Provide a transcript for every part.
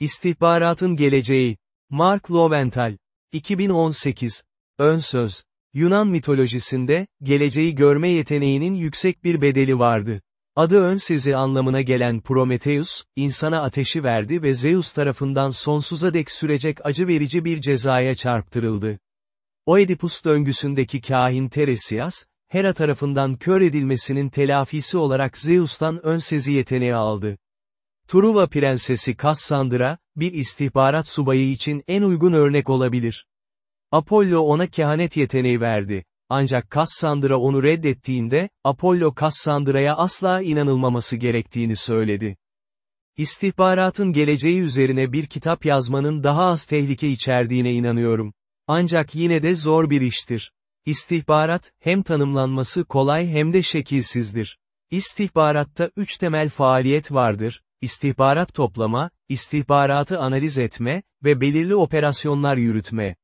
İstihbaratın Geleceği. Mark Lowenthal. 2018. Ön söz. Yunan mitolojisinde, geleceği görme yeteneğinin yüksek bir bedeli vardı. Adı ön sezi anlamına gelen Prometheus, insana ateşi verdi ve Zeus tarafından sonsuza dek sürecek acı verici bir cezaya çarptırıldı. Oedipus döngüsündeki kahin Teresias, Hera tarafından kör edilmesinin telafisi olarak Zeus'tan ön sezi yeteneği aldı. Truva prensesi Cassandra, bir istihbarat subayı için en uygun örnek olabilir. Apollo ona kehanet yeteneği verdi. Ancak Cassandra onu reddettiğinde, Apollo Cassandra'ya asla inanılmaması gerektiğini söyledi. İstihbaratın geleceği üzerine bir kitap yazmanın daha az tehlike içerdiğine inanıyorum. Ancak yine de zor bir iştir. İstihbarat, hem tanımlanması kolay hem de şekilsizdir. İstihbaratta üç temel faaliyet vardır, istihbarat toplama, istihbaratı analiz etme ve belirli operasyonlar yürütme.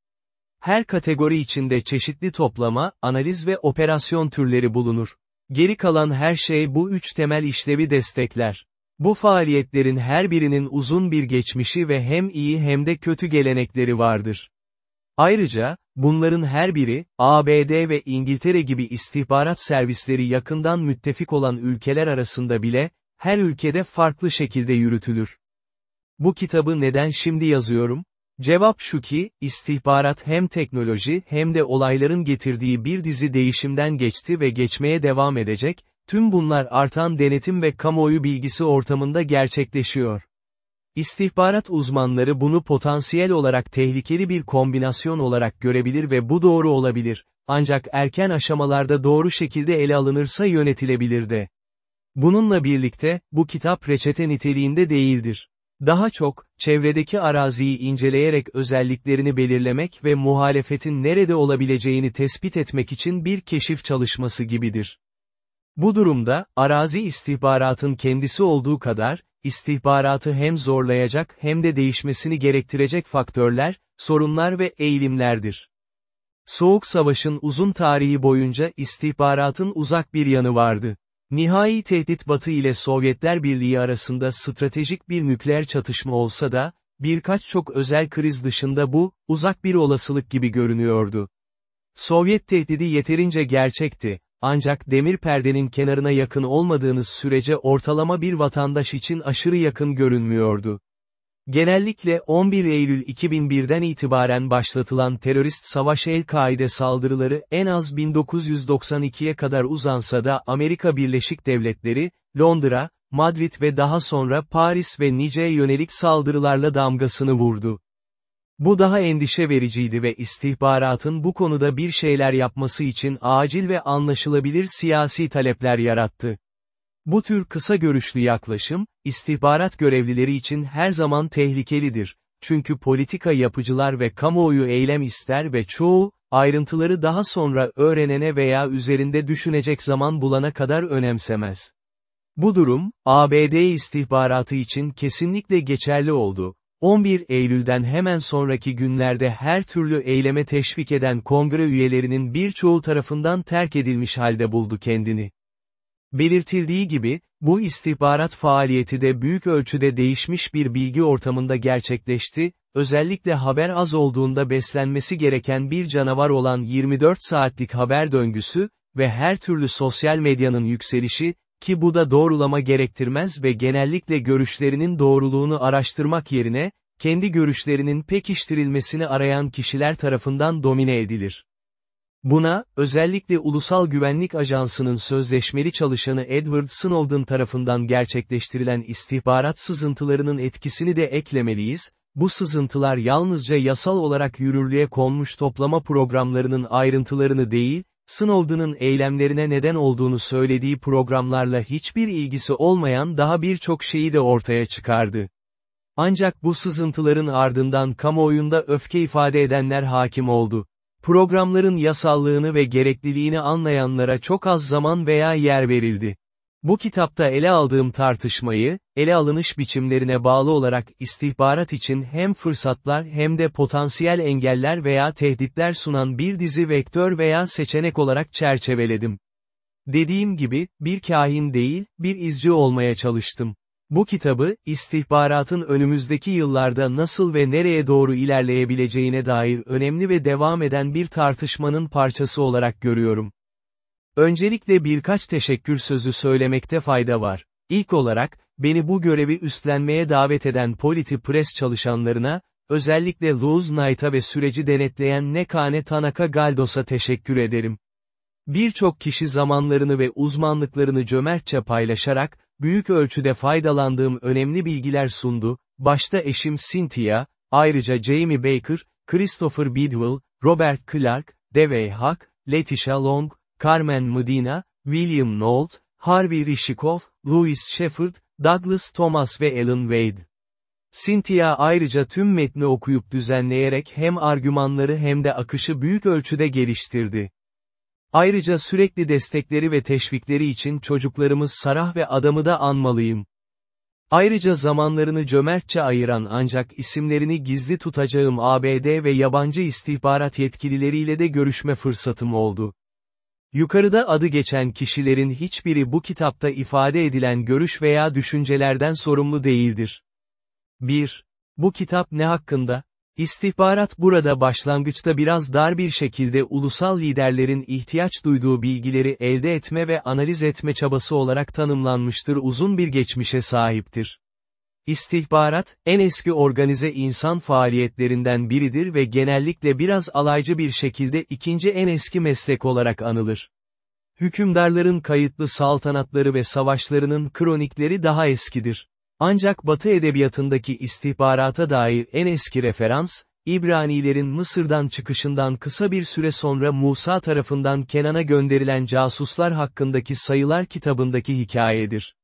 Her kategori içinde çeşitli toplama, analiz ve operasyon türleri bulunur. Geri kalan her şey bu üç temel işlevi destekler. Bu faaliyetlerin her birinin uzun bir geçmişi ve hem iyi hem de kötü gelenekleri vardır. Ayrıca, bunların her biri, ABD ve İngiltere gibi istihbarat servisleri yakından müttefik olan ülkeler arasında bile, her ülkede farklı şekilde yürütülür. Bu kitabı neden şimdi yazıyorum? Cevap şu ki, istihbarat hem teknoloji hem de olayların getirdiği bir dizi değişimden geçti ve geçmeye devam edecek, tüm bunlar artan denetim ve kamuoyu bilgisi ortamında gerçekleşiyor. İstihbarat uzmanları bunu potansiyel olarak tehlikeli bir kombinasyon olarak görebilir ve bu doğru olabilir, ancak erken aşamalarda doğru şekilde ele alınırsa yönetilebilir de. Bununla birlikte, bu kitap reçete niteliğinde değildir. Daha çok, çevredeki araziyi inceleyerek özelliklerini belirlemek ve muhalefetin nerede olabileceğini tespit etmek için bir keşif çalışması gibidir. Bu durumda, arazi istihbaratın kendisi olduğu kadar, istihbaratı hem zorlayacak hem de değişmesini gerektirecek faktörler, sorunlar ve eğilimlerdir. Soğuk Savaş'ın uzun tarihi boyunca istihbaratın uzak bir yanı vardı. Nihai tehdit Batı ile Sovyetler Birliği arasında stratejik bir nükleer çatışma olsa da, birkaç çok özel kriz dışında bu, uzak bir olasılık gibi görünüyordu. Sovyet tehdidi yeterince gerçekti, ancak demir perdenin kenarına yakın olmadığınız sürece ortalama bir vatandaş için aşırı yakın görünmüyordu. Genellikle 11 Eylül 2001'den itibaren başlatılan terörist savaş El-Kaide saldırıları en az 1992'ye kadar uzansa da Amerika Birleşik Devletleri, Londra, Madrid ve daha sonra Paris ve Nice'ye yönelik saldırılarla damgasını vurdu. Bu daha endişe vericiydi ve istihbaratın bu konuda bir şeyler yapması için acil ve anlaşılabilir siyasi talepler yarattı. Bu tür kısa görüşlü yaklaşım, istihbarat görevlileri için her zaman tehlikelidir. Çünkü politika yapıcılar ve kamuoyu eylem ister ve çoğu, ayrıntıları daha sonra öğrenene veya üzerinde düşünecek zaman bulana kadar önemsemez. Bu durum, ABD istihbaratı için kesinlikle geçerli oldu. 11 Eylül'den hemen sonraki günlerde her türlü eyleme teşvik eden kongre üyelerinin birçoğu tarafından terk edilmiş halde buldu kendini. Belirtildiği gibi, bu istihbarat faaliyeti de büyük ölçüde değişmiş bir bilgi ortamında gerçekleşti, özellikle haber az olduğunda beslenmesi gereken bir canavar olan 24 saatlik haber döngüsü ve her türlü sosyal medyanın yükselişi, ki bu da doğrulama gerektirmez ve genellikle görüşlerinin doğruluğunu araştırmak yerine, kendi görüşlerinin pekiştirilmesini arayan kişiler tarafından domine edilir. Buna, özellikle Ulusal Güvenlik Ajansı'nın sözleşmeli çalışanı Edward Snowden tarafından gerçekleştirilen istihbarat sızıntılarının etkisini de eklemeliyiz, bu sızıntılar yalnızca yasal olarak yürürlüğe konmuş toplama programlarının ayrıntılarını değil, Snowden'ın eylemlerine neden olduğunu söylediği programlarla hiçbir ilgisi olmayan daha birçok şeyi de ortaya çıkardı. Ancak bu sızıntıların ardından kamuoyunda öfke ifade edenler hakim oldu. Programların yasallığını ve gerekliliğini anlayanlara çok az zaman veya yer verildi. Bu kitapta ele aldığım tartışmayı, ele alınış biçimlerine bağlı olarak istihbarat için hem fırsatlar hem de potansiyel engeller veya tehditler sunan bir dizi vektör veya seçenek olarak çerçeveledim. Dediğim gibi, bir kahin değil, bir izci olmaya çalıştım. Bu kitabı, istihbaratın önümüzdeki yıllarda nasıl ve nereye doğru ilerleyebileceğine dair önemli ve devam eden bir tartışmanın parçası olarak görüyorum. Öncelikle birkaç teşekkür sözü söylemekte fayda var. İlk olarak, beni bu görevi üstlenmeye davet eden Polity Press çalışanlarına, özellikle Luz Knight'a ve süreci denetleyen Nekane Tanaka Galdos'a teşekkür ederim. Birçok kişi zamanlarını ve uzmanlıklarını cömertçe paylaşarak, büyük ölçüde faydalandığım önemli bilgiler sundu, başta eşim Cynthia, ayrıca Jamie Baker, Christopher Bidwell, Robert Clark, Dewey Huck, Letitia Long, Carmen Medina, William Nolt, Harvey Rishikoff, Louis Shepard, Douglas Thomas ve Alan Wade. Cynthia ayrıca tüm metni okuyup düzenleyerek hem argümanları hem de akışı büyük ölçüde geliştirdi. Ayrıca sürekli destekleri ve teşvikleri için çocuklarımız Sarah ve adamı da anmalıyım. Ayrıca zamanlarını cömertçe ayıran ancak isimlerini gizli tutacağım ABD ve yabancı istihbarat yetkilileriyle de görüşme fırsatım oldu. Yukarıda adı geçen kişilerin hiçbiri bu kitapta ifade edilen görüş veya düşüncelerden sorumlu değildir. 1. Bu kitap ne hakkında? İstihbarat burada başlangıçta biraz dar bir şekilde ulusal liderlerin ihtiyaç duyduğu bilgileri elde etme ve analiz etme çabası olarak tanımlanmıştır uzun bir geçmişe sahiptir. İstihbarat, en eski organize insan faaliyetlerinden biridir ve genellikle biraz alaycı bir şekilde ikinci en eski meslek olarak anılır. Hükümdarların kayıtlı saltanatları ve savaşlarının kronikleri daha eskidir. Ancak Batı edebiyatındaki istihbarata dair en eski referans, İbranilerin Mısır'dan çıkışından kısa bir süre sonra Musa tarafından Kenan'a gönderilen casuslar hakkındaki sayılar kitabındaki hikayedir.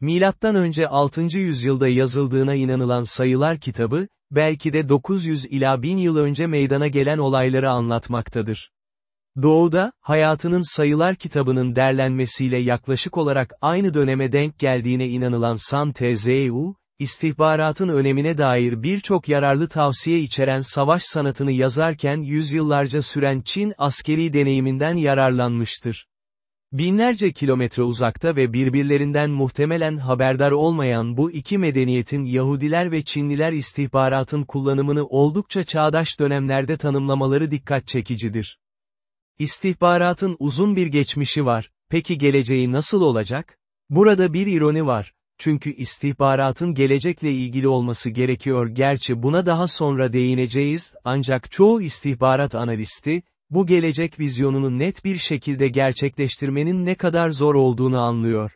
Milattan önce 6. yüzyılda yazıldığına inanılan sayılar kitabı, belki de 900 ila 1000 yıl önce meydana gelen olayları anlatmaktadır. Doğuda, hayatının sayılar kitabının derlenmesiyle yaklaşık olarak aynı döneme denk geldiğine inanılan San Tzu, istihbaratın önemine dair birçok yararlı tavsiye içeren savaş sanatını yazarken yüzyıllarca süren Çin askeri deneyiminden yararlanmıştır. Binlerce kilometre uzakta ve birbirlerinden muhtemelen haberdar olmayan bu iki medeniyetin Yahudiler ve Çinliler istihbaratın kullanımını oldukça çağdaş dönemlerde tanımlamaları dikkat çekicidir. İstihbaratın uzun bir geçmişi var, peki geleceği nasıl olacak? Burada bir ironi var. Çünkü istihbaratın gelecekle ilgili olması gerekiyor gerçi buna daha sonra değineceğiz, ancak çoğu istihbarat analisti, bu gelecek vizyonunu net bir şekilde gerçekleştirmenin ne kadar zor olduğunu anlıyor.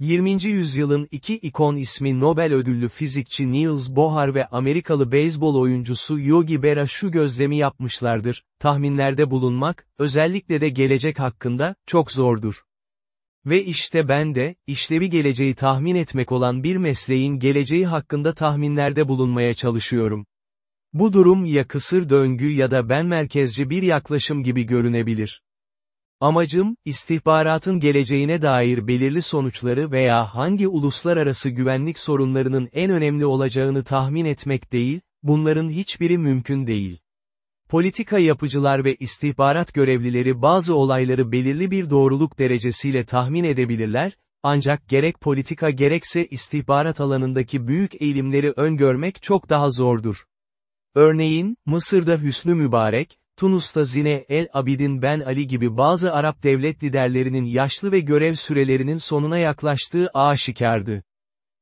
20. yüzyılın iki ikon ismi Nobel ödüllü fizikçi Niels Bohr ve Amerikalı beyzbol oyuncusu Yogi Berra şu gözlemi yapmışlardır, tahminlerde bulunmak, özellikle de gelecek hakkında, çok zordur. Ve işte ben de, işlevi geleceği tahmin etmek olan bir mesleğin geleceği hakkında tahminlerde bulunmaya çalışıyorum. Bu durum ya kısır döngü ya da ben merkezci bir yaklaşım gibi görünebilir. Amacım, istihbaratın geleceğine dair belirli sonuçları veya hangi uluslararası güvenlik sorunlarının en önemli olacağını tahmin etmek değil, bunların hiçbiri mümkün değil. Politika yapıcılar ve istihbarat görevlileri bazı olayları belirli bir doğruluk derecesiyle tahmin edebilirler, ancak gerek politika gerekse istihbarat alanındaki büyük eğilimleri öngörmek çok daha zordur. Örneğin, Mısır'da Hüsnü Mübarek, Tunus'ta Zine el Abidin Ben Ali gibi bazı Arap devlet liderlerinin yaşlı ve görev sürelerinin sonuna yaklaştığı aşikardı.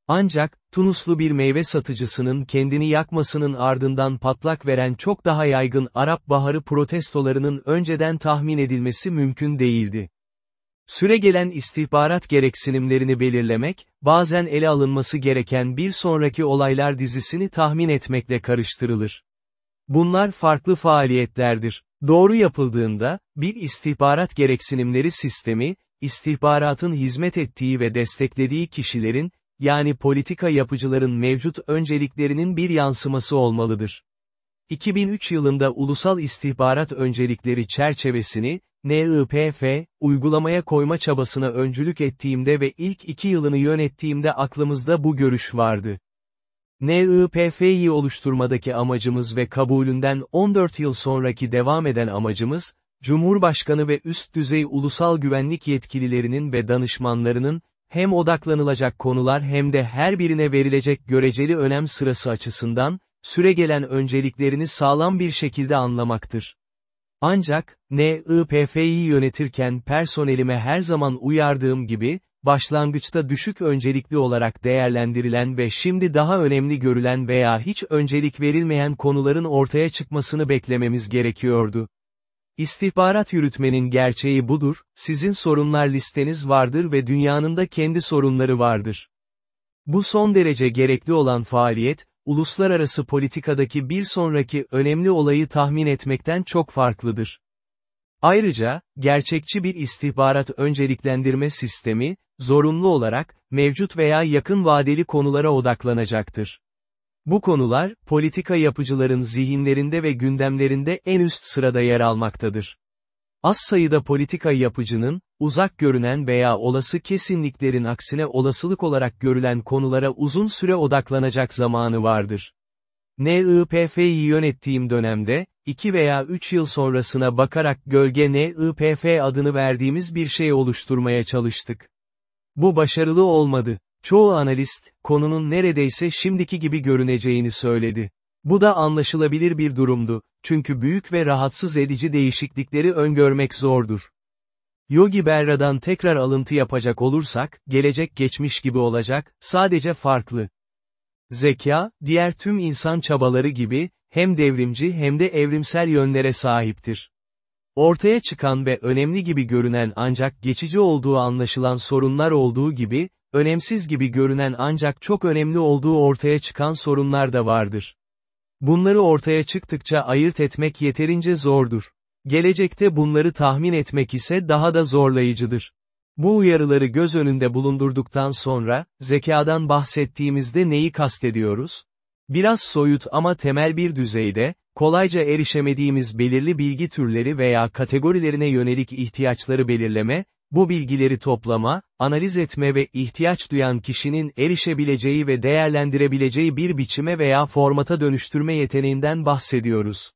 Ancak, Tunuslu bir meyve satıcısının kendini yakmasının ardından patlak veren çok daha yaygın Arap Baharı protestolarının önceden tahmin edilmesi mümkün değildi. Süregelen istihbarat gereksinimlerini belirlemek, bazen ele alınması gereken bir sonraki olaylar dizisini tahmin etmekle karıştırılır. Bunlar farklı faaliyetlerdir. Doğru yapıldığında, bir istihbarat gereksinimleri sistemi, istihbaratın hizmet ettiği ve desteklediği kişilerin, yani politika yapıcıların mevcut önceliklerinin bir yansıması olmalıdır. 2003 yılında Ulusal İstihbarat Öncelikleri çerçevesini, NIPF, uygulamaya koyma çabasına öncülük ettiğimde ve ilk iki yılını yönettiğimde aklımızda bu görüş vardı. NIPF'yi oluşturmadaki amacımız ve kabulünden 14 yıl sonraki devam eden amacımız, Cumhurbaşkanı ve üst düzey ulusal güvenlik yetkililerinin ve danışmanlarının, hem odaklanılacak konular hem de her birine verilecek göreceli önem sırası açısından, süregelen önceliklerini sağlam bir şekilde anlamaktır. Ancak, NIPF'yi yönetirken personelime her zaman uyardığım gibi, başlangıçta düşük öncelikli olarak değerlendirilen ve şimdi daha önemli görülen veya hiç öncelik verilmeyen konuların ortaya çıkmasını beklememiz gerekiyordu. İstihbarat yürütmenin gerçeği budur, sizin sorunlar listeniz vardır ve dünyanın da kendi sorunları vardır. Bu son derece gerekli olan faaliyet, uluslararası politikadaki bir sonraki önemli olayı tahmin etmekten çok farklıdır. Ayrıca, gerçekçi bir istihbarat önceliklendirme sistemi, zorunlu olarak, mevcut veya yakın vadeli konulara odaklanacaktır. Bu konular, politika yapıcıların zihinlerinde ve gündemlerinde en üst sırada yer almaktadır. Az sayıda politika yapıcının, uzak görünen veya olası kesinliklerin aksine olasılık olarak görülen konulara uzun süre odaklanacak zamanı vardır. NIPF'yi yönettiğim dönemde, 2 veya 3 yıl sonrasına bakarak gölge NIPF adını verdiğimiz bir şey oluşturmaya çalıştık. Bu başarılı olmadı. Çoğu analist, konunun neredeyse şimdiki gibi görüneceğini söyledi. Bu da anlaşılabilir bir durumdu, çünkü büyük ve rahatsız edici değişiklikleri öngörmek zordur. Yogi Berra'dan tekrar alıntı yapacak olursak, gelecek geçmiş gibi olacak, sadece farklı. Zeka, diğer tüm insan çabaları gibi, hem devrimci hem de evrimsel yönlere sahiptir. Ortaya çıkan ve önemli gibi görünen ancak geçici olduğu anlaşılan sorunlar olduğu gibi, önemsiz gibi görünen ancak çok önemli olduğu ortaya çıkan sorunlar da vardır. Bunları ortaya çıktıkça ayırt etmek yeterince zordur. Gelecekte bunları tahmin etmek ise daha da zorlayıcıdır. Bu uyarıları göz önünde bulundurduktan sonra, zekadan bahsettiğimizde neyi kastediyoruz? Biraz soyut ama temel bir düzeyde, kolayca erişemediğimiz belirli bilgi türleri veya kategorilerine yönelik ihtiyaçları belirleme, bu bilgileri toplama, analiz etme ve ihtiyaç duyan kişinin erişebileceği ve değerlendirebileceği bir biçime veya formata dönüştürme yeteneğinden bahsediyoruz.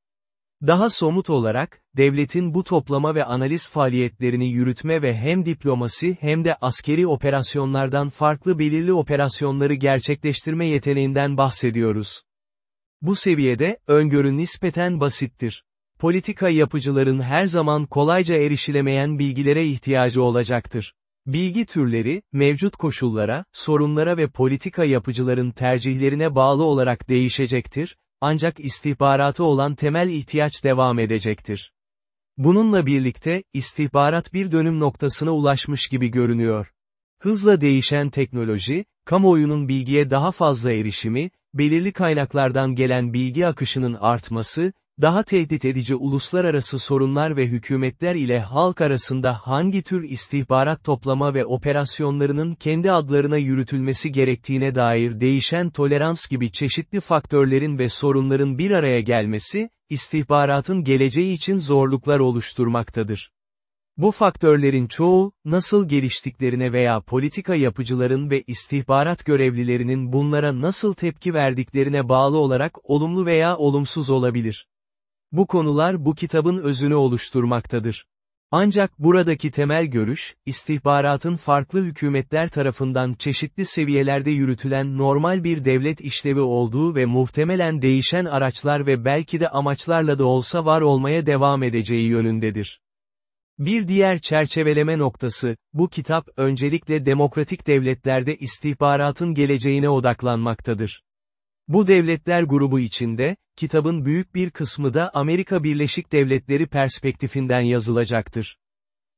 Daha somut olarak, devletin bu toplama ve analiz faaliyetlerini yürütme ve hem diplomasi hem de askeri operasyonlardan farklı belirli operasyonları gerçekleştirme yeteneğinden bahsediyoruz. Bu seviyede, öngörü nispeten basittir. Politika yapıcıların her zaman kolayca erişilemeyen bilgilere ihtiyacı olacaktır. Bilgi türleri, mevcut koşullara, sorunlara ve politika yapıcıların tercihlerine bağlı olarak değişecektir, ancak istihbaratı olan temel ihtiyaç devam edecektir. Bununla birlikte, istihbarat bir dönüm noktasına ulaşmış gibi görünüyor. Hızla değişen teknoloji, kamuoyunun bilgiye daha fazla erişimi, belirli kaynaklardan gelen bilgi akışının artması, daha tehdit edici uluslararası sorunlar ve hükümetler ile halk arasında hangi tür istihbarat toplama ve operasyonlarının kendi adlarına yürütülmesi gerektiğine dair değişen tolerans gibi çeşitli faktörlerin ve sorunların bir araya gelmesi, istihbaratın geleceği için zorluklar oluşturmaktadır. Bu faktörlerin çoğu, nasıl geliştiklerine veya politika yapıcıların ve istihbarat görevlilerinin bunlara nasıl tepki verdiklerine bağlı olarak olumlu veya olumsuz olabilir. Bu konular bu kitabın özünü oluşturmaktadır. Ancak buradaki temel görüş, istihbaratın farklı hükümetler tarafından çeşitli seviyelerde yürütülen normal bir devlet işlevi olduğu ve muhtemelen değişen araçlar ve belki de amaçlarla da olsa var olmaya devam edeceği yönündedir. Bir diğer çerçeveleme noktası, bu kitap öncelikle demokratik devletlerde istihbaratın geleceğine odaklanmaktadır. Bu devletler grubu içinde, kitabın büyük bir kısmı da Amerika Birleşik Devletleri perspektifinden yazılacaktır.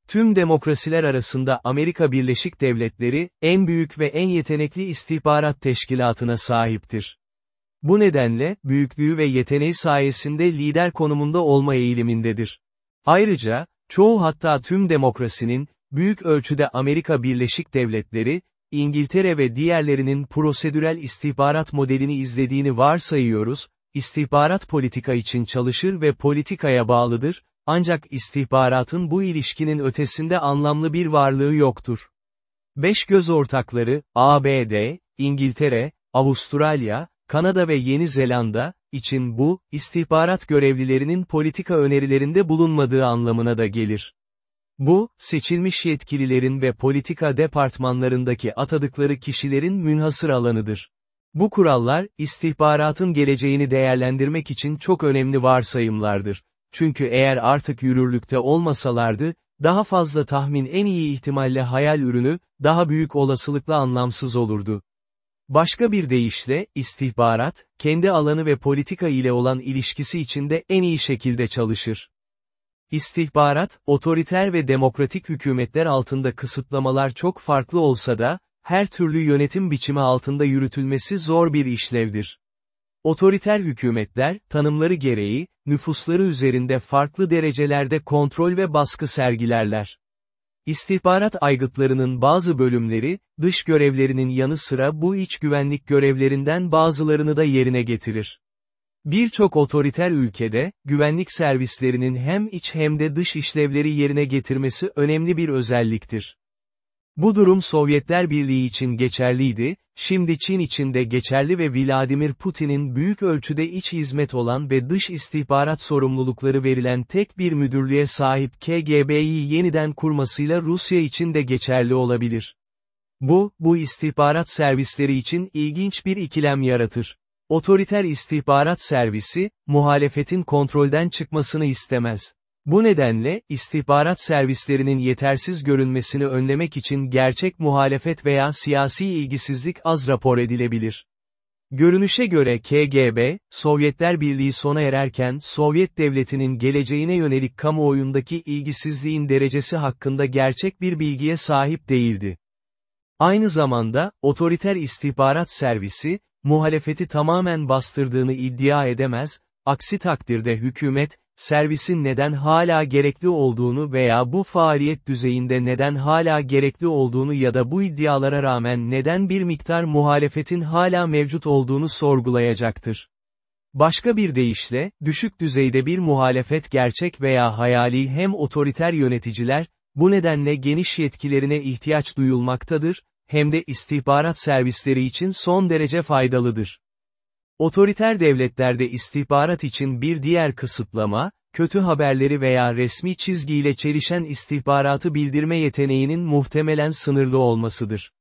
Tüm demokrasiler arasında Amerika Birleşik Devletleri, en büyük ve en yetenekli istihbarat teşkilatına sahiptir. Bu nedenle, büyüklüğü ve yeteneği sayesinde lider konumunda olma eğilimindedir. Ayrıca, çoğu hatta tüm demokrasinin, büyük ölçüde Amerika Birleşik Devletleri, İngiltere ve diğerlerinin prosedürel istihbarat modelini izlediğini varsayıyoruz, istihbarat politika için çalışır ve politikaya bağlıdır, ancak istihbaratın bu ilişkinin ötesinde anlamlı bir varlığı yoktur. Beş göz ortakları, ABD, İngiltere, Avustralya, Kanada ve Yeni Zelanda, için bu, istihbarat görevlilerinin politika önerilerinde bulunmadığı anlamına da gelir. Bu, seçilmiş yetkililerin ve politika departmanlarındaki atadıkları kişilerin münhasır alanıdır. Bu kurallar, istihbaratın geleceğini değerlendirmek için çok önemli varsayımlardır. Çünkü eğer artık yürürlükte olmasalardı, daha fazla tahmin en iyi ihtimalle hayal ürünü, daha büyük olasılıkla anlamsız olurdu. Başka bir deyişle, istihbarat, kendi alanı ve politika ile olan ilişkisi içinde en iyi şekilde çalışır. İstihbarat, otoriter ve demokratik hükümetler altında kısıtlamalar çok farklı olsa da, her türlü yönetim biçimi altında yürütülmesi zor bir işlevdir. Otoriter hükümetler, tanımları gereği, nüfusları üzerinde farklı derecelerde kontrol ve baskı sergilerler. İstihbarat aygıtlarının bazı bölümleri, dış görevlerinin yanı sıra bu iç güvenlik görevlerinden bazılarını da yerine getirir. Birçok otoriter ülkede, güvenlik servislerinin hem iç hem de dış işlevleri yerine getirmesi önemli bir özelliktir. Bu durum Sovyetler Birliği için geçerliydi, şimdi Çin için de geçerli ve Vladimir Putin'in büyük ölçüde iç hizmet olan ve dış istihbarat sorumlulukları verilen tek bir müdürlüğe sahip KGB'yi yeniden kurmasıyla Rusya için de geçerli olabilir. Bu, bu istihbarat servisleri için ilginç bir ikilem yaratır. Otoriter istihbarat servisi, muhalefetin kontrolden çıkmasını istemez. Bu nedenle, istihbarat servislerinin yetersiz görünmesini önlemek için gerçek muhalefet veya siyasi ilgisizlik az rapor edilebilir. Görünüşe göre KGB, Sovyetler Birliği sona ererken Sovyet devletinin geleceğine yönelik kamuoyundaki ilgisizliğin derecesi hakkında gerçek bir bilgiye sahip değildi. Aynı zamanda, otoriter istihbarat servisi, muhalefeti tamamen bastırdığını iddia edemez, aksi takdirde hükümet, servisin neden hala gerekli olduğunu veya bu faaliyet düzeyinde neden hala gerekli olduğunu ya da bu iddialara rağmen neden bir miktar muhalefetin hala mevcut olduğunu sorgulayacaktır. Başka bir deyişle, düşük düzeyde bir muhalefet gerçek veya hayali hem otoriter yöneticiler, bu nedenle geniş yetkilerine ihtiyaç duyulmaktadır, hem de istihbarat servisleri için son derece faydalıdır. Otoriter devletlerde istihbarat için bir diğer kısıtlama, kötü haberleri veya resmi çizgiyle çelişen istihbaratı bildirme yeteneğinin muhtemelen sınırlı olmasıdır.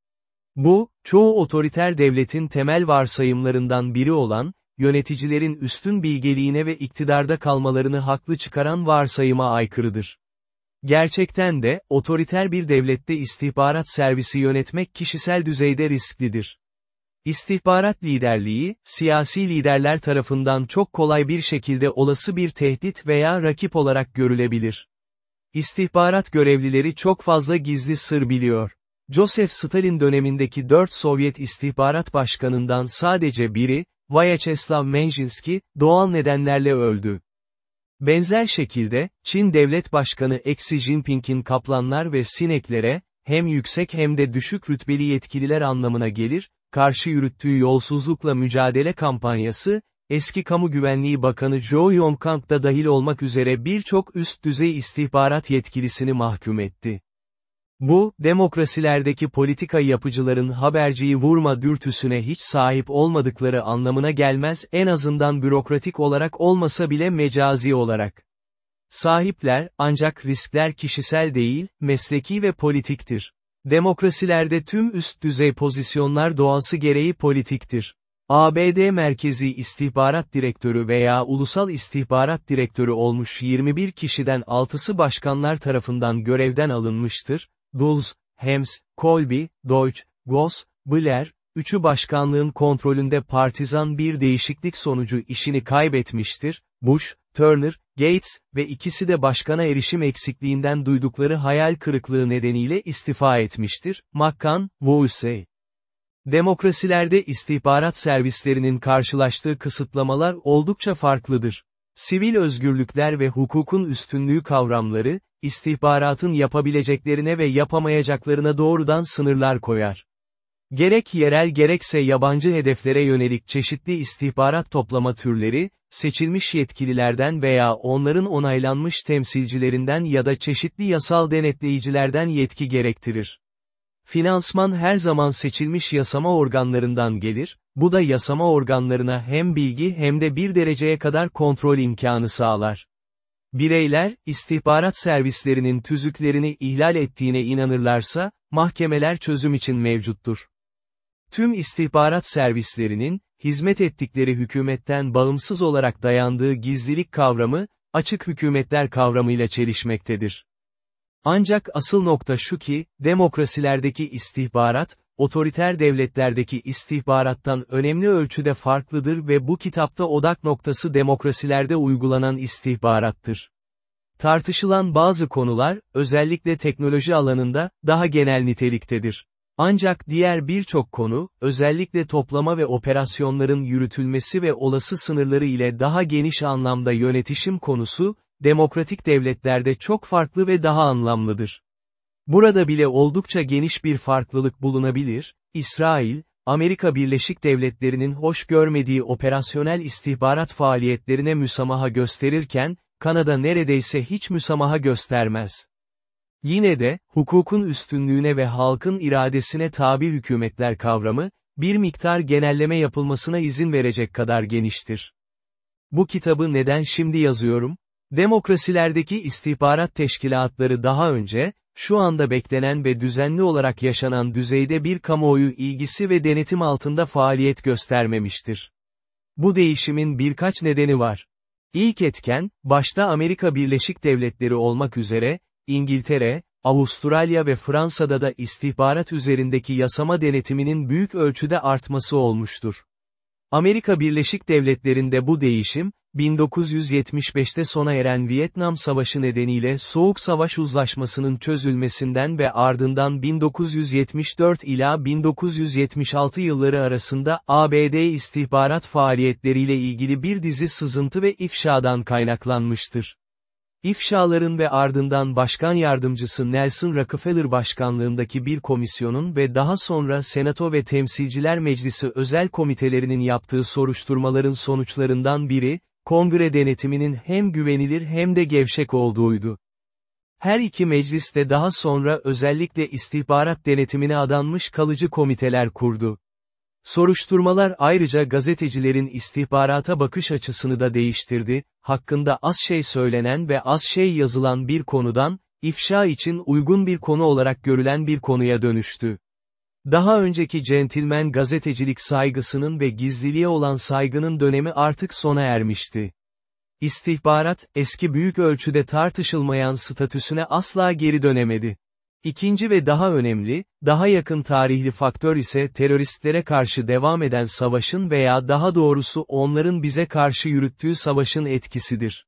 Bu, çoğu otoriter devletin temel varsayımlarından biri olan, yöneticilerin üstün bilgeliğine ve iktidarda kalmalarını haklı çıkaran varsayıma aykırıdır. Gerçekten de, otoriter bir devlette istihbarat servisi yönetmek kişisel düzeyde risklidir. İstihbarat liderliği, siyasi liderler tarafından çok kolay bir şekilde olası bir tehdit veya rakip olarak görülebilir. İstihbarat görevlileri çok fazla gizli sır biliyor. Joseph Stalin dönemindeki dört Sovyet istihbarat başkanından sadece biri, Vyacheslav Menjinski, doğal nedenlerle öldü. Benzer şekilde, Çin Devlet Başkanı Xi Jinping'in kaplanlar ve sineklere, hem yüksek hem de düşük rütbeli yetkililer anlamına gelir, karşı yürüttüğü yolsuzlukla mücadele kampanyası, eski Kamu Güvenliği Bakanı Zhou Yongkang da dahil olmak üzere birçok üst düzey istihbarat yetkilisini mahkum etti. Bu, demokrasilerdeki politika yapıcıların haberciyi vurma dürtüsüne hiç sahip olmadıkları anlamına gelmez en azından bürokratik olarak olmasa bile mecazi olarak. Sahipler, ancak riskler kişisel değil, mesleki ve politiktir. Demokrasilerde tüm üst düzey pozisyonlar doğası gereği politiktir. ABD Merkezi İstihbarat Direktörü veya Ulusal İstihbarat Direktörü olmuş 21 kişiden 6'sı başkanlar tarafından görevden alınmıştır, Dulles, Hems, Colby, Deutsch, Goss, Blair, üçü başkanlığın kontrolünde partizan bir değişiklik sonucu işini kaybetmiştir, Bush, Turner, Gates ve ikisi de başkana erişim eksikliğinden duydukları hayal kırıklığı nedeniyle istifa etmiştir, McCann, Woolsey. Demokrasilerde istihbarat servislerinin karşılaştığı kısıtlamalar oldukça farklıdır. Sivil özgürlükler ve hukukun üstünlüğü kavramları, istihbaratın yapabileceklerine ve yapamayacaklarına doğrudan sınırlar koyar. Gerek yerel gerekse yabancı hedeflere yönelik çeşitli istihbarat toplama türleri, seçilmiş yetkililerden veya onların onaylanmış temsilcilerinden ya da çeşitli yasal denetleyicilerden yetki gerektirir. Finansman her zaman seçilmiş yasama organlarından gelir, bu da yasama organlarına hem bilgi hem de bir dereceye kadar kontrol imkanı sağlar. Bireyler, istihbarat servislerinin tüzüklerini ihlal ettiğine inanırlarsa, mahkemeler çözüm için mevcuttur. Tüm istihbarat servislerinin, hizmet ettikleri hükümetten bağımsız olarak dayandığı gizlilik kavramı, açık hükümetler kavramıyla çelişmektedir. Ancak asıl nokta şu ki, demokrasilerdeki istihbarat, otoriter devletlerdeki istihbarattan önemli ölçüde farklıdır ve bu kitapta odak noktası demokrasilerde uygulanan istihbarattır. Tartışılan bazı konular, özellikle teknoloji alanında, daha genel niteliktedir. Ancak diğer birçok konu, özellikle toplama ve operasyonların yürütülmesi ve olası sınırları ile daha geniş anlamda yönetişim konusu, demokratik devletlerde çok farklı ve daha anlamlıdır. Burada bile oldukça geniş bir farklılık bulunabilir, İsrail, Amerika Birleşik Devletleri'nin hoş görmediği operasyonel istihbarat faaliyetlerine müsamaha gösterirken, Kanada neredeyse hiç müsamaha göstermez. Yine de, hukukun üstünlüğüne ve halkın iradesine tabi hükümetler kavramı, bir miktar genelleme yapılmasına izin verecek kadar geniştir. Bu kitabı neden şimdi yazıyorum? Demokrasilerdeki istihbarat teşkilatları daha önce, şu anda beklenen ve düzenli olarak yaşanan düzeyde bir kamuoyu ilgisi ve denetim altında faaliyet göstermemiştir. Bu değişimin birkaç nedeni var. İlk etken, başta Amerika Birleşik Devletleri olmak üzere, İngiltere, Avustralya ve Fransa'da da istihbarat üzerindeki yasama denetiminin büyük ölçüde artması olmuştur. Amerika Birleşik Devletleri'nde bu değişim, 1975'te sona eren Vietnam Savaşı nedeniyle Soğuk Savaş Uzlaşması'nın çözülmesinden ve ardından 1974 ila 1976 yılları arasında ABD istihbarat faaliyetleriyle ilgili bir dizi sızıntı ve ifşadan kaynaklanmıştır. İfşaların ve ardından başkan yardımcısı Nelson Rockefeller başkanlığındaki bir komisyonun ve daha sonra Senato ve Temsilciler Meclisi özel komitelerinin yaptığı soruşturmaların sonuçlarından biri, kongre denetiminin hem güvenilir hem de gevşek olduğuydu. Her iki mecliste daha sonra özellikle istihbarat denetimine adanmış kalıcı komiteler kurdu. Soruşturmalar ayrıca gazetecilerin istihbarata bakış açısını da değiştirdi, hakkında az şey söylenen ve az şey yazılan bir konudan, ifşa için uygun bir konu olarak görülen bir konuya dönüştü. Daha önceki centilmen gazetecilik saygısının ve gizliliğe olan saygının dönemi artık sona ermişti. İstihbarat, eski büyük ölçüde tartışılmayan statüsüne asla geri dönemedi. İkinci ve daha önemli, daha yakın tarihli faktör ise teröristlere karşı devam eden savaşın veya daha doğrusu onların bize karşı yürüttüğü savaşın etkisidir.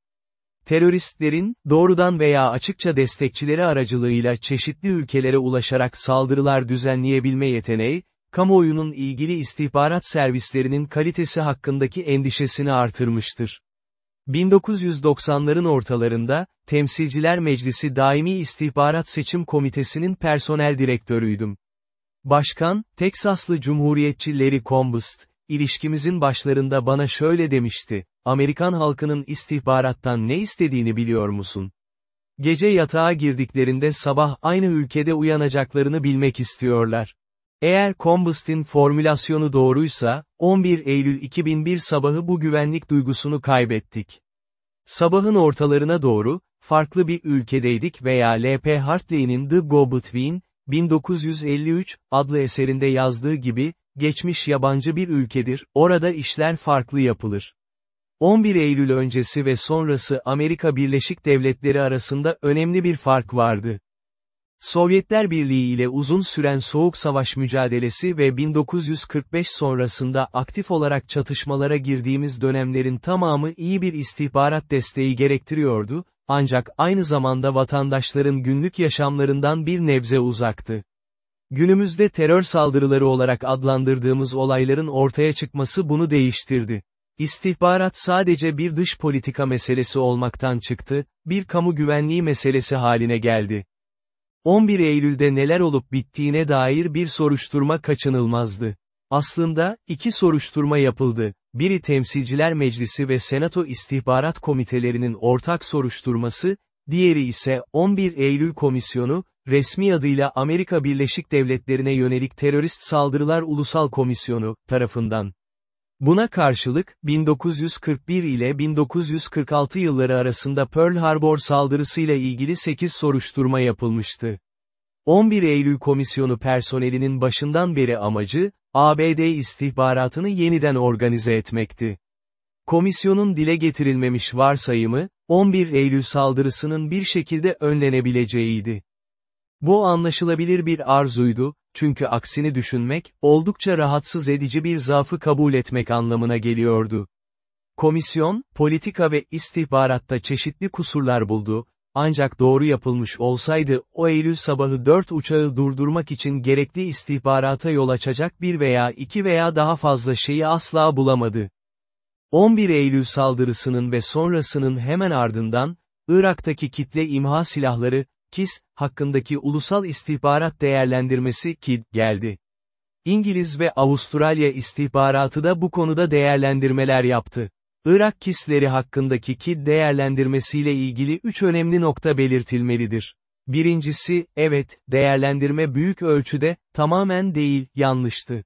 Teröristlerin, doğrudan veya açıkça destekçileri aracılığıyla çeşitli ülkelere ulaşarak saldırılar düzenleyebilme yeteneği, kamuoyunun ilgili istihbarat servislerinin kalitesi hakkındaki endişesini artırmıştır. 1990'ların ortalarında, Temsilciler Meclisi Daimi İstihbarat Seçim Komitesi'nin personel direktörüydüm. Başkan, Teksaslı Cumhuriyetçi Larry Combest, ilişkimizin başlarında bana şöyle demişti, Amerikan halkının istihbarattan ne istediğini biliyor musun? Gece yatağa girdiklerinde sabah aynı ülkede uyanacaklarını bilmek istiyorlar. Eğer Combust'in formülasyonu doğruysa, 11 Eylül 2001 sabahı bu güvenlik duygusunu kaybettik. Sabahın ortalarına doğru, farklı bir ülkedeydik veya L.P. Hartley'nin The Go-Between, 1953, adlı eserinde yazdığı gibi, geçmiş yabancı bir ülkedir, orada işler farklı yapılır. 11 Eylül öncesi ve sonrası Amerika Birleşik Devletleri arasında önemli bir fark vardı. Sovyetler Birliği ile uzun süren Soğuk Savaş mücadelesi ve 1945 sonrasında aktif olarak çatışmalara girdiğimiz dönemlerin tamamı iyi bir istihbarat desteği gerektiriyordu, ancak aynı zamanda vatandaşların günlük yaşamlarından bir nebze uzaktı. Günümüzde terör saldırıları olarak adlandırdığımız olayların ortaya çıkması bunu değiştirdi. İstihbarat sadece bir dış politika meselesi olmaktan çıktı, bir kamu güvenliği meselesi haline geldi. 11 Eylül'de neler olup bittiğine dair bir soruşturma kaçınılmazdı. Aslında, iki soruşturma yapıldı, biri Temsilciler Meclisi ve Senato İstihbarat Komitelerinin ortak soruşturması, diğeri ise 11 Eylül Komisyonu, resmi adıyla Amerika Birleşik Devletleri'ne yönelik terörist saldırılar ulusal komisyonu, tarafından. Buna karşılık, 1941 ile 1946 yılları arasında Pearl Harbor saldırısıyla ilgili 8 soruşturma yapılmıştı. 11 Eylül Komisyonu personelinin başından beri amacı, ABD istihbaratını yeniden organize etmekti. Komisyonun dile getirilmemiş varsayımı, 11 Eylül saldırısının bir şekilde önlenebileceğiydi. Bu anlaşılabilir bir arzuydu, çünkü aksini düşünmek, oldukça rahatsız edici bir zaafı kabul etmek anlamına geliyordu. Komisyon, politika ve istihbaratta çeşitli kusurlar buldu, ancak doğru yapılmış olsaydı, o Eylül sabahı dört uçağı durdurmak için gerekli istihbarata yol açacak bir veya iki veya daha fazla şeyi asla bulamadı. 11 Eylül saldırısının ve sonrasının hemen ardından, Irak'taki kitle imha silahları, KIS, hakkındaki ulusal istihbarat değerlendirmesi KID geldi. İngiliz ve Avustralya istihbaratı da bu konuda değerlendirmeler yaptı. Irak KIS'leri hakkındaki KID değerlendirmesiyle ilgili üç önemli nokta belirtilmelidir. Birincisi, evet, değerlendirme büyük ölçüde, tamamen değil, yanlıştı.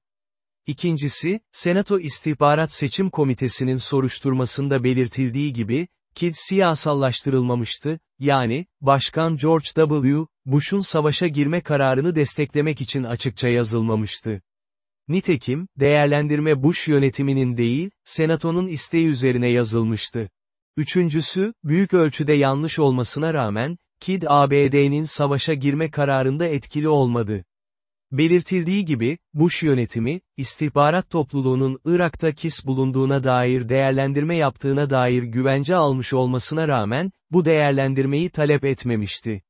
İkincisi, Senato İstihbarat Seçim Komitesi'nin soruşturmasında belirtildiği gibi, KID siyasallaştırılmamıştı, yani, Başkan George W. Bush'un savaşa girme kararını desteklemek için açıkça yazılmamıştı. Nitekim, değerlendirme Bush yönetiminin değil, Senato'nun isteği üzerine yazılmıştı. Üçüncüsü, büyük ölçüde yanlış olmasına rağmen, KID ABD'nin savaşa girme kararında etkili olmadı. Belirtildiği gibi, Bush yönetimi, istihbarat topluluğunun Irak'ta KIS bulunduğuna dair değerlendirme yaptığına dair güvence almış olmasına rağmen, bu değerlendirmeyi talep etmemişti.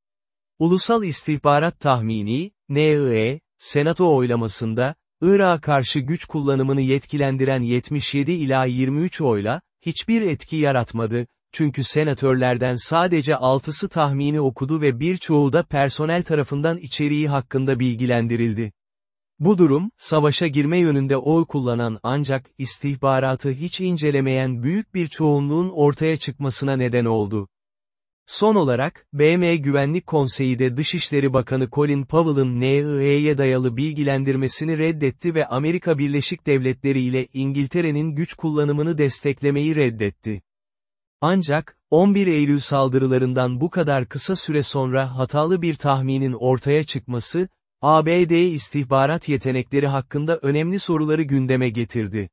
Ulusal İstihbarat Tahmini, NIE, Senato oylamasında, Irak'a karşı güç kullanımını yetkilendiren 77 ila 23 oyla, hiçbir etki yaratmadı, çünkü senatörlerden sadece 6'sı tahmini okudu ve birçoğu da personel tarafından içeriği hakkında bilgilendirildi. Bu durum, savaşa girme yönünde oy kullanan ancak istihbaratı hiç incelemeyen büyük bir çoğunluğun ortaya çıkmasına neden oldu. Son olarak, BM Güvenlik Konseyi de Dışişleri Bakanı Colin Powell'ın NIA'ya dayalı bilgilendirmesini reddetti ve Amerika Birleşik Devletleri ile İngiltere'nin güç kullanımını desteklemeyi reddetti. Ancak, 11 Eylül saldırılarından bu kadar kısa süre sonra hatalı bir tahminin ortaya çıkması, ABD istihbarat yetenekleri hakkında önemli soruları gündeme getirdi.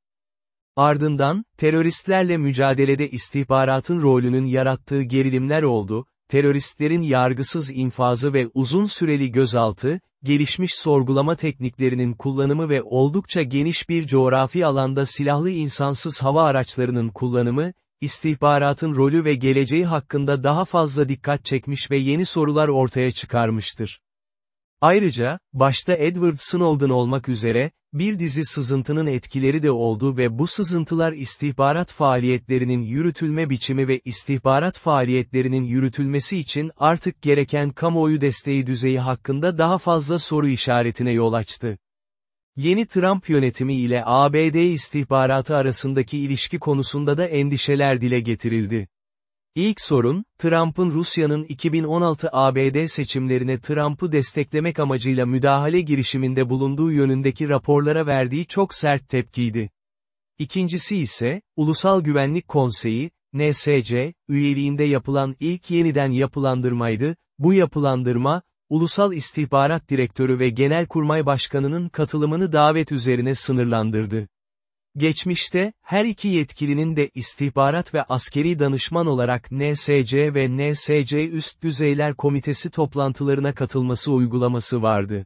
Ardından, teröristlerle mücadelede istihbaratın rolünün yarattığı gerilimler oldu, teröristlerin yargısız infazı ve uzun süreli gözaltı, gelişmiş sorgulama tekniklerinin kullanımı ve oldukça geniş bir coğrafi alanda silahlı insansız hava araçlarının kullanımı, istihbaratın rolü ve geleceği hakkında daha fazla dikkat çekmiş ve yeni sorular ortaya çıkarmıştır. Ayrıca, başta Edward Snowden olmak üzere, bir dizi sızıntının etkileri de oldu ve bu sızıntılar istihbarat faaliyetlerinin yürütülme biçimi ve istihbarat faaliyetlerinin yürütülmesi için artık gereken kamuoyu desteği düzeyi hakkında daha fazla soru işaretine yol açtı. Yeni Trump yönetimi ile ABD istihbaratı arasındaki ilişki konusunda da endişeler dile getirildi. İlk sorun, Trump'ın Rusya'nın 2016 ABD seçimlerine Trump'ı desteklemek amacıyla müdahale girişiminde bulunduğu yönündeki raporlara verdiği çok sert tepkiydi. İkincisi ise, Ulusal Güvenlik Konseyi, NSC, üyeliğinde yapılan ilk yeniden yapılandırmaydı, bu yapılandırma, Ulusal İstihbarat Direktörü ve Genelkurmay Başkanı'nın katılımını davet üzerine sınırlandırdı. Geçmişte, her iki yetkilinin de istihbarat ve askeri danışman olarak NSC ve NSC Üst Düzeyler Komitesi toplantılarına katılması uygulaması vardı.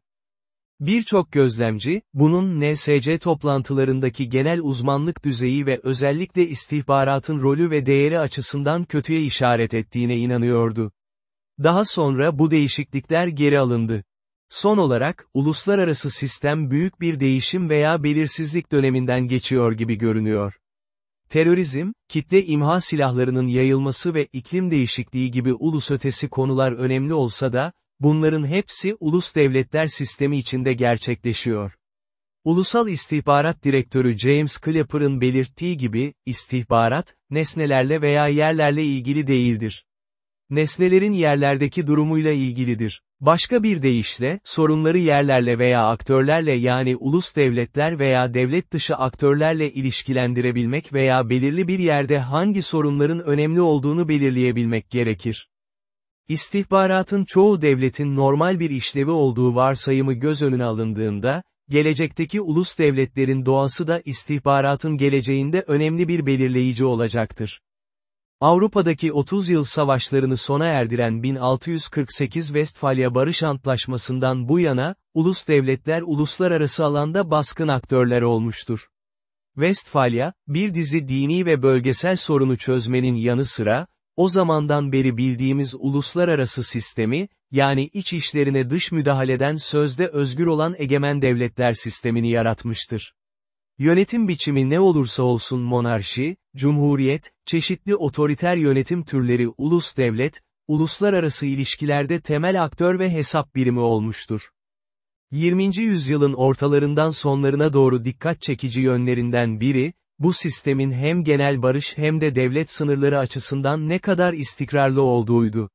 Birçok gözlemci, bunun NSC toplantılarındaki genel uzmanlık düzeyi ve özellikle istihbaratın rolü ve değeri açısından kötüye işaret ettiğine inanıyordu. Daha sonra bu değişiklikler geri alındı. Son olarak, uluslararası sistem büyük bir değişim veya belirsizlik döneminden geçiyor gibi görünüyor. Terörizm, kitle imha silahlarının yayılması ve iklim değişikliği gibi ulus ötesi konular önemli olsa da, bunların hepsi ulus devletler sistemi içinde gerçekleşiyor. Ulusal İstihbarat Direktörü James Clapper'ın belirttiği gibi, istihbarat, nesnelerle veya yerlerle ilgili değildir. Nesnelerin yerlerdeki durumuyla ilgilidir. Başka bir deyişle, sorunları yerlerle veya aktörlerle yani ulus devletler veya devlet dışı aktörlerle ilişkilendirebilmek veya belirli bir yerde hangi sorunların önemli olduğunu belirleyebilmek gerekir. İstihbaratın çoğu devletin normal bir işlevi olduğu varsayımı göz önüne alındığında, gelecekteki ulus devletlerin doğası da istihbaratın geleceğinde önemli bir belirleyici olacaktır. Avrupa'daki 30 yıl savaşlarını sona erdiren 1648 Westfalia Barış Antlaşması'ndan bu yana, ulus devletler uluslararası alanda baskın aktörler olmuştur. Westfalia, bir dizi dini ve bölgesel sorunu çözmenin yanı sıra, o zamandan beri bildiğimiz uluslararası sistemi, yani iç işlerine dış müdahaleden sözde özgür olan egemen devletler sistemini yaratmıştır. Yönetim biçimi ne olursa olsun monarşi, cumhuriyet, çeşitli otoriter yönetim türleri ulus devlet, uluslararası ilişkilerde temel aktör ve hesap birimi olmuştur. 20. yüzyılın ortalarından sonlarına doğru dikkat çekici yönlerinden biri, bu sistemin hem genel barış hem de devlet sınırları açısından ne kadar istikrarlı olduğuydu.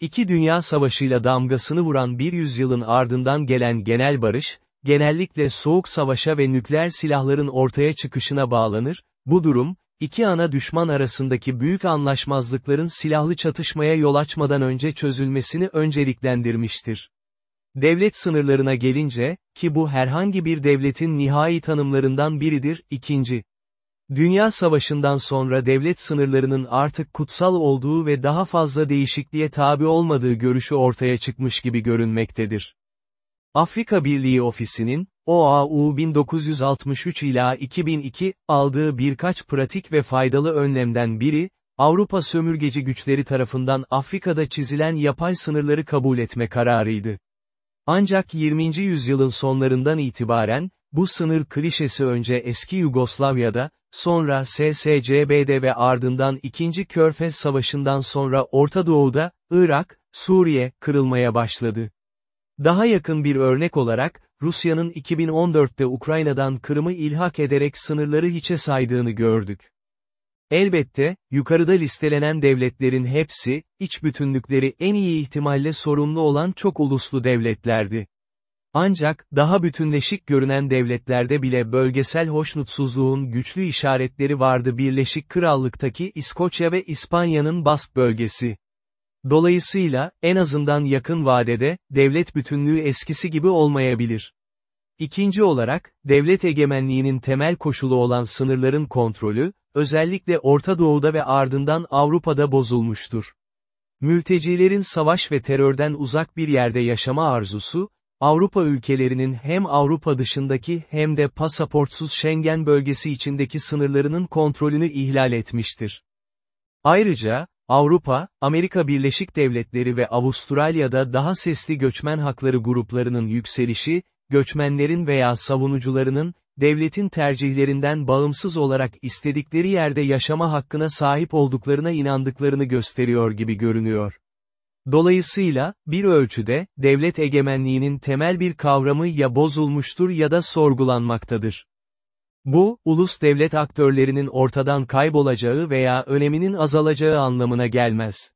İki dünya savaşıyla damgasını vuran bir yüzyılın ardından gelen genel barış, genellikle soğuk savaşa ve nükleer silahların ortaya çıkışına bağlanır, bu durum, iki ana düşman arasındaki büyük anlaşmazlıkların silahlı çatışmaya yol açmadan önce çözülmesini önceliklendirmiştir. Devlet sınırlarına gelince, ki bu herhangi bir devletin nihai tanımlarından biridir, ikinci. Dünya Savaşı'ndan sonra devlet sınırlarının artık kutsal olduğu ve daha fazla değişikliğe tabi olmadığı görüşü ortaya çıkmış gibi görünmektedir. Afrika Birliği Ofisi'nin, OAU 1963 ila 2002, aldığı birkaç pratik ve faydalı önlemden biri, Avrupa sömürgeci güçleri tarafından Afrika'da çizilen yapay sınırları kabul etme kararıydı. Ancak 20. yüzyılın sonlarından itibaren, bu sınır klişesi önce eski Yugoslavya'da, sonra SSCB'de ve ardından 2. Körfez Savaşı'ndan sonra Orta Doğu'da, Irak, Suriye, kırılmaya başladı. Daha yakın bir örnek olarak, Rusya'nın 2014'te Ukrayna'dan Kırım'ı ilhak ederek sınırları hiçe saydığını gördük. Elbette, yukarıda listelenen devletlerin hepsi, iç bütünlükleri en iyi ihtimalle sorumlu olan çok uluslu devletlerdi. Ancak, daha bütünleşik görünen devletlerde bile bölgesel hoşnutsuzluğun güçlü işaretleri vardı Birleşik Krallık'taki İskoçya ve İspanya'nın Bask bölgesi. Dolayısıyla, en azından yakın vadede, devlet bütünlüğü eskisi gibi olmayabilir. İkinci olarak, devlet egemenliğinin temel koşulu olan sınırların kontrolü, özellikle Orta Doğu'da ve ardından Avrupa'da bozulmuştur. Mültecilerin savaş ve terörden uzak bir yerde yaşama arzusu, Avrupa ülkelerinin hem Avrupa dışındaki hem de pasaportsuz Schengen bölgesi içindeki sınırlarının kontrolünü ihlal etmiştir. Ayrıca, Avrupa, Amerika Birleşik Devletleri ve Avustralya'da daha sesli göçmen hakları gruplarının yükselişi, göçmenlerin veya savunucularının, devletin tercihlerinden bağımsız olarak istedikleri yerde yaşama hakkına sahip olduklarına inandıklarını gösteriyor gibi görünüyor. Dolayısıyla, bir ölçüde, devlet egemenliğinin temel bir kavramı ya bozulmuştur ya da sorgulanmaktadır. Bu, ulus devlet aktörlerinin ortadan kaybolacağı veya öneminin azalacağı anlamına gelmez.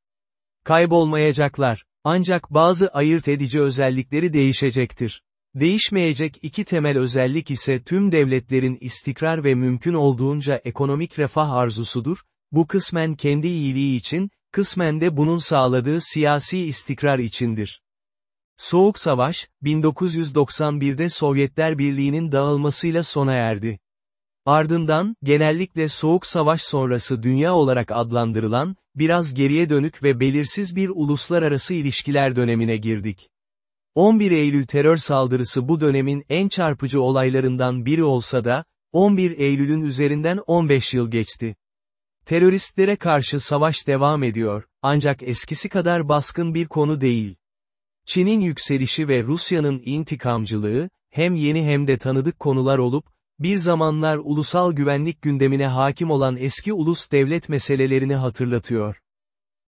Kaybolmayacaklar, ancak bazı ayırt edici özellikleri değişecektir. Değişmeyecek iki temel özellik ise tüm devletlerin istikrar ve mümkün olduğunca ekonomik refah arzusudur, bu kısmen kendi iyiliği için, kısmen de bunun sağladığı siyasi istikrar içindir. Soğuk Savaş, 1991'de Sovyetler Birliği'nin dağılmasıyla sona erdi. Ardından, genellikle Soğuk Savaş sonrası dünya olarak adlandırılan, biraz geriye dönük ve belirsiz bir uluslararası ilişkiler dönemine girdik. 11 Eylül terör saldırısı bu dönemin en çarpıcı olaylarından biri olsa da, 11 Eylül'ün üzerinden 15 yıl geçti. Teröristlere karşı savaş devam ediyor, ancak eskisi kadar baskın bir konu değil. Çin'in yükselişi ve Rusya'nın intikamcılığı, hem yeni hem de tanıdık konular olup, bir zamanlar ulusal güvenlik gündemine hakim olan eski ulus devlet meselelerini hatırlatıyor.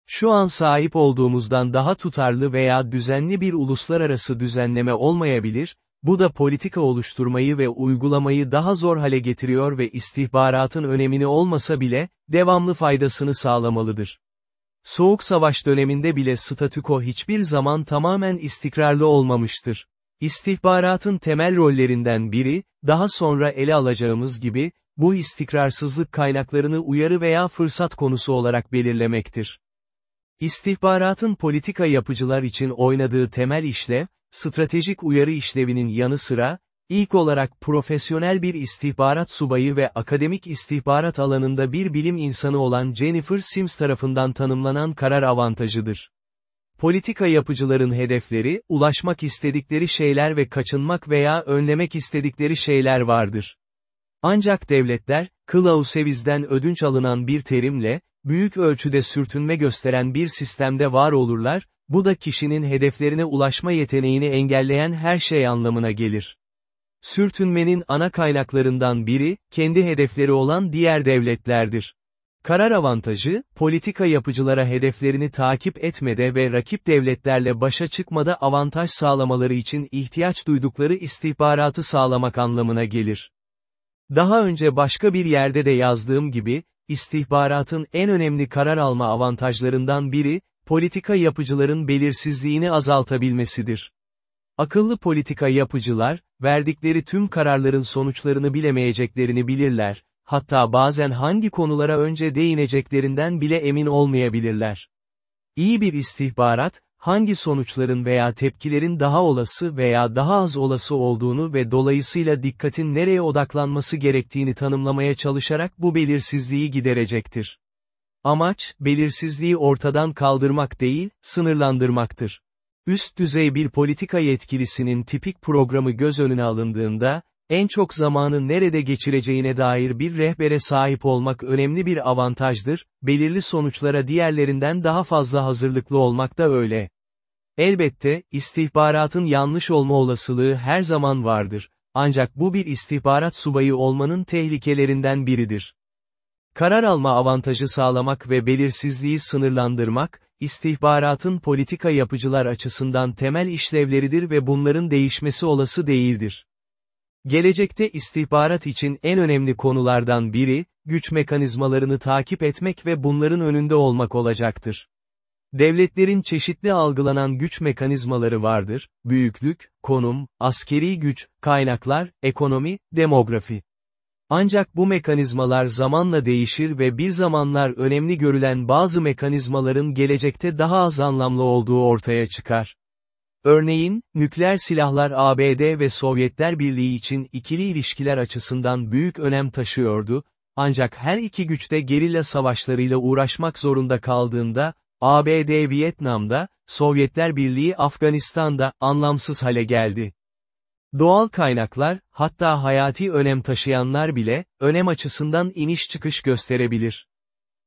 Şu an sahip olduğumuzdan daha tutarlı veya düzenli bir uluslararası düzenleme olmayabilir, bu da politika oluşturmayı ve uygulamayı daha zor hale getiriyor ve istihbaratın önemini olmasa bile, devamlı faydasını sağlamalıdır. Soğuk Savaş döneminde bile statüko hiçbir zaman tamamen istikrarlı olmamıştır. İstihbaratın temel rollerinden biri, daha sonra ele alacağımız gibi, bu istikrarsızlık kaynaklarını uyarı veya fırsat konusu olarak belirlemektir. İstihbaratın politika yapıcılar için oynadığı temel işlev, stratejik uyarı işlevinin yanı sıra, ilk olarak profesyonel bir istihbarat subayı ve akademik istihbarat alanında bir bilim insanı olan Jennifer Sims tarafından tanımlanan karar avantajıdır. Politika yapıcıların hedefleri, ulaşmak istedikleri şeyler ve kaçınmak veya önlemek istedikleri şeyler vardır. Ancak devletler, Clausewitz'den ödünç alınan bir terimle, büyük ölçüde sürtünme gösteren bir sistemde var olurlar, bu da kişinin hedeflerine ulaşma yeteneğini engelleyen her şey anlamına gelir. Sürtünmenin ana kaynaklarından biri, kendi hedefleri olan diğer devletlerdir. Karar avantajı, politika yapıcılara hedeflerini takip etmede ve rakip devletlerle başa çıkmada avantaj sağlamaları için ihtiyaç duydukları istihbaratı sağlamak anlamına gelir. Daha önce başka bir yerde de yazdığım gibi, istihbaratın en önemli karar alma avantajlarından biri, politika yapıcıların belirsizliğini azaltabilmesidir. Akıllı politika yapıcılar, verdikleri tüm kararların sonuçlarını bilemeyeceklerini bilirler, hatta bazen hangi konulara önce değineceklerinden bile emin olmayabilirler. İyi bir istihbarat, hangi sonuçların veya tepkilerin daha olası veya daha az olası olduğunu ve dolayısıyla dikkatin nereye odaklanması gerektiğini tanımlamaya çalışarak bu belirsizliği giderecektir. Amaç, belirsizliği ortadan kaldırmak değil, sınırlandırmaktır. Üst düzey bir politika yetkilisinin tipik programı göz önüne alındığında, en çok zamanı nerede geçireceğine dair bir rehbere sahip olmak önemli bir avantajdır, belirli sonuçlara diğerlerinden daha fazla hazırlıklı olmak da öyle. Elbette, istihbaratın yanlış olma olasılığı her zaman vardır, ancak bu bir istihbarat subayı olmanın tehlikelerinden biridir. Karar alma avantajı sağlamak ve belirsizliği sınırlandırmak, istihbaratın politika yapıcılar açısından temel işlevleridir ve bunların değişmesi olası değildir. Gelecekte istihbarat için en önemli konulardan biri, güç mekanizmalarını takip etmek ve bunların önünde olmak olacaktır. Devletlerin çeşitli algılanan güç mekanizmaları vardır, büyüklük, konum, askeri güç, kaynaklar, ekonomi, demografi. Ancak bu mekanizmalar zamanla değişir ve bir zamanlar önemli görülen bazı mekanizmaların gelecekte daha az anlamlı olduğu ortaya çıkar. Örneğin, nükleer silahlar ABD ve Sovyetler Birliği için ikili ilişkiler açısından büyük önem taşıyordu, ancak her iki güçte gerilla savaşlarıyla uğraşmak zorunda kaldığında, ABD Vietnam'da, Sovyetler Birliği Afganistan'da anlamsız hale geldi. Doğal kaynaklar, hatta hayati önem taşıyanlar bile, önem açısından iniş çıkış gösterebilir.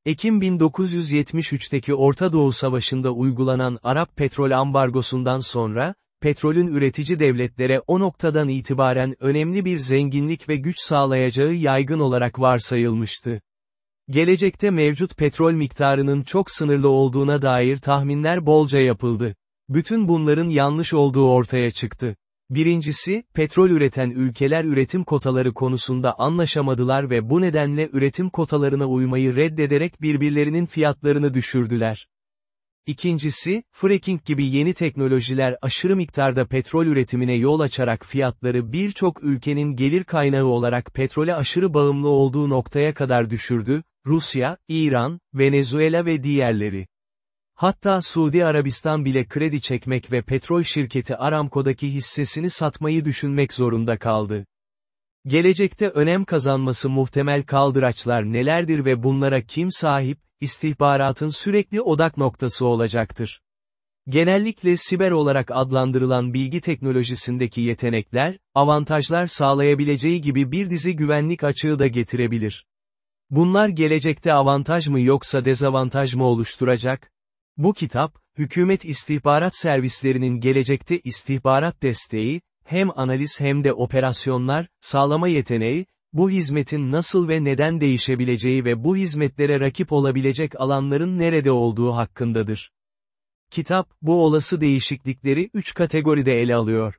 Ekim 1973'teki Orta Doğu Savaşı'nda uygulanan Arap petrol ambargosundan sonra, petrolün üretici devletlere o noktadan itibaren önemli bir zenginlik ve güç sağlayacağı yaygın olarak varsayılmıştı. Gelecekte mevcut petrol miktarının çok sınırlı olduğuna dair tahminler bolca yapıldı. Bütün bunların yanlış olduğu ortaya çıktı. Birincisi, petrol üreten ülkeler üretim kotaları konusunda anlaşamadılar ve bu nedenle üretim kotalarına uymayı reddederek birbirlerinin fiyatlarını düşürdüler. İkincisi, fracking gibi yeni teknolojiler aşırı miktarda petrol üretimine yol açarak fiyatları birçok ülkenin gelir kaynağı olarak petrole aşırı bağımlı olduğu noktaya kadar düşürdü, Rusya, İran, Venezuela ve diğerleri. Hatta Suudi Arabistan bile kredi çekmek ve petrol şirketi Aramco'daki hissesini satmayı düşünmek zorunda kaldı. Gelecekte önem kazanması muhtemel kaldıraçlar nelerdir ve bunlara kim sahip, istihbaratın sürekli odak noktası olacaktır. Genellikle siber olarak adlandırılan bilgi teknolojisindeki yetenekler, avantajlar sağlayabileceği gibi bir dizi güvenlik açığı da getirebilir. Bunlar gelecekte avantaj mı yoksa dezavantaj mı oluşturacak? Bu kitap, hükümet istihbarat servislerinin gelecekte istihbarat desteği, hem analiz hem de operasyonlar, sağlama yeteneği, bu hizmetin nasıl ve neden değişebileceği ve bu hizmetlere rakip olabilecek alanların nerede olduğu hakkındadır. Kitap, bu olası değişiklikleri üç kategoride ele alıyor.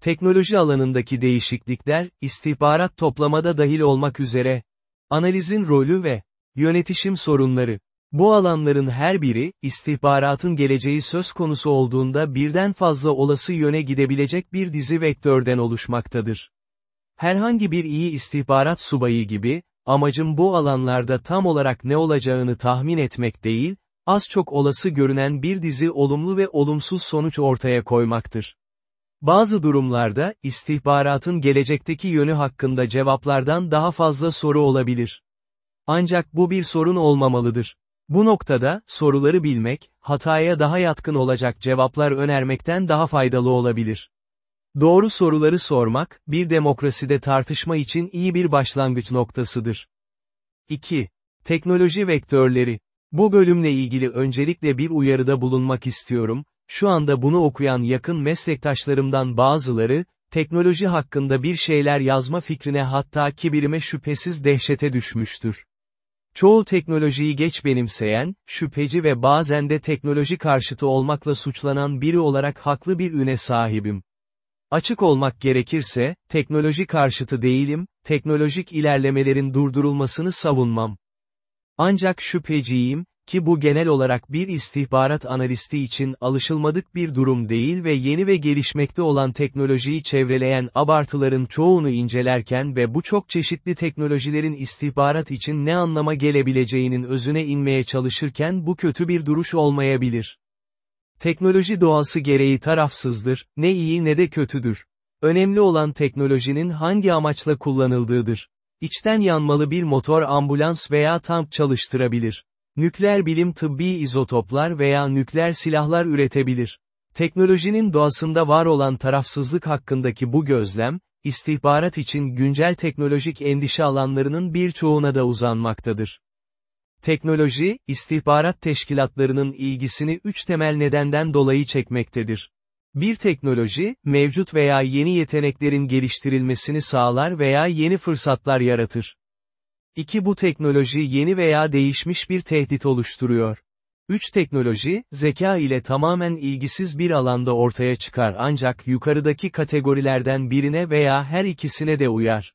Teknoloji alanındaki değişiklikler, istihbarat toplamada dahil olmak üzere, analizin rolü ve yönetişim sorunları, Bu alanların her biri, istihbaratın geleceği söz konusu olduğunda birden fazla olası yöne gidebilecek bir dizi vektörden oluşmaktadır. Herhangi bir iyi istihbarat subayı gibi, amacım bu alanlarda tam olarak ne olacağını tahmin etmek değil, az çok olası görünen bir dizi olumlu ve olumsuz sonuç ortaya koymaktır. Bazı durumlarda, istihbaratın gelecekteki yönü hakkında cevaplardan daha fazla soru olabilir. Ancak bu bir sorun olmamalıdır. Bu noktada, soruları bilmek, hataya daha yatkın olacak cevaplar önermekten daha faydalı olabilir. Doğru soruları sormak, bir demokraside tartışma için iyi bir başlangıç noktasıdır. 2. Teknoloji vektörleri. Bu bölümle ilgili öncelikle bir uyarıda bulunmak istiyorum, şu anda bunu okuyan yakın meslektaşlarımdan bazıları, teknoloji hakkında bir şeyler yazma fikrine hatta kibirime şüphesiz dehşete düşmüştür. Çoğu teknolojiyi geç benimseyen, şüpheci ve bazen de teknoloji karşıtı olmakla suçlanan biri olarak haklı bir üne sahibim. Açık olmak gerekirse, teknoloji karşıtı değilim, teknolojik ilerlemelerin durdurulmasını savunmam. Ancak şüpheciyim, ki bu genel olarak bir istihbarat analisti için alışılmadık bir durum değil ve yeni ve gelişmekte olan teknolojiyi çevreleyen abartıların çoğunu incelerken ve bu çok çeşitli teknolojilerin istihbarat için ne anlama gelebileceğinin özüne inmeye çalışırken bu kötü bir duruş olmayabilir. Teknoloji doğası gereği tarafsızdır, ne iyi ne de kötüdür. Önemli olan teknolojinin hangi amaçla kullanıldığıdır. İçten yanmalı bir motor ambulans veya tank çalıştırabilir. Nükleer bilim tıbbi izotoplar veya nükleer silahlar üretebilir. Teknolojinin doğasında var olan tarafsızlık hakkındaki bu gözlem, istihbarat için güncel teknolojik endişe alanlarının birçoğuna da uzanmaktadır. Teknoloji, istihbarat teşkilatlarının ilgisini üç temel nedenden dolayı çekmektedir. Bir teknoloji, mevcut veya yeni yeteneklerin geliştirilmesini sağlar veya yeni fırsatlar yaratır. 2. Bu teknoloji yeni veya değişmiş bir tehdit oluşturuyor. 3. Teknoloji, zeka ile tamamen ilgisiz bir alanda ortaya çıkar ancak yukarıdaki kategorilerden birine veya her ikisine de uyar.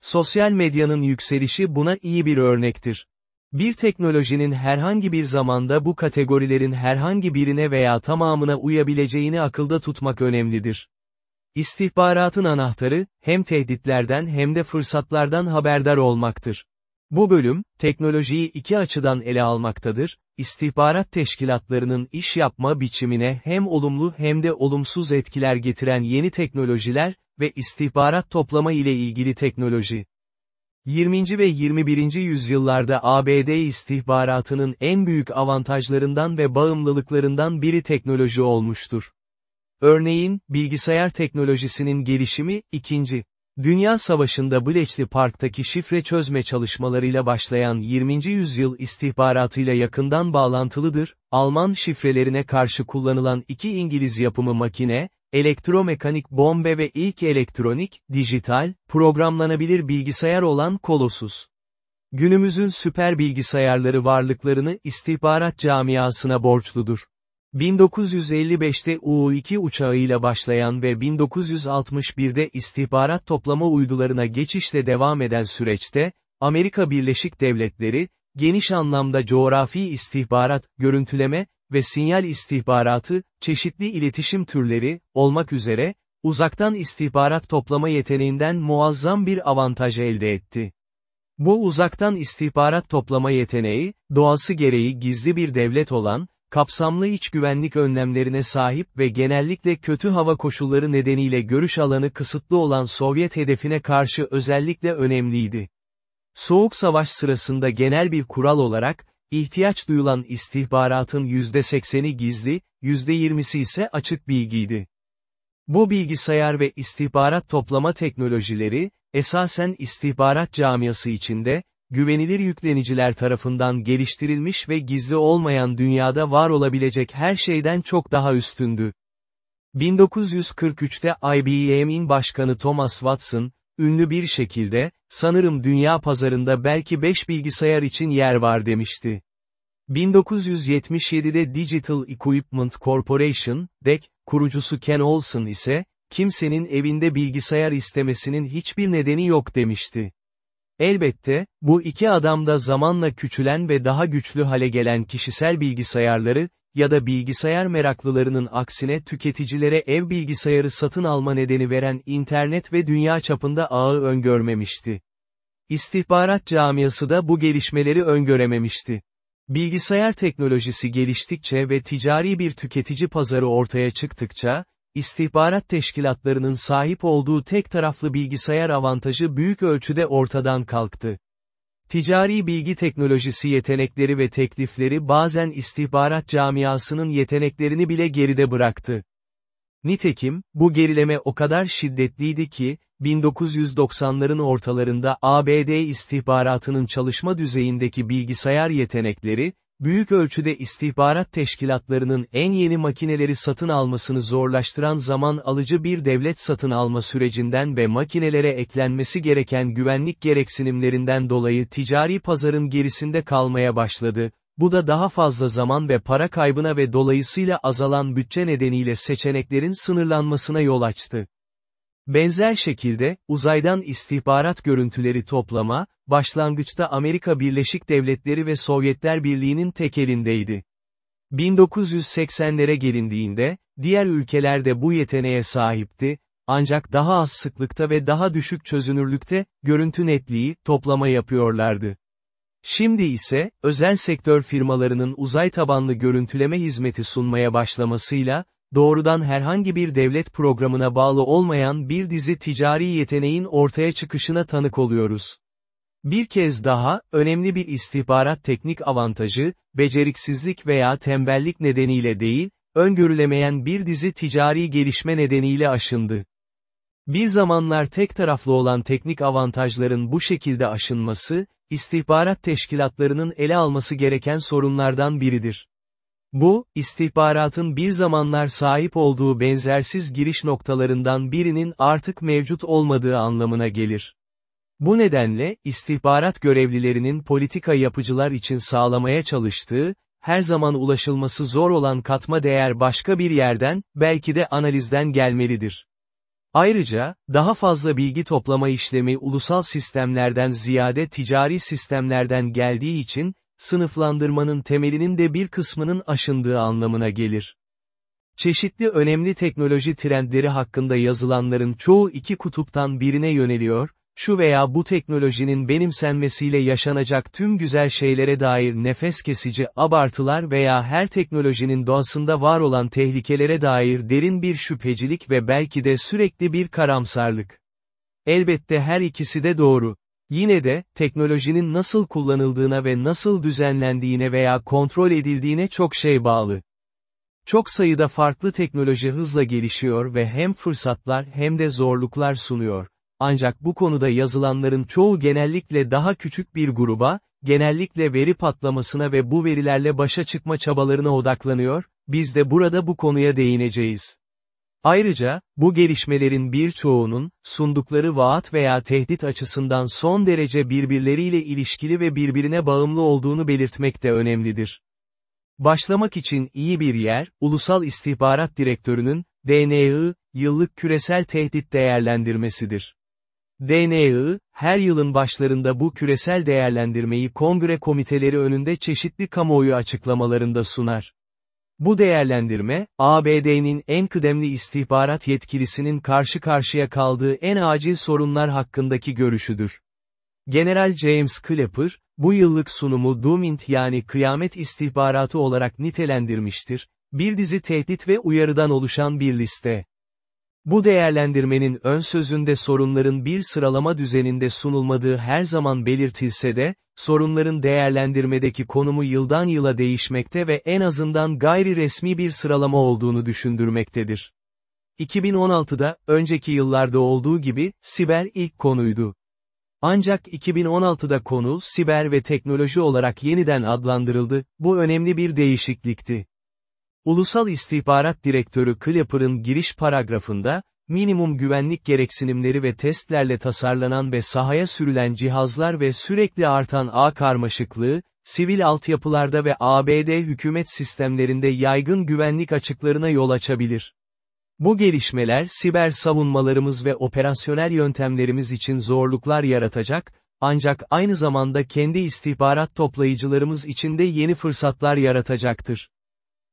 Sosyal medyanın yükselişi buna iyi bir örnektir. Bir teknolojinin herhangi bir zamanda bu kategorilerin herhangi birine veya tamamına uyabileceğini akılda tutmak önemlidir. İstihbaratın anahtarı, hem tehditlerden hem de fırsatlardan haberdar olmaktır. Bu bölüm, teknolojiyi iki açıdan ele almaktadır, istihbarat teşkilatlarının iş yapma biçimine hem olumlu hem de olumsuz etkiler getiren yeni teknolojiler ve istihbarat toplama ile ilgili teknoloji. 20. ve 21. yüzyıllarda ABD istihbaratının en büyük avantajlarından ve bağımlılıklarından biri teknoloji olmuştur. Örneğin, bilgisayar teknolojisinin gelişimi, 2. Dünya Savaşı'nda Bletchley Park'taki şifre çözme çalışmalarıyla başlayan 20. yüzyıl istihbaratıyla yakından bağlantılıdır, Alman şifrelerine karşı kullanılan iki İngiliz yapımı makine, elektromekanik bombe ve ilk elektronik, dijital, programlanabilir bilgisayar olan Colossus. Günümüzün süper bilgisayarları varlıklarını istihbarat camiasına borçludur. 1955'te U-2 uçağıyla başlayan ve 1961'de istihbarat toplama uydularına geçişle devam eden süreçte, Amerika Birleşik Devletleri, geniş anlamda coğrafi istihbarat, görüntüleme ve sinyal istihbaratı, çeşitli iletişim türleri, olmak üzere, uzaktan istihbarat toplama yeteneğinden muazzam bir avantaj elde etti. Bu uzaktan istihbarat toplama yeteneği, doğası gereği gizli bir devlet olan, kapsamlı iç güvenlik önlemlerine sahip ve genellikle kötü hava koşulları nedeniyle görüş alanı kısıtlı olan Sovyet hedefine karşı özellikle önemliydi. Soğuk Savaş sırasında genel bir kural olarak, ihtiyaç duyulan istihbaratın %80'i gizli, %20'si ise açık bilgiydi. Bu bilgisayar ve istihbarat toplama teknolojileri, esasen istihbarat camiası içinde, güvenilir yükleniciler tarafından geliştirilmiş ve gizli olmayan dünyada var olabilecek her şeyden çok daha üstündü. 1943'te IBM'in başkanı Thomas Watson, ünlü bir şekilde, sanırım dünya pazarında belki 5 bilgisayar için yer var demişti. 1977'de Digital Equipment Corporation, DEC, kurucusu Ken Olsen ise, kimsenin evinde bilgisayar istemesinin hiçbir nedeni yok demişti. Elbette, bu iki adam da zamanla küçülen ve daha güçlü hale gelen kişisel bilgisayarları, ya da bilgisayar meraklılarının aksine tüketicilere ev bilgisayarı satın alma nedeni veren internet ve dünya çapında ağı öngörmemişti. İstihbarat camiası da bu gelişmeleri öngörememişti. Bilgisayar teknolojisi geliştikçe ve ticari bir tüketici pazarı ortaya çıktıkça, istihbarat teşkilatlarının sahip olduğu tek taraflı bilgisayar avantajı büyük ölçüde ortadan kalktı. Ticari bilgi teknolojisi yetenekleri ve teklifleri bazen istihbarat camiasının yeteneklerini bile geride bıraktı. Nitekim, bu gerileme o kadar şiddetliydi ki, 1990'ların ortalarında ABD istihbaratının çalışma düzeyindeki bilgisayar yetenekleri, büyük ölçüde istihbarat teşkilatlarının en yeni makineleri satın almasını zorlaştıran zaman alıcı bir devlet satın alma sürecinden ve makinelere eklenmesi gereken güvenlik gereksinimlerinden dolayı ticari pazarın gerisinde kalmaya başladı, bu da daha fazla zaman ve para kaybına ve dolayısıyla azalan bütçe nedeniyle seçeneklerin sınırlanmasına yol açtı. Benzer şekilde, uzaydan istihbarat görüntüleri toplama, başlangıçta Amerika Birleşik Devletleri ve Sovyetler Birliği'nin tek elindeydi. 1980'lere gelindiğinde, diğer ülkeler de bu yeteneğe sahipti, ancak daha az sıklıkta ve daha düşük çözünürlükte, görüntü netliği, toplama yapıyorlardı. Şimdi ise, özel sektör firmalarının uzay tabanlı görüntüleme hizmeti sunmaya başlamasıyla, doğrudan herhangi bir devlet programına bağlı olmayan bir dizi ticari yeteneğin ortaya çıkışına tanık oluyoruz. Bir kez daha, önemli bir istihbarat teknik avantajı, beceriksizlik veya tembellik nedeniyle değil, öngörülemeyen bir dizi ticari gelişme nedeniyle aşındı. Bir zamanlar tek taraflı olan teknik avantajların bu şekilde aşınması, istihbarat teşkilatlarının ele alması gereken sorunlardan biridir. Bu, istihbaratın bir zamanlar sahip olduğu benzersiz giriş noktalarından birinin artık mevcut olmadığı anlamına gelir. Bu nedenle, istihbarat görevlilerinin politika yapıcılar için sağlamaya çalıştığı, her zaman ulaşılması zor olan katma değer başka bir yerden, belki de analizden gelmelidir. Ayrıca, daha fazla bilgi toplama işlemi ulusal sistemlerden ziyade ticari sistemlerden geldiği için, sınıflandırmanın temelinin de bir kısmının aşındığı anlamına gelir. Çeşitli önemli teknoloji trendleri hakkında yazılanların çoğu iki kutuptan birine yöneliyor, şu veya bu teknolojinin benimsenmesiyle yaşanacak tüm güzel şeylere dair nefes kesici abartılar veya her teknolojinin doğasında var olan tehlikelere dair derin bir şüphecilik ve belki de sürekli bir karamsarlık. Elbette her ikisi de doğru. Yine de, teknolojinin nasıl kullanıldığına ve nasıl düzenlendiğine veya kontrol edildiğine çok şey bağlı. Çok sayıda farklı teknoloji hızla gelişiyor ve hem fırsatlar hem de zorluklar sunuyor. Ancak bu konuda yazılanların çoğu genellikle daha küçük bir gruba, genellikle veri patlamasına ve bu verilerle başa çıkma çabalarına odaklanıyor, biz de burada bu konuya değineceğiz. Ayrıca, bu gelişmelerin birçoğunun, sundukları vaat veya tehdit açısından son derece birbirleriyle ilişkili ve birbirine bağımlı olduğunu belirtmek de önemlidir. Başlamak için iyi bir yer, Ulusal İstihbarat Direktörü'nün, DNI, yıllık küresel tehdit değerlendirmesidir. DNI, her yılın başlarında bu küresel değerlendirmeyi kongre komiteleri önünde çeşitli kamuoyu açıklamalarında sunar. Bu değerlendirme, ABD'nin en kıdemli istihbarat yetkilisinin karşı karşıya kaldığı en acil sorunlar hakkındaki görüşüdür. General James Clapper, bu yıllık sunumu Doomint yani kıyamet istihbaratı olarak nitelendirmiştir, bir dizi tehdit ve uyarıdan oluşan bir liste. Bu değerlendirmenin ön sözünde sorunların bir sıralama düzeninde sunulmadığı her zaman belirtilse de, sorunların değerlendirmedeki konumu yıldan yıla değişmekte ve en azından gayri resmi bir sıralama olduğunu düşündürmektedir. 2016'da, önceki yıllarda olduğu gibi, siber ilk konuydu. Ancak 2016'da konu siber ve teknoloji olarak yeniden adlandırıldı, bu önemli bir değişiklikti. Ulusal İstihbarat Direktörü Clapper'ın giriş paragrafında, minimum güvenlik gereksinimleri ve testlerle tasarlanan ve sahaya sürülen cihazlar ve sürekli artan ağ karmaşıklığı, sivil altyapılarda ve ABD hükümet sistemlerinde yaygın güvenlik açıklarına yol açabilir. Bu gelişmeler siber savunmalarımız ve operasyonel yöntemlerimiz için zorluklar yaratacak, ancak aynı zamanda kendi istihbarat toplayıcılarımız içinde yeni fırsatlar yaratacaktır.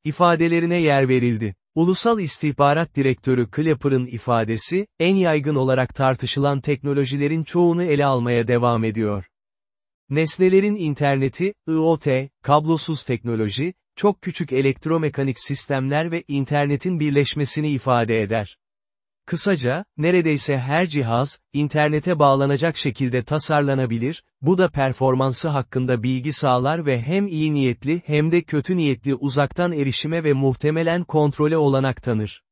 İfadelerine yer verildi. Ulusal İstihbarat Direktörü Clapper'ın ifadesi, en yaygın olarak tartışılan teknolojilerin çoğunu ele almaya devam ediyor. Nesnelerin interneti, IoT, kablosuz teknoloji, çok küçük elektromekanik sistemler ve internetin birleşmesini ifade eder. Kısaca, neredeyse her cihaz, internete bağlanacak şekilde tasarlanabilir, bu da performansı hakkında bilgi sağlar ve hem iyi niyetli hem de kötü niyetli uzaktan erişime ve muhtemelen kontrole olanak tanır.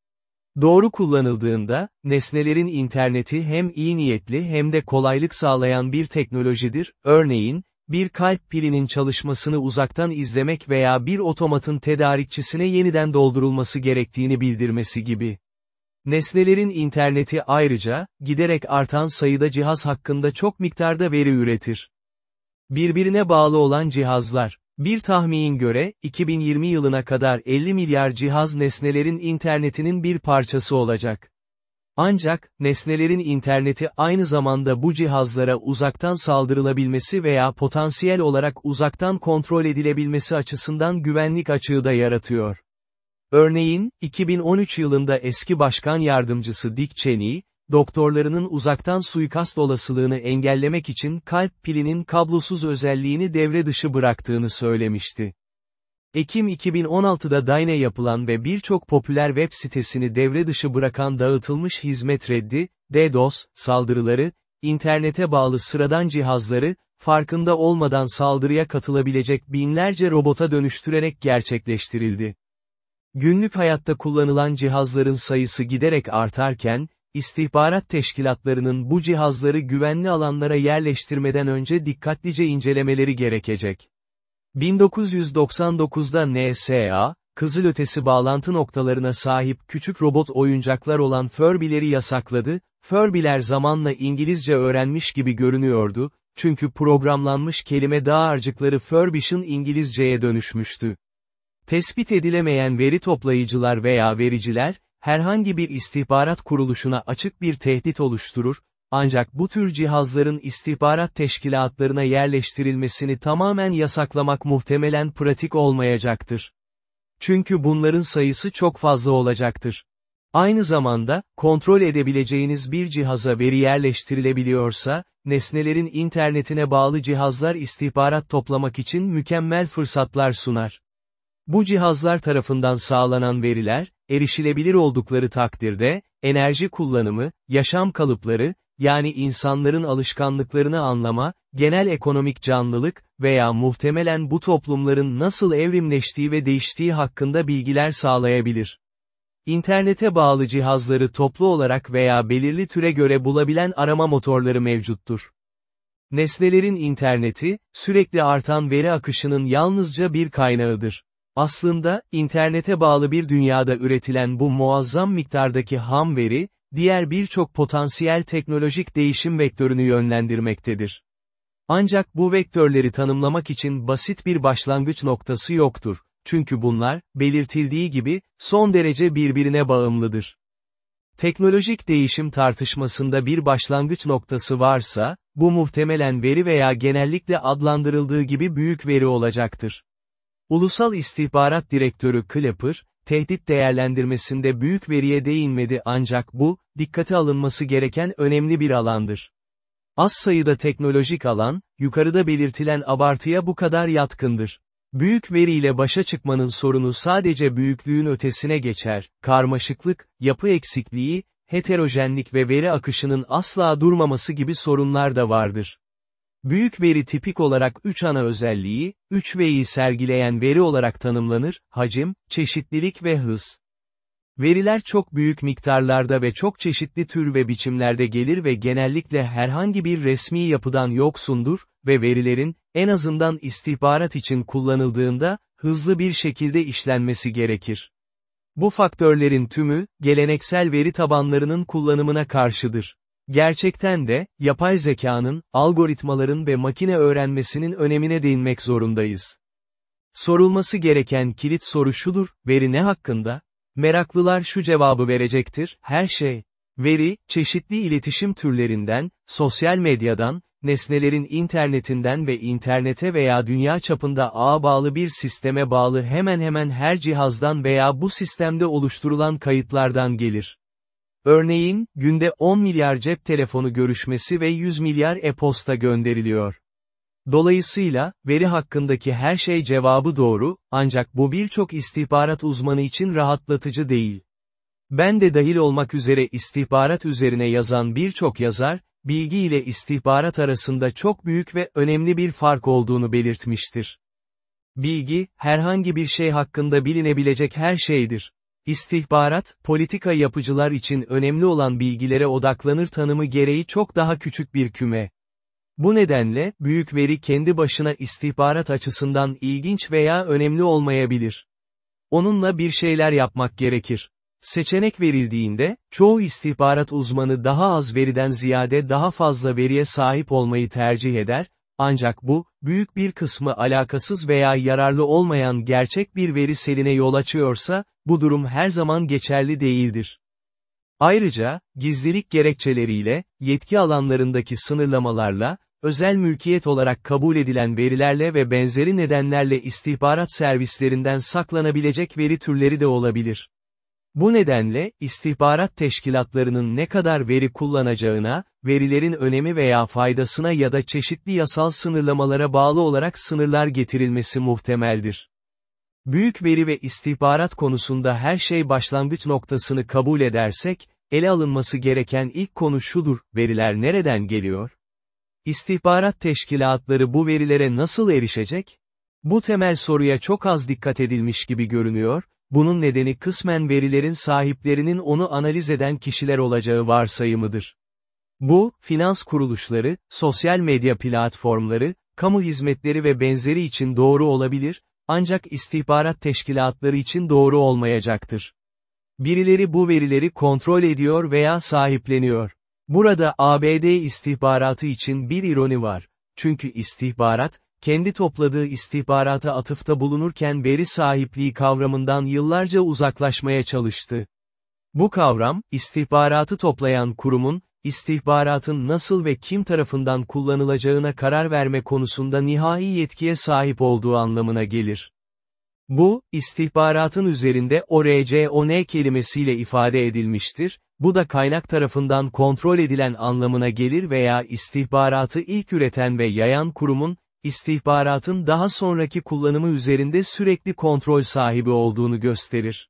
Doğru kullanıldığında, nesnelerin interneti hem iyi niyetli hem de kolaylık sağlayan bir teknolojidir, örneğin, bir kalp pilinin çalışmasını uzaktan izlemek veya bir otomatın tedarikçisine yeniden doldurulması gerektiğini bildirmesi gibi. Nesnelerin interneti ayrıca, giderek artan sayıda cihaz hakkında çok miktarda veri üretir. Birbirine bağlı olan cihazlar. Bir tahmin göre, 2020 yılına kadar 50 milyar cihaz nesnelerin internetinin bir parçası olacak. Ancak, nesnelerin interneti aynı zamanda bu cihazlara uzaktan saldırılabilmesi veya potansiyel olarak uzaktan kontrol edilebilmesi açısından güvenlik açığı da yaratıyor. Örneğin, 2013 yılında eski başkan yardımcısı Dick Cheney, doktorlarının uzaktan suikast olasılığını engellemek için kalp pilinin kablosuz özelliğini devre dışı bıraktığını söylemişti. Ekim 2016'da Dyne yapılan ve birçok popüler web sitesini devre dışı bırakan dağıtılmış hizmet reddi, DDoS, saldırıları, internete bağlı sıradan cihazları, farkında olmadan saldırıya katılabilecek binlerce robota dönüştürerek gerçekleştirildi. Günlük hayatta kullanılan cihazların sayısı giderek artarken, istihbarat teşkilatlarının bu cihazları güvenli alanlara yerleştirmeden önce dikkatlice incelemeleri gerekecek. 1999'da NSA, kızılötesi bağlantı noktalarına sahip küçük robot oyuncaklar olan Furby'leri yasakladı, Furby'ler zamanla İngilizce öğrenmiş gibi görünüyordu, çünkü programlanmış kelime dağarcıkları Furbish'ın İngilizceye dönüşmüştü. Tespit edilemeyen veri toplayıcılar veya vericiler, herhangi bir istihbarat kuruluşuna açık bir tehdit oluşturur, ancak bu tür cihazların istihbarat teşkilatlarına yerleştirilmesini tamamen yasaklamak muhtemelen pratik olmayacaktır. Çünkü bunların sayısı çok fazla olacaktır. Aynı zamanda, kontrol edebileceğiniz bir cihaza veri yerleştirilebiliyorsa, nesnelerin internetine bağlı cihazlar istihbarat toplamak için mükemmel fırsatlar sunar. Bu cihazlar tarafından sağlanan veriler, erişilebilir oldukları takdirde, enerji kullanımı, yaşam kalıpları, yani insanların alışkanlıklarını anlama, genel ekonomik canlılık veya muhtemelen bu toplumların nasıl evrimleştiği ve değiştiği hakkında bilgiler sağlayabilir. İnternete bağlı cihazları toplu olarak veya belirli türe göre bulabilen arama motorları mevcuttur. Nesnelerin interneti, sürekli artan veri akışının yalnızca bir kaynağıdır. Aslında, internete bağlı bir dünyada üretilen bu muazzam miktardaki ham veri, diğer birçok potansiyel teknolojik değişim vektörünü yönlendirmektedir. Ancak bu vektörleri tanımlamak için basit bir başlangıç noktası yoktur. Çünkü bunlar, belirtildiği gibi, son derece birbirine bağımlıdır. Teknolojik değişim tartışmasında bir başlangıç noktası varsa, bu muhtemelen veri veya genellikle adlandırıldığı gibi büyük veri olacaktır. Ulusal İstihbarat Direktörü Clapper, tehdit değerlendirmesinde büyük veriye değinmedi ancak bu, dikkate alınması gereken önemli bir alandır. Az sayıda teknolojik alan, yukarıda belirtilen abartıya bu kadar yatkındır. Büyük veriyle başa çıkmanın sorunu sadece büyüklüğün ötesine geçer, karmaşıklık, yapı eksikliği, heterojenlik ve veri akışının asla durmaması gibi sorunlar da vardır. Büyük veri tipik olarak 3 ana özelliği, 3 V'yi sergileyen veri olarak tanımlanır, hacim, çeşitlilik ve hız. Veriler çok büyük miktarlarda ve çok çeşitli tür ve biçimlerde gelir ve genellikle herhangi bir resmi yapıdan yoksundur ve verilerin, en azından istihbarat için kullanıldığında, hızlı bir şekilde işlenmesi gerekir. Bu faktörlerin tümü, geleneksel veri tabanlarının kullanımına karşıdır. Gerçekten de, yapay zekanın, algoritmaların ve makine öğrenmesinin önemine değinmek zorundayız. Sorulması gereken kilit soru şudur, veri ne hakkında? Meraklılar şu cevabı verecektir, her şey. Veri, çeşitli iletişim türlerinden, sosyal medyadan, nesnelerin internetinden ve internete veya dünya çapında ağa bağlı bir sisteme bağlı hemen hemen her cihazdan veya bu sistemde oluşturulan kayıtlardan gelir. Örneğin, günde 10 milyar cep telefonu görüşmesi ve 100 milyar e-posta gönderiliyor. Dolayısıyla, veri hakkındaki her şey cevabı doğru, ancak bu birçok istihbarat uzmanı için rahatlatıcı değil. Ben de dahil olmak üzere istihbarat üzerine yazan birçok yazar, bilgi ile istihbarat arasında çok büyük ve önemli bir fark olduğunu belirtmiştir. Bilgi, herhangi bir şey hakkında bilinebilecek her şeydir. İstihbarat, politika yapıcılar için önemli olan bilgilere odaklanır tanımı gereği çok daha küçük bir küme. Bu nedenle, büyük veri kendi başına istihbarat açısından ilginç veya önemli olmayabilir. Onunla bir şeyler yapmak gerekir. Seçenek verildiğinde, çoğu istihbarat uzmanı daha az veriden ziyade daha fazla veriye sahip olmayı tercih eder, ancak bu, büyük bir kısmı alakasız veya yararlı olmayan gerçek bir veri seline yol açıyorsa, bu durum her zaman geçerli değildir. Ayrıca, gizlilik gerekçeleriyle, yetki alanlarındaki sınırlamalarla, özel mülkiyet olarak kabul edilen verilerle ve benzeri nedenlerle istihbarat servislerinden saklanabilecek veri türleri de olabilir. Bu nedenle, istihbarat teşkilatlarının ne kadar veri kullanacağına, verilerin önemi veya faydasına ya da çeşitli yasal sınırlamalara bağlı olarak sınırlar getirilmesi muhtemeldir. Büyük veri ve istihbarat konusunda her şey başlangıç noktasını kabul edersek, ele alınması gereken ilk konu şudur, veriler nereden geliyor? İstihbarat teşkilatları bu verilere nasıl erişecek? Bu temel soruya çok az dikkat edilmiş gibi görünüyor, bunun nedeni kısmen verilerin sahiplerinin onu analiz eden kişiler olacağı varsayımıdır. Bu, finans kuruluşları, sosyal medya platformları, kamu hizmetleri ve benzeri için doğru olabilir, ancak istihbarat teşkilatları için doğru olmayacaktır. Birileri bu verileri kontrol ediyor veya sahipleniyor. Burada ABD istihbaratı için bir ironi var. Çünkü istihbarat, kendi topladığı istihbarata atıfta bulunurken veri sahipliği kavramından yıllarca uzaklaşmaya çalıştı. Bu kavram, istihbaratı toplayan kurumun, istihbaratın nasıl ve kim tarafından kullanılacağına karar verme konusunda nihai yetkiye sahip olduğu anlamına gelir. Bu, istihbaratın üzerinde ORCON kelimesiyle ifade edilmiştir, bu da kaynak tarafından kontrol edilen anlamına gelir veya istihbaratı ilk üreten ve yayan kurumun, istihbaratın daha sonraki kullanımı üzerinde sürekli kontrol sahibi olduğunu gösterir.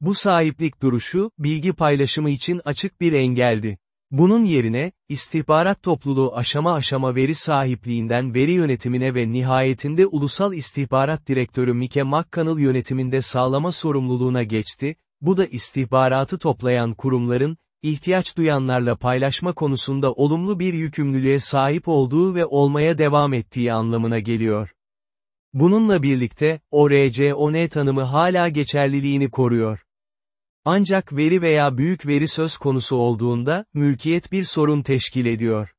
Bu sahiplik duruşu, bilgi paylaşımı için açık bir engeldi. Bunun yerine, istihbarat topluluğu aşama aşama veri sahipliğinden veri yönetimine ve nihayetinde Ulusal İstihbarat Direktörü Mike McConnell yönetiminde sağlama sorumluluğuna geçti, bu da istihbaratı toplayan kurumların, ihtiyaç duyanlarla paylaşma konusunda olumlu bir yükümlülüğe sahip olduğu ve olmaya devam ettiği anlamına geliyor. Bununla birlikte, ORCON tanımı hala geçerliliğini koruyor. Ancak veri veya büyük veri söz konusu olduğunda, mülkiyet bir sorun teşkil ediyor.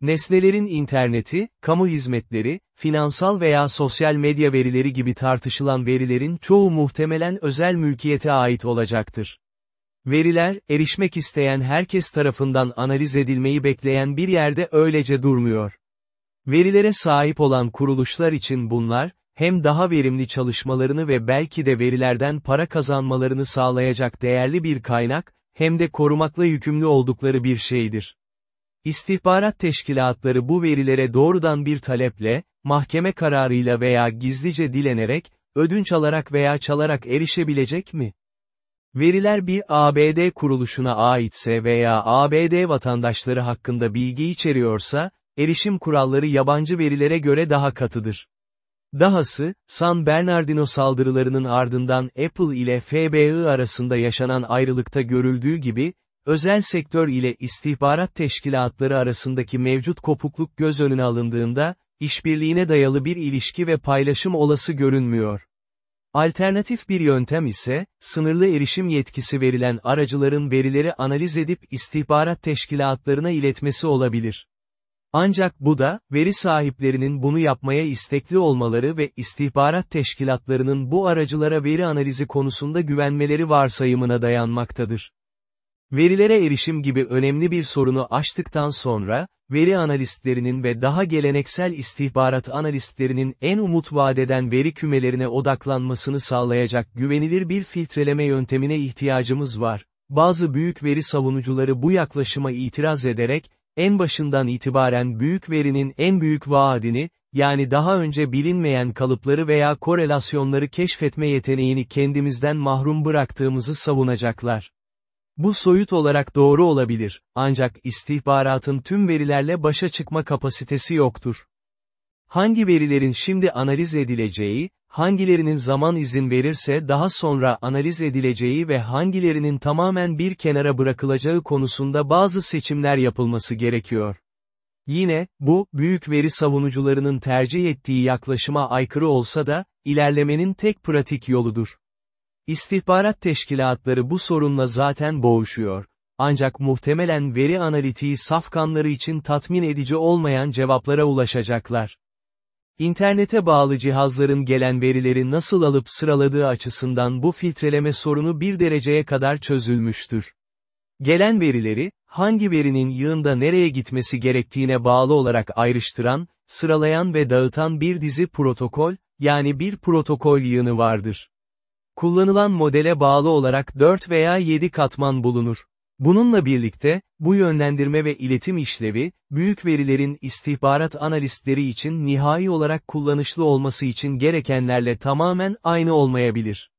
Nesnelerin interneti, kamu hizmetleri, finansal veya sosyal medya verileri gibi tartışılan verilerin çoğu muhtemelen özel mülkiyete ait olacaktır. Veriler, erişmek isteyen herkes tarafından analiz edilmeyi bekleyen bir yerde öylece durmuyor. Verilere sahip olan kuruluşlar için bunlar, hem daha verimli çalışmalarını ve belki de verilerden para kazanmalarını sağlayacak değerli bir kaynak, hem de korumakla yükümlü oldukları bir şeydir. İstihbarat teşkilatları bu verilere doğrudan bir taleple, mahkeme kararıyla veya gizlice dilenerek, ödünç alarak veya çalarak erişebilecek mi? Veriler bir ABD kuruluşuna aitse veya ABD vatandaşları hakkında bilgi içeriyorsa, erişim kuralları yabancı verilere göre daha katıdır. Dahası, San Bernardino saldırılarının ardından Apple ile FBI arasında yaşanan ayrılıkta görüldüğü gibi, özel sektör ile istihbarat teşkilatları arasındaki mevcut kopukluk göz önüne alındığında, işbirliğine dayalı bir ilişki ve paylaşım olası görünmüyor. Alternatif bir yöntem ise, sınırlı erişim yetkisi verilen aracıların verileri analiz edip istihbarat teşkilatlarına iletmesi olabilir. Ancak bu da, veri sahiplerinin bunu yapmaya istekli olmaları ve istihbarat teşkilatlarının bu aracılara veri analizi konusunda güvenmeleri varsayımına dayanmaktadır. Verilere erişim gibi önemli bir sorunu aştıktan sonra, veri analistlerinin ve daha geleneksel istihbarat analistlerinin en umut vadeden veri kümelerine odaklanmasını sağlayacak güvenilir bir filtreleme yöntemine ihtiyacımız var. Bazı büyük veri savunucuları bu yaklaşıma itiraz ederek, en başından itibaren büyük verinin en büyük vaadini, yani daha önce bilinmeyen kalıpları veya korelasyonları keşfetme yeteneğini kendimizden mahrum bıraktığımızı savunacaklar. Bu soyut olarak doğru olabilir, ancak istihbaratın tüm verilerle başa çıkma kapasitesi yoktur. Hangi verilerin şimdi analiz edileceği, hangilerinin zaman izin verirse daha sonra analiz edileceği ve hangilerinin tamamen bir kenara bırakılacağı konusunda bazı seçimler yapılması gerekiyor. Yine, bu, büyük veri savunucularının tercih ettiği yaklaşıma aykırı olsa da, ilerlemenin tek pratik yoludur. İstihbarat teşkilatları bu sorunla zaten boğuşuyor. Ancak muhtemelen veri analitiği safkanları için tatmin edici olmayan cevaplara ulaşacaklar. İnternete bağlı cihazların gelen verileri nasıl alıp sıraladığı açısından bu filtreleme sorunu bir dereceye kadar çözülmüştür. Gelen verileri, hangi verinin yığında nereye gitmesi gerektiğine bağlı olarak ayrıştıran, sıralayan ve dağıtan bir dizi protokol, yani bir protokol yığını vardır. Kullanılan modele bağlı olarak 4 veya 7 katman bulunur. Bununla birlikte, bu yönlendirme ve iletim işlevi, büyük verilerin istihbarat analistleri için nihai olarak kullanışlı olması için gerekenlerle tamamen aynı olmayabilir.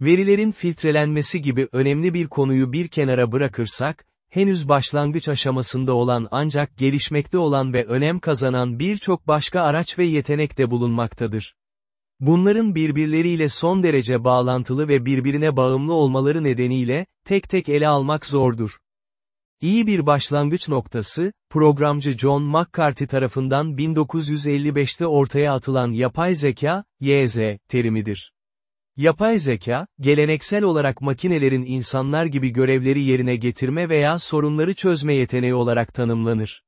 Verilerin filtrelenmesi gibi önemli bir konuyu bir kenara bırakırsak, henüz başlangıç aşamasında olan ancak gelişmekte olan ve önem kazanan birçok başka araç ve yetenek de bulunmaktadır. Bunların birbirleriyle son derece bağlantılı ve birbirine bağımlı olmaları nedeniyle, tek tek ele almak zordur. İyi bir başlangıç noktası, programcı John McCarthy tarafından 1955'te ortaya atılan yapay zeka, YZ, terimidir. Yapay zeka, geleneksel olarak makinelerin insanlar gibi görevleri yerine getirme veya sorunları çözme yeteneği olarak tanımlanır.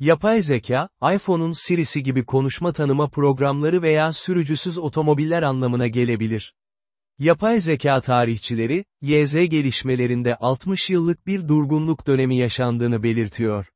Yapay zeka, iPhone'un Siri'si gibi konuşma tanıma programları veya sürücüsüz otomobiller anlamına gelebilir. Yapay zeka tarihçileri, YZ gelişmelerinde 60 yıllık bir durgunluk dönemi yaşandığını belirtiyor.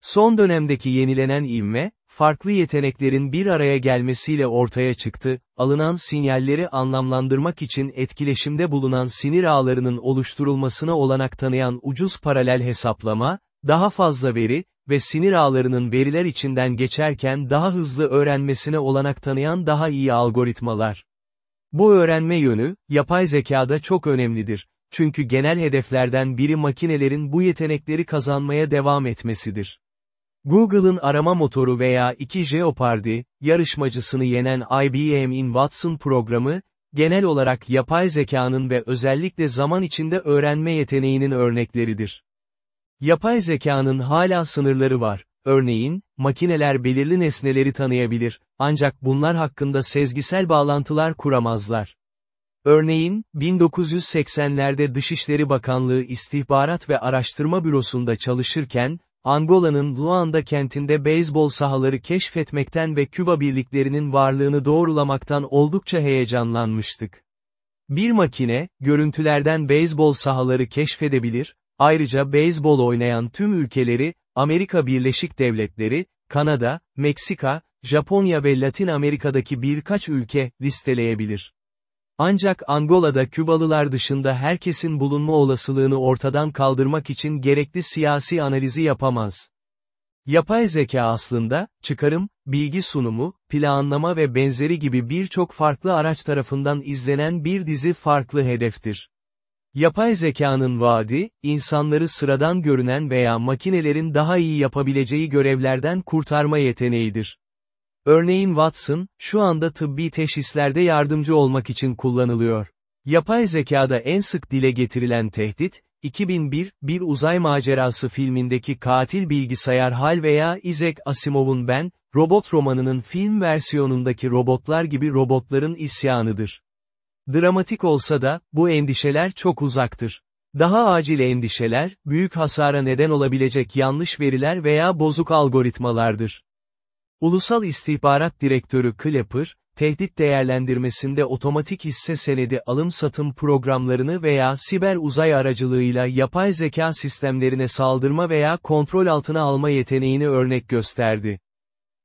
Son dönemdeki yenilenen ivme, farklı yeteneklerin bir araya gelmesiyle ortaya çıktı, alınan sinyalleri anlamlandırmak için etkileşimde bulunan sinir ağlarının oluşturulmasına olanak tanıyan ucuz paralel hesaplama, daha fazla veri, ve sinir ağlarının veriler içinden geçerken daha hızlı öğrenmesine olanak tanıyan daha iyi algoritmalar. Bu öğrenme yönü, yapay zekada çok önemlidir. Çünkü genel hedeflerden biri makinelerin bu yetenekleri kazanmaya devam etmesidir. Google'ın arama motoru veya 2 Jeopardy, yarışmacısını yenen IBM'in Watson programı, genel olarak yapay zekanın ve özellikle zaman içinde öğrenme yeteneğinin örnekleridir. Yapay zekanın hala sınırları var. Örneğin, makineler belirli nesneleri tanıyabilir, ancak bunlar hakkında sezgisel bağlantılar kuramazlar. Örneğin, 1980'lerde Dışişleri Bakanlığı İstihbarat ve Araştırma Bürosu'nda çalışırken, Angola'nın Luanda kentinde beyzbol sahaları keşfetmekten ve Küba birliklerinin varlığını doğrulamaktan oldukça heyecanlanmıştık. Bir makine, görüntülerden beyzbol sahaları keşfedebilir, Ayrıca beyzbol oynayan tüm ülkeleri, Amerika Birleşik Devletleri, Kanada, Meksika, Japonya ve Latin Amerika'daki birkaç ülke, listeleyebilir. Ancak Angola'da Kübalılar dışında herkesin bulunma olasılığını ortadan kaldırmak için gerekli siyasi analizi yapamaz. Yapay zeka aslında, çıkarım, bilgi sunumu, planlama ve benzeri gibi birçok farklı araç tarafından izlenen bir dizi farklı hedeftir. Yapay zekanın vaadi, insanları sıradan görünen veya makinelerin daha iyi yapabileceği görevlerden kurtarma yeteneğidir. Örneğin Watson, şu anda tıbbi teşhislerde yardımcı olmak için kullanılıyor. Yapay zekada en sık dile getirilen tehdit, 2001, Bir Uzay Macerası filmindeki katil bilgisayar Hal veya Isaac Asimov'un Ben, Robot romanının film versiyonundaki robotlar gibi robotların isyanıdır. Dramatik olsa da, bu endişeler çok uzaktır. Daha acil endişeler, büyük hasara neden olabilecek yanlış veriler veya bozuk algoritmalardır. Ulusal İstihbarat Direktörü Clapper, tehdit değerlendirmesinde otomatik hisse senedi alım-satım programlarını veya siber uzay aracılığıyla yapay zeka sistemlerine saldırma veya kontrol altına alma yeteneğini örnek gösterdi.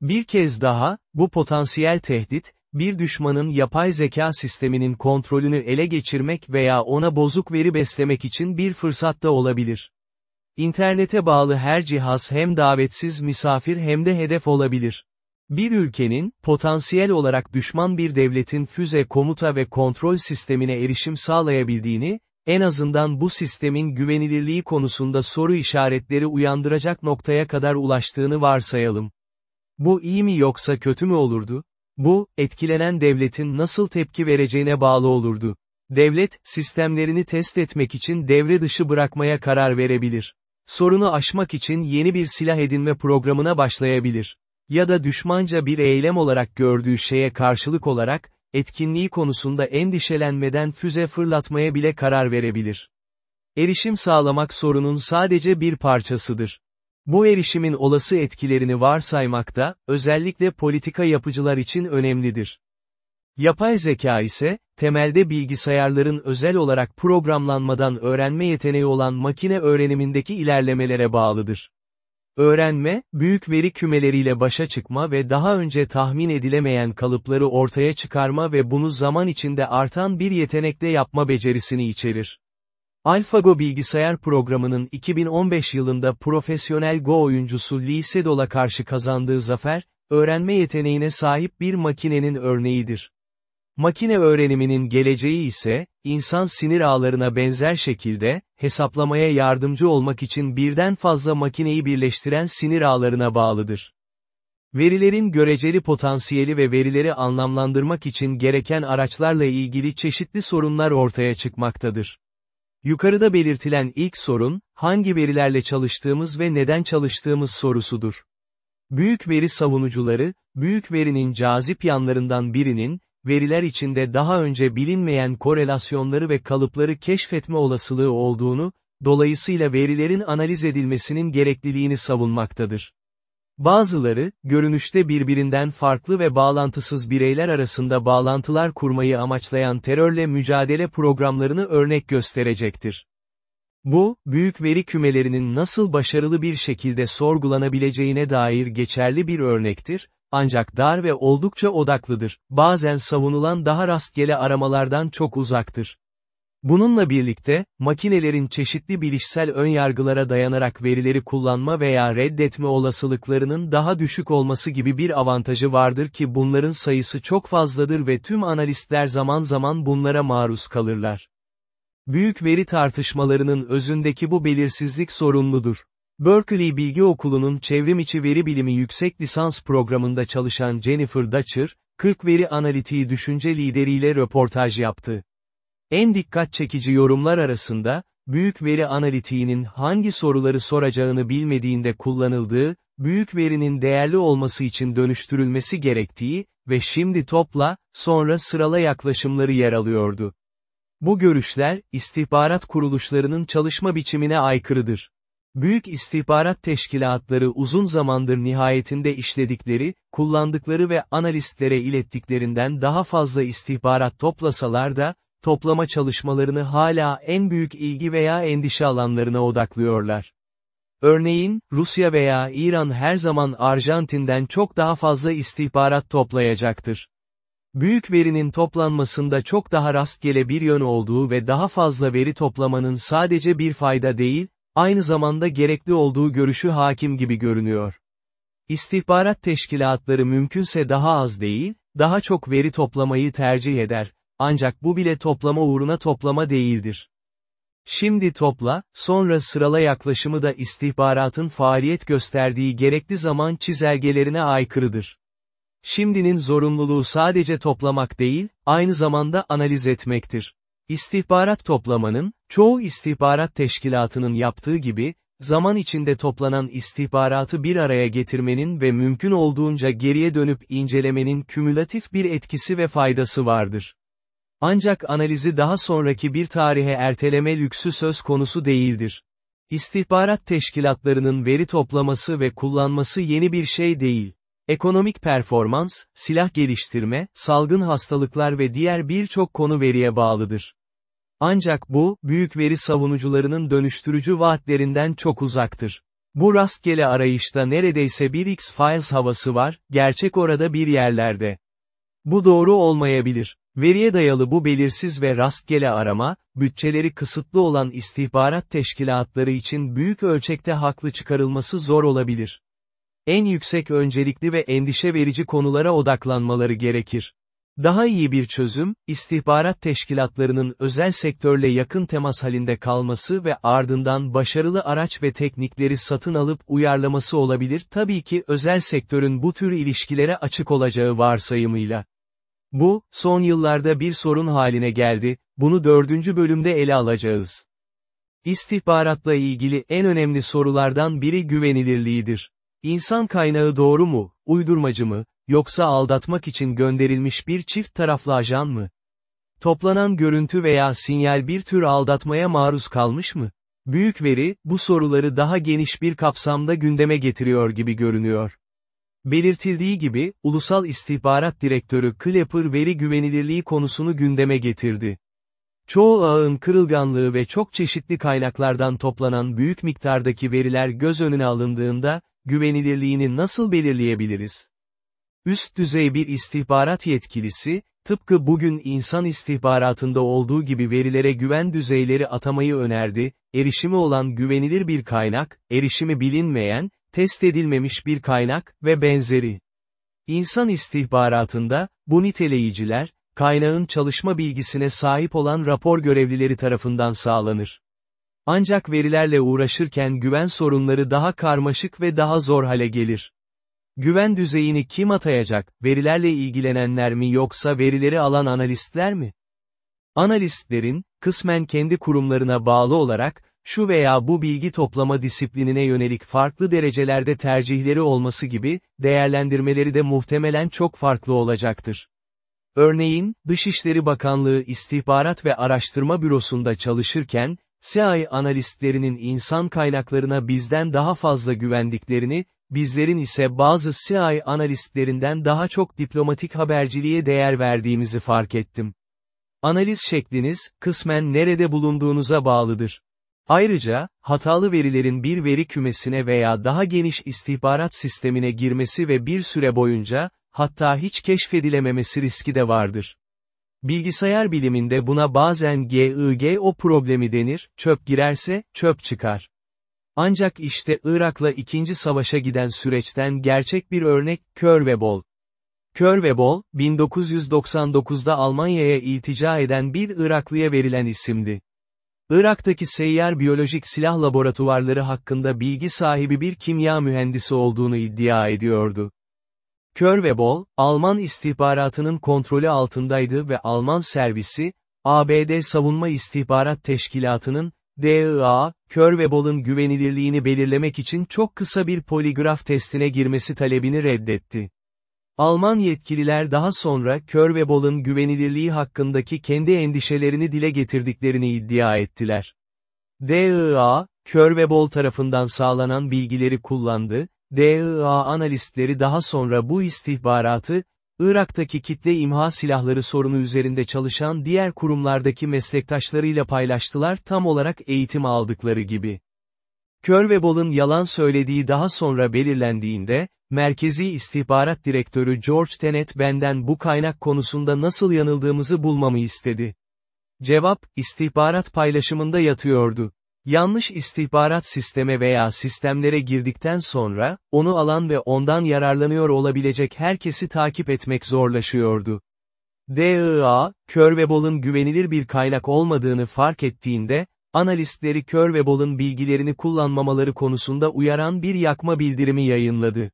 Bir kez daha, bu potansiyel tehdit, bir düşmanın yapay zeka sisteminin kontrolünü ele geçirmek veya ona bozuk veri beslemek için bir fırsat da olabilir. İnternete bağlı her cihaz hem davetsiz misafir hem de hedef olabilir. Bir ülkenin, potansiyel olarak düşman bir devletin füze komuta ve kontrol sistemine erişim sağlayabildiğini, en azından bu sistemin güvenilirliği konusunda soru işaretleri uyandıracak noktaya kadar ulaştığını varsayalım. Bu iyi mi yoksa kötü mü olurdu? Bu, etkilenen devletin nasıl tepki vereceğine bağlı olurdu. Devlet, sistemlerini test etmek için devre dışı bırakmaya karar verebilir. Sorunu aşmak için yeni bir silah edinme programına başlayabilir. Ya da düşmanca bir eylem olarak gördüğü şeye karşılık olarak, etkinliği konusunda endişelenmeden füze fırlatmaya bile karar verebilir. Erişim sağlamak sorunun sadece bir parçasıdır. Bu erişimin olası etkilerini varsaymak da, özellikle politika yapıcılar için önemlidir. Yapay zeka ise, temelde bilgisayarların özel olarak programlanmadan öğrenme yeteneği olan makine öğrenimindeki ilerlemelere bağlıdır. Öğrenme, büyük veri kümeleriyle başa çıkma ve daha önce tahmin edilemeyen kalıpları ortaya çıkarma ve bunu zaman içinde artan bir yetenekle yapma becerisini içerir. AlphaGo bilgisayar programının 2015 yılında profesyonel Go oyuncusu Lee Sedol'a karşı kazandığı zafer, öğrenme yeteneğine sahip bir makinenin örneğidir. Makine öğreniminin geleceği ise, insan sinir ağlarına benzer şekilde, hesaplamaya yardımcı olmak için birden fazla makineyi birleştiren sinir ağlarına bağlıdır. Verilerin göreceli potansiyeli ve verileri anlamlandırmak için gereken araçlarla ilgili çeşitli sorunlar ortaya çıkmaktadır. Yukarıda belirtilen ilk sorun, hangi verilerle çalıştığımız ve neden çalıştığımız sorusudur. Büyük veri savunucuları, büyük verinin cazip yanlarından birinin, veriler içinde daha önce bilinmeyen korelasyonları ve kalıpları keşfetme olasılığı olduğunu, dolayısıyla verilerin analiz edilmesinin gerekliliğini savunmaktadır. Bazıları, görünüşte birbirinden farklı ve bağlantısız bireyler arasında bağlantılar kurmayı amaçlayan terörle mücadele programlarını örnek gösterecektir. Bu, büyük veri kümelerinin nasıl başarılı bir şekilde sorgulanabileceğine dair geçerli bir örnektir, ancak dar ve oldukça odaklıdır, bazen savunulan daha rastgele aramalardan çok uzaktır. Bununla birlikte, makinelerin çeşitli bilişsel önyargılara dayanarak verileri kullanma veya reddetme olasılıklarının daha düşük olması gibi bir avantajı vardır ki bunların sayısı çok fazladır ve tüm analistler zaman zaman bunlara maruz kalırlar. Büyük veri tartışmalarının özündeki bu belirsizlik sorunludur. Berkeley Bilgi Okulu'nun çevrimiçi veri bilimi yüksek lisans programında çalışan Jennifer Dutcher, 40 veri analitiği düşünce lideriyle röportaj yaptı. En dikkat çekici yorumlar arasında, büyük veri analitiğinin hangi soruları soracağını bilmediğinde kullanıldığı, büyük verinin değerli olması için dönüştürülmesi gerektiği ve şimdi topla, sonra sırala yaklaşımları yer alıyordu. Bu görüşler, istihbarat kuruluşlarının çalışma biçimine aykırıdır. Büyük istihbarat teşkilatları uzun zamandır nihayetinde işledikleri, kullandıkları ve analistlere ilettiklerinden daha fazla istihbarat toplasalar da, toplama çalışmalarını hala en büyük ilgi veya endişe alanlarına odaklıyorlar. Örneğin, Rusya veya İran her zaman Arjantin'den çok daha fazla istihbarat toplayacaktır. Büyük verinin toplanmasında çok daha rastgele bir yön olduğu ve daha fazla veri toplamanın sadece bir fayda değil, aynı zamanda gerekli olduğu görüşü hakim gibi görünüyor. İstihbarat teşkilatları mümkünse daha az değil, daha çok veri toplamayı tercih eder, ancak bu bile toplama uğruna toplama değildir. Şimdi topla, sonra sırala yaklaşımı da istihbaratın faaliyet gösterdiği gerekli zaman çizelgelerine aykırıdır. Şimdinin zorunluluğu sadece toplamak değil, aynı zamanda analiz etmektir. İstihbarat toplamanın, çoğu istihbarat teşkilatının yaptığı gibi, zaman içinde toplanan istihbaratı bir araya getirmenin ve mümkün olduğunca geriye dönüp incelemenin kümülatif bir etkisi ve faydası vardır. Ancak analizi daha sonraki bir tarihe erteleme lüksü söz konusu değildir. İstihbarat teşkilatlarının veri toplaması ve kullanması yeni bir şey değil. Ekonomik performans, silah geliştirme, salgın hastalıklar ve diğer birçok konu veriye bağlıdır. Ancak bu, büyük veri savunucularının dönüştürücü vaatlerinden çok uzaktır. Bu rastgele arayışta neredeyse bir X-Files havası var, gerçek orada bir yerlerde. Bu doğru olmayabilir. Veriye dayalı bu belirsiz ve rastgele arama, bütçeleri kısıtlı olan istihbarat teşkilatları için büyük ölçekte haklı çıkarılması zor olabilir. En yüksek öncelikli ve endişe verici konulara odaklanmaları gerekir. Daha iyi bir çözüm, istihbarat teşkilatlarının özel sektörle yakın temas halinde kalması ve ardından başarılı araç ve teknikleri satın alıp uyarlaması olabilir tabii ki özel sektörün bu tür ilişkilere açık olacağı varsayımıyla. Bu, son yıllarda bir sorun haline geldi, bunu dördüncü bölümde ele alacağız. İstihbaratla ilgili en önemli sorulardan biri güvenilirliğidir. İnsan kaynağı doğru mu, uydurmacı mı, yoksa aldatmak için gönderilmiş bir çift taraflı ajan mı? Toplanan görüntü veya sinyal bir tür aldatmaya maruz kalmış mı? Büyük veri, bu soruları daha geniş bir kapsamda gündeme getiriyor gibi görünüyor. Belirtildiği gibi, Ulusal İstihbarat Direktörü Clapper veri güvenilirliği konusunu gündeme getirdi. Çoğu ağın kırılganlığı ve çok çeşitli kaynaklardan toplanan büyük miktardaki veriler göz önüne alındığında, güvenilirliğini nasıl belirleyebiliriz? Üst düzey bir istihbarat yetkilisi, tıpkı bugün insan istihbaratında olduğu gibi verilere güven düzeyleri atamayı önerdi, erişimi olan güvenilir bir kaynak, erişimi bilinmeyen, test edilmemiş bir kaynak ve benzeri. İnsan istihbaratında, bu niteleyiciler, kaynağın çalışma bilgisine sahip olan rapor görevlileri tarafından sağlanır. Ancak verilerle uğraşırken güven sorunları daha karmaşık ve daha zor hale gelir. Güven düzeyini kim atayacak, verilerle ilgilenenler mi yoksa verileri alan analistler mi? Analistlerin, kısmen kendi kurumlarına bağlı olarak, şu veya bu bilgi toplama disiplinine yönelik farklı derecelerde tercihleri olması gibi, değerlendirmeleri de muhtemelen çok farklı olacaktır. Örneğin, Dışişleri Bakanlığı İstihbarat ve Araştırma Bürosu'nda çalışırken, CIA analistlerinin insan kaynaklarına bizden daha fazla güvendiklerini, bizlerin ise bazı CIA analistlerinden daha çok diplomatik haberciliğe değer verdiğimizi fark ettim. Analiz şekliniz, kısmen nerede bulunduğunuza bağlıdır. Ayrıca, hatalı verilerin bir veri kümesine veya daha geniş istihbarat sistemine girmesi ve bir süre boyunca, hatta hiç keşfedilememesi riski de vardır. Bilgisayar biliminde buna bazen GIGO problemi denir, çöp girerse, çöp çıkar. Ancak işte Irak'la ikinci savaşa giden süreçten gerçek bir örnek, Kör ve Bol. Kör ve Bol, 1999'da Almanya'ya iltica eden bir Iraklıya verilen isimdi. Irak'taki seyyar biyolojik silah laboratuvarları hakkında bilgi sahibi bir kimya mühendisi olduğunu iddia ediyordu. Kör ve Bol, Alman istihbaratının kontrolü altındaydı ve Alman servisi, ABD Savunma İstihbarat Teşkilatı'nın, DIA, Kör ve Bol'un güvenilirliğini belirlemek için çok kısa bir poligraf testine girmesi talebini reddetti. Alman yetkililer daha sonra Kör ve Bol'un güvenilirliği hakkındaki kendi endişelerini dile getirdiklerini iddia ettiler. DIA, Kör ve Bol tarafından sağlanan bilgileri kullandı, DIA analistleri daha sonra bu istihbaratı, Irak'taki kitle imha silahları sorunu üzerinde çalışan diğer kurumlardaki meslektaşlarıyla paylaştılar tam olarak eğitim aldıkları gibi. Kör ve Bol'un yalan söylediği daha sonra belirlendiğinde, Merkezi İstihbarat Direktörü George Tenet benden bu kaynak konusunda nasıl yanıldığımızı bulmamı istedi. Cevap, istihbarat paylaşımında yatıyordu. Yanlış istihbarat sisteme veya sistemlere girdikten sonra, onu alan ve ondan yararlanıyor olabilecek herkesi takip etmek zorlaşıyordu. DIA, Kör ve Bol'un güvenilir bir kaynak olmadığını fark ettiğinde, analistleri Kör ve Bol'un bilgilerini kullanmamaları konusunda uyaran bir yakma bildirimi yayınladı.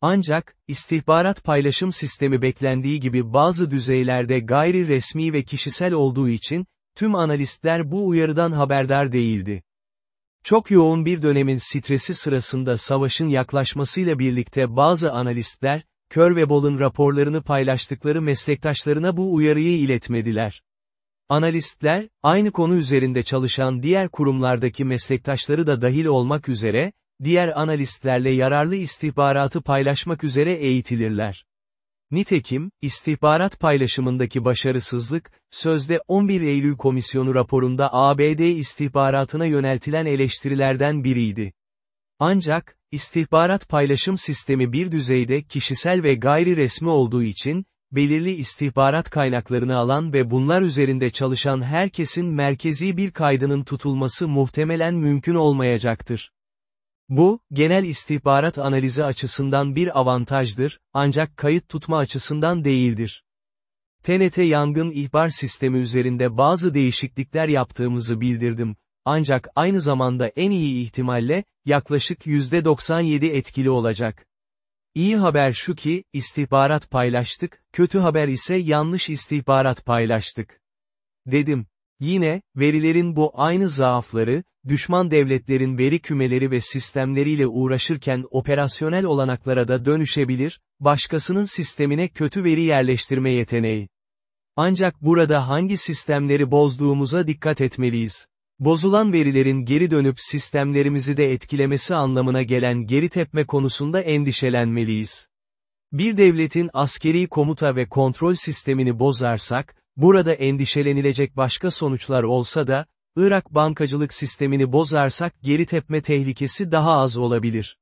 Ancak, istihbarat paylaşım sistemi beklendiği gibi bazı düzeylerde gayri resmi ve kişisel olduğu için, tüm analistler bu uyarıdan haberdar değildi. Çok yoğun bir dönemin stresi sırasında savaşın yaklaşmasıyla birlikte bazı analistler, Kör ve Bol'un raporlarını paylaştıkları meslektaşlarına bu uyarıyı iletmediler. Analistler, aynı konu üzerinde çalışan diğer kurumlardaki meslektaşları da dahil olmak üzere, diğer analistlerle yararlı istihbaratı paylaşmak üzere eğitilirler. Nitekim, istihbarat paylaşımındaki başarısızlık, sözde 11 Eylül Komisyonu raporunda ABD istihbaratına yöneltilen eleştirilerden biriydi. Ancak, istihbarat paylaşım sistemi bir düzeyde kişisel ve gayri resmi olduğu için, belirli istihbarat kaynaklarını alan ve bunlar üzerinde çalışan herkesin merkezi bir kaydının tutulması muhtemelen mümkün olmayacaktır. Bu, genel istihbarat analizi açısından bir avantajdır, ancak kayıt tutma açısından değildir. TNT yangın ihbar sistemi üzerinde bazı değişiklikler yaptığımızı bildirdim, ancak aynı zamanda en iyi ihtimalle, yaklaşık %97 etkili olacak. İyi haber şu ki, istihbarat paylaştık, kötü haber ise yanlış istihbarat paylaştık. Dedim. Yine, verilerin bu aynı zaafları, düşman devletlerin veri kümeleri ve sistemleriyle uğraşırken operasyonel olanaklara da dönüşebilir, başkasının sistemine kötü veri yerleştirme yeteneği. Ancak burada hangi sistemleri bozduğumuza dikkat etmeliyiz. Bozulan verilerin geri dönüp sistemlerimizi de etkilemesi anlamına gelen geri tepme konusunda endişelenmeliyiz. Bir devletin askeri komuta ve kontrol sistemini bozarsak, burada endişelenilecek başka sonuçlar olsa da, Irak bankacılık sistemini bozarsak geri tepme tehlikesi daha az olabilir.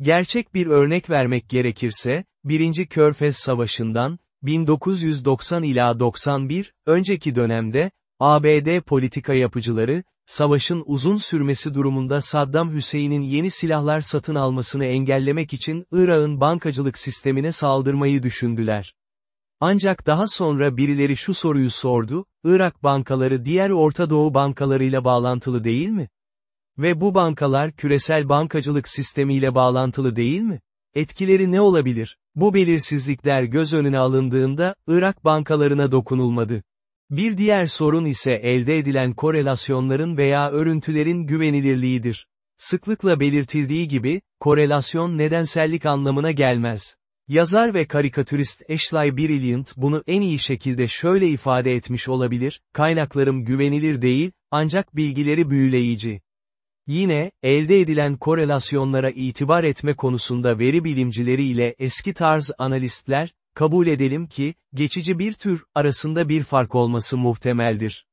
Gerçek bir örnek vermek gerekirse, 1. Körfez Savaşı'ndan, 1990 ila 91, önceki dönemde, ABD politika yapıcıları, savaşın uzun sürmesi durumunda Saddam Hüseyin'in yeni silahlar satın almasını engellemek için Irak'ın bankacılık sistemine saldırmayı düşündüler. Ancak daha sonra birileri şu soruyu sordu, Irak bankaları diğer Orta Doğu bankalarıyla bağlantılı değil mi? Ve bu bankalar küresel bankacılık sistemiyle bağlantılı değil mi? Etkileri ne olabilir? Bu belirsizlikler göz önüne alındığında, Irak bankalarına dokunulmadı. Bir diğer sorun ise elde edilen korelasyonların veya örüntülerin güvenilirliğidir. Sıklıkla belirtildiği gibi, korelasyon nedensellik anlamına gelmez. Yazar ve karikatürist Ashley Brilliant bunu en iyi şekilde şöyle ifade etmiş olabilir, kaynaklarım güvenilir değil, ancak bilgileri büyüleyici. Yine, elde edilen korelasyonlara itibar etme konusunda veri bilimcileri ile eski tarz analistler, kabul edelim ki, geçici bir tür, arasında bir fark olması muhtemeldir.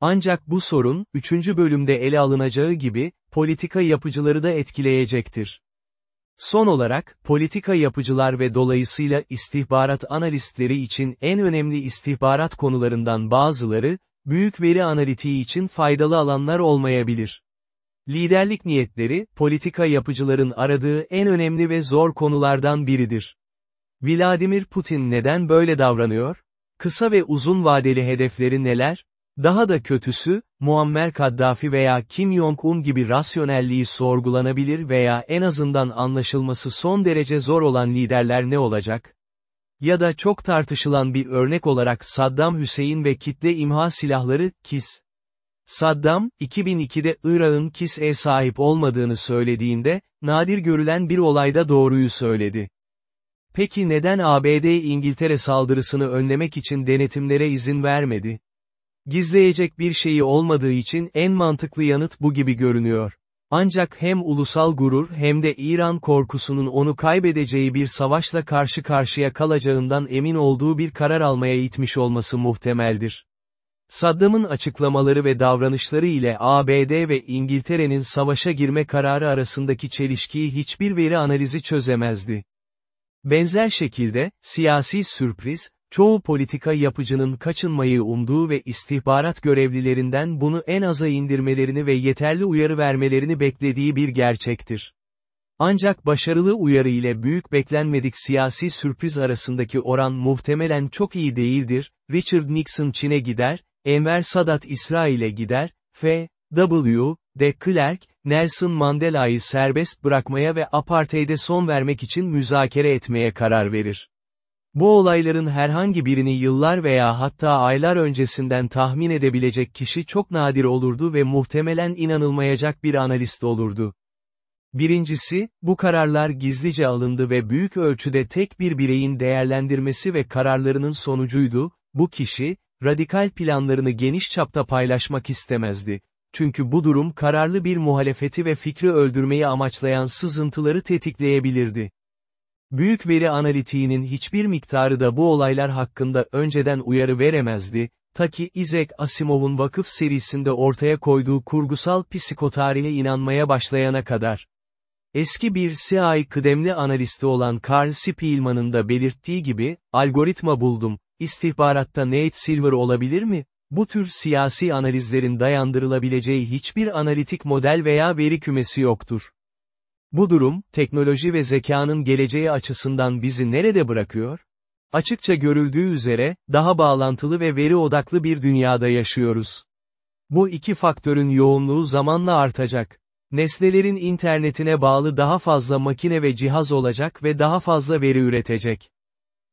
Ancak bu sorun, üçüncü bölümde ele alınacağı gibi, politika yapıcıları da etkileyecektir. Son olarak, politika yapıcılar ve dolayısıyla istihbarat analistleri için en önemli istihbarat konularından bazıları, büyük veri analitiği için faydalı alanlar olmayabilir. Liderlik niyetleri, politika yapıcıların aradığı en önemli ve zor konulardan biridir. Vladimir Putin neden böyle davranıyor? Kısa ve uzun vadeli hedefleri neler? Daha da kötüsü, Muammer Kaddafi veya Kim Jong-un gibi rasyonelliği sorgulanabilir veya en azından anlaşılması son derece zor olan liderler ne olacak? Ya da çok tartışılan bir örnek olarak Saddam Hüseyin ve kitle imha silahları, KIS. Saddam, 2002'de Irak'ın KIS'e sahip olmadığını söylediğinde, nadir görülen bir olayda doğruyu söyledi. Peki neden ABD İngiltere saldırısını önlemek için denetimlere izin vermedi? Gizleyecek bir şeyi olmadığı için en mantıklı yanıt bu gibi görünüyor. Ancak hem ulusal gurur hem de İran korkusunun onu kaybedeceği bir savaşla karşı karşıya kalacağından emin olduğu bir karar almaya itmiş olması muhtemeldir. Saddam'ın açıklamaları ve davranışları ile ABD ve İngiltere'nin savaşa girme kararı arasındaki çelişkiyi hiçbir veri analizi çözemezdi. Benzer şekilde, siyasi sürpriz, çoğu politika yapıcının kaçınmayı umduğu ve istihbarat görevlilerinden bunu en aza indirmelerini ve yeterli uyarı vermelerini beklediği bir gerçektir. Ancak başarılı uyarı ile büyük beklenmedik siyasi sürpriz arasındaki oran muhtemelen çok iyi değildir, Richard Nixon Çin'e gider, Enver Sadat İsrail'e gider, F. W. de Klerk, Nelson Mandela'yı serbest bırakmaya ve apartheid'e son vermek için müzakere etmeye karar verir. Bu olayların herhangi birini yıllar veya hatta aylar öncesinden tahmin edebilecek kişi çok nadir olurdu ve muhtemelen inanılmayacak bir analist olurdu. Birincisi, bu kararlar gizlice alındı ve büyük ölçüde tek bir bireyin değerlendirmesi ve kararlarının sonucuydu, bu kişi, radikal planlarını geniş çapta paylaşmak istemezdi. Çünkü bu durum kararlı bir muhalefeti ve fikri öldürmeyi amaçlayan sızıntıları tetikleyebilirdi. Büyük veri analitiğinin hiçbir miktarı da bu olaylar hakkında önceden uyarı veremezdi, ta ki Isaac Asimov'un vakıf serisinde ortaya koyduğu kurgusal psikotarihe inanmaya başlayana kadar. Eski bir CIA kıdemli analisti olan Carl Spielman'ın da belirttiği gibi, algoritma buldum, istihbaratta Nate Silver olabilir mi? Bu tür siyasi analizlerin dayandırılabileceği hiçbir analitik model veya veri kümesi yoktur. Bu durum, teknoloji ve zekanın geleceği açısından bizi nerede bırakıyor? Açıkça görüldüğü üzere, daha bağlantılı ve veri odaklı bir dünyada yaşıyoruz. Bu iki faktörün yoğunluğu zamanla artacak. Nesnelerin internetine bağlı daha fazla makine ve cihaz olacak ve daha fazla veri üretecek.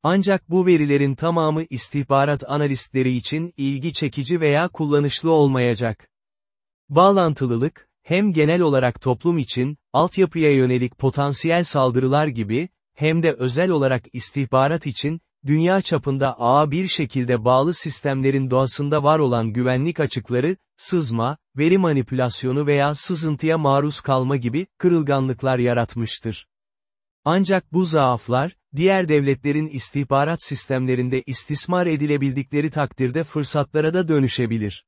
Ancak bu verilerin tamamı istihbarat analistleri için ilgi çekici veya kullanışlı olmayacak. Bağlantılılık, hem genel olarak toplum için, altyapıya yönelik potansiyel saldırılar gibi, hem de özel olarak istihbarat için, dünya çapında ağa bir şekilde bağlı sistemlerin doğasında var olan güvenlik açıkları, sızma, veri manipülasyonu veya sızıntıya maruz kalma gibi, kırılganlıklar yaratmıştır. Ancak bu zaaflar, diğer devletlerin istihbarat sistemlerinde istismar edilebildikleri takdirde fırsatlara da dönüşebilir.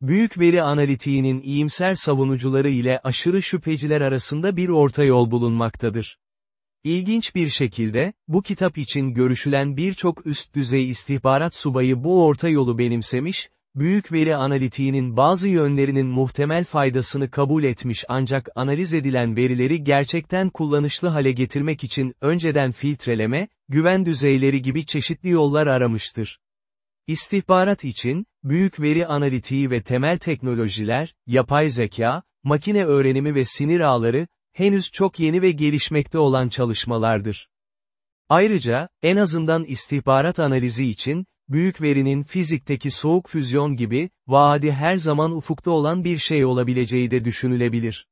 Büyük veri analitiğinin iyimser savunucuları ile aşırı şüpheciler arasında bir orta yol bulunmaktadır. İlginç bir şekilde, bu kitap için görüşülen birçok üst düzey istihbarat subayı bu orta yolu benimsemiş, büyük veri analitiğinin bazı yönlerinin muhtemel faydasını kabul etmiş ancak analiz edilen verileri gerçekten kullanışlı hale getirmek için önceden filtreleme, güven düzeyleri gibi çeşitli yollar aramıştır. İstihbarat için, büyük veri analitiği ve temel teknolojiler, yapay zeka, makine öğrenimi ve sinir ağları, henüz çok yeni ve gelişmekte olan çalışmalardır. Ayrıca, en azından istihbarat analizi için, büyük verinin fizikteki soğuk füzyon gibi, vaadi her zaman ufukta olan bir şey olabileceği de düşünülebilir.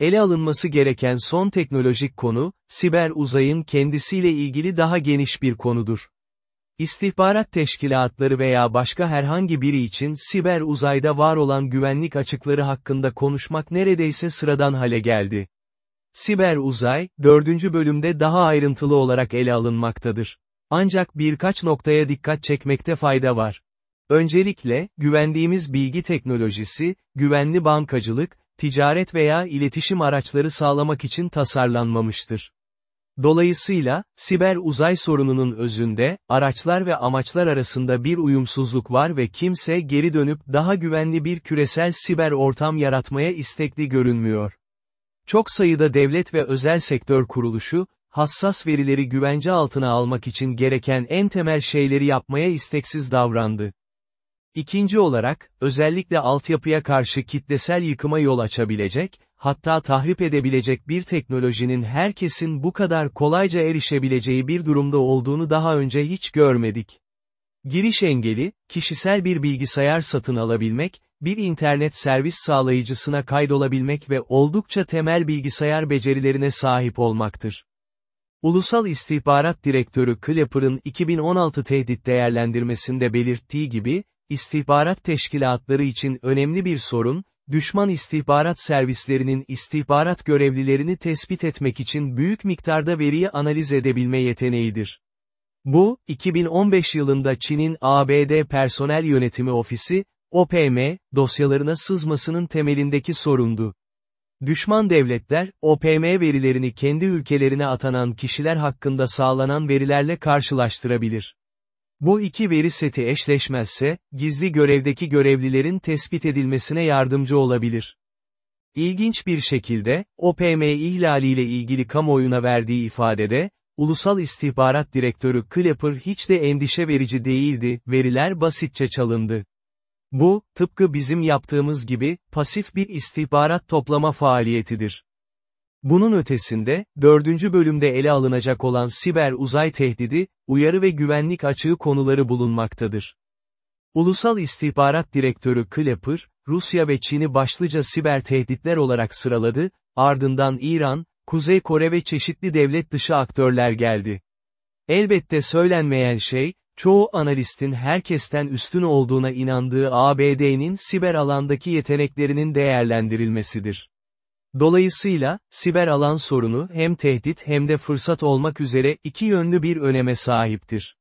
Ele alınması gereken son teknolojik konu, siber uzayın kendisiyle ilgili daha geniş bir konudur. İstihbarat teşkilatları veya başka herhangi biri için siber uzayda var olan güvenlik açıkları hakkında konuşmak neredeyse sıradan hale geldi. Siber uzay, dördüncü bölümde daha ayrıntılı olarak ele alınmaktadır. Ancak birkaç noktaya dikkat çekmekte fayda var. Öncelikle, güvendiğimiz bilgi teknolojisi, güvenli bankacılık, ticaret veya iletişim araçları sağlamak için tasarlanmamıştır. Dolayısıyla, siber uzay sorununun özünde, araçlar ve amaçlar arasında bir uyumsuzluk var ve kimse geri dönüp daha güvenli bir küresel siber ortam yaratmaya istekli görünmüyor. Çok sayıda devlet ve özel sektör kuruluşu, hassas verileri güvence altına almak için gereken en temel şeyleri yapmaya isteksiz davrandı. İkinci olarak, özellikle altyapıya karşı kitlesel yıkıma yol açabilecek, hatta tahrip edebilecek bir teknolojinin herkesin bu kadar kolayca erişebileceği bir durumda olduğunu daha önce hiç görmedik. Giriş engeli, kişisel bir bilgisayar satın alabilmek, bir internet servis sağlayıcısına kaydolabilmek ve oldukça temel bilgisayar becerilerine sahip olmaktır. Ulusal İstihbarat Direktörü Clapper'ın 2016 tehdit değerlendirmesinde belirttiği gibi, istihbarat teşkilatları için önemli bir sorun, düşman istihbarat servislerinin istihbarat görevlilerini tespit etmek için büyük miktarda veriyi analiz edebilme yeteneğidir. Bu, 2015 yılında Çin'in ABD Personel Yönetimi Ofisi, OPM, dosyalarına sızmasının temelindeki sorundu. Düşman devletler, OPM verilerini kendi ülkelerine atanan kişiler hakkında sağlanan verilerle karşılaştırabilir. Bu iki veri seti eşleşmezse, gizli görevdeki görevlilerin tespit edilmesine yardımcı olabilir. İlginç bir şekilde, OPM ihlaliyle ilgili kamuoyuna verdiği ifadede, Ulusal İstihbarat Direktörü Clapper hiç de endişe verici değildi, veriler basitçe çalındı. Bu, tıpkı bizim yaptığımız gibi, pasif bir istihbarat toplama faaliyetidir. Bunun ötesinde, dördüncü bölümde ele alınacak olan siber uzay tehdidi, uyarı ve güvenlik açığı konuları bulunmaktadır. Ulusal İstihbarat Direktörü Clapper, Rusya ve Çin'i başlıca siber tehditler olarak sıraladı, ardından İran, Kuzey Kore ve çeşitli devlet dışı aktörler geldi. Elbette söylenmeyen şey, çoğu analistin herkesten üstün olduğuna inandığı ABD'nin siber alandaki yeteneklerinin değerlendirilmesidir. Dolayısıyla, siber alan sorunu hem tehdit hem de fırsat olmak üzere iki yönlü bir öneme sahiptir.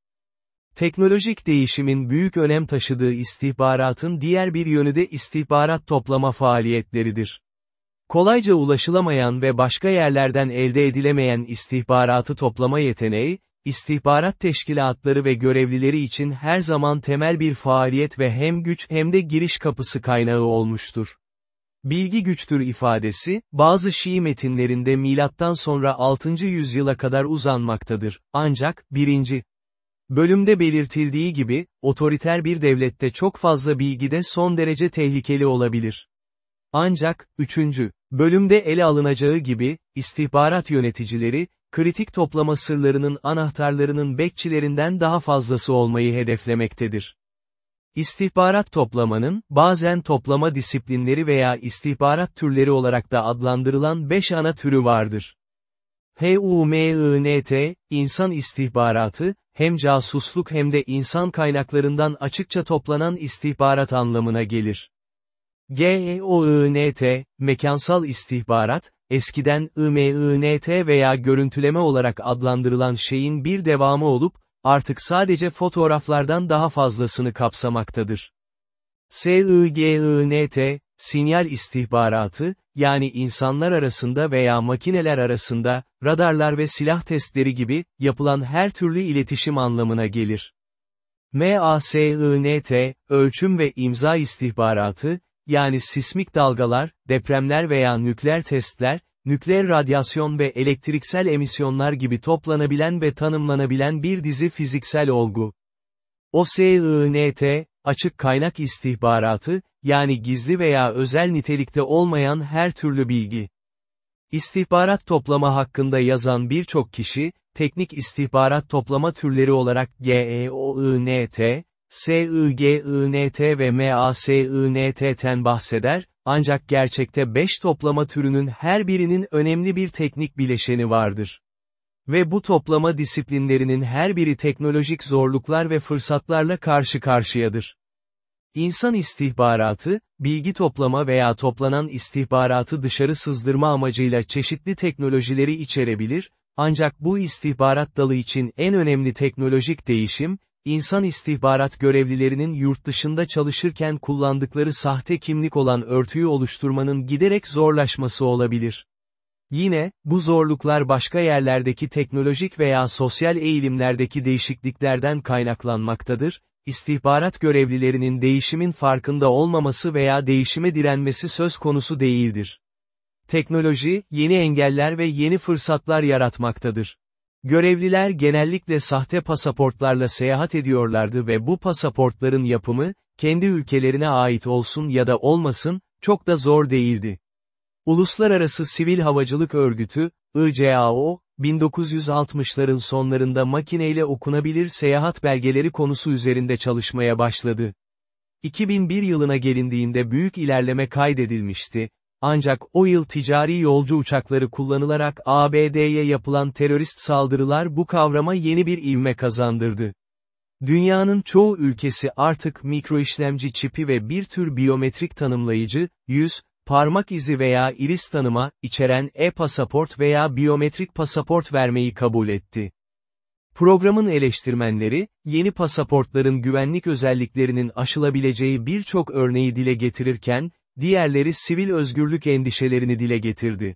Teknolojik değişimin büyük önem taşıdığı istihbaratın diğer bir yönü de istihbarat toplama faaliyetleridir. Kolayca ulaşılamayan ve başka yerlerden elde edilemeyen istihbaratı toplama yeteneği, istihbarat teşkilatları ve görevlileri için her zaman temel bir faaliyet ve hem güç hem de giriş kapısı kaynağı olmuştur. Bilgi güçtür ifadesi, bazı Şii metinlerinde milattan sonra 6. yüzyıla kadar uzanmaktadır. Ancak, 1. Bölümde belirtildiği gibi, otoriter bir devlette çok fazla bilgi de son derece tehlikeli olabilir. Ancak, 3. bölümde ele alınacağı gibi, istihbarat yöneticileri, kritik toplama sırlarının anahtarlarının bekçilerinden daha fazlası olmayı hedeflemektedir. İstihbarat toplamanın, bazen toplama disiplinleri veya istihbarat türleri olarak da adlandırılan 5 ana türü vardır. HUMINT, insan istihbaratı, hem casusluk hem de insan kaynaklarından açıkça toplanan istihbarat anlamına gelir. GEOINT, mekansal istihbarat, eskiden IMINT veya görüntüleme olarak adlandırılan şeyin bir devamı olup, artık sadece fotoğraflardan daha fazlasını kapsamaktadır. SIGINT, sinyal istihbaratı, yani insanlar arasında veya makineler arasında, radarlar ve silah testleri gibi, yapılan her türlü iletişim anlamına gelir. MASINT, ölçüm ve imza istihbaratı, yani sismik dalgalar, depremler veya nükleer testler, nükleer radyasyon ve elektriksel emisyonlar gibi toplanabilen ve tanımlanabilen bir dizi fiziksel olgu. OSINT, açık kaynak istihbaratı, yani gizli veya özel nitelikte olmayan her türlü bilgi. İstihbarat toplama hakkında yazan birçok kişi, teknik istihbarat toplama türleri olarak GEOINT, SIGINT ve MASINT'ten bahseder, ancak gerçekte 5 toplama türünün her birinin önemli bir teknik bileşeni vardır. Ve bu toplama disiplinlerinin her biri teknolojik zorluklar ve fırsatlarla karşı karşıyadır. İnsan istihbaratı, bilgi toplama veya toplanan istihbaratı dışarı sızdırma amacıyla çeşitli teknolojileri içerebilir, ancak bu istihbarat dalı için en önemli teknolojik değişim, insan istihbarat görevlilerinin yurt dışında çalışırken kullandıkları sahte kimlik olan örtüyü oluşturmanın giderek zorlaşması olabilir. Yine, bu zorluklar başka yerlerdeki teknolojik veya sosyal eğilimlerdeki değişikliklerden kaynaklanmaktadır, istihbarat görevlilerinin değişimin farkında olmaması veya değişime direnmesi söz konusu değildir. Teknoloji, yeni engeller ve yeni fırsatlar yaratmaktadır. Görevliler genellikle sahte pasaportlarla seyahat ediyorlardı ve bu pasaportların yapımı, kendi ülkelerine ait olsun ya da olmasın, çok da zor değildi. Uluslararası Sivil Havacılık Örgütü, ICAO, 1960'ların sonlarında makineyle okunabilir seyahat belgeleri konusu üzerinde çalışmaya başladı. 2001 yılına gelindiğinde büyük ilerleme kaydedilmişti, ancak o yıl ticari yolcu uçakları kullanılarak ABD'ye yapılan terörist saldırılar bu kavrama yeni bir ivme kazandırdı. Dünyanın çoğu ülkesi artık mikroişlemci çipi ve bir tür biyometrik tanımlayıcı, yüz, parmak izi veya iris tanıma, içeren e-pasaport veya biyometrik pasaport vermeyi kabul etti. Programın eleştirmenleri, yeni pasaportların güvenlik özelliklerinin aşılabileceği birçok örneği dile getirirken, diğerleri sivil özgürlük endişelerini dile getirdi.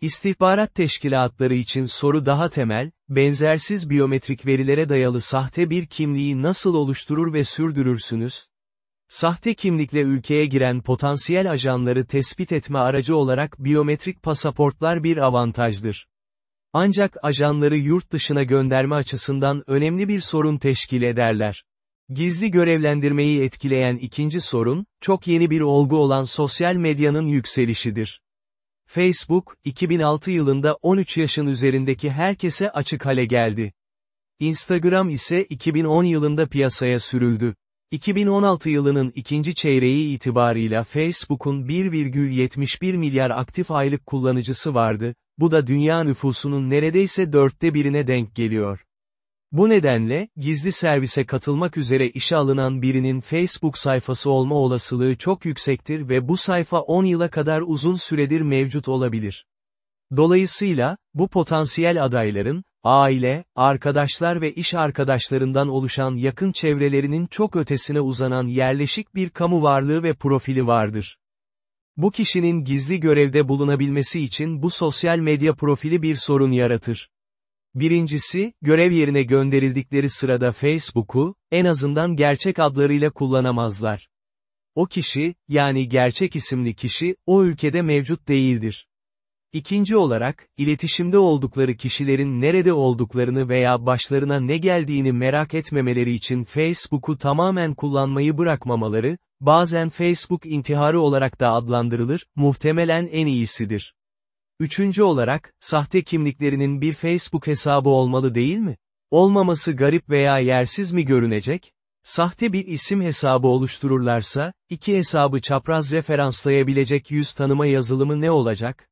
İstihbarat teşkilatları için soru daha temel, benzersiz biyometrik verilere dayalı sahte bir kimliği nasıl oluşturur ve sürdürürsünüz? Sahte kimlikle ülkeye giren potansiyel ajanları tespit etme aracı olarak biyometrik pasaportlar bir avantajdır. Ancak ajanları yurt dışına gönderme açısından önemli bir sorun teşkil ederler. Gizli görevlendirmeyi etkileyen ikinci sorun, çok yeni bir olgu olan sosyal medyanın yükselişidir. Facebook, 2006 yılında 13 yaşın üzerindeki herkese açık hale geldi. Instagram ise 2010 yılında piyasaya sürüldü. 2016 yılının ikinci çeyreği itibarıyla Facebook'un 1,71 milyar aktif aylık kullanıcısı vardı, bu da dünya nüfusunun neredeyse dörtte birine denk geliyor. Bu nedenle, gizli servise katılmak üzere işe alınan birinin Facebook sayfası olma olasılığı çok yüksektir ve bu sayfa 10 yıla kadar uzun süredir mevcut olabilir. Dolayısıyla, bu potansiyel adayların, aile, arkadaşlar ve iş arkadaşlarından oluşan yakın çevrelerinin çok ötesine uzanan yerleşik bir kamu varlığı ve profili vardır. Bu kişinin gizli görevde bulunabilmesi için bu sosyal medya profili bir sorun yaratır. Birincisi, görev yerine gönderildikleri sırada Facebook'u, en azından gerçek adlarıyla kullanamazlar. O kişi, yani gerçek isimli kişi, o ülkede mevcut değildir. İkinci olarak, iletişimde oldukları kişilerin nerede olduklarını veya başlarına ne geldiğini merak etmemeleri için Facebook'u tamamen kullanmayı bırakmamaları, bazen Facebook intiharı olarak da adlandırılır, muhtemelen en iyisidir. Üçüncü olarak, sahte kimliklerinin bir Facebook hesabı olmalı değil mi? Olmaması garip veya yersiz mi görünecek? Sahte bir isim hesabı oluştururlarsa, iki hesabı çapraz referanslayabilecek yüz tanıma yazılımı ne olacak?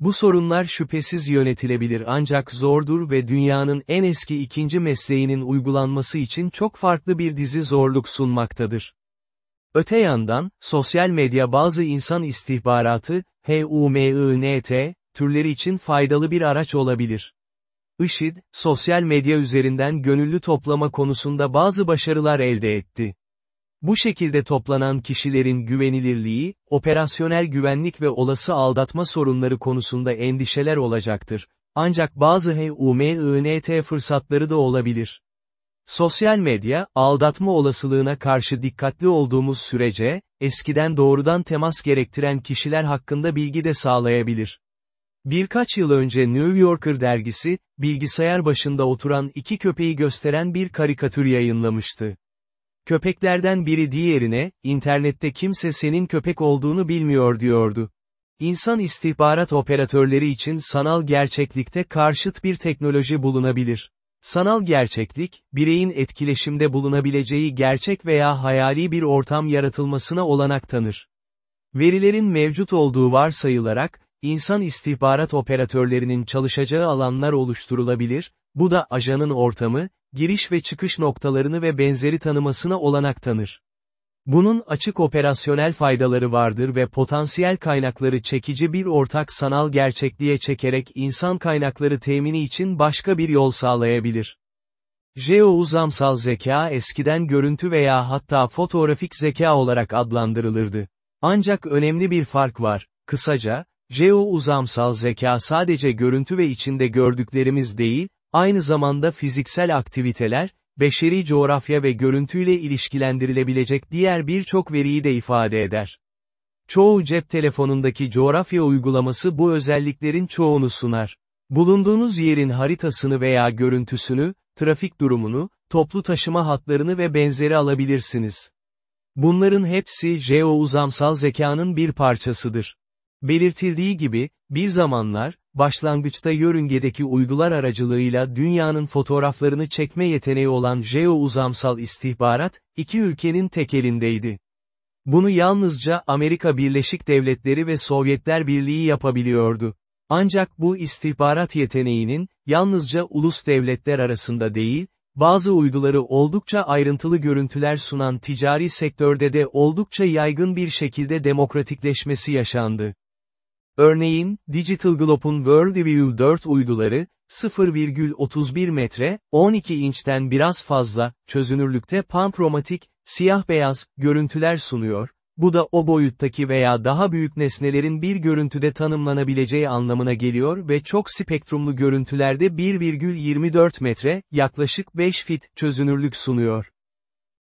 Bu sorunlar şüphesiz yönetilebilir ancak zordur ve dünyanın en eski ikinci mesleğinin uygulanması için çok farklı bir dizi zorluk sunmaktadır. Öte yandan, sosyal medya bazı insan istihbaratı, HUMINT, türleri için faydalı bir araç olabilir. IŞİD, sosyal medya üzerinden gönüllü toplama konusunda bazı başarılar elde etti. Bu şekilde toplanan kişilerin güvenilirliği, operasyonel güvenlik ve olası aldatma sorunları konusunda endişeler olacaktır. Ancak bazı HUMINT fırsatları da olabilir. Sosyal medya, aldatma olasılığına karşı dikkatli olduğumuz sürece, eskiden doğrudan temas gerektiren kişiler hakkında bilgi de sağlayabilir. Birkaç yıl önce New Yorker dergisi, bilgisayar başında oturan iki köpeği gösteren bir karikatür yayınlamıştı. Köpeklerden biri diğerine, internette kimse senin köpek olduğunu bilmiyor diyordu. İnsan istihbarat operatörleri için sanal gerçeklikte karşıt bir teknoloji bulunabilir. Sanal gerçeklik, bireyin etkileşimde bulunabileceği gerçek veya hayali bir ortam yaratılmasına olanak tanır. Verilerin mevcut olduğu varsayılarak, insan istihbarat operatörlerinin çalışacağı alanlar oluşturulabilir, bu da ajanın ortamı, giriş ve çıkış noktalarını ve benzeri tanımasına olanak tanır. Bunun açık operasyonel faydaları vardır ve potansiyel kaynakları çekici bir ortak sanal gerçekliğe çekerek insan kaynakları temini için başka bir yol sağlayabilir. Jeo-uzamsal zeka eskiden görüntü veya hatta fotoğrafik zeka olarak adlandırılırdı. Ancak önemli bir fark var. Kısaca, jeo-uzamsal zeka sadece görüntü ve içinde gördüklerimiz değil, aynı zamanda fiziksel aktiviteler, beşeri coğrafya ve görüntüyle ilişkilendirilebilecek diğer birçok veriyi de ifade eder. Çoğu cep telefonundaki coğrafya uygulaması bu özelliklerin çoğunu sunar. Bulunduğunuz yerin haritasını veya görüntüsünü, trafik durumunu, toplu taşıma hatlarını ve benzeri alabilirsiniz. Bunların hepsi jeo-uzamsal zekanın bir parçasıdır. Belirtildiği gibi, bir zamanlar, başlangıçta yörüngedeki uydular aracılığıyla dünyanın fotoğraflarını çekme yeteneği olan jeo-uzamsal istihbarat, iki ülkenin tek elindeydi. Bunu yalnızca Amerika Birleşik Devletleri ve Sovyetler Birliği yapabiliyordu. Ancak bu istihbarat yeteneğinin, yalnızca ulus devletler arasında değil, bazı uyduları oldukça ayrıntılı görüntüler sunan ticari sektörde de oldukça yaygın bir şekilde demokratikleşmesi yaşandı. Örneğin, Digital Globe'un Worldview 4 uyduları, 0,31 metre, 12 inçten biraz fazla, çözünürlükte pankromatik, siyah-beyaz, görüntüler sunuyor, bu da o boyuttaki veya daha büyük nesnelerin bir görüntüde tanımlanabileceği anlamına geliyor ve çok spektrumlu görüntülerde 1,24 metre, yaklaşık 5 fit, çözünürlük sunuyor.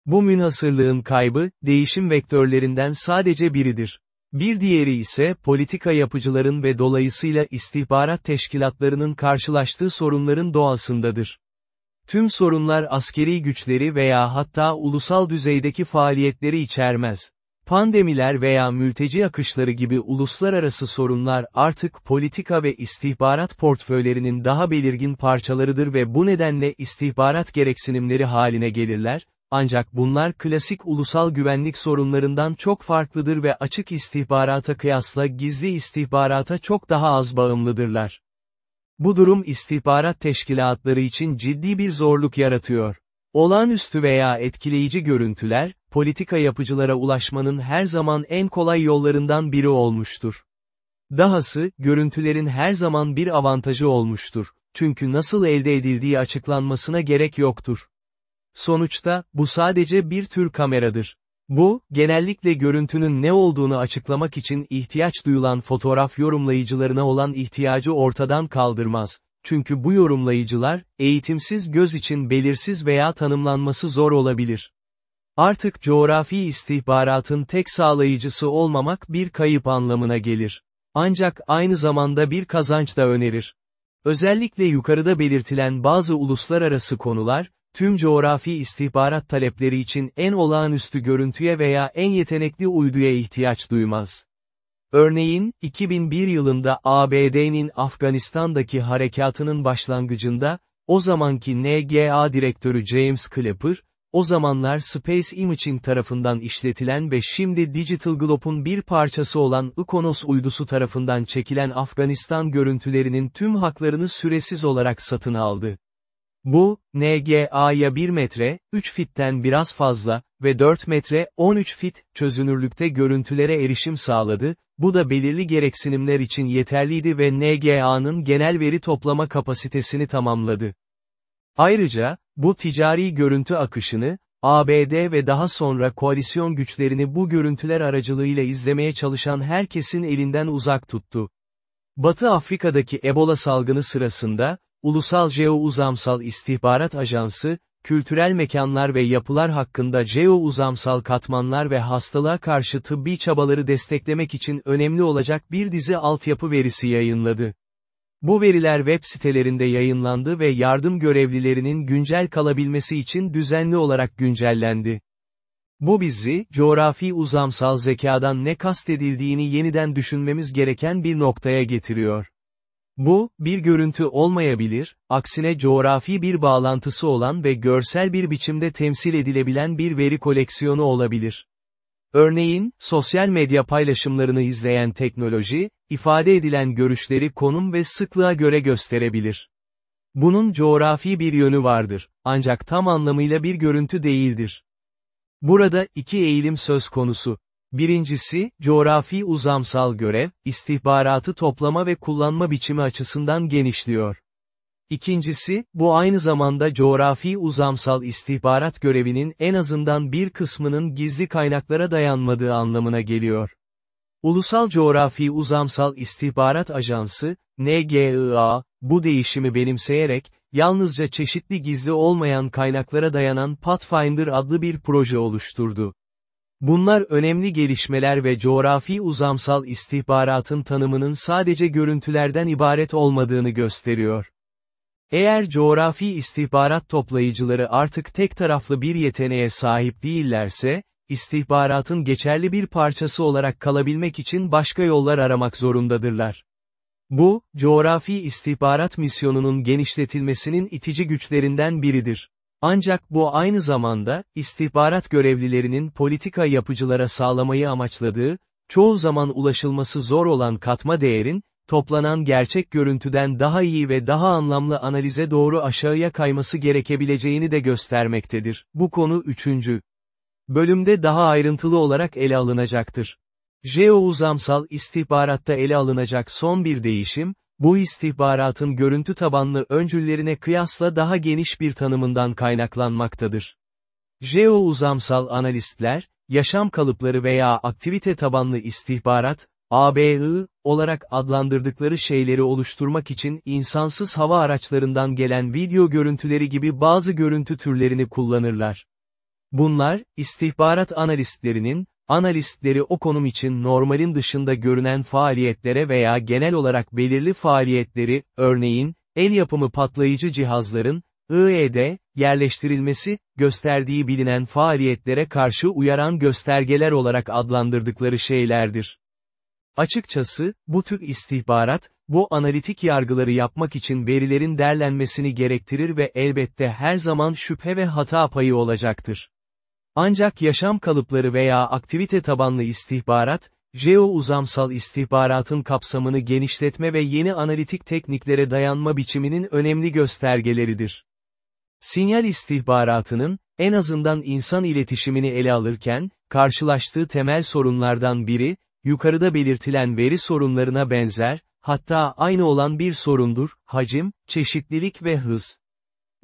Bu münhasırlığın kaybı, değişim vektörlerinden sadece biridir. Bir diğeri ise politika yapıcıların ve dolayısıyla istihbarat teşkilatlarının karşılaştığı sorunların doğasındadır. Tüm sorunlar askeri güçleri veya hatta ulusal düzeydeki faaliyetleri içermez. Pandemiler veya mülteci akışları gibi uluslararası sorunlar artık politika ve istihbarat portföylerinin daha belirgin parçalarıdır ve bu nedenle istihbarat gereksinimleri haline gelirler, ancak bunlar klasik ulusal güvenlik sorunlarından çok farklıdır ve açık istihbarata kıyasla gizli istihbarata çok daha az bağımlıdırlar. Bu durum istihbarat teşkilatları için ciddi bir zorluk yaratıyor. Olağanüstü veya etkileyici görüntüler, politika yapıcılara ulaşmanın her zaman en kolay yollarından biri olmuştur. Dahası, görüntülerin her zaman bir avantajı olmuştur. Çünkü nasıl elde edildiği açıklanmasına gerek yoktur. Sonuçta, bu sadece bir tür kameradır. Bu, genellikle görüntünün ne olduğunu açıklamak için ihtiyaç duyulan fotoğraf yorumlayıcılarına olan ihtiyacı ortadan kaldırmaz. Çünkü bu yorumlayıcılar, eğitimsiz göz için belirsiz veya tanımlanması zor olabilir. Artık coğrafi istihbaratın tek sağlayıcısı olmamak bir kayıp anlamına gelir. Ancak aynı zamanda bir kazanç da önerir. Özellikle yukarıda belirtilen bazı uluslararası konular, tüm coğrafi istihbarat talepleri için en olağanüstü görüntüye veya en yetenekli uyduya ihtiyaç duymaz. Örneğin, 2001 yılında ABD'nin Afganistan'daki harekatının başlangıcında, o zamanki NGA direktörü James Clapper, o zamanlar Space Imaging tarafından işletilen ve şimdi Digital Globe'un bir parçası olan Ikonos uydusu tarafından çekilen Afganistan görüntülerinin tüm haklarını süresiz olarak satın aldı. Bu, NGA'ya 1 metre, 3 fitten biraz fazla ve 4 metre, 13 fit, çözünürlükte görüntülere erişim sağladı, bu da belirli gereksinimler için yeterliydi ve NGA'nın genel veri toplama kapasitesini tamamladı. Ayrıca, bu ticari görüntü akışını, ABD ve daha sonra koalisyon güçlerini bu görüntüler aracılığıyla izlemeye çalışan herkesin elinden uzak tuttu. Batı Afrika'daki Ebola salgını sırasında, Ulusal Jeo-Uzamsal İstihbarat Ajansı, kültürel mekanlar ve yapılar hakkında jeo-uzamsal katmanlar ve hastalığa karşı tıbbi çabaları desteklemek için önemli olacak bir dizi altyapı verisi yayınladı. Bu veriler web sitelerinde yayınlandı ve yardım görevlilerinin güncel kalabilmesi için düzenli olarak güncellendi. Bu bizi, coğrafi uzamsal zekadan ne kastedildiğini yeniden düşünmemiz gereken bir noktaya getiriyor. Bu, bir görüntü olmayabilir, aksine coğrafi bir bağlantısı olan ve görsel bir biçimde temsil edilebilen bir veri koleksiyonu olabilir. Örneğin, sosyal medya paylaşımlarını izleyen teknoloji, ifade edilen görüşleri konum ve sıklığa göre gösterebilir. Bunun coğrafi bir yönü vardır, ancak tam anlamıyla bir görüntü değildir. Burada iki eğilim söz konusu. Birincisi, coğrafi uzamsal görev, istihbaratı toplama ve kullanma biçimi açısından genişliyor. İkincisi, bu aynı zamanda coğrafi uzamsal istihbarat görevinin en azından bir kısmının gizli kaynaklara dayanmadığı anlamına geliyor. Ulusal Coğrafi Uzamsal İstihbarat Ajansı, NGIA, bu değişimi benimseyerek, yalnızca çeşitli gizli olmayan kaynaklara dayanan Pathfinder adlı bir proje oluşturdu. Bunlar önemli gelişmeler ve coğrafi uzamsal istihbaratın tanımının sadece görüntülerden ibaret olmadığını gösteriyor. Eğer coğrafi istihbarat toplayıcıları artık tek taraflı bir yeteneğe sahip değillerse, istihbaratın geçerli bir parçası olarak kalabilmek için başka yollar aramak zorundadırlar. Bu, coğrafi istihbarat misyonunun genişletilmesinin itici güçlerinden biridir. Ancak bu aynı zamanda, istihbarat görevlilerinin politika yapıcılara sağlamayı amaçladığı, çoğu zaman ulaşılması zor olan katma değerin, toplanan gerçek görüntüden daha iyi ve daha anlamlı analize doğru aşağıya kayması gerekebileceğini de göstermektedir. Bu konu üçüncü. Bölümde daha ayrıntılı olarak ele alınacaktır. Jeouzamsal istihbaratta ele alınacak son bir değişim, bu istihbaratın görüntü tabanlı öncüllerine kıyasla daha geniş bir tanımından kaynaklanmaktadır. Jeouzamsal analistler, yaşam kalıpları veya aktivite tabanlı istihbarat, ABI, olarak adlandırdıkları şeyleri oluşturmak için insansız hava araçlarından gelen video görüntüleri gibi bazı görüntü türlerini kullanırlar. Bunlar, istihbarat analistlerinin, analistleri o konum için normalin dışında görünen faaliyetlere veya genel olarak belirli faaliyetleri, örneğin, el yapımı patlayıcı cihazların, IED, yerleştirilmesi, gösterdiği bilinen faaliyetlere karşı uyaran göstergeler olarak adlandırdıkları şeylerdir. Açıkçası, bu tür istihbarat, bu analitik yargıları yapmak için verilerin derlenmesini gerektirir ve elbette her zaman şüphe ve hata payı olacaktır. Ancak yaşam kalıpları veya aktivite tabanlı istihbarat, jeo-uzamsal istihbaratın kapsamını genişletme ve yeni analitik tekniklere dayanma biçiminin önemli göstergeleridir. Sinyal istihbaratının, en azından insan iletişimini ele alırken, karşılaştığı temel sorunlardan biri, yukarıda belirtilen veri sorunlarına benzer, hatta aynı olan bir sorundur, hacim, çeşitlilik ve hız.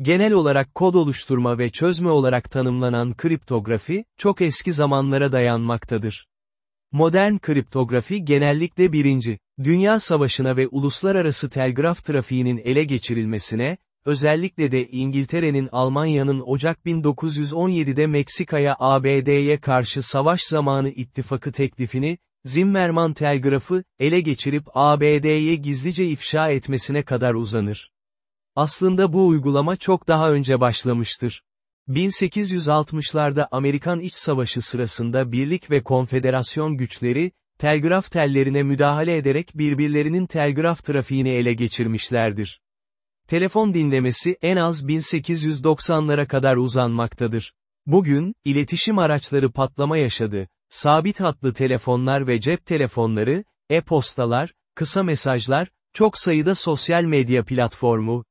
Genel olarak kod oluşturma ve çözme olarak tanımlanan kriptografi, çok eski zamanlara dayanmaktadır. Modern kriptografi genellikle birinci, Dünya Savaşı'na ve uluslararası telgraf trafiğinin ele geçirilmesine, özellikle de İngiltere'nin Almanya'nın Ocak 1917'de Meksika'ya ABD'ye karşı savaş zamanı ittifakı teklifini, Zimmerman telgrafı, ele geçirip ABD'ye gizlice ifşa etmesine kadar uzanır. Aslında bu uygulama çok daha önce başlamıştır. 1860'larda Amerikan İç Savaşı sırasında birlik ve konfederasyon güçleri, telgraf tellerine müdahale ederek birbirlerinin telgraf trafiğini ele geçirmişlerdir. Telefon dinlemesi en az 1890'lara kadar uzanmaktadır. Bugün, iletişim araçları patlama yaşadı. Sabit hatlı telefonlar ve cep telefonları, e-postalar, kısa mesajlar, çok sayıda sosyal medya platformu.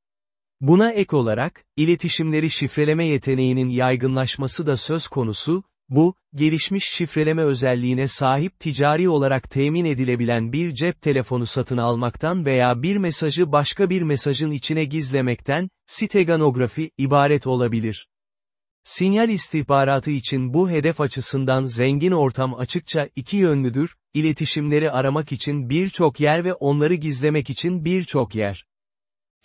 Buna ek olarak, iletişimleri şifreleme yeteneğinin yaygınlaşması da söz konusu, bu, gelişmiş şifreleme özelliğine sahip ticari olarak temin edilebilen bir cep telefonu satın almaktan veya bir mesajı başka bir mesajın içine gizlemekten, steganografi, ibaret olabilir. Sinyal istihbaratı için bu hedef açısından zengin ortam açıkça iki yönlüdür, iletişimleri aramak için birçok yer ve onları gizlemek için birçok yer.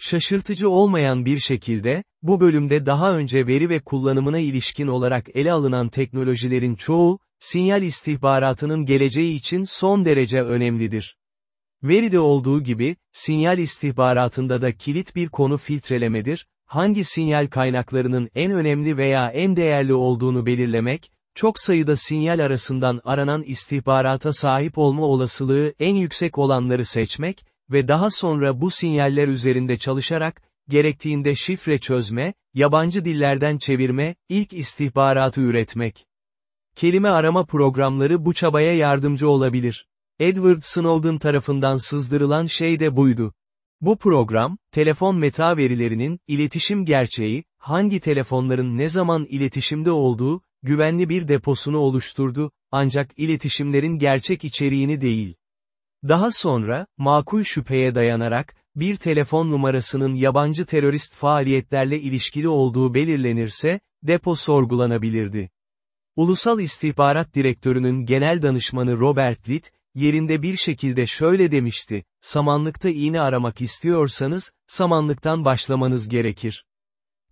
Şaşırtıcı olmayan bir şekilde, bu bölümde daha önce veri ve kullanımına ilişkin olarak ele alınan teknolojilerin çoğu, sinyal istihbaratının geleceği için son derece önemlidir. Veride olduğu gibi, sinyal istihbaratında da kilit bir konu filtrelemedir, hangi sinyal kaynaklarının en önemli veya en değerli olduğunu belirlemek, çok sayıda sinyal arasından aranan istihbarata sahip olma olasılığı en yüksek olanları seçmek, ve daha sonra bu sinyaller üzerinde çalışarak, gerektiğinde şifre çözme, yabancı dillerden çevirme, ilk istihbaratı üretmek. Kelime arama programları bu çabaya yardımcı olabilir. Edward Snowden tarafından sızdırılan şey de buydu. Bu program, telefon meta verilerinin, iletişim gerçeği, hangi telefonların ne zaman iletişimde olduğu, güvenli bir deposunu oluşturdu, ancak iletişimlerin gerçek içeriğini değil. Daha sonra, makul şüpheye dayanarak, bir telefon numarasının yabancı terörist faaliyetlerle ilişkili olduğu belirlenirse, depo sorgulanabilirdi. Ulusal İstihbarat Direktörü'nün genel danışmanı Robert Litt, yerinde bir şekilde şöyle demişti, samanlıkta iğne aramak istiyorsanız, samanlıktan başlamanız gerekir.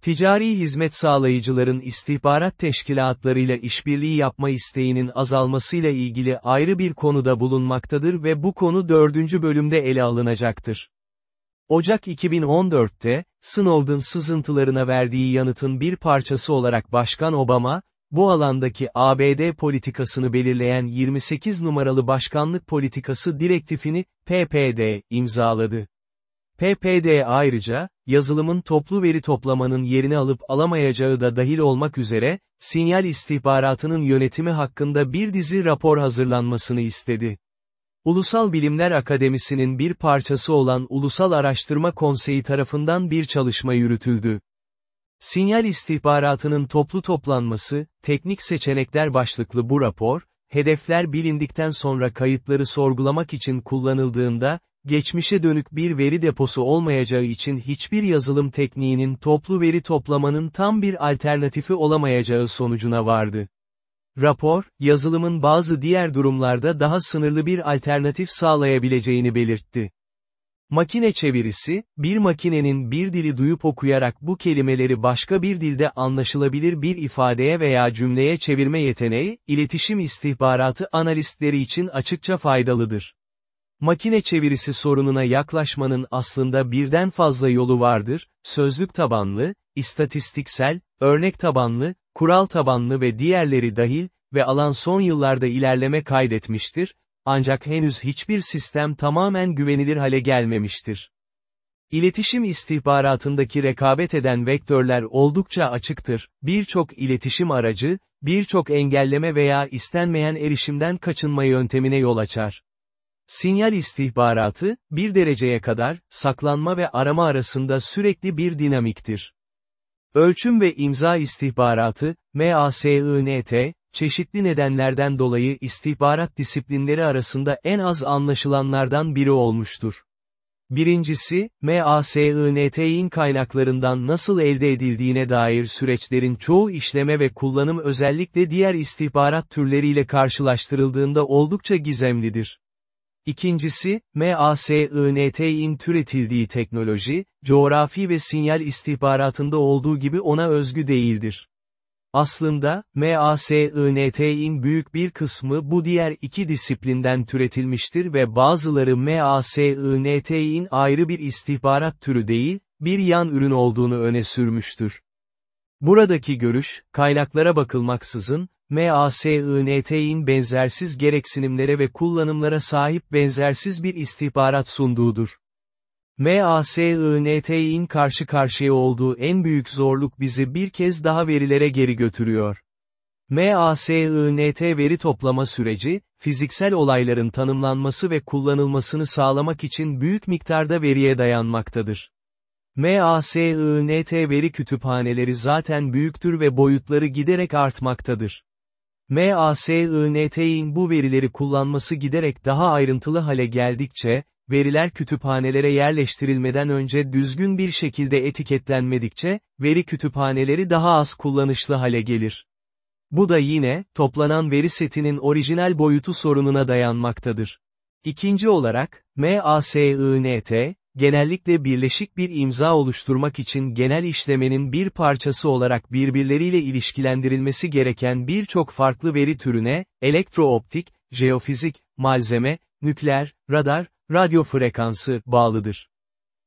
Ticari hizmet sağlayıcıların istihbarat teşkilatlarıyla işbirliği yapma isteğinin azalmasıyla ilgili ayrı bir konuda bulunmaktadır ve bu konu dördüncü bölümde ele alınacaktır. Ocak 2014'te, Snowden sızıntılarına verdiği yanıtın bir parçası olarak Başkan Obama, bu alandaki ABD politikasını belirleyen 28 numaralı Başkanlık Politikası Direktifini, PPD, imzaladı. PPD ayrıca, yazılımın toplu veri toplamanın yerini alıp alamayacağı da dahil olmak üzere, sinyal istihbaratının yönetimi hakkında bir dizi rapor hazırlanmasını istedi. Ulusal Bilimler Akademisi'nin bir parçası olan Ulusal Araştırma Konseyi tarafından bir çalışma yürütüldü. Sinyal istihbaratının toplu toplanması, teknik seçenekler başlıklı bu rapor, hedefler bilindikten sonra kayıtları sorgulamak için kullanıldığında, geçmişe dönük bir veri deposu olmayacağı için hiçbir yazılım tekniğinin toplu veri toplamanın tam bir alternatifi olamayacağı sonucuna vardı. Rapor, yazılımın bazı diğer durumlarda daha sınırlı bir alternatif sağlayabileceğini belirtti. Makine çevirisi, bir makinenin bir dili duyup okuyarak bu kelimeleri başka bir dilde anlaşılabilir bir ifadeye veya cümleye çevirme yeteneği, iletişim istihbaratı analistleri için açıkça faydalıdır. Makine çevirisi sorununa yaklaşmanın aslında birden fazla yolu vardır, sözlük tabanlı, istatistiksel, örnek tabanlı, kural tabanlı ve diğerleri dahil, ve alan son yıllarda ilerleme kaydetmiştir, ancak henüz hiçbir sistem tamamen güvenilir hale gelmemiştir. İletişim istihbaratındaki rekabet eden vektörler oldukça açıktır, birçok iletişim aracı, birçok engelleme veya istenmeyen erişimden kaçınma yöntemine yol açar. Sinyal istihbaratı, bir dereceye kadar, saklanma ve arama arasında sürekli bir dinamiktir. Ölçüm ve imza istihbaratı, MASINT, çeşitli nedenlerden dolayı istihbarat disiplinleri arasında en az anlaşılanlardan biri olmuştur. Birincisi, MASINT'in kaynaklarından nasıl elde edildiğine dair süreçlerin çoğu işleme ve kullanım özellikle diğer istihbarat türleriyle karşılaştırıldığında oldukça gizemlidir. İkincisi, MASINT'in türetildiği teknoloji, coğrafi ve sinyal istihbaratında olduğu gibi ona özgü değildir. Aslında, MASINT'in büyük bir kısmı bu diğer iki disiplinden türetilmiştir ve bazıları MASINT'in ayrı bir istihbarat türü değil, bir yan ürün olduğunu öne sürmüştür. Buradaki görüş, kaynaklara bakılmaksızın, MASINT'in benzersiz gereksinimlere ve kullanımlara sahip benzersiz bir istihbarat sunduğudur. MASINT'in karşı karşıya olduğu en büyük zorluk bizi bir kez daha verilere geri götürüyor. MASINT veri toplama süreci, fiziksel olayların tanımlanması ve kullanılmasını sağlamak için büyük miktarda veriye dayanmaktadır. MASINT veri kütüphaneleri zaten büyüktür ve boyutları giderek artmaktadır. MASINT'in bu verileri kullanması giderek daha ayrıntılı hale geldikçe, veriler kütüphanelere yerleştirilmeden önce düzgün bir şekilde etiketlenmedikçe, veri kütüphaneleri daha az kullanışlı hale gelir. Bu da yine, toplanan veri setinin orijinal boyutu sorununa dayanmaktadır. İkinci olarak, MASINT, genellikle birleşik bir imza oluşturmak için genel işlemenin bir parçası olarak birbirleriyle ilişkilendirilmesi gereken birçok farklı veri türüne, elektrooptik, jeofizik, malzeme, nükleer, radar, radyo frekansı, bağlıdır.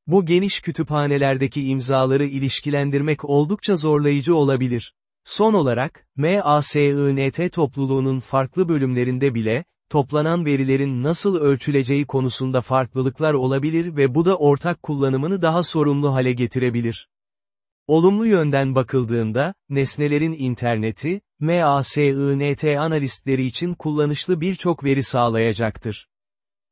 Bu geniş kütüphanelerdeki imzaları ilişkilendirmek oldukça zorlayıcı olabilir. Son olarak, MASINT topluluğunun farklı bölümlerinde bile, toplanan verilerin nasıl ölçüleceği konusunda farklılıklar olabilir ve bu da ortak kullanımını daha sorumlu hale getirebilir. Olumlu yönden bakıldığında, nesnelerin interneti, MASINT analistleri için kullanışlı birçok veri sağlayacaktır.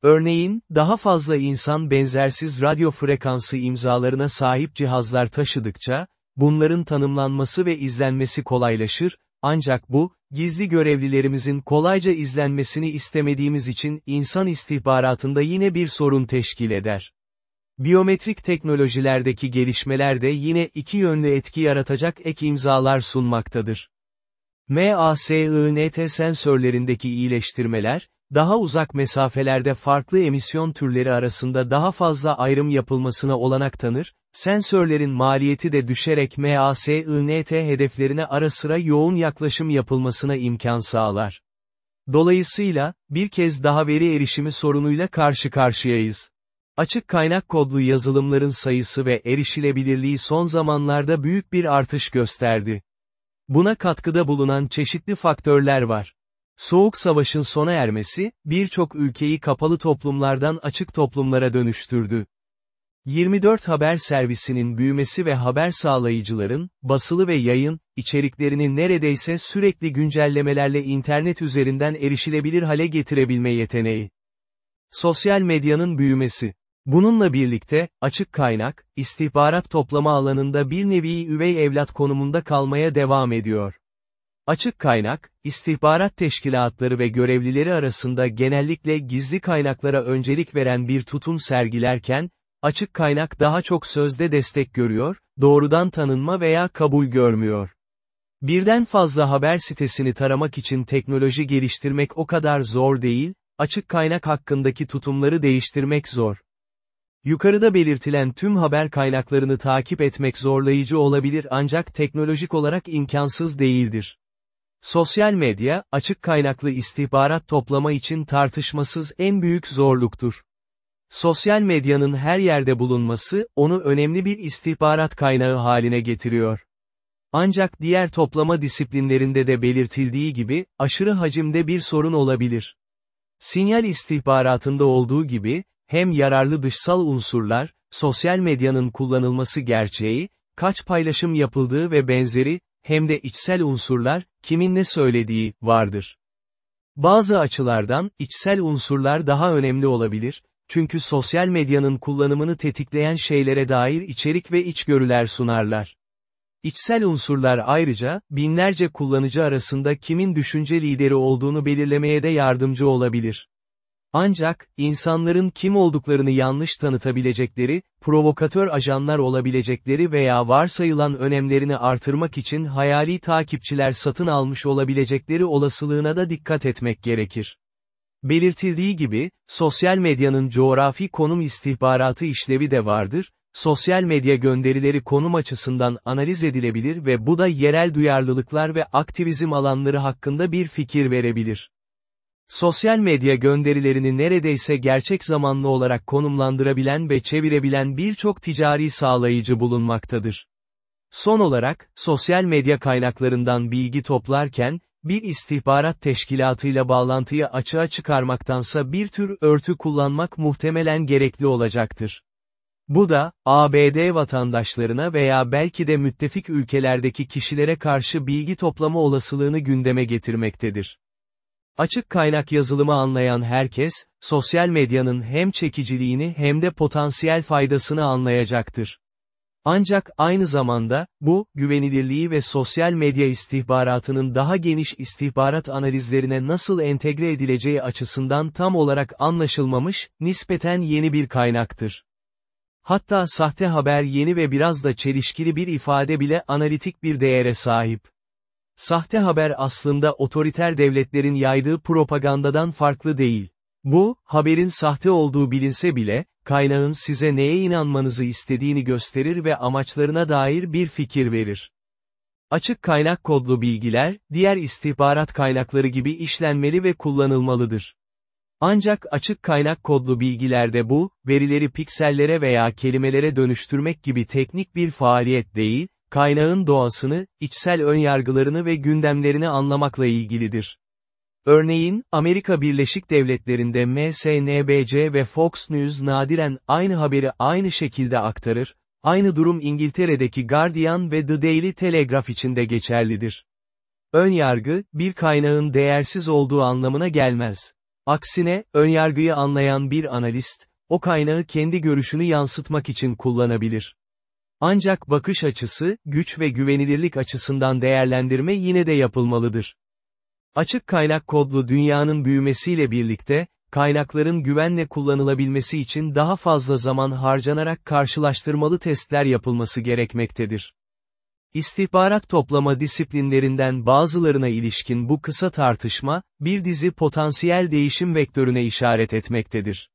Örneğin, daha fazla insan benzersiz radyo frekansı imzalarına sahip cihazlar taşıdıkça, bunların tanımlanması ve izlenmesi kolaylaşır, ancak bu, gizli görevlilerimizin kolayca izlenmesini istemediğimiz için insan istihbaratında yine bir sorun teşkil eder. Biyometrik teknolojilerdeki gelişmeler de yine iki yönlü etki yaratacak ek imzalar sunmaktadır. MASINT sensörlerindeki iyileştirmeler, daha uzak mesafelerde farklı emisyon türleri arasında daha fazla ayrım yapılmasına olanak tanır, sensörlerin maliyeti de düşerek MASINT hedeflerine ara sıra yoğun yaklaşım yapılmasına imkan sağlar. Dolayısıyla, bir kez daha veri erişimi sorunuyla karşı karşıyayız. Açık kaynak kodlu yazılımların sayısı ve erişilebilirliği son zamanlarda büyük bir artış gösterdi. Buna katkıda bulunan çeşitli faktörler var. Soğuk Savaş'ın sona ermesi, birçok ülkeyi kapalı toplumlardan açık toplumlara dönüştürdü. 24 haber servisinin büyümesi ve haber sağlayıcıların, basılı ve yayın, içeriklerini neredeyse sürekli güncellemelerle internet üzerinden erişilebilir hale getirebilme yeteneği. Sosyal medyanın büyümesi. Bununla birlikte, açık kaynak, istihbarat toplama alanında bir nevi üvey evlat konumunda kalmaya devam ediyor. Açık kaynak, istihbarat teşkilatları ve görevlileri arasında genellikle gizli kaynaklara öncelik veren bir tutum sergilerken, açık kaynak daha çok sözde destek görüyor, doğrudan tanınma veya kabul görmüyor. Birden fazla haber sitesini taramak için teknoloji geliştirmek o kadar zor değil, açık kaynak hakkındaki tutumları değiştirmek zor. Yukarıda belirtilen tüm haber kaynaklarını takip etmek zorlayıcı olabilir ancak teknolojik olarak imkansız değildir. Sosyal medya, açık kaynaklı istihbarat toplama için tartışmasız en büyük zorluktur. Sosyal medyanın her yerde bulunması, onu önemli bir istihbarat kaynağı haline getiriyor. Ancak diğer toplama disiplinlerinde de belirtildiği gibi, aşırı hacimde bir sorun olabilir. Sinyal istihbaratında olduğu gibi, hem yararlı dışsal unsurlar, sosyal medyanın kullanılması gerçeği, kaç paylaşım yapıldığı ve benzeri, hem de içsel unsurlar, kimin ne söylediği, vardır. Bazı açılardan, içsel unsurlar daha önemli olabilir, çünkü sosyal medyanın kullanımını tetikleyen şeylere dair içerik ve içgörüler sunarlar. İçsel unsurlar ayrıca, binlerce kullanıcı arasında kimin düşünce lideri olduğunu belirlemeye de yardımcı olabilir. Ancak, insanların kim olduklarını yanlış tanıtabilecekleri, provokatör ajanlar olabilecekleri veya varsayılan önemlerini artırmak için hayali takipçiler satın almış olabilecekleri olasılığına da dikkat etmek gerekir. Belirtildiği gibi, sosyal medyanın coğrafi konum istihbaratı işlevi de vardır, sosyal medya gönderileri konum açısından analiz edilebilir ve bu da yerel duyarlılıklar ve aktivizm alanları hakkında bir fikir verebilir. Sosyal medya gönderilerini neredeyse gerçek zamanlı olarak konumlandırabilen ve çevirebilen birçok ticari sağlayıcı bulunmaktadır. Son olarak, sosyal medya kaynaklarından bilgi toplarken, bir istihbarat teşkilatıyla bağlantıyı açığa çıkarmaktansa bir tür örtü kullanmak muhtemelen gerekli olacaktır. Bu da, ABD vatandaşlarına veya belki de müttefik ülkelerdeki kişilere karşı bilgi toplama olasılığını gündeme getirmektedir. Açık kaynak yazılımı anlayan herkes, sosyal medyanın hem çekiciliğini hem de potansiyel faydasını anlayacaktır. Ancak aynı zamanda, bu, güvenilirliği ve sosyal medya istihbaratının daha geniş istihbarat analizlerine nasıl entegre edileceği açısından tam olarak anlaşılmamış, nispeten yeni bir kaynaktır. Hatta sahte haber yeni ve biraz da çelişkili bir ifade bile analitik bir değere sahip. Sahte haber aslında otoriter devletlerin yaydığı propagandadan farklı değil. Bu, haberin sahte olduğu bilinse bile, kaynağın size neye inanmanızı istediğini gösterir ve amaçlarına dair bir fikir verir. Açık kaynak kodlu bilgiler, diğer istihbarat kaynakları gibi işlenmeli ve kullanılmalıdır. Ancak açık kaynak kodlu bilgilerde bu, verileri piksellere veya kelimelere dönüştürmek gibi teknik bir faaliyet değil, kaynağın doğasını, içsel önyargılarını ve gündemlerini anlamakla ilgilidir. Örneğin, Amerika Birleşik Devletleri'nde MSNBC ve Fox News nadiren aynı haberi aynı şekilde aktarır, aynı durum İngiltere'deki Guardian ve The Daily Telegraph için de geçerlidir. Önyargı, bir kaynağın değersiz olduğu anlamına gelmez. Aksine, önyargıyı anlayan bir analist, o kaynağı kendi görüşünü yansıtmak için kullanabilir. Ancak bakış açısı, güç ve güvenilirlik açısından değerlendirme yine de yapılmalıdır. Açık kaynak kodlu dünyanın büyümesiyle birlikte, kaynakların güvenle kullanılabilmesi için daha fazla zaman harcanarak karşılaştırmalı testler yapılması gerekmektedir. İstihbarat toplama disiplinlerinden bazılarına ilişkin bu kısa tartışma, bir dizi potansiyel değişim vektörüne işaret etmektedir.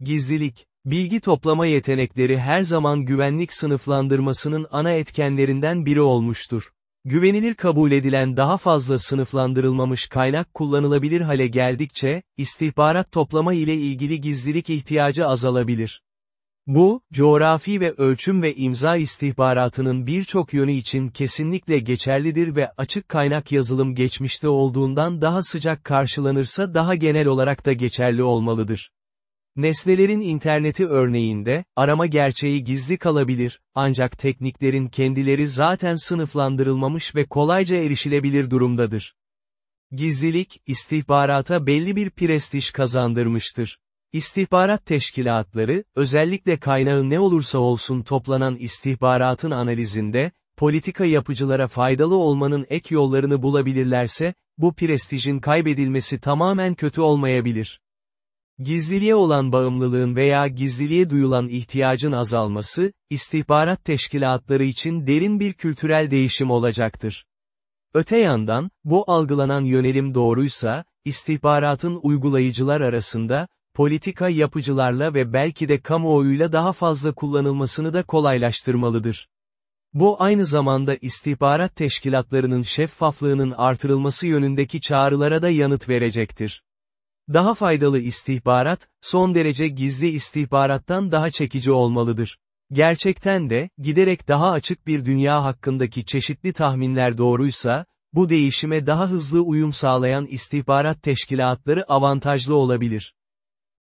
Gizlilik, bilgi toplama yetenekleri her zaman güvenlik sınıflandırmasının ana etkenlerinden biri olmuştur. Güvenilir kabul edilen daha fazla sınıflandırılmamış kaynak kullanılabilir hale geldikçe, istihbarat toplama ile ilgili gizlilik ihtiyacı azalabilir. Bu, coğrafi ve ölçüm ve imza istihbaratının birçok yönü için kesinlikle geçerlidir ve açık kaynak yazılım geçmişte olduğundan daha sıcak karşılanırsa daha genel olarak da geçerli olmalıdır. Nesnelerin interneti örneğinde, arama gerçeği gizli kalabilir, ancak tekniklerin kendileri zaten sınıflandırılmamış ve kolayca erişilebilir durumdadır. Gizlilik, istihbarata belli bir prestij kazandırmıştır. İstihbarat teşkilatları, özellikle kaynağı ne olursa olsun toplanan istihbaratın analizinde, politika yapıcılara faydalı olmanın ek yollarını bulabilirlerse, bu prestijin kaybedilmesi tamamen kötü olmayabilir. Gizliliğe olan bağımlılığın veya gizliliğe duyulan ihtiyacın azalması, istihbarat teşkilatları için derin bir kültürel değişim olacaktır. Öte yandan, bu algılanan yönelim doğruysa, istihbaratın uygulayıcılar arasında, politika yapıcılarla ve belki de kamuoyuyla daha fazla kullanılmasını da kolaylaştırmalıdır. Bu aynı zamanda istihbarat teşkilatlarının şeffaflığının artırılması yönündeki çağrılara da yanıt verecektir. Daha faydalı istihbarat, son derece gizli istihbarattan daha çekici olmalıdır. Gerçekten de, giderek daha açık bir dünya hakkındaki çeşitli tahminler doğruysa, bu değişime daha hızlı uyum sağlayan istihbarat teşkilatları avantajlı olabilir.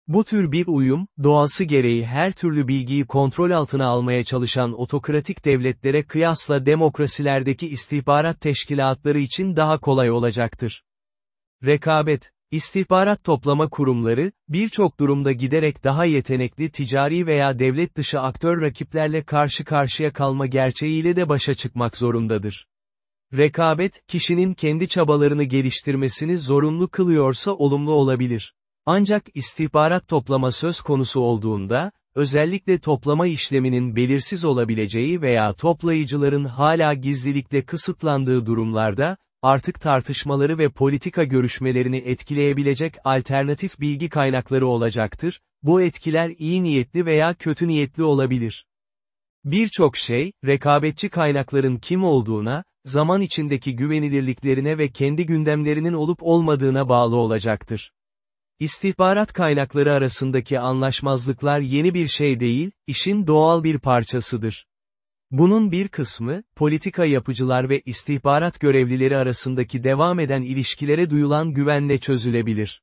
Bu tür bir uyum, doğası gereği her türlü bilgiyi kontrol altına almaya çalışan otokratik devletlere kıyasla demokrasilerdeki istihbarat teşkilatları için daha kolay olacaktır. Rekabet, istihbarat toplama kurumları, birçok durumda giderek daha yetenekli ticari veya devlet dışı aktör rakiplerle karşı karşıya kalma gerçeğiyle de başa çıkmak zorundadır. Rekabet, kişinin kendi çabalarını geliştirmesini zorunlu kılıyorsa olumlu olabilir. Ancak istihbarat toplama söz konusu olduğunda, özellikle toplama işleminin belirsiz olabileceği veya toplayıcıların hala gizlilikle kısıtlandığı durumlarda, artık tartışmaları ve politika görüşmelerini etkileyebilecek alternatif bilgi kaynakları olacaktır, bu etkiler iyi niyetli veya kötü niyetli olabilir. Birçok şey, rekabetçi kaynakların kim olduğuna, zaman içindeki güvenilirliklerine ve kendi gündemlerinin olup olmadığına bağlı olacaktır. İstihbarat kaynakları arasındaki anlaşmazlıklar yeni bir şey değil, işin doğal bir parçasıdır. Bunun bir kısmı, politika yapıcılar ve istihbarat görevlileri arasındaki devam eden ilişkilere duyulan güvenle çözülebilir.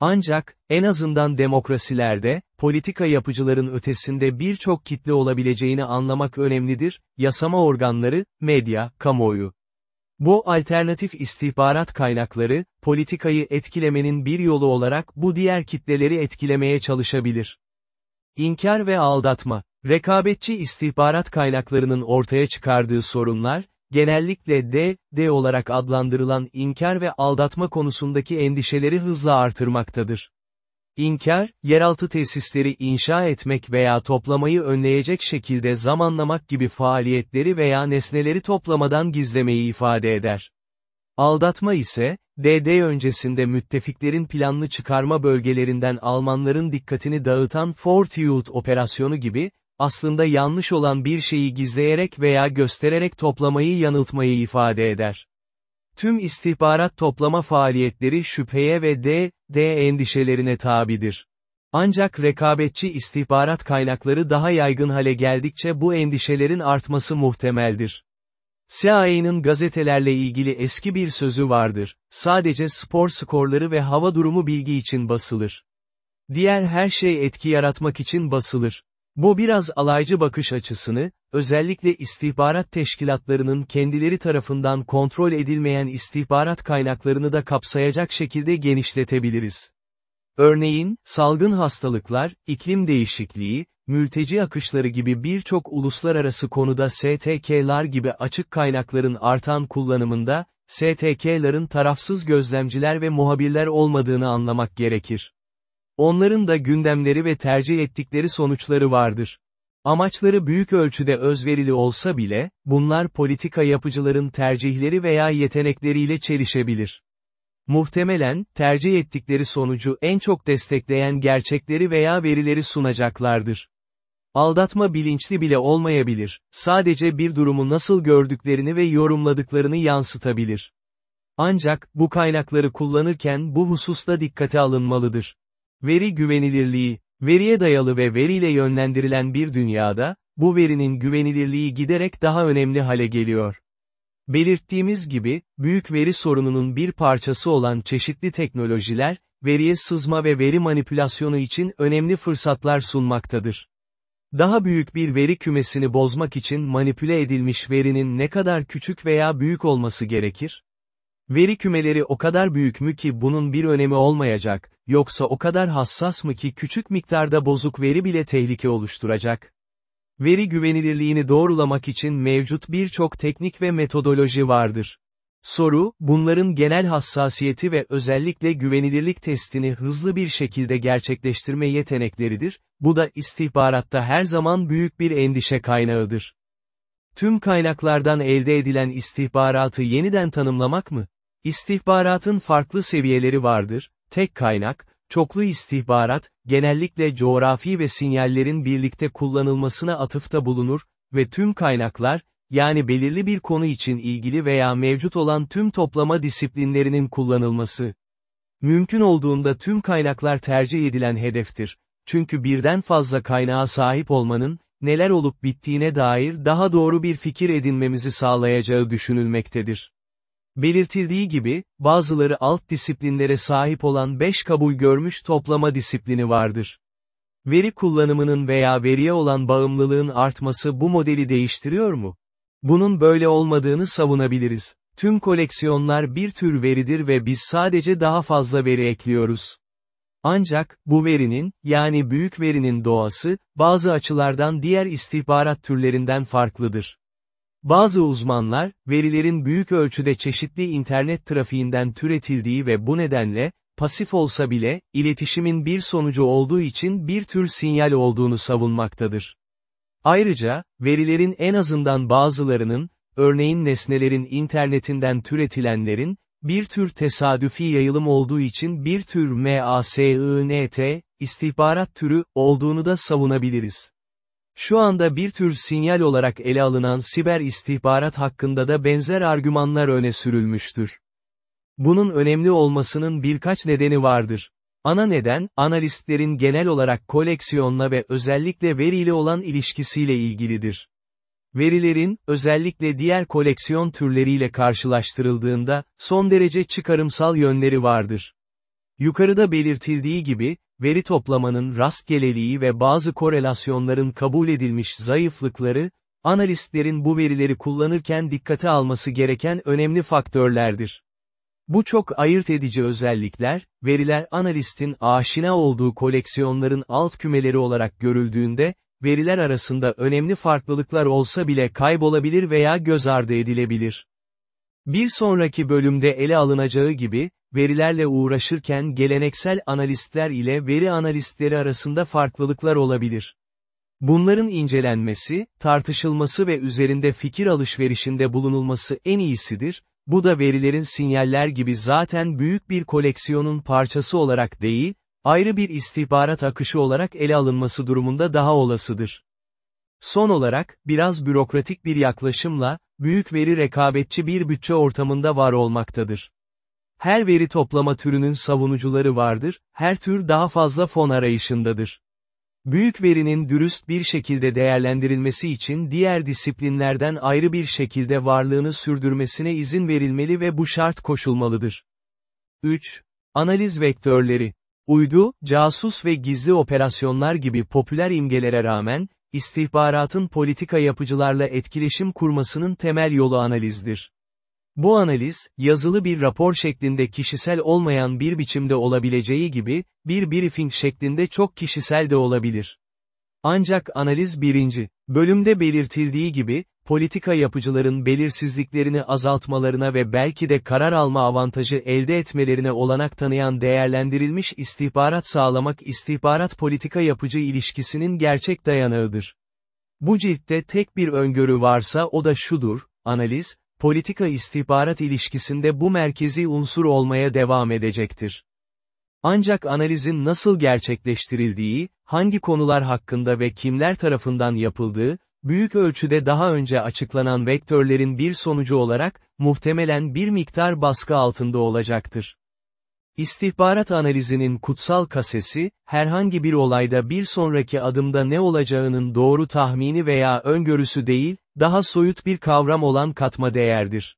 Ancak, en azından demokrasilerde, politika yapıcıların ötesinde birçok kitle olabileceğini anlamak önemlidir, yasama organları, medya, kamuoyu. Bu alternatif istihbarat kaynakları, politikayı etkilemenin bir yolu olarak bu diğer kitleleri etkilemeye çalışabilir. İnkar ve aldatma, rekabetçi istihbarat kaynaklarının ortaya çıkardığı sorunlar, genellikle D, D olarak adlandırılan inkar ve aldatma konusundaki endişeleri hızla artırmaktadır. İnkar, yeraltı tesisleri inşa etmek veya toplamayı önleyecek şekilde zamanlamak gibi faaliyetleri veya nesneleri toplamadan gizlemeyi ifade eder. Aldatma ise, DD öncesinde müttefiklerin planlı çıkarma bölgelerinden Almanların dikkatini dağıtan Fort Youth operasyonu gibi, aslında yanlış olan bir şeyi gizleyerek veya göstererek toplamayı yanıltmayı ifade eder. Tüm istihbarat toplama faaliyetleri şüpheye ve D, D endişelerine tabidir. Ancak rekabetçi istihbarat kaynakları daha yaygın hale geldikçe bu endişelerin artması muhtemeldir. CIA'nın gazetelerle ilgili eski bir sözü vardır, sadece spor skorları ve hava durumu bilgi için basılır. Diğer her şey etki yaratmak için basılır. Bu biraz alaycı bakış açısını, özellikle istihbarat teşkilatlarının kendileri tarafından kontrol edilmeyen istihbarat kaynaklarını da kapsayacak şekilde genişletebiliriz. Örneğin, salgın hastalıklar, iklim değişikliği, mülteci akışları gibi birçok uluslararası konuda STK'lar gibi açık kaynakların artan kullanımında, STK'ların tarafsız gözlemciler ve muhabirler olmadığını anlamak gerekir. Onların da gündemleri ve tercih ettikleri sonuçları vardır. Amaçları büyük ölçüde özverili olsa bile, bunlar politika yapıcıların tercihleri veya yetenekleriyle çelişebilir. Muhtemelen, tercih ettikleri sonucu en çok destekleyen gerçekleri veya verileri sunacaklardır. Aldatma bilinçli bile olmayabilir, sadece bir durumu nasıl gördüklerini ve yorumladıklarını yansıtabilir. Ancak, bu kaynakları kullanırken bu hususta dikkate alınmalıdır. Veri güvenilirliği, veriye dayalı ve veriyle yönlendirilen bir dünyada, bu verinin güvenilirliği giderek daha önemli hale geliyor. Belirttiğimiz gibi, büyük veri sorununun bir parçası olan çeşitli teknolojiler, veriye sızma ve veri manipülasyonu için önemli fırsatlar sunmaktadır. Daha büyük bir veri kümesini bozmak için manipüle edilmiş verinin ne kadar küçük veya büyük olması gerekir? Veri kümeleri o kadar büyük mü ki bunun bir önemi olmayacak, yoksa o kadar hassas mı ki küçük miktarda bozuk veri bile tehlike oluşturacak? Veri güvenilirliğini doğrulamak için mevcut birçok teknik ve metodoloji vardır. Soru, bunların genel hassasiyeti ve özellikle güvenilirlik testini hızlı bir şekilde gerçekleştirme yetenekleridir, bu da istihbaratta her zaman büyük bir endişe kaynağıdır. Tüm kaynaklardan elde edilen istihbaratı yeniden tanımlamak mı? İstihbaratın farklı seviyeleri vardır, tek kaynak, çoklu istihbarat, genellikle coğrafi ve sinyallerin birlikte kullanılmasına atıfta bulunur ve tüm kaynaklar, yani belirli bir konu için ilgili veya mevcut olan tüm toplama disiplinlerinin kullanılması. Mümkün olduğunda tüm kaynaklar tercih edilen hedeftir. Çünkü birden fazla kaynağa sahip olmanın, neler olup bittiğine dair daha doğru bir fikir edinmemizi sağlayacağı düşünülmektedir. Belirtildiği gibi, bazıları alt disiplinlere sahip olan 5 kabul görmüş toplama disiplini vardır. Veri kullanımının veya veriye olan bağımlılığın artması bu modeli değiştiriyor mu? Bunun böyle olmadığını savunabiliriz. Tüm koleksiyonlar bir tür veridir ve biz sadece daha fazla veri ekliyoruz. Ancak, bu verinin, yani büyük verinin doğası, bazı açılardan diğer istihbarat türlerinden farklıdır. Bazı uzmanlar, verilerin büyük ölçüde çeşitli internet trafiğinden türetildiği ve bu nedenle, pasif olsa bile, iletişimin bir sonucu olduğu için bir tür sinyal olduğunu savunmaktadır. Ayrıca, verilerin en azından bazılarının, örneğin nesnelerin internetinden türetilenlerin, bir tür tesadüfi yayılım olduğu için bir tür MASINT, istihbarat türü, olduğunu da savunabiliriz. Şu anda bir tür sinyal olarak ele alınan siber istihbarat hakkında da benzer argümanlar öne sürülmüştür. Bunun önemli olmasının birkaç nedeni vardır. Ana neden, analistlerin genel olarak koleksiyonla ve özellikle veriyle olan ilişkisiyle ilgilidir. Verilerin, özellikle diğer koleksiyon türleriyle karşılaştırıldığında, son derece çıkarımsal yönleri vardır. Yukarıda belirtildiği gibi, veri toplamanın rastgeleliği ve bazı korelasyonların kabul edilmiş zayıflıkları, analistlerin bu verileri kullanırken dikkate alması gereken önemli faktörlerdir. Bu çok ayırt edici özellikler, veriler analistin aşina olduğu koleksiyonların alt kümeleri olarak görüldüğünde, veriler arasında önemli farklılıklar olsa bile kaybolabilir veya göz ardı edilebilir. Bir sonraki bölümde ele alınacağı gibi, verilerle uğraşırken geleneksel analistler ile veri analistleri arasında farklılıklar olabilir. Bunların incelenmesi, tartışılması ve üzerinde fikir alışverişinde bulunulması en iyisidir, bu da verilerin sinyaller gibi zaten büyük bir koleksiyonun parçası olarak değil, ayrı bir istihbarat akışı olarak ele alınması durumunda daha olasıdır. Son olarak, biraz bürokratik bir yaklaşımla, büyük veri rekabetçi bir bütçe ortamında var olmaktadır. Her veri toplama türünün savunucuları vardır, her tür daha fazla fon arayışındadır. Büyük verinin dürüst bir şekilde değerlendirilmesi için diğer disiplinlerden ayrı bir şekilde varlığını sürdürmesine izin verilmeli ve bu şart koşulmalıdır. 3. Analiz vektörleri. Uydu, casus ve gizli operasyonlar gibi popüler imgelere rağmen, istihbaratın politika yapıcılarla etkileşim kurmasının temel yolu analizdir. Bu analiz, yazılı bir rapor şeklinde kişisel olmayan bir biçimde olabileceği gibi, bir briefing şeklinde çok kişisel de olabilir. Ancak analiz birinci, bölümde belirtildiği gibi, politika yapıcıların belirsizliklerini azaltmalarına ve belki de karar alma avantajı elde etmelerine olanak tanıyan değerlendirilmiş istihbarat sağlamak istihbarat politika yapıcı ilişkisinin gerçek dayanağıdır. Bu ciltte tek bir öngörü varsa o da şudur, analiz, politika istihbarat ilişkisinde bu merkezi unsur olmaya devam edecektir. Ancak analizin nasıl gerçekleştirildiği, hangi konular hakkında ve kimler tarafından yapıldığı, büyük ölçüde daha önce açıklanan vektörlerin bir sonucu olarak, muhtemelen bir miktar baskı altında olacaktır. İstihbarat analizinin kutsal kasesi, herhangi bir olayda bir sonraki adımda ne olacağının doğru tahmini veya öngörüsü değil, daha soyut bir kavram olan katma değerdir.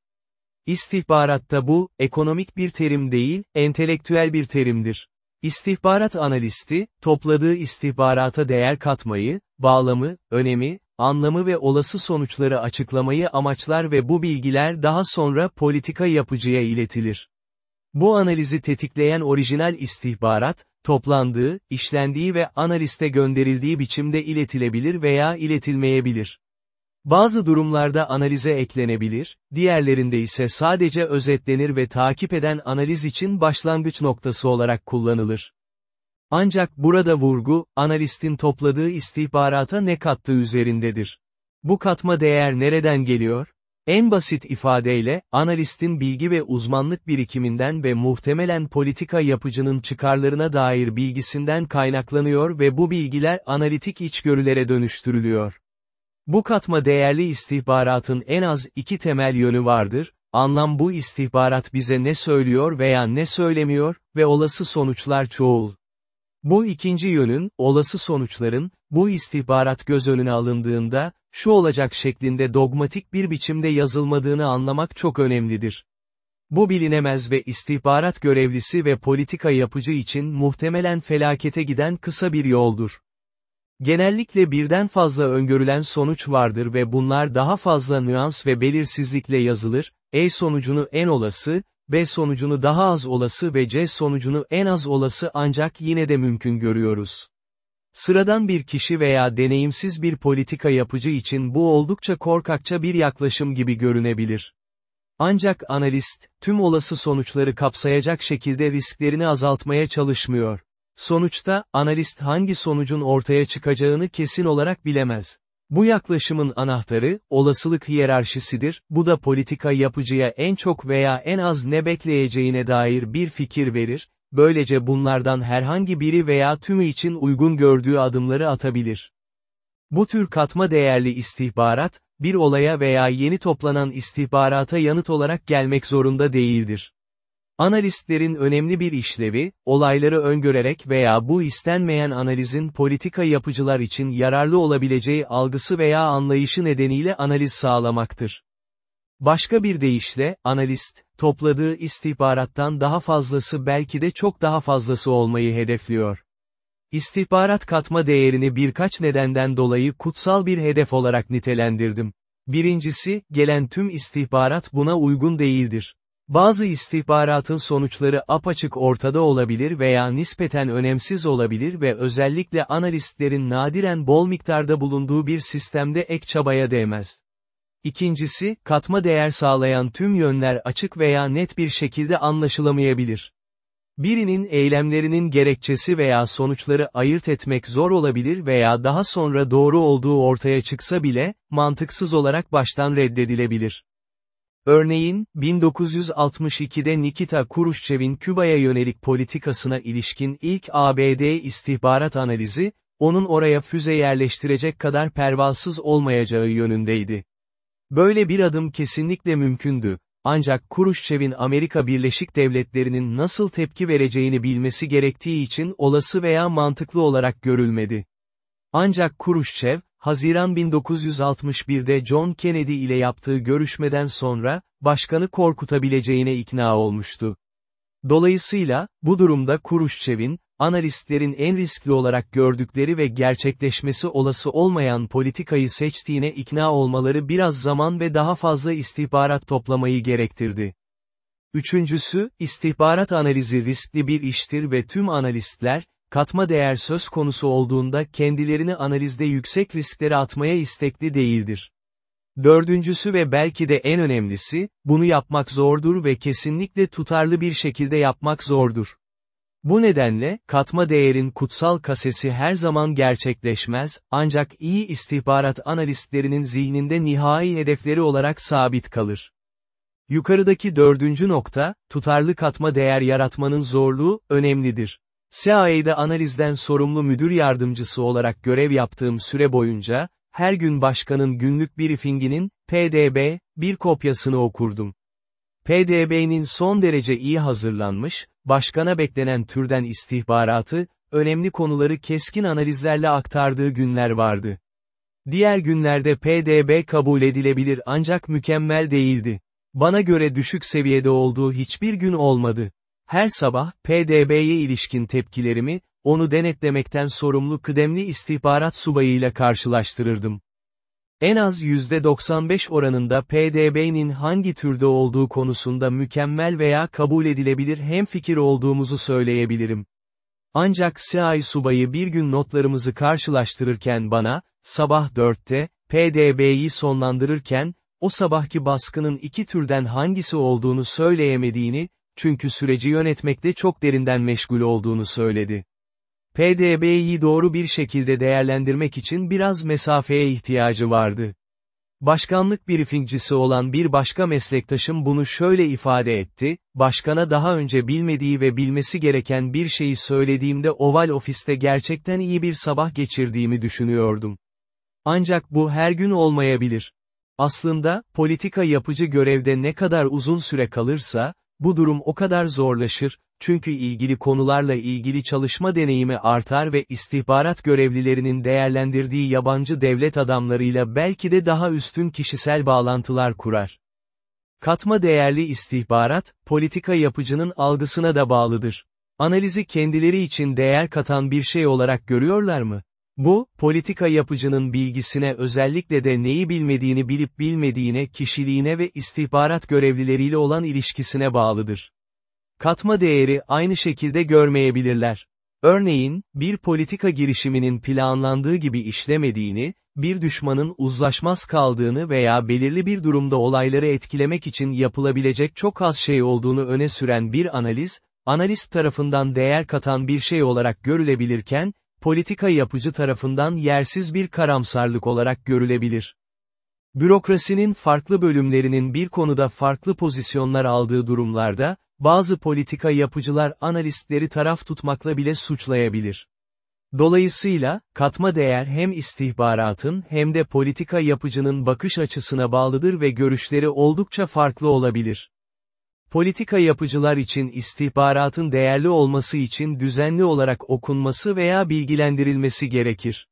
İstihbaratta bu, ekonomik bir terim değil, entelektüel bir terimdir. İstihbarat analisti, topladığı istihbarata değer katmayı, bağlamı, önemi, anlamı ve olası sonuçları açıklamayı amaçlar ve bu bilgiler daha sonra politika yapıcıya iletilir. Bu analizi tetikleyen orijinal istihbarat, toplandığı, işlendiği ve analiste gönderildiği biçimde iletilebilir veya iletilmeyebilir. Bazı durumlarda analize eklenebilir, diğerlerinde ise sadece özetlenir ve takip eden analiz için başlangıç noktası olarak kullanılır. Ancak burada vurgu, analistin topladığı istihbarata ne kattığı üzerindedir. Bu katma değer nereden geliyor? En basit ifadeyle, analistin bilgi ve uzmanlık birikiminden ve muhtemelen politika yapıcının çıkarlarına dair bilgisinden kaynaklanıyor ve bu bilgiler analitik içgörülere dönüştürülüyor. Bu katma değerli istihbaratın en az iki temel yönü vardır, anlam bu istihbarat bize ne söylüyor veya ne söylemiyor ve olası sonuçlar çoğul. Bu ikinci yönün, olası sonuçların, bu istihbarat göz önüne alındığında, şu olacak şeklinde dogmatik bir biçimde yazılmadığını anlamak çok önemlidir. Bu bilinemez ve istihbarat görevlisi ve politika yapıcı için muhtemelen felakete giden kısa bir yoldur. Genellikle birden fazla öngörülen sonuç vardır ve bunlar daha fazla nüans ve belirsizlikle yazılır, E sonucunu en olası, B sonucunu daha az olası ve C sonucunu en az olası ancak yine de mümkün görüyoruz. Sıradan bir kişi veya deneyimsiz bir politika yapıcı için bu oldukça korkakça bir yaklaşım gibi görünebilir. Ancak analist, tüm olası sonuçları kapsayacak şekilde risklerini azaltmaya çalışmıyor. Sonuçta, analist hangi sonucun ortaya çıkacağını kesin olarak bilemez. Bu yaklaşımın anahtarı, olasılık hiyerarşisidir, bu da politika yapıcıya en çok veya en az ne bekleyeceğine dair bir fikir verir, böylece bunlardan herhangi biri veya tümü için uygun gördüğü adımları atabilir. Bu tür katma değerli istihbarat, bir olaya veya yeni toplanan istihbarata yanıt olarak gelmek zorunda değildir. Analistlerin önemli bir işlevi, olayları öngörerek veya bu istenmeyen analizin politika yapıcılar için yararlı olabileceği algısı veya anlayışı nedeniyle analiz sağlamaktır. Başka bir deyişle, analist, topladığı istihbarattan daha fazlası belki de çok daha fazlası olmayı hedefliyor. İstihbarat katma değerini birkaç nedenden dolayı kutsal bir hedef olarak nitelendirdim. Birincisi, gelen tüm istihbarat buna uygun değildir. Bazı istihbaratın sonuçları apaçık ortada olabilir veya nispeten önemsiz olabilir ve özellikle analistlerin nadiren bol miktarda bulunduğu bir sistemde ek çabaya değmez. İkincisi, katma değer sağlayan tüm yönler açık veya net bir şekilde anlaşılamayabilir. Birinin eylemlerinin gerekçesi veya sonuçları ayırt etmek zor olabilir veya daha sonra doğru olduğu ortaya çıksa bile, mantıksız olarak baştan reddedilebilir. Örneğin, 1962'de Nikita Khrushchev'in Küba'ya yönelik politikasına ilişkin ilk ABD istihbarat analizi, onun oraya füze yerleştirecek kadar pervasız olmayacağı yönündeydi. Böyle bir adım kesinlikle mümkündü, ancak Khrushchev'in Amerika Birleşik Devletleri'nin nasıl tepki vereceğini bilmesi gerektiği için olası veya mantıklı olarak görülmedi. Ancak Khrushchev, Haziran 1961'de John Kennedy ile yaptığı görüşmeden sonra, başkanı korkutabileceğine ikna olmuştu. Dolayısıyla, bu durumda Khrushchev'in, analistlerin en riskli olarak gördükleri ve gerçekleşmesi olası olmayan politikayı seçtiğine ikna olmaları biraz zaman ve daha fazla istihbarat toplamayı gerektirdi. Üçüncüsü, istihbarat analizi riskli bir iştir ve tüm analistler, katma değer söz konusu olduğunda kendilerini analizde yüksek risklere atmaya istekli değildir. Dördüncüsü ve belki de en önemlisi, bunu yapmak zordur ve kesinlikle tutarlı bir şekilde yapmak zordur. Bu nedenle, katma değerin kutsal kasesi her zaman gerçekleşmez, ancak iyi istihbarat analistlerinin zihninde nihai hedefleri olarak sabit kalır. Yukarıdaki dördüncü nokta, tutarlı katma değer yaratmanın zorluğu, önemlidir. CIA'de analizden sorumlu müdür yardımcısı olarak görev yaptığım süre boyunca, her gün başkanın günlük briefinginin, PDB, bir kopyasını okurdum. PDB'nin son derece iyi hazırlanmış, başkana beklenen türden istihbaratı, önemli konuları keskin analizlerle aktardığı günler vardı. Diğer günlerde PDB kabul edilebilir ancak mükemmel değildi. Bana göre düşük seviyede olduğu hiçbir gün olmadı. Her sabah, PDB'ye ilişkin tepkilerimi, onu denetlemekten sorumlu kıdemli istihbarat subayıyla karşılaştırırdım. En az %95 oranında PDB'nin hangi türde olduğu konusunda mükemmel veya kabul edilebilir hem fikir olduğumuzu söyleyebilirim. Ancak CI subayı bir gün notlarımızı karşılaştırırken bana, sabah 4'te, PDB'yi sonlandırırken, o sabahki baskının iki türden hangisi olduğunu söyleyemediğini, çünkü süreci yönetmekte çok derinden meşgul olduğunu söyledi. PDB'yi doğru bir şekilde değerlendirmek için biraz mesafeye ihtiyacı vardı. Başkanlık briefingcisi olan bir başka meslektaşım bunu şöyle ifade etti, başkana daha önce bilmediği ve bilmesi gereken bir şeyi söylediğimde oval ofiste gerçekten iyi bir sabah geçirdiğimi düşünüyordum. Ancak bu her gün olmayabilir. Aslında, politika yapıcı görevde ne kadar uzun süre kalırsa, bu durum o kadar zorlaşır, çünkü ilgili konularla ilgili çalışma deneyimi artar ve istihbarat görevlilerinin değerlendirdiği yabancı devlet adamlarıyla belki de daha üstün kişisel bağlantılar kurar. Katma değerli istihbarat, politika yapıcının algısına da bağlıdır. Analizi kendileri için değer katan bir şey olarak görüyorlar mı? Bu, politika yapıcının bilgisine özellikle de neyi bilmediğini bilip bilmediğine, kişiliğine ve istihbarat görevlileriyle olan ilişkisine bağlıdır. Katma değeri aynı şekilde görmeyebilirler. Örneğin, bir politika girişiminin planlandığı gibi işlemediğini, bir düşmanın uzlaşmaz kaldığını veya belirli bir durumda olayları etkilemek için yapılabilecek çok az şey olduğunu öne süren bir analiz, analist tarafından değer katan bir şey olarak görülebilirken, politika yapıcı tarafından yersiz bir karamsarlık olarak görülebilir. Bürokrasinin farklı bölümlerinin bir konuda farklı pozisyonlar aldığı durumlarda, bazı politika yapıcılar analistleri taraf tutmakla bile suçlayabilir. Dolayısıyla, katma değer hem istihbaratın hem de politika yapıcının bakış açısına bağlıdır ve görüşleri oldukça farklı olabilir. Politika yapıcılar için istihbaratın değerli olması için düzenli olarak okunması veya bilgilendirilmesi gerekir.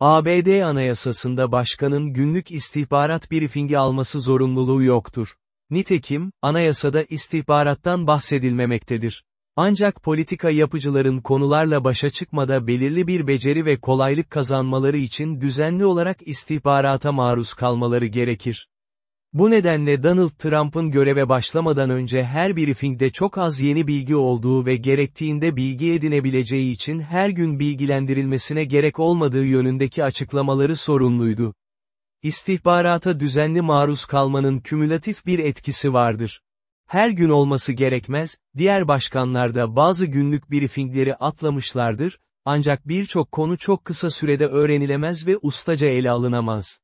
ABD Anayasasında başkanın günlük istihbarat briefingi alması zorunluluğu yoktur. Nitekim, anayasada istihbarattan bahsedilmemektedir. Ancak politika yapıcıların konularla başa çıkmada belirli bir beceri ve kolaylık kazanmaları için düzenli olarak istihbarata maruz kalmaları gerekir. Bu nedenle Donald Trump'ın göreve başlamadan önce her briefingde çok az yeni bilgi olduğu ve gerektiğinde bilgi edinebileceği için her gün bilgilendirilmesine gerek olmadığı yönündeki açıklamaları sorumluydu. İstihbarata düzenli maruz kalmanın kümülatif bir etkisi vardır. Her gün olması gerekmez, diğer başkanlar da bazı günlük briefingleri atlamışlardır, ancak birçok konu çok kısa sürede öğrenilemez ve ustaca ele alınamaz.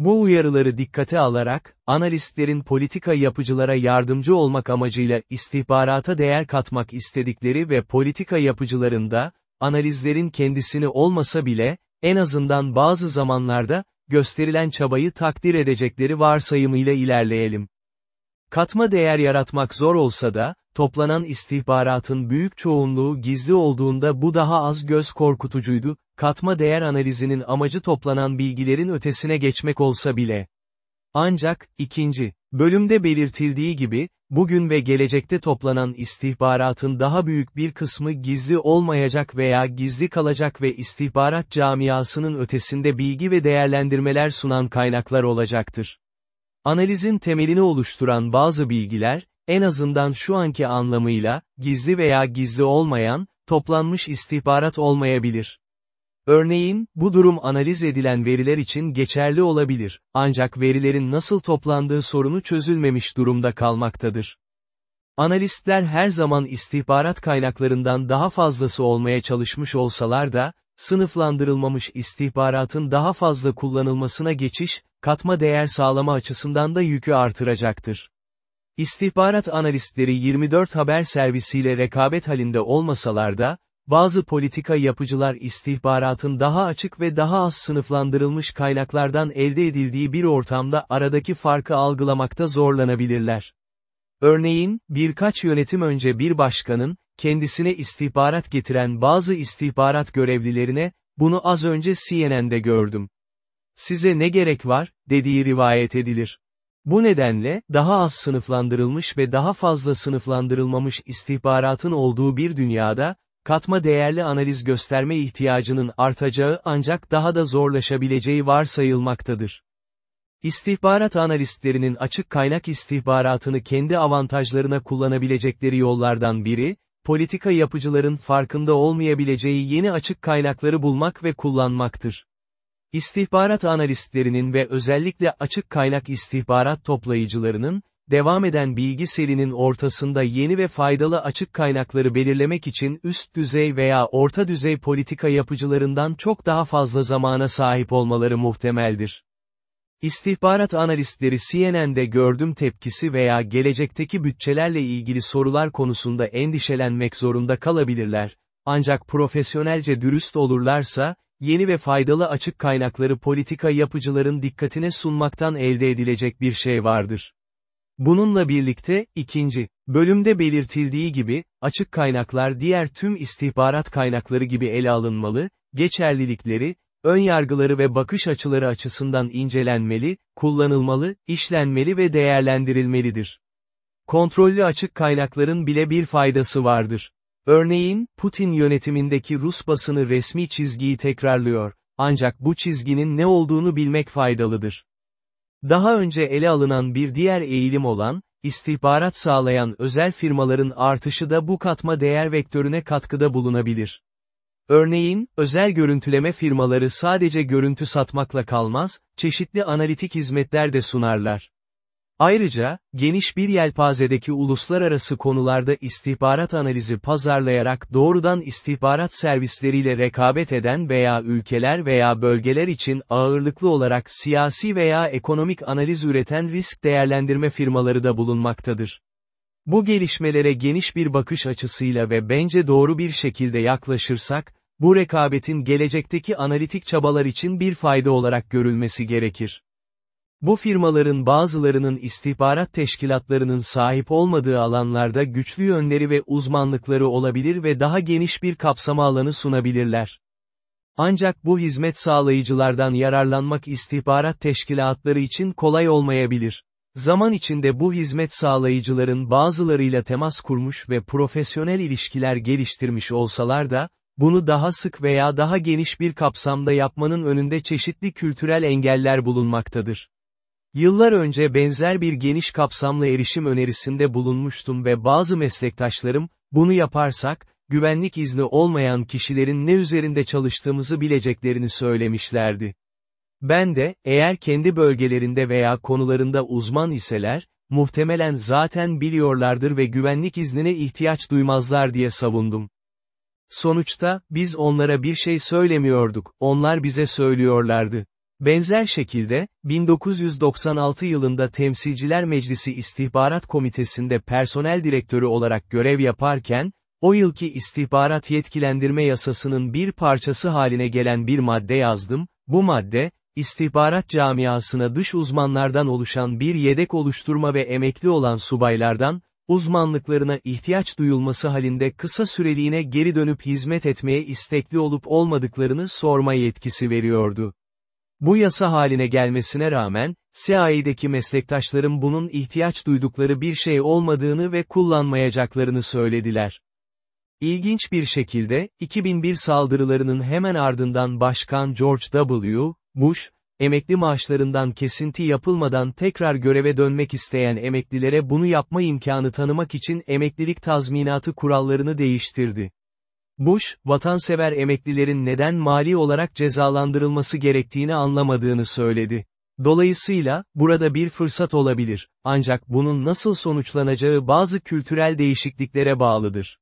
Bu uyarıları dikkate alarak, analistlerin politika yapıcılara yardımcı olmak amacıyla istihbarata değer katmak istedikleri ve politika yapıcıların da, analizlerin kendisini olmasa bile, en azından bazı zamanlarda, gösterilen çabayı takdir edecekleri varsayımıyla ilerleyelim. Katma değer yaratmak zor olsa da, toplanan istihbaratın büyük çoğunluğu gizli olduğunda bu daha az göz korkutucuydu, katma değer analizinin amacı toplanan bilgilerin ötesine geçmek olsa bile. Ancak, ikinci, bölümde belirtildiği gibi, bugün ve gelecekte toplanan istihbaratın daha büyük bir kısmı gizli olmayacak veya gizli kalacak ve istihbarat camiasının ötesinde bilgi ve değerlendirmeler sunan kaynaklar olacaktır. Analizin temelini oluşturan bazı bilgiler, en azından şu anki anlamıyla, gizli veya gizli olmayan, toplanmış istihbarat olmayabilir. Örneğin, bu durum analiz edilen veriler için geçerli olabilir, ancak verilerin nasıl toplandığı sorunu çözülmemiş durumda kalmaktadır. Analistler her zaman istihbarat kaynaklarından daha fazlası olmaya çalışmış olsalar da, sınıflandırılmamış istihbaratın daha fazla kullanılmasına geçiş, katma değer sağlama açısından da yükü artıracaktır. İstihbarat analistleri 24 haber servisiyle rekabet halinde olmasalar da, bazı politika yapıcılar istihbaratın daha açık ve daha az sınıflandırılmış kaynaklardan elde edildiği bir ortamda aradaki farkı algılamakta zorlanabilirler. Örneğin, birkaç yönetim önce bir başkanın, kendisine istihbarat getiren bazı istihbarat görevlilerine, bunu az önce CNN'de gördüm. Size ne gerek var, dediği rivayet edilir. Bu nedenle, daha az sınıflandırılmış ve daha fazla sınıflandırılmamış istihbaratın olduğu bir dünyada, katma değerli analiz gösterme ihtiyacının artacağı ancak daha da zorlaşabileceği varsayılmaktadır. İstihbarat analistlerinin açık kaynak istihbaratını kendi avantajlarına kullanabilecekleri yollardan biri, politika yapıcıların farkında olmayabileceği yeni açık kaynakları bulmak ve kullanmaktır. İstihbarat analistlerinin ve özellikle açık kaynak istihbarat toplayıcılarının, devam eden bilgi serinin ortasında yeni ve faydalı açık kaynakları belirlemek için üst düzey veya orta düzey politika yapıcılarından çok daha fazla zamana sahip olmaları muhtemeldir. İstihbarat analistleri CNN'de gördüm tepkisi veya gelecekteki bütçelerle ilgili sorular konusunda endişelenmek zorunda kalabilirler, ancak profesyonelce dürüst olurlarsa, yeni ve faydalı açık kaynakları politika yapıcıların dikkatine sunmaktan elde edilecek bir şey vardır. Bununla birlikte, ikinci, bölümde belirtildiği gibi, açık kaynaklar diğer tüm istihbarat kaynakları gibi ele alınmalı, geçerlilikleri, önyargıları ve bakış açıları açısından incelenmeli, kullanılmalı, işlenmeli ve değerlendirilmelidir. Kontrollü açık kaynakların bile bir faydası vardır. Örneğin, Putin yönetimindeki Rus basını resmi çizgiyi tekrarlıyor, ancak bu çizginin ne olduğunu bilmek faydalıdır. Daha önce ele alınan bir diğer eğilim olan, istihbarat sağlayan özel firmaların artışı da bu katma değer vektörüne katkıda bulunabilir. Örneğin, özel görüntüleme firmaları sadece görüntü satmakla kalmaz, çeşitli analitik hizmetler de sunarlar. Ayrıca, geniş bir yelpazedeki uluslararası konularda istihbarat analizi pazarlayarak doğrudan istihbarat servisleriyle rekabet eden veya ülkeler veya bölgeler için ağırlıklı olarak siyasi veya ekonomik analiz üreten risk değerlendirme firmaları da bulunmaktadır. Bu gelişmelere geniş bir bakış açısıyla ve bence doğru bir şekilde yaklaşırsak, bu rekabetin gelecekteki analitik çabalar için bir fayda olarak görülmesi gerekir. Bu firmaların bazılarının istihbarat teşkilatlarının sahip olmadığı alanlarda güçlü yönleri ve uzmanlıkları olabilir ve daha geniş bir kapsama alanı sunabilirler. Ancak bu hizmet sağlayıcılardan yararlanmak istihbarat teşkilatları için kolay olmayabilir. Zaman içinde bu hizmet sağlayıcıların bazılarıyla temas kurmuş ve profesyonel ilişkiler geliştirmiş olsalar da, bunu daha sık veya daha geniş bir kapsamda yapmanın önünde çeşitli kültürel engeller bulunmaktadır. Yıllar önce benzer bir geniş kapsamlı erişim önerisinde bulunmuştum ve bazı meslektaşlarım, bunu yaparsak, güvenlik izni olmayan kişilerin ne üzerinde çalıştığımızı bileceklerini söylemişlerdi. Ben de, eğer kendi bölgelerinde veya konularında uzman iseler, muhtemelen zaten biliyorlardır ve güvenlik iznine ihtiyaç duymazlar diye savundum. Sonuçta, biz onlara bir şey söylemiyorduk, onlar bize söylüyorlardı. Benzer şekilde, 1996 yılında Temsilciler Meclisi İstihbarat Komitesi'nde personel direktörü olarak görev yaparken, o yılki istihbarat yetkilendirme yasasının bir parçası haline gelen bir madde yazdım, bu madde, istihbarat camiasına dış uzmanlardan oluşan bir yedek oluşturma ve emekli olan subaylardan, uzmanlıklarına ihtiyaç duyulması halinde kısa süreliğine geri dönüp hizmet etmeye istekli olup olmadıklarını sorma yetkisi veriyordu. Bu yasa haline gelmesine rağmen, CIA'deki meslektaşlarım bunun ihtiyaç duydukları bir şey olmadığını ve kullanmayacaklarını söylediler. İlginç bir şekilde, 2001 saldırılarının hemen ardından Başkan George W. Bush, emekli maaşlarından kesinti yapılmadan tekrar göreve dönmek isteyen emeklilere bunu yapma imkanı tanımak için emeklilik tazminatı kurallarını değiştirdi. Bush, vatansever emeklilerin neden mali olarak cezalandırılması gerektiğini anlamadığını söyledi. Dolayısıyla, burada bir fırsat olabilir, ancak bunun nasıl sonuçlanacağı bazı kültürel değişikliklere bağlıdır.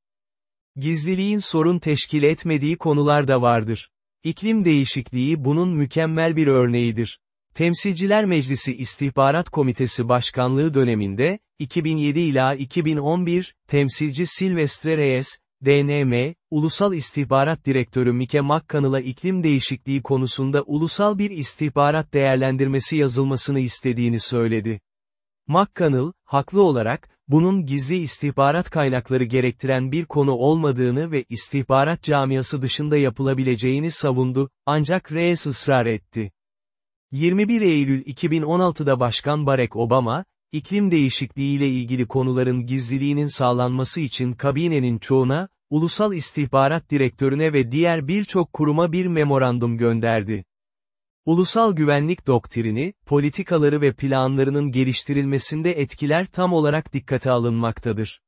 Gizliliğin sorun teşkil etmediği konular da vardır. İklim değişikliği bunun mükemmel bir örneğidir. Temsilciler Meclisi İstihbarat Komitesi Başkanlığı döneminde, 2007 ila 2011, temsilci Silvestre Reyes, DNM, Ulusal İstihbarat Direktörü Mike McConnell'a iklim değişikliği konusunda ulusal bir istihbarat değerlendirmesi yazılmasını istediğini söyledi. McConnell, haklı olarak, bunun gizli istihbarat kaynakları gerektiren bir konu olmadığını ve istihbarat camiası dışında yapılabileceğini savundu, ancak Reyes ısrar etti. 21 Eylül 2016'da Başkan Barack Obama, iklim değişikliği ile ilgili konuların gizliliğinin sağlanması için kabinenin çoğuna, Ulusal İstihbarat Direktörüne ve diğer birçok kuruma bir memorandum gönderdi. Ulusal güvenlik doktrini, politikaları ve planlarının geliştirilmesinde etkiler tam olarak dikkate alınmaktadır.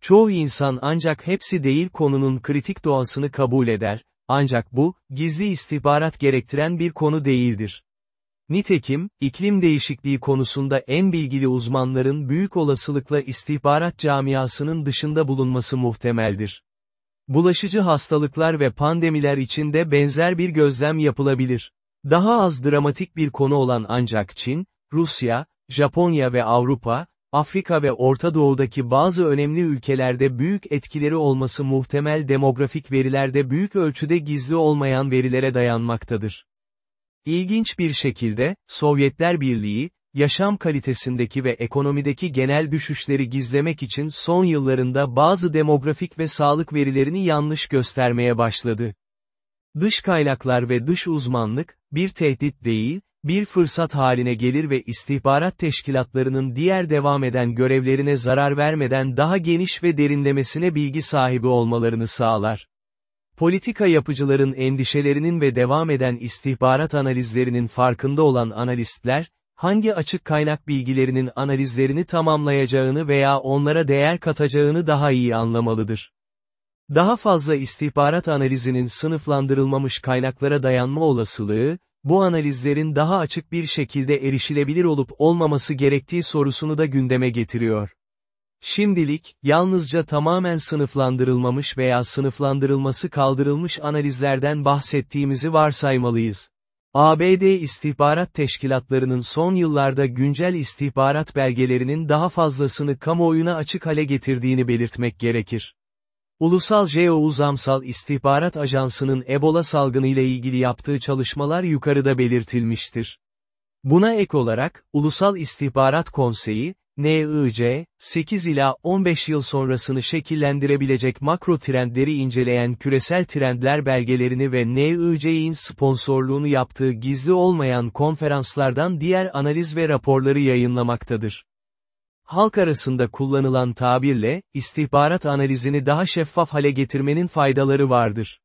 Çoğu insan ancak hepsi değil konunun kritik doğasını kabul eder, ancak bu, gizli istihbarat gerektiren bir konu değildir. Nitekim, iklim değişikliği konusunda en bilgili uzmanların büyük olasılıkla istihbarat camiasının dışında bulunması muhtemeldir. Bulaşıcı hastalıklar ve pandemiler için de benzer bir gözlem yapılabilir. Daha az dramatik bir konu olan ancak Çin, Rusya, Japonya ve Avrupa, Afrika ve Orta Doğu'daki bazı önemli ülkelerde büyük etkileri olması muhtemel demografik verilerde büyük ölçüde gizli olmayan verilere dayanmaktadır. İlginç bir şekilde, Sovyetler Birliği, yaşam kalitesindeki ve ekonomideki genel düşüşleri gizlemek için son yıllarında bazı demografik ve sağlık verilerini yanlış göstermeye başladı. Dış kaynaklar ve dış uzmanlık, bir tehdit değil, bir fırsat haline gelir ve istihbarat teşkilatlarının diğer devam eden görevlerine zarar vermeden daha geniş ve derinlemesine bilgi sahibi olmalarını sağlar. Politika yapıcıların endişelerinin ve devam eden istihbarat analizlerinin farkında olan analistler, hangi açık kaynak bilgilerinin analizlerini tamamlayacağını veya onlara değer katacağını daha iyi anlamalıdır. Daha fazla istihbarat analizinin sınıflandırılmamış kaynaklara dayanma olasılığı, bu analizlerin daha açık bir şekilde erişilebilir olup olmaması gerektiği sorusunu da gündeme getiriyor. Şimdilik, yalnızca tamamen sınıflandırılmamış veya sınıflandırılması kaldırılmış analizlerden bahsettiğimizi varsaymalıyız. ABD istihbarat teşkilatlarının son yıllarda güncel istihbarat belgelerinin daha fazlasını kamuoyuna açık hale getirdiğini belirtmek gerekir. Ulusal Jeo-Uzamsal İstihbarat Ajansı'nın Ebola salgını ile ilgili yaptığı çalışmalar yukarıda belirtilmiştir. Buna ek olarak, Ulusal İstihbarat Konseyi, NIC, 8 ila 15 yıl sonrasını şekillendirebilecek makro trendleri inceleyen küresel trendler belgelerini ve NIC'in sponsorluğunu yaptığı gizli olmayan konferanslardan diğer analiz ve raporları yayınlamaktadır. Halk arasında kullanılan tabirle, istihbarat analizini daha şeffaf hale getirmenin faydaları vardır.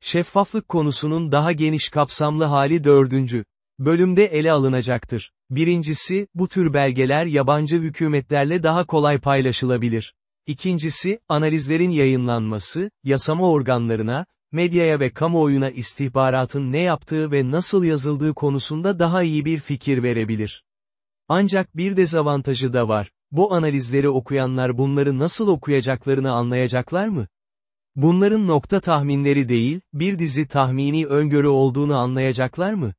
Şeffaflık konusunun daha geniş kapsamlı hali dördüncü bölümde ele alınacaktır. Birincisi, bu tür belgeler yabancı hükümetlerle daha kolay paylaşılabilir. İkincisi, analizlerin yayınlanması, yasama organlarına, medyaya ve kamuoyuna istihbaratın ne yaptığı ve nasıl yazıldığı konusunda daha iyi bir fikir verebilir. Ancak bir dezavantajı da var. Bu analizleri okuyanlar bunları nasıl okuyacaklarını anlayacaklar mı? Bunların nokta tahminleri değil, bir dizi tahmini öngörü olduğunu anlayacaklar mı?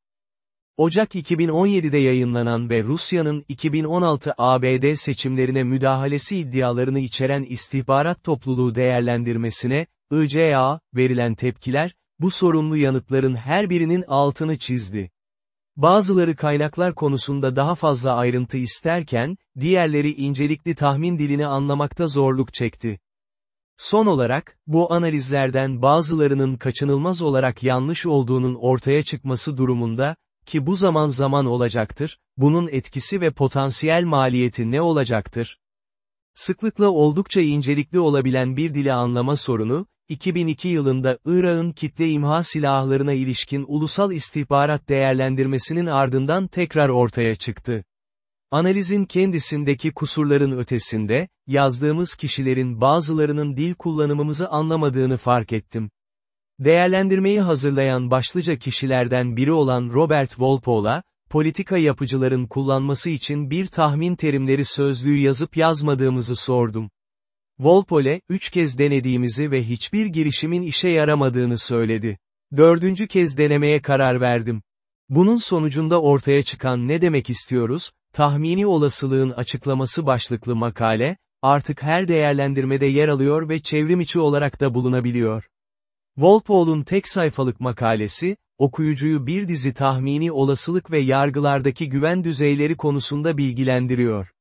Ocak 2017'de yayınlanan ve Rusya'nın 2016 ABD seçimlerine müdahalesi iddialarını içeren istihbarat topluluğu değerlendirmesine, ICA, verilen tepkiler, bu sorumlu yanıtların her birinin altını çizdi. Bazıları kaynaklar konusunda daha fazla ayrıntı isterken, diğerleri incelikli tahmin dilini anlamakta zorluk çekti. Son olarak, bu analizlerden bazılarının kaçınılmaz olarak yanlış olduğunun ortaya çıkması durumunda, ki bu zaman zaman olacaktır, bunun etkisi ve potansiyel maliyeti ne olacaktır? Sıklıkla oldukça incelikli olabilen bir dili anlama sorunu, 2002 yılında Irak'ın kitle imha silahlarına ilişkin ulusal istihbarat değerlendirmesinin ardından tekrar ortaya çıktı. Analizin kendisindeki kusurların ötesinde, yazdığımız kişilerin bazılarının dil kullanımımızı anlamadığını fark ettim. Değerlendirmeyi hazırlayan başlıca kişilerden biri olan Robert Walpole'a, politika yapıcıların kullanması için bir tahmin terimleri sözlüğü yazıp yazmadığımızı sordum. Walpole, üç kez denediğimizi ve hiçbir girişimin işe yaramadığını söyledi. Dördüncü kez denemeye karar verdim. Bunun sonucunda ortaya çıkan ne demek istiyoruz, tahmini olasılığın açıklaması başlıklı makale, artık her değerlendirmede yer alıyor ve çevrimiçi olarak da bulunabiliyor. Walpole'un tek sayfalık makalesi, okuyucuyu bir dizi tahmini olasılık ve yargılardaki güven düzeyleri konusunda bilgilendiriyor.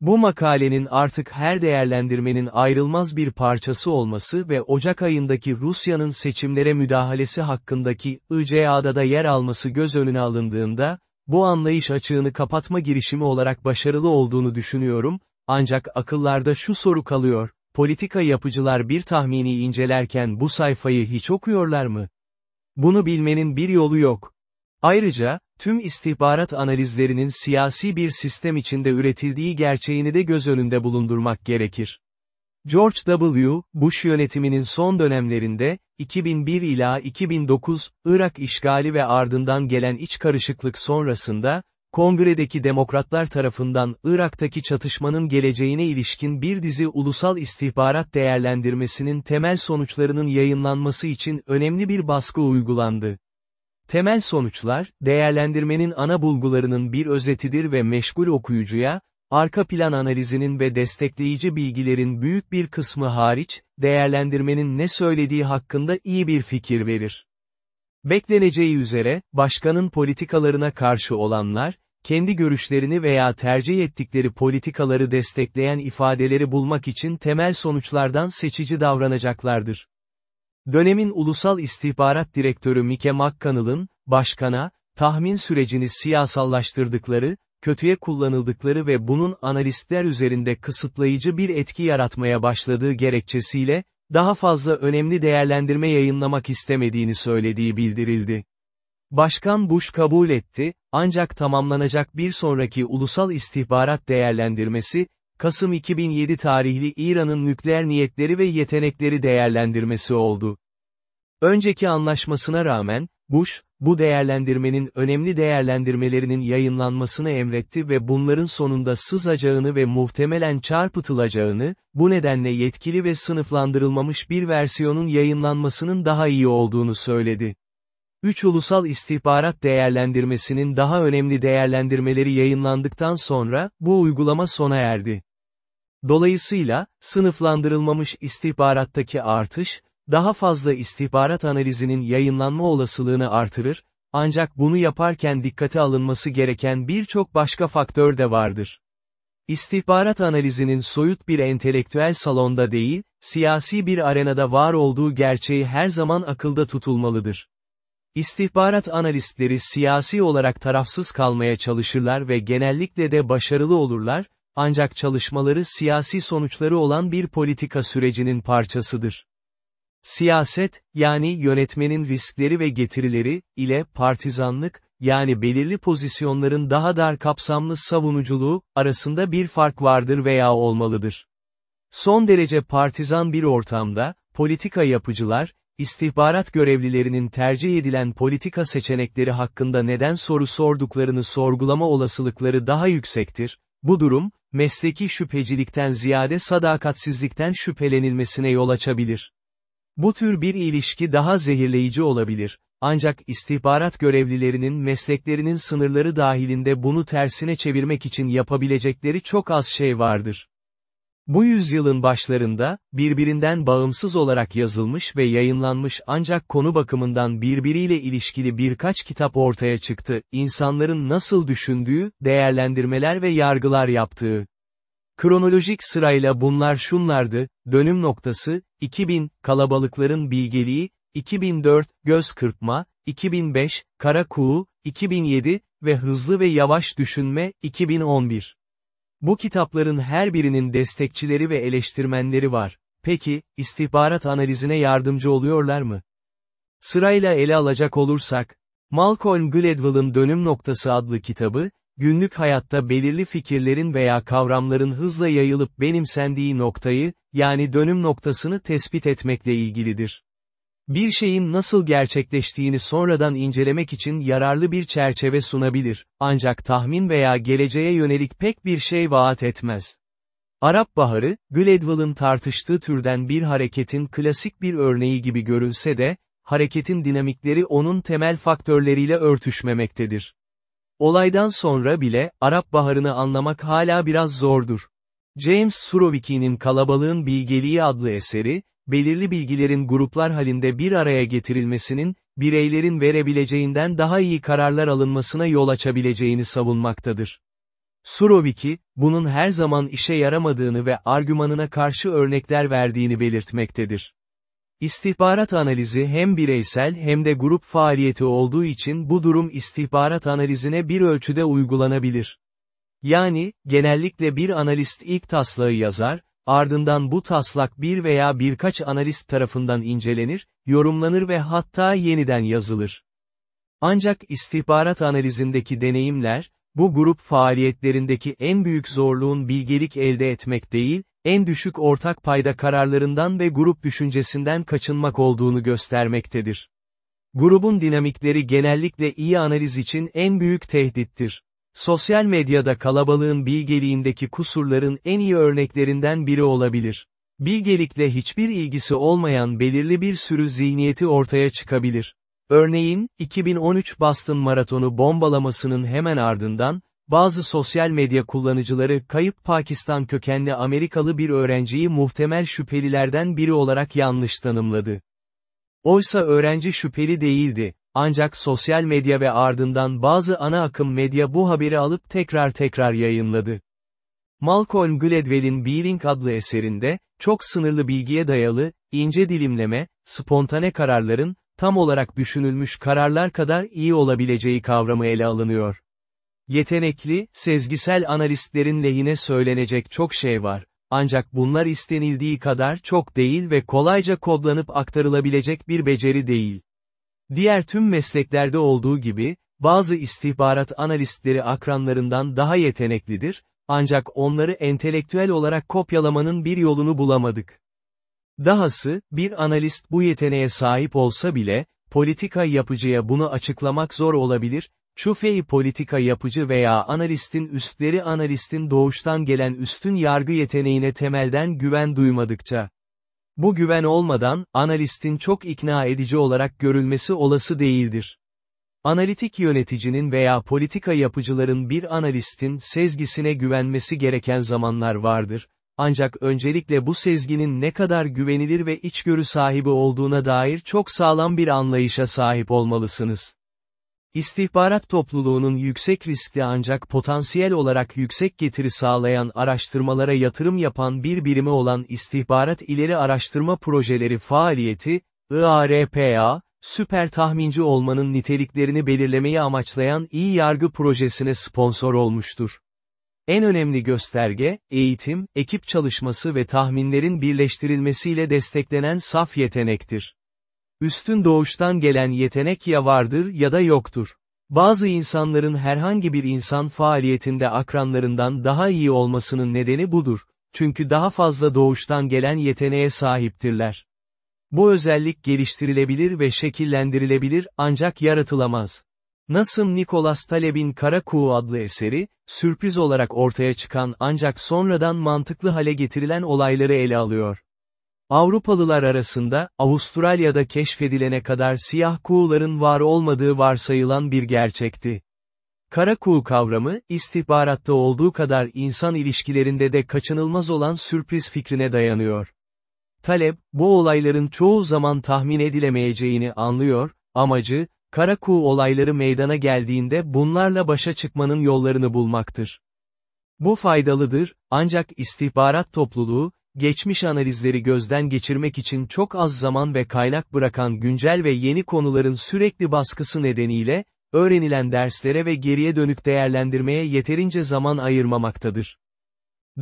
Bu makalenin artık her değerlendirmenin ayrılmaz bir parçası olması ve Ocak ayındaki Rusya'nın seçimlere müdahalesi hakkındaki ICA'da da yer alması göz önüne alındığında, bu anlayış açığını kapatma girişimi olarak başarılı olduğunu düşünüyorum, ancak akıllarda şu soru kalıyor, politika yapıcılar bir tahmini incelerken bu sayfayı hiç okuyorlar mı? Bunu bilmenin bir yolu yok. Ayrıca, tüm istihbarat analizlerinin siyasi bir sistem içinde üretildiği gerçeğini de göz önünde bulundurmak gerekir. George W. Bush yönetiminin son dönemlerinde, 2001 ila 2009, Irak işgali ve ardından gelen iç karışıklık sonrasında, Kongredeki demokratlar tarafından Irak'taki çatışmanın geleceğine ilişkin bir dizi ulusal istihbarat değerlendirmesinin temel sonuçlarının yayınlanması için önemli bir baskı uygulandı. Temel sonuçlar, değerlendirmenin ana bulgularının bir özetidir ve meşgul okuyucuya, arka plan analizinin ve destekleyici bilgilerin büyük bir kısmı hariç, değerlendirmenin ne söylediği hakkında iyi bir fikir verir. Bekleneceği üzere, başkanın politikalarına karşı olanlar, kendi görüşlerini veya tercih ettikleri politikaları destekleyen ifadeleri bulmak için temel sonuçlardan seçici davranacaklardır. Dönemin Ulusal İstihbarat Direktörü Mike McConnell'ın, başkana, tahmin sürecini siyasallaştırdıkları, kötüye kullanıldıkları ve bunun analistler üzerinde kısıtlayıcı bir etki yaratmaya başladığı gerekçesiyle, daha fazla önemli değerlendirme yayınlamak istemediğini söylediği bildirildi. Başkan Bush kabul etti, ancak tamamlanacak bir sonraki ulusal istihbarat değerlendirmesi, Kasım 2007 tarihli İran'ın nükleer niyetleri ve yetenekleri değerlendirmesi oldu. Önceki anlaşmasına rağmen, Bush, bu değerlendirmenin önemli değerlendirmelerinin yayınlanmasını emretti ve bunların sonunda sızacağını ve muhtemelen çarpıtılacağını, bu nedenle yetkili ve sınıflandırılmamış bir versiyonun yayınlanmasının daha iyi olduğunu söyledi. Üç ulusal istihbarat değerlendirmesinin daha önemli değerlendirmeleri yayınlandıktan sonra, bu uygulama sona erdi. Dolayısıyla, sınıflandırılmamış istihbarattaki artış, daha fazla istihbarat analizinin yayınlanma olasılığını artırır, ancak bunu yaparken dikkate alınması gereken birçok başka faktör de vardır. İstihbarat analizinin soyut bir entelektüel salonda değil, siyasi bir arenada var olduğu gerçeği her zaman akılda tutulmalıdır. İstihbarat analistleri siyasi olarak tarafsız kalmaya çalışırlar ve genellikle de başarılı olurlar, ancak çalışmaları siyasi sonuçları olan bir politika sürecinin parçasıdır. Siyaset, yani yönetmenin riskleri ve getirileri, ile partizanlık, yani belirli pozisyonların daha dar kapsamlı savunuculuğu, arasında bir fark vardır veya olmalıdır. Son derece partizan bir ortamda, politika yapıcılar, istihbarat görevlilerinin tercih edilen politika seçenekleri hakkında neden soru sorduklarını sorgulama olasılıkları daha yüksektir, bu durum, mesleki şüphecilikten ziyade sadakatsizlikten şüphelenilmesine yol açabilir. Bu tür bir ilişki daha zehirleyici olabilir, ancak istihbarat görevlilerinin mesleklerinin sınırları dahilinde bunu tersine çevirmek için yapabilecekleri çok az şey vardır. Bu yüzyılın başlarında, birbirinden bağımsız olarak yazılmış ve yayınlanmış ancak konu bakımından birbiriyle ilişkili birkaç kitap ortaya çıktı, insanların nasıl düşündüğü, değerlendirmeler ve yargılar yaptığı. Kronolojik sırayla bunlar şunlardı, dönüm noktası, 2000, kalabalıkların bilgeliği, 2004, göz kırpma, 2005, kara kuğu, 2007 ve hızlı ve yavaş düşünme, 2011. Bu kitapların her birinin destekçileri ve eleştirmenleri var. Peki, istihbarat analizine yardımcı oluyorlar mı? Sırayla ele alacak olursak, Malcolm Gladwell'ın Dönüm Noktası adlı kitabı, günlük hayatta belirli fikirlerin veya kavramların hızla yayılıp benimsendiği noktayı, yani dönüm noktasını tespit etmekle ilgilidir. Bir şeyin nasıl gerçekleştiğini sonradan incelemek için yararlı bir çerçeve sunabilir, ancak tahmin veya geleceğe yönelik pek bir şey vaat etmez. Arap Baharı, Gladwell'ın tartıştığı türden bir hareketin klasik bir örneği gibi görülse de, hareketin dinamikleri onun temel faktörleriyle örtüşmemektedir. Olaydan sonra bile, Arap Baharı'nı anlamak hala biraz zordur. James Surowiecki'nin Kalabalığın Bilgeliği adlı eseri, belirli bilgilerin gruplar halinde bir araya getirilmesinin, bireylerin verebileceğinden daha iyi kararlar alınmasına yol açabileceğini savunmaktadır. Surowiecki, bunun her zaman işe yaramadığını ve argümanına karşı örnekler verdiğini belirtmektedir. İstihbarat analizi hem bireysel hem de grup faaliyeti olduğu için bu durum istihbarat analizine bir ölçüde uygulanabilir. Yani, genellikle bir analist ilk taslağı yazar, ardından bu taslak bir veya birkaç analist tarafından incelenir, yorumlanır ve hatta yeniden yazılır. Ancak istihbarat analizindeki deneyimler, bu grup faaliyetlerindeki en büyük zorluğun bilgelik elde etmek değil, en düşük ortak payda kararlarından ve grup düşüncesinden kaçınmak olduğunu göstermektedir. Grubun dinamikleri genellikle iyi analiz için en büyük tehdittir. Sosyal medyada kalabalığın bilgeliğindeki kusurların en iyi örneklerinden biri olabilir. Bilgelikle hiçbir ilgisi olmayan belirli bir sürü zihniyeti ortaya çıkabilir. Örneğin, 2013 Boston Maratonu bombalamasının hemen ardından, bazı sosyal medya kullanıcıları kayıp Pakistan kökenli Amerikalı bir öğrenciyi muhtemel şüphelilerden biri olarak yanlış tanımladı. Oysa öğrenci şüpheli değildi, ancak sosyal medya ve ardından bazı ana akım medya bu haberi alıp tekrar tekrar yayınladı. Malcolm Gladwell'in Bearing adlı eserinde, çok sınırlı bilgiye dayalı, ince dilimleme, spontane kararların, tam olarak düşünülmüş kararlar kadar iyi olabileceği kavramı ele alınıyor. Yetenekli, sezgisel analistlerin lehine söylenecek çok şey var, ancak bunlar istenildiği kadar çok değil ve kolayca kodlanıp aktarılabilecek bir beceri değil. Diğer tüm mesleklerde olduğu gibi, bazı istihbarat analistleri akranlarından daha yeteneklidir, ancak onları entelektüel olarak kopyalamanın bir yolunu bulamadık. Dahası, bir analist bu yeteneğe sahip olsa bile, politika yapıcıya bunu açıklamak zor olabilir, şufeyi politika yapıcı veya analistin üstleri analistin doğuştan gelen üstün yargı yeteneğine temelden güven duymadıkça. Bu güven olmadan, analistin çok ikna edici olarak görülmesi olası değildir. Analitik yöneticinin veya politika yapıcıların bir analistin sezgisine güvenmesi gereken zamanlar vardır, ancak öncelikle bu sezginin ne kadar güvenilir ve içgörü sahibi olduğuna dair çok sağlam bir anlayışa sahip olmalısınız. İstihbarat topluluğunun yüksek riskli ancak potansiyel olarak yüksek getiri sağlayan araştırmalara yatırım yapan bir birimi olan İstihbarat İleri Araştırma Projeleri Faaliyeti, IARPA, süper tahminci olmanın niteliklerini belirlemeyi amaçlayan iyi yargı projesine sponsor olmuştur. En önemli gösterge, eğitim, ekip çalışması ve tahminlerin birleştirilmesiyle desteklenen saf yetenektir. Üstün doğuştan gelen yetenek ya vardır ya da yoktur. Bazı insanların herhangi bir insan faaliyetinde akranlarından daha iyi olmasının nedeni budur. Çünkü daha fazla doğuştan gelen yeteneğe sahiptirler. Bu özellik geliştirilebilir ve şekillendirilebilir ancak yaratılamaz. Nasım Nicholas Taleb'in Kara Kuğu adlı eseri, sürpriz olarak ortaya çıkan ancak sonradan mantıklı hale getirilen olayları ele alıyor. Avrupalılar arasında, Avustralya'da keşfedilene kadar siyah kuğuların var olmadığı varsayılan bir gerçekti. Kara kuğu kavramı, istihbaratta olduğu kadar insan ilişkilerinde de kaçınılmaz olan sürpriz fikrine dayanıyor. Talep, bu olayların çoğu zaman tahmin edilemeyeceğini anlıyor, amacı, kara kuğu olayları meydana geldiğinde bunlarla başa çıkmanın yollarını bulmaktır. Bu faydalıdır, ancak istihbarat topluluğu, geçmiş analizleri gözden geçirmek için çok az zaman ve kaynak bırakan güncel ve yeni konuların sürekli baskısı nedeniyle, öğrenilen derslere ve geriye dönük değerlendirmeye yeterince zaman ayırmamaktadır.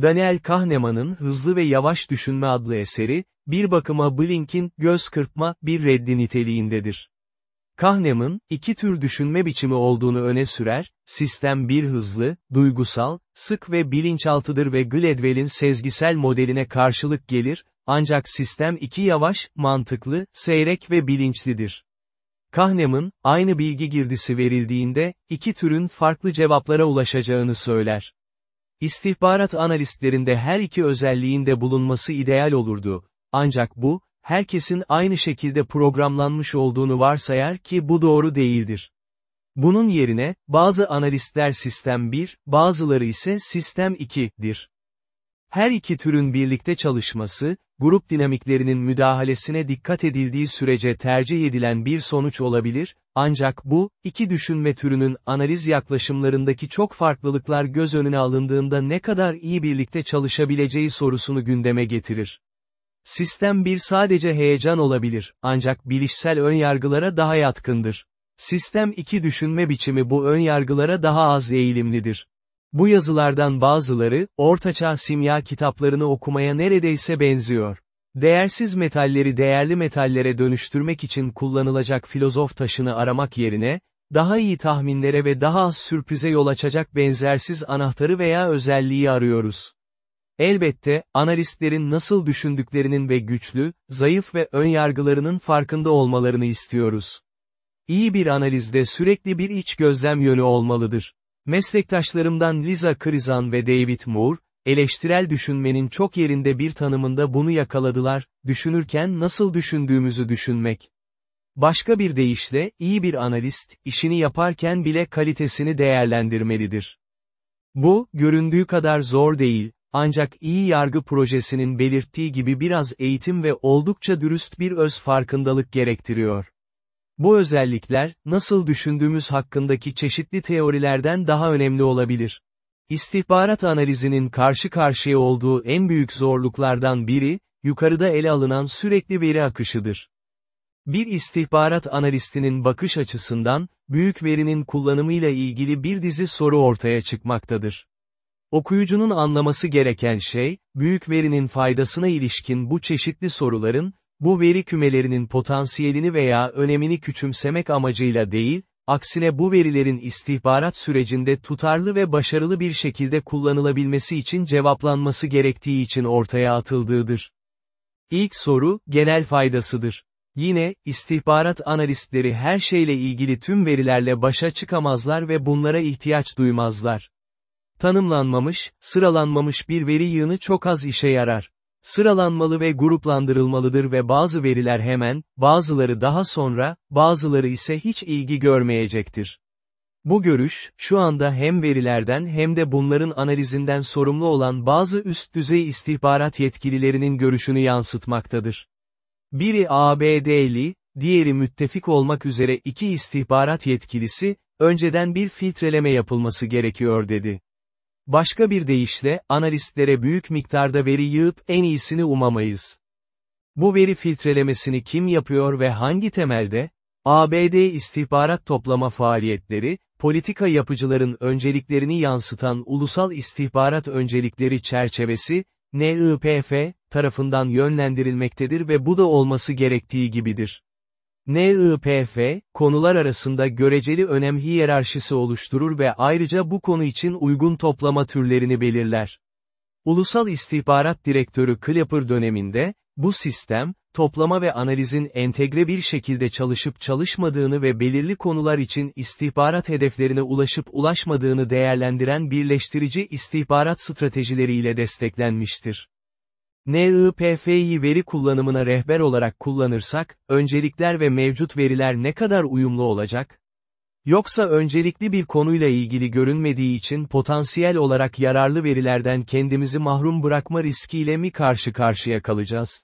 Daniel Kahneman'ın Hızlı ve Yavaş Düşünme adlı eseri, bir bakıma Blink'in göz kırpma bir reddi niteliğindedir. Kahneman, iki tür düşünme biçimi olduğunu öne sürer, sistem bir hızlı, duygusal, sık ve bilinçaltıdır ve Gladwell'in sezgisel modeline karşılık gelir, ancak sistem iki yavaş, mantıklı, seyrek ve bilinçlidir. Kahneman, aynı bilgi girdisi verildiğinde, iki türün farklı cevaplara ulaşacağını söyler. İstihbarat analistlerinde her iki özelliğin de bulunması ideal olurdu, ancak bu, herkesin aynı şekilde programlanmış olduğunu varsayar ki bu doğru değildir. Bunun yerine, bazı analistler sistem 1, bazıları ise sistem 2'dir. Her iki türün birlikte çalışması, grup dinamiklerinin müdahalesine dikkat edildiği sürece tercih edilen bir sonuç olabilir, ancak bu, iki düşünme türünün analiz yaklaşımlarındaki çok farklılıklar göz önüne alındığında ne kadar iyi birlikte çalışabileceği sorusunu gündeme getirir. Sistem bir sadece heyecan olabilir, ancak bilişsel önyargılara daha yatkındır. Sistem 2 düşünme biçimi bu önyargılara daha az eğilimlidir. Bu yazılardan bazıları, ortaçağ simya kitaplarını okumaya neredeyse benziyor. Değersiz metalleri değerli metallere dönüştürmek için kullanılacak filozof taşını aramak yerine, daha iyi tahminlere ve daha az sürprize yol açacak benzersiz anahtarı veya özelliği arıyoruz. Elbette, analistlerin nasıl düşündüklerinin ve güçlü, zayıf ve önyargılarının farkında olmalarını istiyoruz. İyi bir analizde sürekli bir iç gözlem yönü olmalıdır. Meslektaşlarımdan Liza Krizan ve David Moore, eleştirel düşünmenin çok yerinde bir tanımında bunu yakaladılar, düşünürken nasıl düşündüğümüzü düşünmek. Başka bir deyişle, iyi bir analist, işini yaparken bile kalitesini değerlendirmelidir. Bu, göründüğü kadar zor değil, ancak iyi yargı projesinin belirttiği gibi biraz eğitim ve oldukça dürüst bir öz farkındalık gerektiriyor. Bu özellikler, nasıl düşündüğümüz hakkındaki çeşitli teorilerden daha önemli olabilir. İstihbarat analizinin karşı karşıya olduğu en büyük zorluklardan biri, yukarıda ele alınan sürekli veri akışıdır. Bir istihbarat analistinin bakış açısından, büyük verinin kullanımıyla ilgili bir dizi soru ortaya çıkmaktadır. Okuyucunun anlaması gereken şey, büyük verinin faydasına ilişkin bu çeşitli soruların, bu veri kümelerinin potansiyelini veya önemini küçümsemek amacıyla değil, aksine bu verilerin istihbarat sürecinde tutarlı ve başarılı bir şekilde kullanılabilmesi için cevaplanması gerektiği için ortaya atıldığıdır. İlk soru, genel faydasıdır. Yine, istihbarat analistleri her şeyle ilgili tüm verilerle başa çıkamazlar ve bunlara ihtiyaç duymazlar. Tanımlanmamış, sıralanmamış bir veri yığını çok az işe yarar. Sıralanmalı ve gruplandırılmalıdır ve bazı veriler hemen, bazıları daha sonra, bazıları ise hiç ilgi görmeyecektir. Bu görüş, şu anda hem verilerden hem de bunların analizinden sorumlu olan bazı üst düzey istihbarat yetkililerinin görüşünü yansıtmaktadır. Biri ABD'li, diğeri müttefik olmak üzere iki istihbarat yetkilisi, önceden bir filtreleme yapılması gerekiyor dedi. Başka bir deyişle, analistlere büyük miktarda veri yığıp en iyisini umamayız. Bu veri filtrelemesini kim yapıyor ve hangi temelde? ABD istihbarat toplama faaliyetleri, politika yapıcıların önceliklerini yansıtan Ulusal İstihbarat Öncelikleri çerçevesi, NIPF, tarafından yönlendirilmektedir ve bu da olması gerektiği gibidir. NIPF, konular arasında göreceli önem hiyerarşisi oluşturur ve ayrıca bu konu için uygun toplama türlerini belirler. Ulusal İstihbarat Direktörü Clapper döneminde, bu sistem, toplama ve analizin entegre bir şekilde çalışıp çalışmadığını ve belirli konular için istihbarat hedeflerine ulaşıp ulaşmadığını değerlendiren birleştirici istihbarat stratejileriyle desteklenmiştir. NIPF'yi veri kullanımına rehber olarak kullanırsak, öncelikler ve mevcut veriler ne kadar uyumlu olacak? Yoksa öncelikli bir konuyla ilgili görünmediği için potansiyel olarak yararlı verilerden kendimizi mahrum bırakma riskiyle mi karşı karşıya kalacağız?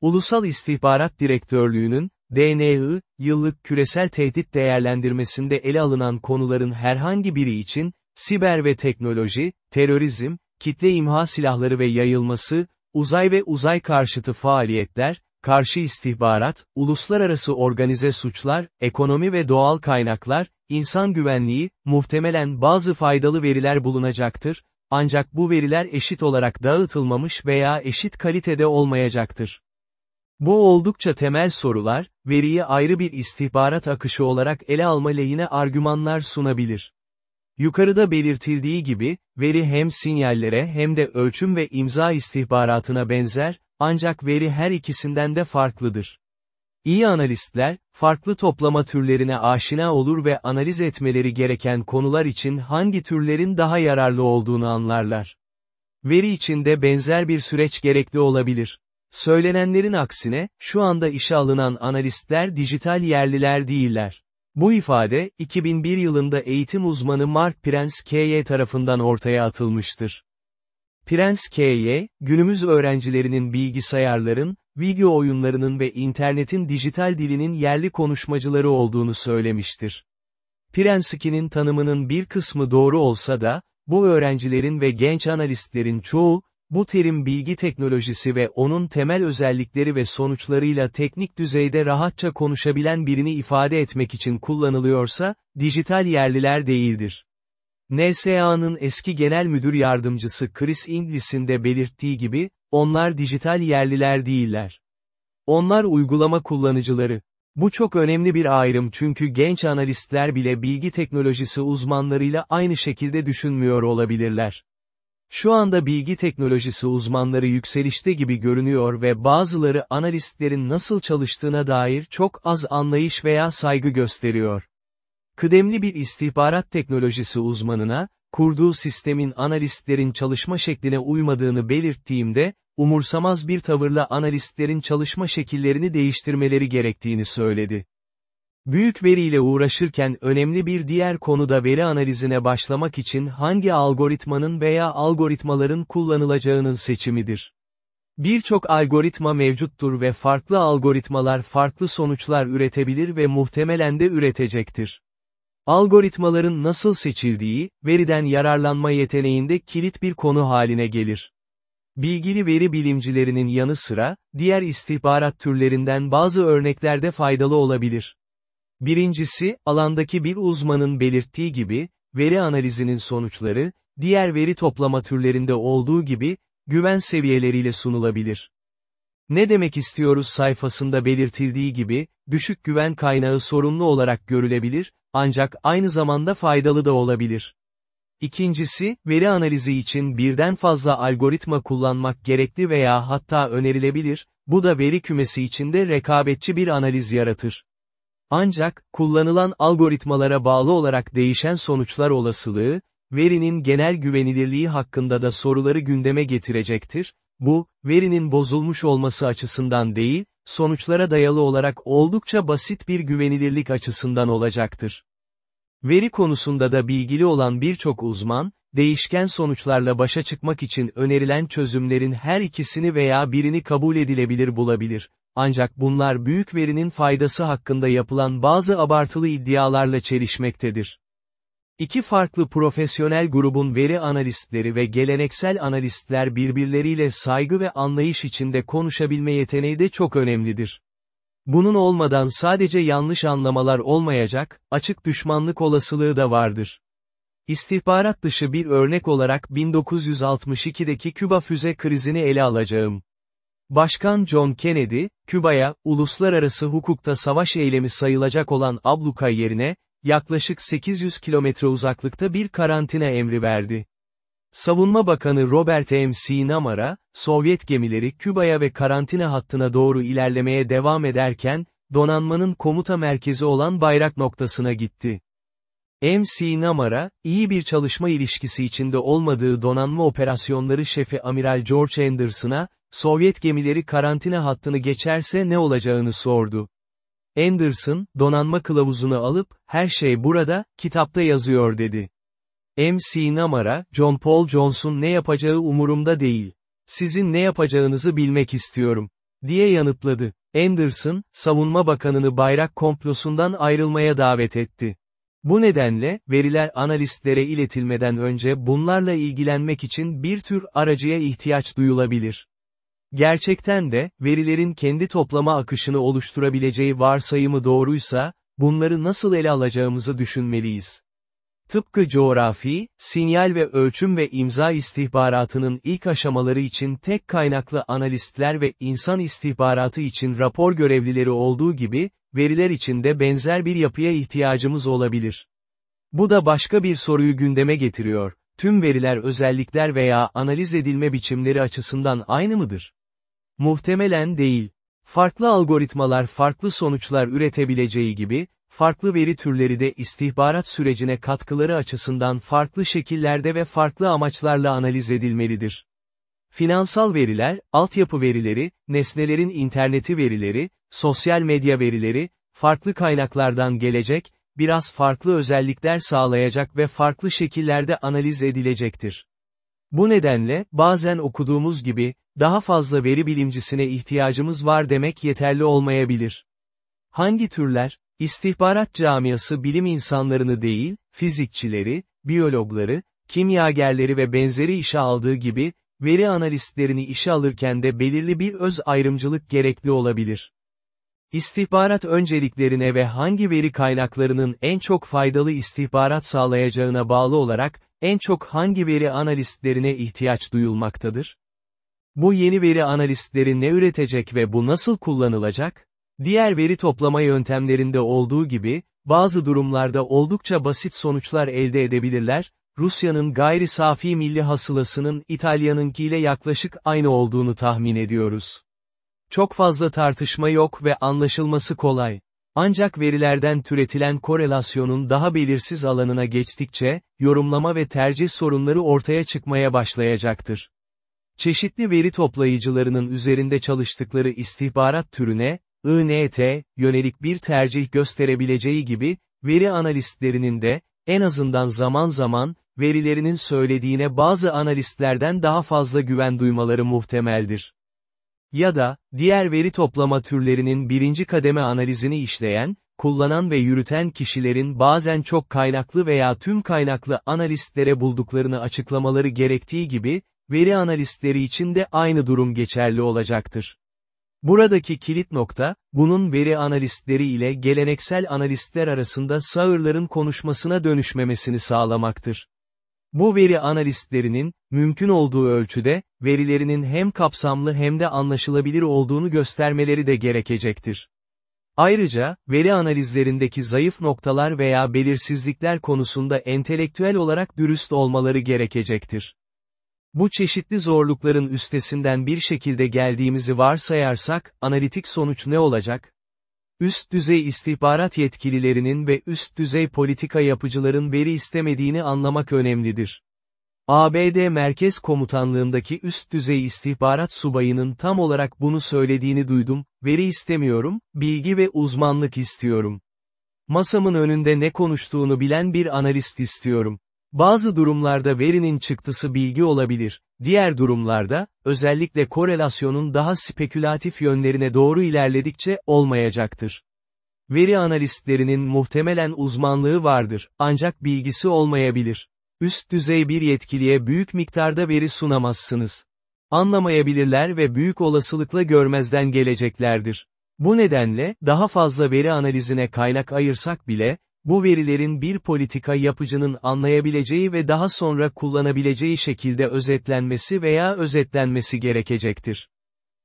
Ulusal İstihbarat Direktörlüğü'nün, DNI, yıllık küresel tehdit değerlendirmesinde ele alınan konuların herhangi biri için, siber ve teknoloji, terörizm, kitle imha silahları ve yayılması, uzay ve uzay karşıtı faaliyetler, karşı istihbarat, uluslararası organize suçlar, ekonomi ve doğal kaynaklar, insan güvenliği, muhtemelen bazı faydalı veriler bulunacaktır, ancak bu veriler eşit olarak dağıtılmamış veya eşit kalitede olmayacaktır. Bu oldukça temel sorular, veriyi ayrı bir istihbarat akışı olarak ele alma lehine argümanlar sunabilir. Yukarıda belirtildiği gibi, veri hem sinyallere hem de ölçüm ve imza istihbaratına benzer, ancak veri her ikisinden de farklıdır. İyi analistler, farklı toplama türlerine aşina olur ve analiz etmeleri gereken konular için hangi türlerin daha yararlı olduğunu anlarlar. Veri içinde benzer bir süreç gerekli olabilir. Söylenenlerin aksine, şu anda işe alınan analistler dijital yerliler değiller. Bu ifade, 2001 yılında eğitim uzmanı Mark Prens K.Y. tarafından ortaya atılmıştır. Prens K.Y., günümüz öğrencilerinin bilgisayarların, video oyunlarının ve internetin dijital dilinin yerli konuşmacıları olduğunu söylemiştir. Prensky'nin tanımının bir kısmı doğru olsa da, bu öğrencilerin ve genç analistlerin çoğu, bu terim bilgi teknolojisi ve onun temel özellikleri ve sonuçlarıyla teknik düzeyde rahatça konuşabilen birini ifade etmek için kullanılıyorsa, dijital yerliler değildir. NSA'nın eski genel müdür yardımcısı Chris Inglis'in de belirttiği gibi, onlar dijital yerliler değiller. Onlar uygulama kullanıcıları. Bu çok önemli bir ayrım çünkü genç analistler bile bilgi teknolojisi uzmanlarıyla aynı şekilde düşünmüyor olabilirler. Şu anda bilgi teknolojisi uzmanları yükselişte gibi görünüyor ve bazıları analistlerin nasıl çalıştığına dair çok az anlayış veya saygı gösteriyor. Kıdemli bir istihbarat teknolojisi uzmanına, kurduğu sistemin analistlerin çalışma şekline uymadığını belirttiğimde, umursamaz bir tavırla analistlerin çalışma şekillerini değiştirmeleri gerektiğini söyledi. Büyük veriyle uğraşırken önemli bir diğer konu da veri analizine başlamak için hangi algoritmanın veya algoritmaların kullanılacağının seçimidir. Birçok algoritma mevcuttur ve farklı algoritmalar farklı sonuçlar üretebilir ve muhtemelen de üretecektir. Algoritmaların nasıl seçildiği, veriden yararlanma yeteneğinde kilit bir konu haline gelir. Bilgili veri bilimcilerinin yanı sıra, diğer istihbarat türlerinden bazı örneklerde faydalı olabilir. Birincisi, alandaki bir uzmanın belirttiği gibi, veri analizinin sonuçları, diğer veri toplama türlerinde olduğu gibi, güven seviyeleriyle sunulabilir. Ne demek istiyoruz sayfasında belirtildiği gibi, düşük güven kaynağı sorunlu olarak görülebilir, ancak aynı zamanda faydalı da olabilir. İkincisi, veri analizi için birden fazla algoritma kullanmak gerekli veya hatta önerilebilir, bu da veri kümesi içinde rekabetçi bir analiz yaratır. Ancak, kullanılan algoritmalara bağlı olarak değişen sonuçlar olasılığı, verinin genel güvenilirliği hakkında da soruları gündeme getirecektir, bu, verinin bozulmuş olması açısından değil, sonuçlara dayalı olarak oldukça basit bir güvenilirlik açısından olacaktır. Veri konusunda da bilgili olan birçok uzman, değişken sonuçlarla başa çıkmak için önerilen çözümlerin her ikisini veya birini kabul edilebilir bulabilir. Ancak bunlar büyük verinin faydası hakkında yapılan bazı abartılı iddialarla çelişmektedir. İki farklı profesyonel grubun veri analistleri ve geleneksel analistler birbirleriyle saygı ve anlayış içinde konuşabilme yeteneği de çok önemlidir. Bunun olmadan sadece yanlış anlamalar olmayacak, açık düşmanlık olasılığı da vardır. İstihbarat dışı bir örnek olarak 1962'deki Küba füze krizini ele alacağım. Başkan John Kennedy, Küba'ya, uluslararası hukukta savaş eylemi sayılacak olan abluka yerine, yaklaşık 800 kilometre uzaklıkta bir karantina emri verdi. Savunma Bakanı Robert M. C. Namara, Sovyet gemileri Küba'ya ve karantina hattına doğru ilerlemeye devam ederken, donanmanın komuta merkezi olan bayrak noktasına gitti. M. C. Namara, iyi bir çalışma ilişkisi içinde olmadığı donanma operasyonları şefi Amiral George Anderson'a, Sovyet gemileri karantina hattını geçerse ne olacağını sordu. Anderson, donanma kılavuzunu alıp, her şey burada, kitapta yazıyor dedi. MC Namara, John Paul Jones'un ne yapacağı umurumda değil. Sizin ne yapacağınızı bilmek istiyorum. diye yanıtladı. Anderson, savunma bakanını bayrak komplosundan ayrılmaya davet etti. Bu nedenle, veriler analistlere iletilmeden önce bunlarla ilgilenmek için bir tür aracıya ihtiyaç duyulabilir. Gerçekten de, verilerin kendi toplama akışını oluşturabileceği varsayımı doğruysa, bunları nasıl ele alacağımızı düşünmeliyiz. Tıpkı coğrafi, sinyal ve ölçüm ve imza istihbaratının ilk aşamaları için tek kaynaklı analistler ve insan istihbaratı için rapor görevlileri olduğu gibi, veriler için de benzer bir yapıya ihtiyacımız olabilir. Bu da başka bir soruyu gündeme getiriyor. Tüm veriler özellikler veya analiz edilme biçimleri açısından aynı mıdır? Muhtemelen değil. Farklı algoritmalar farklı sonuçlar üretebileceği gibi, farklı veri türleri de istihbarat sürecine katkıları açısından farklı şekillerde ve farklı amaçlarla analiz edilmelidir. Finansal veriler, altyapı verileri, nesnelerin interneti verileri, sosyal medya verileri, farklı kaynaklardan gelecek, biraz farklı özellikler sağlayacak ve farklı şekillerde analiz edilecektir. Bu nedenle, bazen okuduğumuz gibi, daha fazla veri bilimcisine ihtiyacımız var demek yeterli olmayabilir. Hangi türler? İstihbarat camiası bilim insanlarını değil, fizikçileri, biyologları, kimyagerleri ve benzeri işe aldığı gibi, veri analistlerini işe alırken de belirli bir öz ayrımcılık gerekli olabilir. İstihbarat önceliklerine ve hangi veri kaynaklarının en çok faydalı istihbarat sağlayacağına bağlı olarak, en çok hangi veri analistlerine ihtiyaç duyulmaktadır? Bu yeni veri analistleri ne üretecek ve bu nasıl kullanılacak? Diğer veri toplama yöntemlerinde olduğu gibi, bazı durumlarda oldukça basit sonuçlar elde edebilirler, Rusya'nın gayri safi milli hasılasının İtalya'nınkiyle yaklaşık aynı olduğunu tahmin ediyoruz. Çok fazla tartışma yok ve anlaşılması kolay. Ancak verilerden türetilen korelasyonun daha belirsiz alanına geçtikçe, yorumlama ve tercih sorunları ortaya çıkmaya başlayacaktır. Çeşitli veri toplayıcılarının üzerinde çalıştıkları istihbarat türüne, INT, yönelik bir tercih gösterebileceği gibi, veri analistlerinin de, en azından zaman zaman, verilerinin söylediğine bazı analistlerden daha fazla güven duymaları muhtemeldir. Ya da, diğer veri toplama türlerinin birinci kademe analizini işleyen, kullanan ve yürüten kişilerin bazen çok kaynaklı veya tüm kaynaklı analistlere bulduklarını açıklamaları gerektiği gibi, veri analistleri için de aynı durum geçerli olacaktır. Buradaki kilit nokta, bunun veri analistleri ile geleneksel analistler arasında sağırların konuşmasına dönüşmemesini sağlamaktır. Bu veri analistlerinin, mümkün olduğu ölçüde, verilerinin hem kapsamlı hem de anlaşılabilir olduğunu göstermeleri de gerekecektir. Ayrıca, veri analizlerindeki zayıf noktalar veya belirsizlikler konusunda entelektüel olarak dürüst olmaları gerekecektir. Bu çeşitli zorlukların üstesinden bir şekilde geldiğimizi varsayarsak, analitik sonuç ne olacak? Üst düzey istihbarat yetkililerinin ve üst düzey politika yapıcıların veri istemediğini anlamak önemlidir. ABD Merkez Komutanlığındaki üst düzey istihbarat subayının tam olarak bunu söylediğini duydum, veri istemiyorum, bilgi ve uzmanlık istiyorum. Masamın önünde ne konuştuğunu bilen bir analist istiyorum. Bazı durumlarda verinin çıktısı bilgi olabilir, diğer durumlarda, özellikle korelasyonun daha spekülatif yönlerine doğru ilerledikçe, olmayacaktır. Veri analistlerinin muhtemelen uzmanlığı vardır, ancak bilgisi olmayabilir. Üst düzey bir yetkiliye büyük miktarda veri sunamazsınız. Anlamayabilirler ve büyük olasılıkla görmezden geleceklerdir. Bu nedenle, daha fazla veri analizine kaynak ayırsak bile, bu verilerin bir politika yapıcının anlayabileceği ve daha sonra kullanabileceği şekilde özetlenmesi veya özetlenmesi gerekecektir.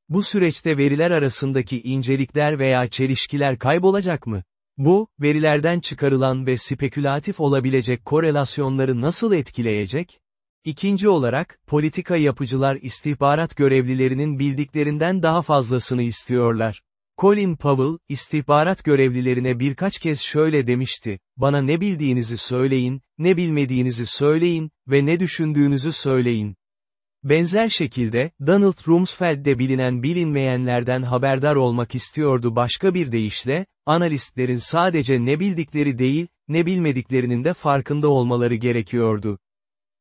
Bu süreçte veriler arasındaki incelikler veya çelişkiler kaybolacak mı? Bu, verilerden çıkarılan ve spekülatif olabilecek korelasyonları nasıl etkileyecek? İkinci olarak, politika yapıcılar istihbarat görevlilerinin bildiklerinden daha fazlasını istiyorlar. Colin Powell, istihbarat görevlilerine birkaç kez şöyle demişti, bana ne bildiğinizi söyleyin, ne bilmediğinizi söyleyin ve ne düşündüğünüzü söyleyin. Benzer şekilde, Donald Rumsfeld de bilinen bilinmeyenlerden haberdar olmak istiyordu başka bir deyişle, analistlerin sadece ne bildikleri değil, ne bilmediklerinin de farkında olmaları gerekiyordu.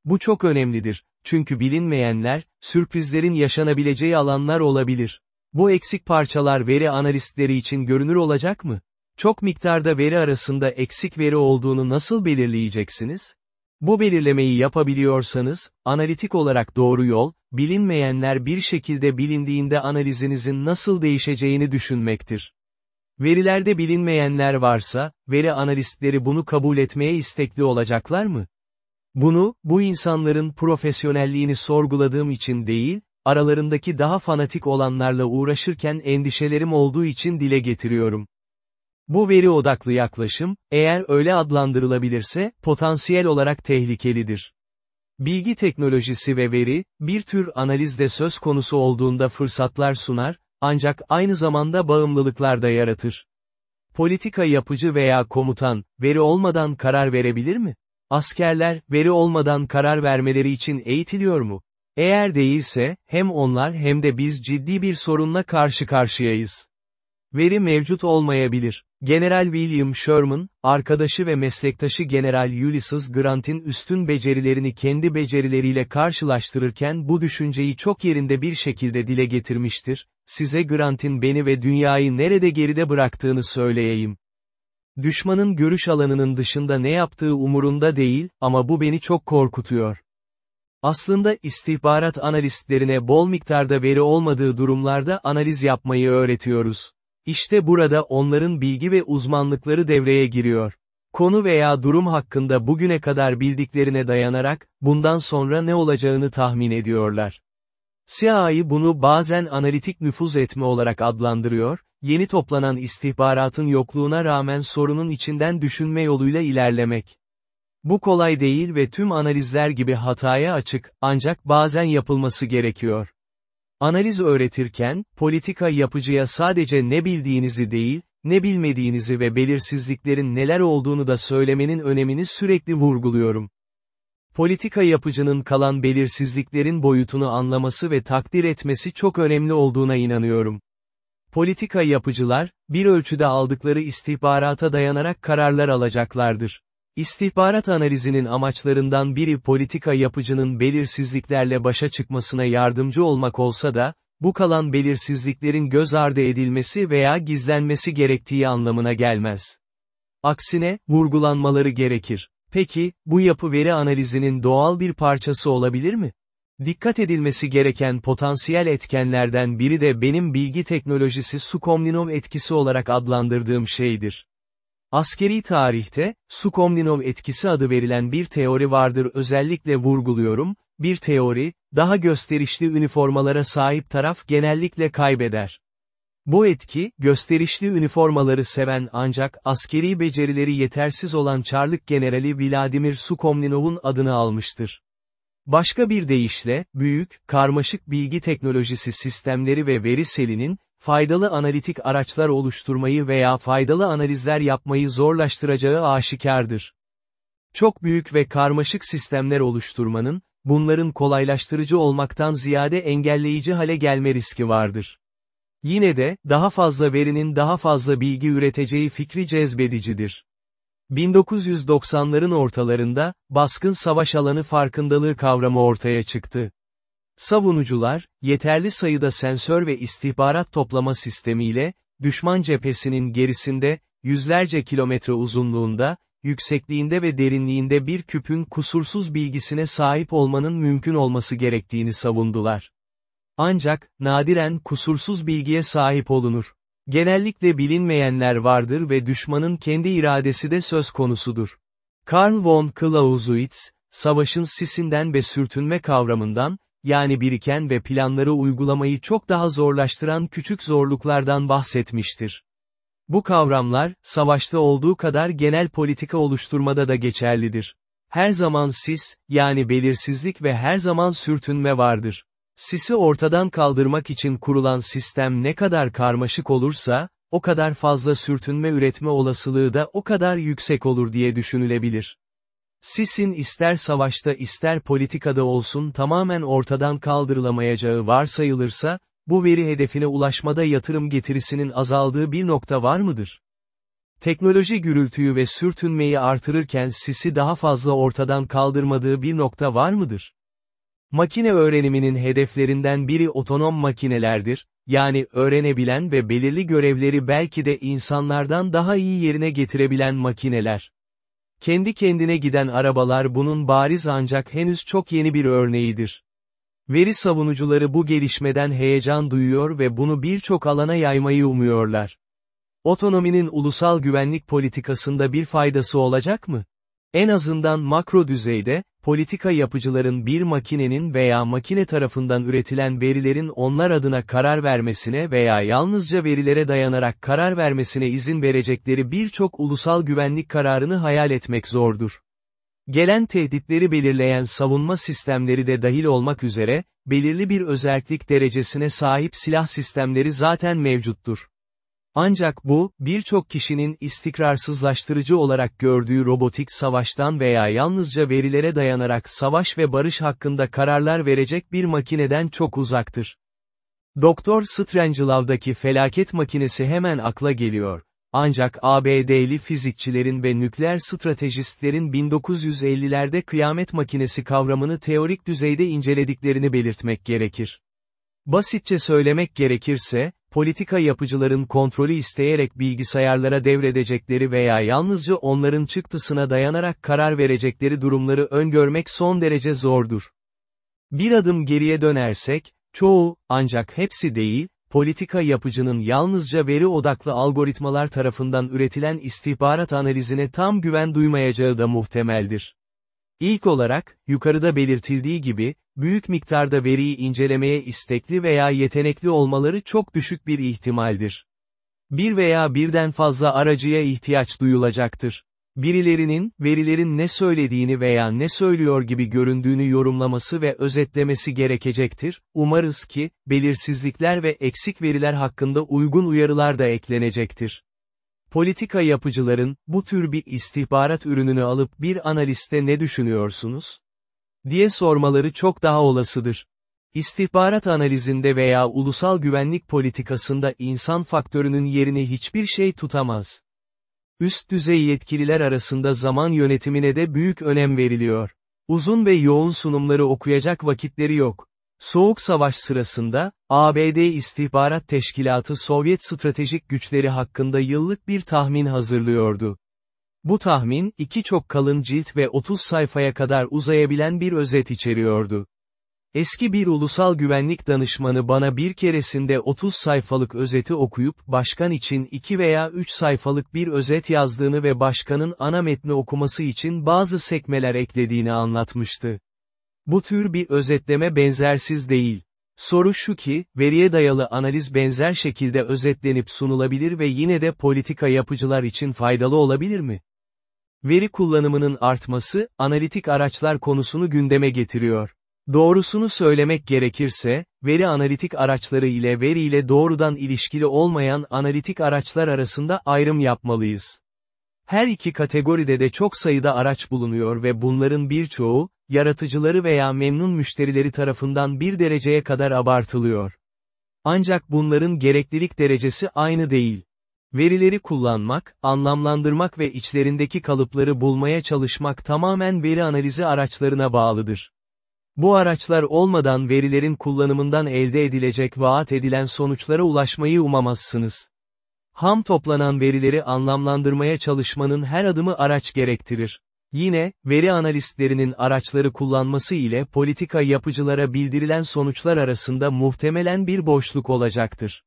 Bu çok önemlidir, çünkü bilinmeyenler, sürprizlerin yaşanabileceği alanlar olabilir. Bu eksik parçalar veri analistleri için görünür olacak mı? Çok miktarda veri arasında eksik veri olduğunu nasıl belirleyeceksiniz? Bu belirlemeyi yapabiliyorsanız, analitik olarak doğru yol, bilinmeyenler bir şekilde bilindiğinde analizinizin nasıl değişeceğini düşünmektir. Verilerde bilinmeyenler varsa, veri analistleri bunu kabul etmeye istekli olacaklar mı? Bunu, bu insanların profesyonelliğini sorguladığım için değil, aralarındaki daha fanatik olanlarla uğraşırken endişelerim olduğu için dile getiriyorum. Bu veri odaklı yaklaşım, eğer öyle adlandırılabilirse, potansiyel olarak tehlikelidir. Bilgi teknolojisi ve veri, bir tür analizde söz konusu olduğunda fırsatlar sunar, ancak aynı zamanda bağımlılıklar da yaratır. Politika yapıcı veya komutan, veri olmadan karar verebilir mi? Askerler, veri olmadan karar vermeleri için eğitiliyor mu? Eğer değilse, hem onlar hem de biz ciddi bir sorunla karşı karşıyayız. Veri mevcut olmayabilir. General William Sherman, arkadaşı ve meslektaşı General Ulysses Grant'in üstün becerilerini kendi becerileriyle karşılaştırırken bu düşünceyi çok yerinde bir şekilde dile getirmiştir, size Grant'in beni ve dünyayı nerede geride bıraktığını söyleyeyim. Düşmanın görüş alanının dışında ne yaptığı umurunda değil, ama bu beni çok korkutuyor. Aslında istihbarat analistlerine bol miktarda veri olmadığı durumlarda analiz yapmayı öğretiyoruz. İşte burada onların bilgi ve uzmanlıkları devreye giriyor. Konu veya durum hakkında bugüne kadar bildiklerine dayanarak, bundan sonra ne olacağını tahmin ediyorlar. CIA'yı bunu bazen analitik nüfuz etme olarak adlandırıyor, yeni toplanan istihbaratın yokluğuna rağmen sorunun içinden düşünme yoluyla ilerlemek. Bu kolay değil ve tüm analizler gibi hataya açık, ancak bazen yapılması gerekiyor. Analiz öğretirken, politika yapıcıya sadece ne bildiğinizi değil, ne bilmediğinizi ve belirsizliklerin neler olduğunu da söylemenin önemini sürekli vurguluyorum. Politika yapıcının kalan belirsizliklerin boyutunu anlaması ve takdir etmesi çok önemli olduğuna inanıyorum. Politika yapıcılar, bir ölçüde aldıkları istihbarata dayanarak kararlar alacaklardır. İstihbarat analizinin amaçlarından biri politika yapıcının belirsizliklerle başa çıkmasına yardımcı olmak olsa da, bu kalan belirsizliklerin göz ardı edilmesi veya gizlenmesi gerektiği anlamına gelmez. Aksine, vurgulanmaları gerekir. Peki, bu yapı veri analizinin doğal bir parçası olabilir mi? Dikkat edilmesi gereken potansiyel etkenlerden biri de benim bilgi teknolojisi Sukomlinov etkisi olarak adlandırdığım şeydir. Askeri tarihte, Sukomlinov etkisi adı verilen bir teori vardır özellikle vurguluyorum, bir teori, daha gösterişli üniformalara sahip taraf genellikle kaybeder. Bu etki, gösterişli üniformaları seven ancak askeri becerileri yetersiz olan Çarlık Generali Vladimir Sukomlinov'un adını almıştır. Başka bir deyişle, büyük, karmaşık bilgi teknolojisi sistemleri ve veri selinin, faydalı analitik araçlar oluşturmayı veya faydalı analizler yapmayı zorlaştıracağı aşikardır. Çok büyük ve karmaşık sistemler oluşturmanın, bunların kolaylaştırıcı olmaktan ziyade engelleyici hale gelme riski vardır. Yine de, daha fazla verinin daha fazla bilgi üreteceği fikri cezbedicidir. 1990'ların ortalarında, baskın savaş alanı farkındalığı kavramı ortaya çıktı. Savunucular, yeterli sayıda sensör ve istihbarat toplama sistemiyle, düşman cephesinin gerisinde, yüzlerce kilometre uzunluğunda, yüksekliğinde ve derinliğinde bir küpün kusursuz bilgisine sahip olmanın mümkün olması gerektiğini savundular. Ancak, nadiren kusursuz bilgiye sahip olunur. Genellikle bilinmeyenler vardır ve düşmanın kendi iradesi de söz konusudur. Karl von Clausewitz, savaşın sisinden ve sürtünme kavramından, yani biriken ve planları uygulamayı çok daha zorlaştıran küçük zorluklardan bahsetmiştir. Bu kavramlar, savaşta olduğu kadar genel politika oluşturmada da geçerlidir. Her zaman sis, yani belirsizlik ve her zaman sürtünme vardır. Sisi ortadan kaldırmak için kurulan sistem ne kadar karmaşık olursa, o kadar fazla sürtünme üretme olasılığı da o kadar yüksek olur diye düşünülebilir. Sisin ister savaşta ister politikada olsun tamamen ortadan kaldırılamayacağı varsayılırsa, bu veri hedefine ulaşmada yatırım getirisinin azaldığı bir nokta var mıdır? Teknoloji gürültüyü ve sürtünmeyi artırırken sisi daha fazla ortadan kaldırmadığı bir nokta var mıdır? Makine öğreniminin hedeflerinden biri otonom makinelerdir, yani öğrenebilen ve belirli görevleri belki de insanlardan daha iyi yerine getirebilen makineler. Kendi kendine giden arabalar bunun bariz ancak henüz çok yeni bir örneğidir. Veri savunucuları bu gelişmeden heyecan duyuyor ve bunu birçok alana yaymayı umuyorlar. Otonominin ulusal güvenlik politikasında bir faydası olacak mı? En azından makro düzeyde, politika yapıcıların bir makinenin veya makine tarafından üretilen verilerin onlar adına karar vermesine veya yalnızca verilere dayanarak karar vermesine izin verecekleri birçok ulusal güvenlik kararını hayal etmek zordur. Gelen tehditleri belirleyen savunma sistemleri de dahil olmak üzere, belirli bir özellik derecesine sahip silah sistemleri zaten mevcuttur. Ancak bu, birçok kişinin istikrarsızlaştırıcı olarak gördüğü robotik savaştan veya yalnızca verilere dayanarak savaş ve barış hakkında kararlar verecek bir makineden çok uzaktır. Doktor Strangelove'daki felaket makinesi hemen akla geliyor. Ancak ABD'li fizikçilerin ve nükleer stratejistlerin 1950'lerde kıyamet makinesi kavramını teorik düzeyde incelediklerini belirtmek gerekir. Basitçe söylemek gerekirse, politika yapıcıların kontrolü isteyerek bilgisayarlara devredecekleri veya yalnızca onların çıktısına dayanarak karar verecekleri durumları öngörmek son derece zordur. Bir adım geriye dönersek, çoğu, ancak hepsi değil, politika yapıcının yalnızca veri odaklı algoritmalar tarafından üretilen istihbarat analizine tam güven duymayacağı da muhtemeldir. İlk olarak, yukarıda belirtildiği gibi, büyük miktarda veriyi incelemeye istekli veya yetenekli olmaları çok düşük bir ihtimaldir. Bir veya birden fazla aracıya ihtiyaç duyulacaktır. Birilerinin, verilerin ne söylediğini veya ne söylüyor gibi göründüğünü yorumlaması ve özetlemesi gerekecektir, umarız ki, belirsizlikler ve eksik veriler hakkında uygun uyarılar da eklenecektir. Politika yapıcıların, bu tür bir istihbarat ürününü alıp bir analiste ne düşünüyorsunuz? diye sormaları çok daha olasıdır. İstihbarat analizinde veya ulusal güvenlik politikasında insan faktörünün yerini hiçbir şey tutamaz. Üst düzey yetkililer arasında zaman yönetimine de büyük önem veriliyor. Uzun ve yoğun sunumları okuyacak vakitleri yok. Soğuk Savaş sırasında, ABD İstihbarat Teşkilatı Sovyet stratejik güçleri hakkında yıllık bir tahmin hazırlıyordu. Bu tahmin, iki çok kalın cilt ve 30 sayfaya kadar uzayabilen bir özet içeriyordu. Eski bir ulusal güvenlik danışmanı bana bir keresinde 30 sayfalık özeti okuyup başkan için 2 veya 3 sayfalık bir özet yazdığını ve başkanın ana metni okuması için bazı sekmeler eklediğini anlatmıştı. Bu tür bir özetleme benzersiz değil. Soru şu ki, veriye dayalı analiz benzer şekilde özetlenip sunulabilir ve yine de politika yapıcılar için faydalı olabilir mi? Veri kullanımının artması, analitik araçlar konusunu gündeme getiriyor. Doğrusunu söylemek gerekirse, veri analitik araçları ile veri ile doğrudan ilişkili olmayan analitik araçlar arasında ayrım yapmalıyız. Her iki kategoride de çok sayıda araç bulunuyor ve bunların birçoğu, yaratıcıları veya memnun müşterileri tarafından bir dereceye kadar abartılıyor. Ancak bunların gereklilik derecesi aynı değil. Verileri kullanmak, anlamlandırmak ve içlerindeki kalıpları bulmaya çalışmak tamamen veri analizi araçlarına bağlıdır. Bu araçlar olmadan verilerin kullanımından elde edilecek vaat edilen sonuçlara ulaşmayı umamazsınız. Ham toplanan verileri anlamlandırmaya çalışmanın her adımı araç gerektirir. Yine, veri analistlerinin araçları kullanması ile politika yapıcılara bildirilen sonuçlar arasında muhtemelen bir boşluk olacaktır.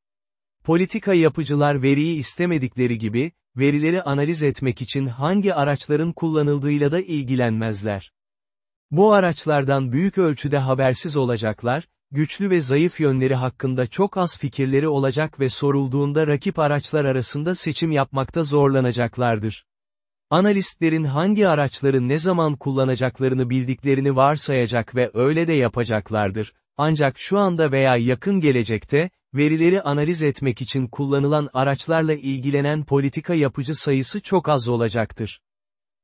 Politika yapıcılar veriyi istemedikleri gibi, verileri analiz etmek için hangi araçların kullanıldığıyla da ilgilenmezler. Bu araçlardan büyük ölçüde habersiz olacaklar, güçlü ve zayıf yönleri hakkında çok az fikirleri olacak ve sorulduğunda rakip araçlar arasında seçim yapmakta zorlanacaklardır. Analistlerin hangi araçları ne zaman kullanacaklarını bildiklerini varsayacak ve öyle de yapacaklardır. Ancak şu anda veya yakın gelecekte, verileri analiz etmek için kullanılan araçlarla ilgilenen politika yapıcı sayısı çok az olacaktır.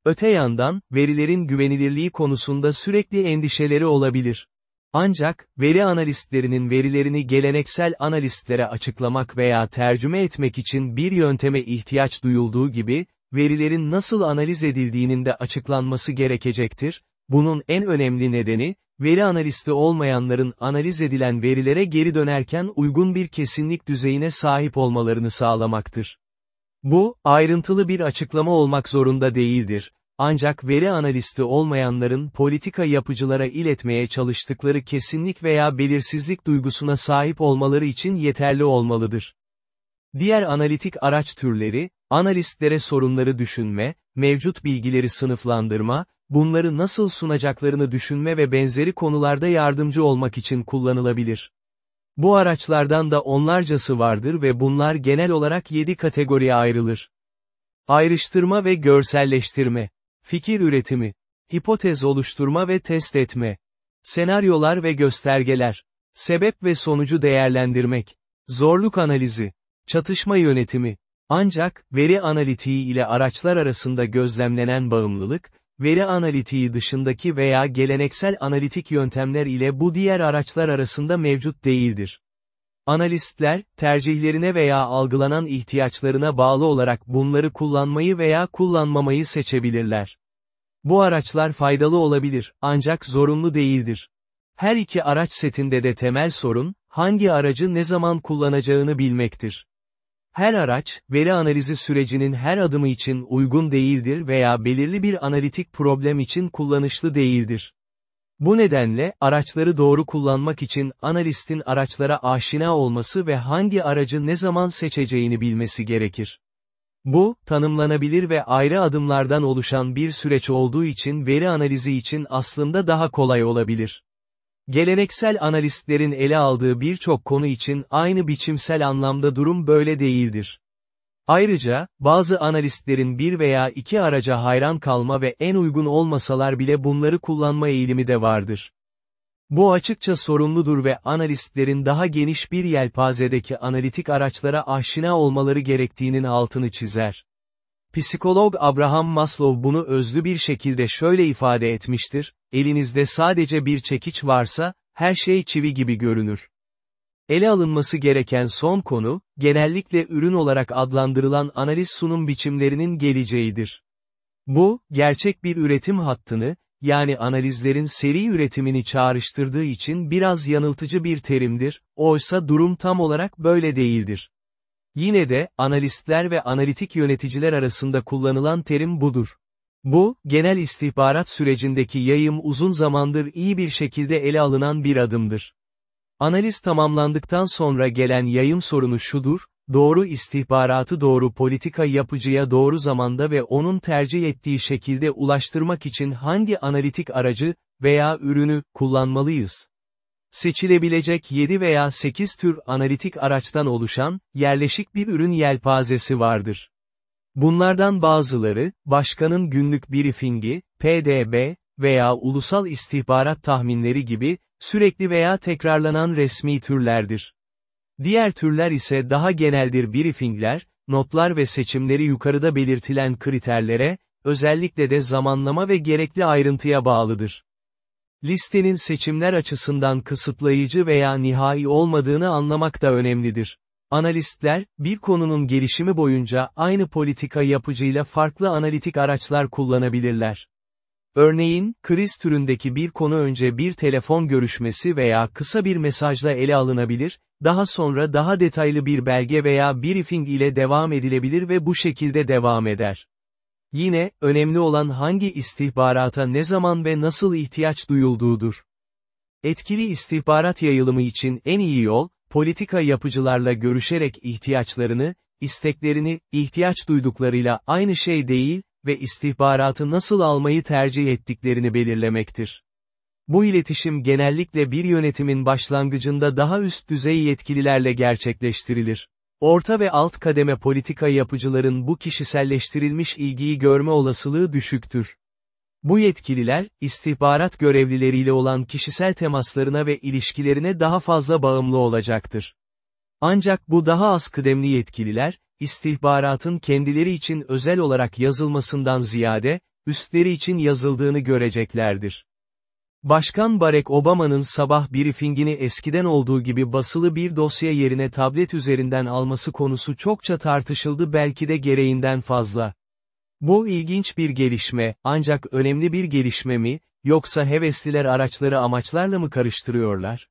Öte yandan, verilerin güvenilirliği konusunda sürekli endişeleri olabilir. Ancak, veri analistlerinin verilerini geleneksel analistlere açıklamak veya tercüme etmek için bir yönteme ihtiyaç duyulduğu gibi, verilerin nasıl analiz edildiğinin de açıklanması gerekecektir. Bunun en önemli nedeni, veri analisti olmayanların analiz edilen verilere geri dönerken uygun bir kesinlik düzeyine sahip olmalarını sağlamaktır. Bu, ayrıntılı bir açıklama olmak zorunda değildir. Ancak veri analisti olmayanların politika yapıcılara iletmeye çalıştıkları kesinlik veya belirsizlik duygusuna sahip olmaları için yeterli olmalıdır. Diğer analitik araç türleri, analistlere sorunları düşünme, mevcut bilgileri sınıflandırma, bunları nasıl sunacaklarını düşünme ve benzeri konularda yardımcı olmak için kullanılabilir. Bu araçlardan da onlarcası vardır ve bunlar genel olarak 7 kategoriye ayrılır. Ayrıştırma ve görselleştirme, fikir üretimi, hipotez oluşturma ve test etme, senaryolar ve göstergeler, sebep ve sonucu değerlendirmek, zorluk analizi, çatışma yönetimi, ancak, veri analitiği ile araçlar arasında gözlemlenen bağımlılık, veri analitiği dışındaki veya geleneksel analitik yöntemler ile bu diğer araçlar arasında mevcut değildir. Analistler, tercihlerine veya algılanan ihtiyaçlarına bağlı olarak bunları kullanmayı veya kullanmamayı seçebilirler. Bu araçlar faydalı olabilir, ancak zorunlu değildir. Her iki araç setinde de temel sorun, hangi aracı ne zaman kullanacağını bilmektir. Her araç, veri analizi sürecinin her adımı için uygun değildir veya belirli bir analitik problem için kullanışlı değildir. Bu nedenle, araçları doğru kullanmak için analistin araçlara aşina olması ve hangi aracı ne zaman seçeceğini bilmesi gerekir. Bu, tanımlanabilir ve ayrı adımlardan oluşan bir süreç olduğu için veri analizi için aslında daha kolay olabilir. Geleneksel analistlerin ele aldığı birçok konu için aynı biçimsel anlamda durum böyle değildir. Ayrıca, bazı analistlerin bir veya iki araca hayran kalma ve en uygun olmasalar bile bunları kullanma eğilimi de vardır. Bu açıkça sorumludur ve analistlerin daha geniş bir yelpazedeki analitik araçlara aşina olmaları gerektiğinin altını çizer. Psikolog Abraham Maslow bunu özlü bir şekilde şöyle ifade etmiştir, elinizde sadece bir çekiç varsa, her şey çivi gibi görünür. Ele alınması gereken son konu, genellikle ürün olarak adlandırılan analiz sunum biçimlerinin geleceğidir. Bu, gerçek bir üretim hattını, yani analizlerin seri üretimini çağrıştırdığı için biraz yanıltıcı bir terimdir, oysa durum tam olarak böyle değildir. Yine de, analistler ve analitik yöneticiler arasında kullanılan terim budur. Bu, genel istihbarat sürecindeki yayım uzun zamandır iyi bir şekilde ele alınan bir adımdır. Analiz tamamlandıktan sonra gelen yayım sorunu şudur, doğru istihbaratı doğru politika yapıcıya doğru zamanda ve onun tercih ettiği şekilde ulaştırmak için hangi analitik aracı veya ürünü kullanmalıyız? Seçilebilecek 7 veya 8 tür analitik araçtan oluşan, yerleşik bir ürün yelpazesi vardır. Bunlardan bazıları, başkanın günlük briefingi, PDB veya ulusal istihbarat tahminleri gibi, sürekli veya tekrarlanan resmi türlerdir. Diğer türler ise daha geneldir briefingler, notlar ve seçimleri yukarıda belirtilen kriterlere, özellikle de zamanlama ve gerekli ayrıntıya bağlıdır. Listenin seçimler açısından kısıtlayıcı veya nihai olmadığını anlamak da önemlidir. Analistler, bir konunun gelişimi boyunca aynı politika yapıcıyla farklı analitik araçlar kullanabilirler. Örneğin, kriz türündeki bir konu önce bir telefon görüşmesi veya kısa bir mesajla ele alınabilir, daha sonra daha detaylı bir belge veya briefing ile devam edilebilir ve bu şekilde devam eder. Yine, önemli olan hangi istihbarata ne zaman ve nasıl ihtiyaç duyulduğudur. Etkili istihbarat yayılımı için en iyi yol, politika yapıcılarla görüşerek ihtiyaçlarını, isteklerini, ihtiyaç duyduklarıyla aynı şey değil ve istihbaratı nasıl almayı tercih ettiklerini belirlemektir. Bu iletişim genellikle bir yönetimin başlangıcında daha üst düzey yetkililerle gerçekleştirilir. Orta ve alt kademe politika yapıcıların bu kişiselleştirilmiş ilgiyi görme olasılığı düşüktür. Bu yetkililer, istihbarat görevlileriyle olan kişisel temaslarına ve ilişkilerine daha fazla bağımlı olacaktır. Ancak bu daha az kıdemli yetkililer, istihbaratın kendileri için özel olarak yazılmasından ziyade, üstleri için yazıldığını göreceklerdir. Başkan Barack Obama'nın sabah briefingini eskiden olduğu gibi basılı bir dosya yerine tablet üzerinden alması konusu çokça tartışıldı belki de gereğinden fazla. Bu ilginç bir gelişme, ancak önemli bir gelişme mi, yoksa hevesliler araçları amaçlarla mı karıştırıyorlar?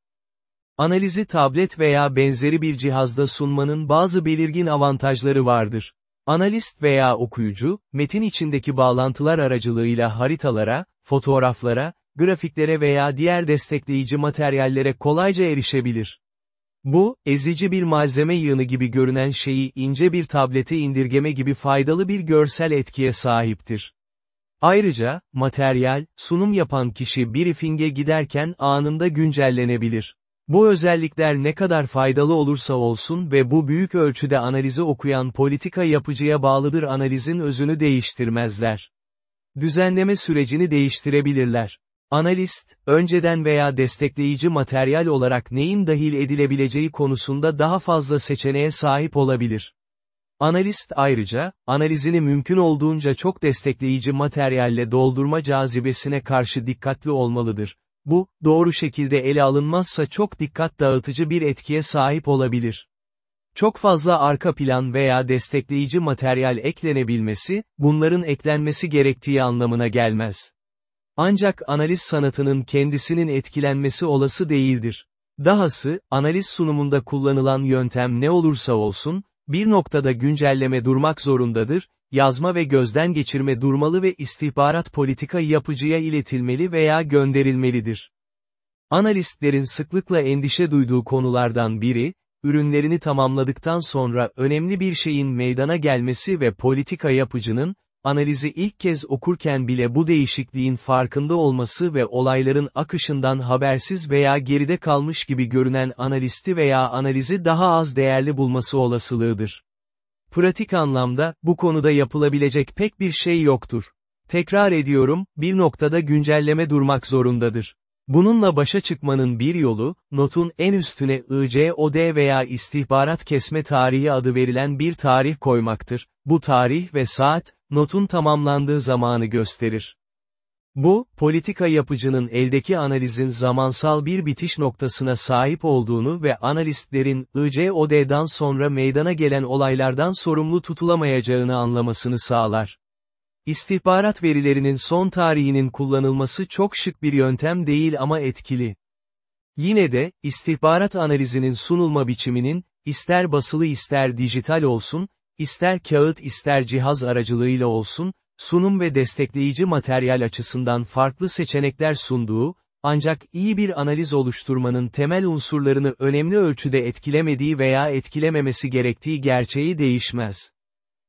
Analizi tablet veya benzeri bir cihazda sunmanın bazı belirgin avantajları vardır. Analist veya okuyucu, metin içindeki bağlantılar aracılığıyla haritalara, fotoğraflara, grafiklere veya diğer destekleyici materyallere kolayca erişebilir. Bu, ezici bir malzeme yığını gibi görünen şeyi ince bir tablete indirgeme gibi faydalı bir görsel etkiye sahiptir. Ayrıca, materyal, sunum yapan kişi briefing'e giderken anında güncellenebilir. Bu özellikler ne kadar faydalı olursa olsun ve bu büyük ölçüde analizi okuyan politika yapıcıya bağlıdır analizin özünü değiştirmezler. Düzenleme sürecini değiştirebilirler. Analist, önceden veya destekleyici materyal olarak neyin dahil edilebileceği konusunda daha fazla seçeneğe sahip olabilir. Analist ayrıca, analizini mümkün olduğunca çok destekleyici materyalle doldurma cazibesine karşı dikkatli olmalıdır. Bu, doğru şekilde ele alınmazsa çok dikkat dağıtıcı bir etkiye sahip olabilir. Çok fazla arka plan veya destekleyici materyal eklenebilmesi, bunların eklenmesi gerektiği anlamına gelmez. Ancak analiz sanatının kendisinin etkilenmesi olası değildir. Dahası, analiz sunumunda kullanılan yöntem ne olursa olsun, bir noktada güncelleme durmak zorundadır, yazma ve gözden geçirme durmalı ve istihbarat politika yapıcıya iletilmeli veya gönderilmelidir. Analistlerin sıklıkla endişe duyduğu konulardan biri, ürünlerini tamamladıktan sonra önemli bir şeyin meydana gelmesi ve politika yapıcının, analizi ilk kez okurken bile bu değişikliğin farkında olması ve olayların akışından habersiz veya geride kalmış gibi görünen analisti veya analizi daha az değerli bulması olasılığıdır. Pratik anlamda, bu konuda yapılabilecek pek bir şey yoktur. Tekrar ediyorum, bir noktada güncelleme durmak zorundadır. Bununla başa çıkmanın bir yolu, notun en üstüne ICOD veya istihbarat kesme tarihi adı verilen bir tarih koymaktır. Bu tarih ve saat, notun tamamlandığı zamanı gösterir. Bu, politika yapıcının eldeki analizin zamansal bir bitiş noktasına sahip olduğunu ve analistlerin ICOD'dan sonra meydana gelen olaylardan sorumlu tutulamayacağını anlamasını sağlar. İstihbarat verilerinin son tarihinin kullanılması çok şık bir yöntem değil ama etkili. Yine de, istihbarat analizinin sunulma biçiminin, ister basılı ister dijital olsun, ister kağıt ister cihaz aracılığıyla olsun, sunum ve destekleyici materyal açısından farklı seçenekler sunduğu, ancak iyi bir analiz oluşturmanın temel unsurlarını önemli ölçüde etkilemediği veya etkilememesi gerektiği gerçeği değişmez.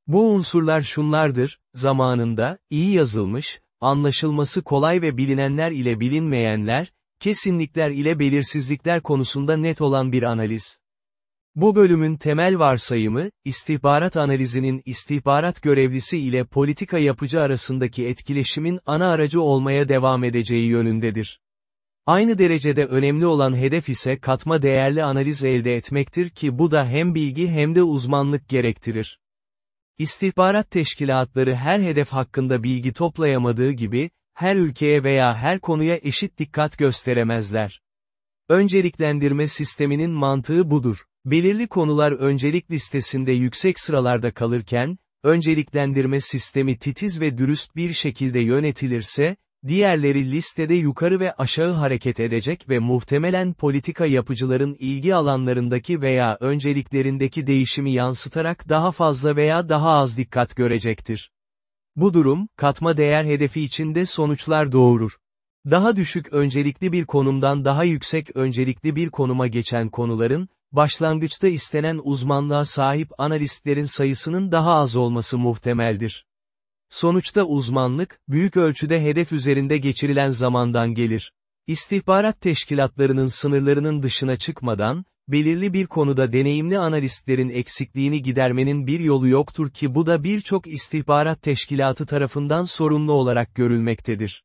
Bu unsurlar şunlardır, zamanında, iyi yazılmış, anlaşılması kolay ve bilinenler ile bilinmeyenler, kesinlikler ile belirsizlikler konusunda net olan bir analiz. Bu bölümün temel varsayımı, istihbarat analizinin istihbarat görevlisi ile politika yapıcı arasındaki etkileşimin ana aracı olmaya devam edeceği yönündedir. Aynı derecede önemli olan hedef ise katma değerli analiz elde etmektir ki bu da hem bilgi hem de uzmanlık gerektirir. İstihbarat teşkilatları her hedef hakkında bilgi toplayamadığı gibi, her ülkeye veya her konuya eşit dikkat gösteremezler. Önceliklendirme sisteminin mantığı budur. Belirli konular öncelik listesinde yüksek sıralarda kalırken, önceliklendirme sistemi titiz ve dürüst bir şekilde yönetilirse, diğerleri listede yukarı ve aşağı hareket edecek ve muhtemelen politika yapıcıların ilgi alanlarındaki veya önceliklerindeki değişimi yansıtarak daha fazla veya daha az dikkat görecektir. Bu durum, katma değer hedefi içinde sonuçlar doğurur. Daha düşük öncelikli bir konumdan daha yüksek öncelikli bir konuma geçen konuların, başlangıçta istenen uzmanlığa sahip analistlerin sayısının daha az olması muhtemeldir. Sonuçta uzmanlık, büyük ölçüde hedef üzerinde geçirilen zamandan gelir. İstihbarat teşkilatlarının sınırlarının dışına çıkmadan, belirli bir konuda deneyimli analistlerin eksikliğini gidermenin bir yolu yoktur ki bu da birçok istihbarat teşkilatı tarafından sorumlu olarak görülmektedir.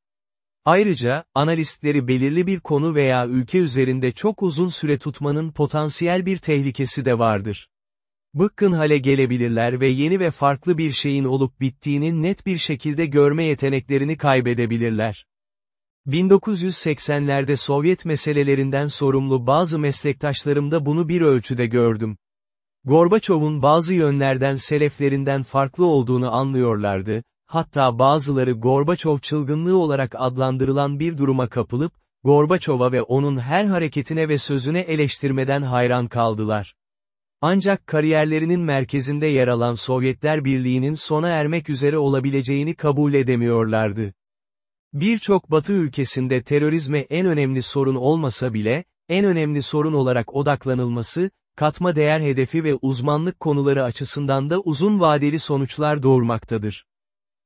Ayrıca, analistleri belirli bir konu veya ülke üzerinde çok uzun süre tutmanın potansiyel bir tehlikesi de vardır. Bıkkın hale gelebilirler ve yeni ve farklı bir şeyin olup bittiğini net bir şekilde görme yeteneklerini kaybedebilirler. 1980'lerde Sovyet meselelerinden sorumlu bazı meslektaşlarımda bunu bir ölçüde gördüm. Gorbaçov'un bazı yönlerden seleflerinden farklı olduğunu anlıyorlardı, hatta bazıları Gorbaçov çılgınlığı olarak adlandırılan bir duruma kapılıp, Gorbaçov'a ve onun her hareketine ve sözüne eleştirmeden hayran kaldılar. Ancak kariyerlerinin merkezinde yer alan Sovyetler Birliği'nin sona ermek üzere olabileceğini kabul edemiyorlardı. Birçok batı ülkesinde terörizme en önemli sorun olmasa bile, en önemli sorun olarak odaklanılması, katma değer hedefi ve uzmanlık konuları açısından da uzun vadeli sonuçlar doğurmaktadır.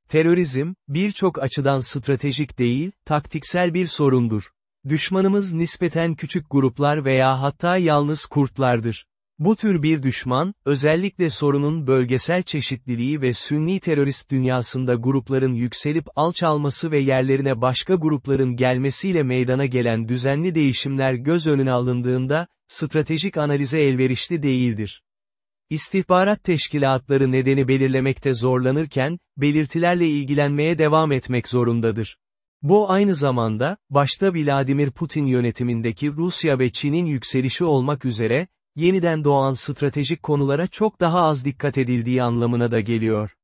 Terörizm, birçok açıdan stratejik değil, taktiksel bir sorundur. Düşmanımız nispeten küçük gruplar veya hatta yalnız kurtlardır. Bu tür bir düşman, özellikle sorunun bölgesel çeşitliliği ve sünni terörist dünyasında grupların yükselip alçalması ve yerlerine başka grupların gelmesiyle meydana gelen düzenli değişimler göz önüne alındığında, stratejik analize elverişli değildir. İstihbarat teşkilatları nedeni belirlemekte zorlanırken, belirtilerle ilgilenmeye devam etmek zorundadır. Bu aynı zamanda, başta Vladimir Putin yönetimindeki Rusya ve Çin'in yükselişi olmak üzere, yeniden doğan stratejik konulara çok daha az dikkat edildiği anlamına da geliyor.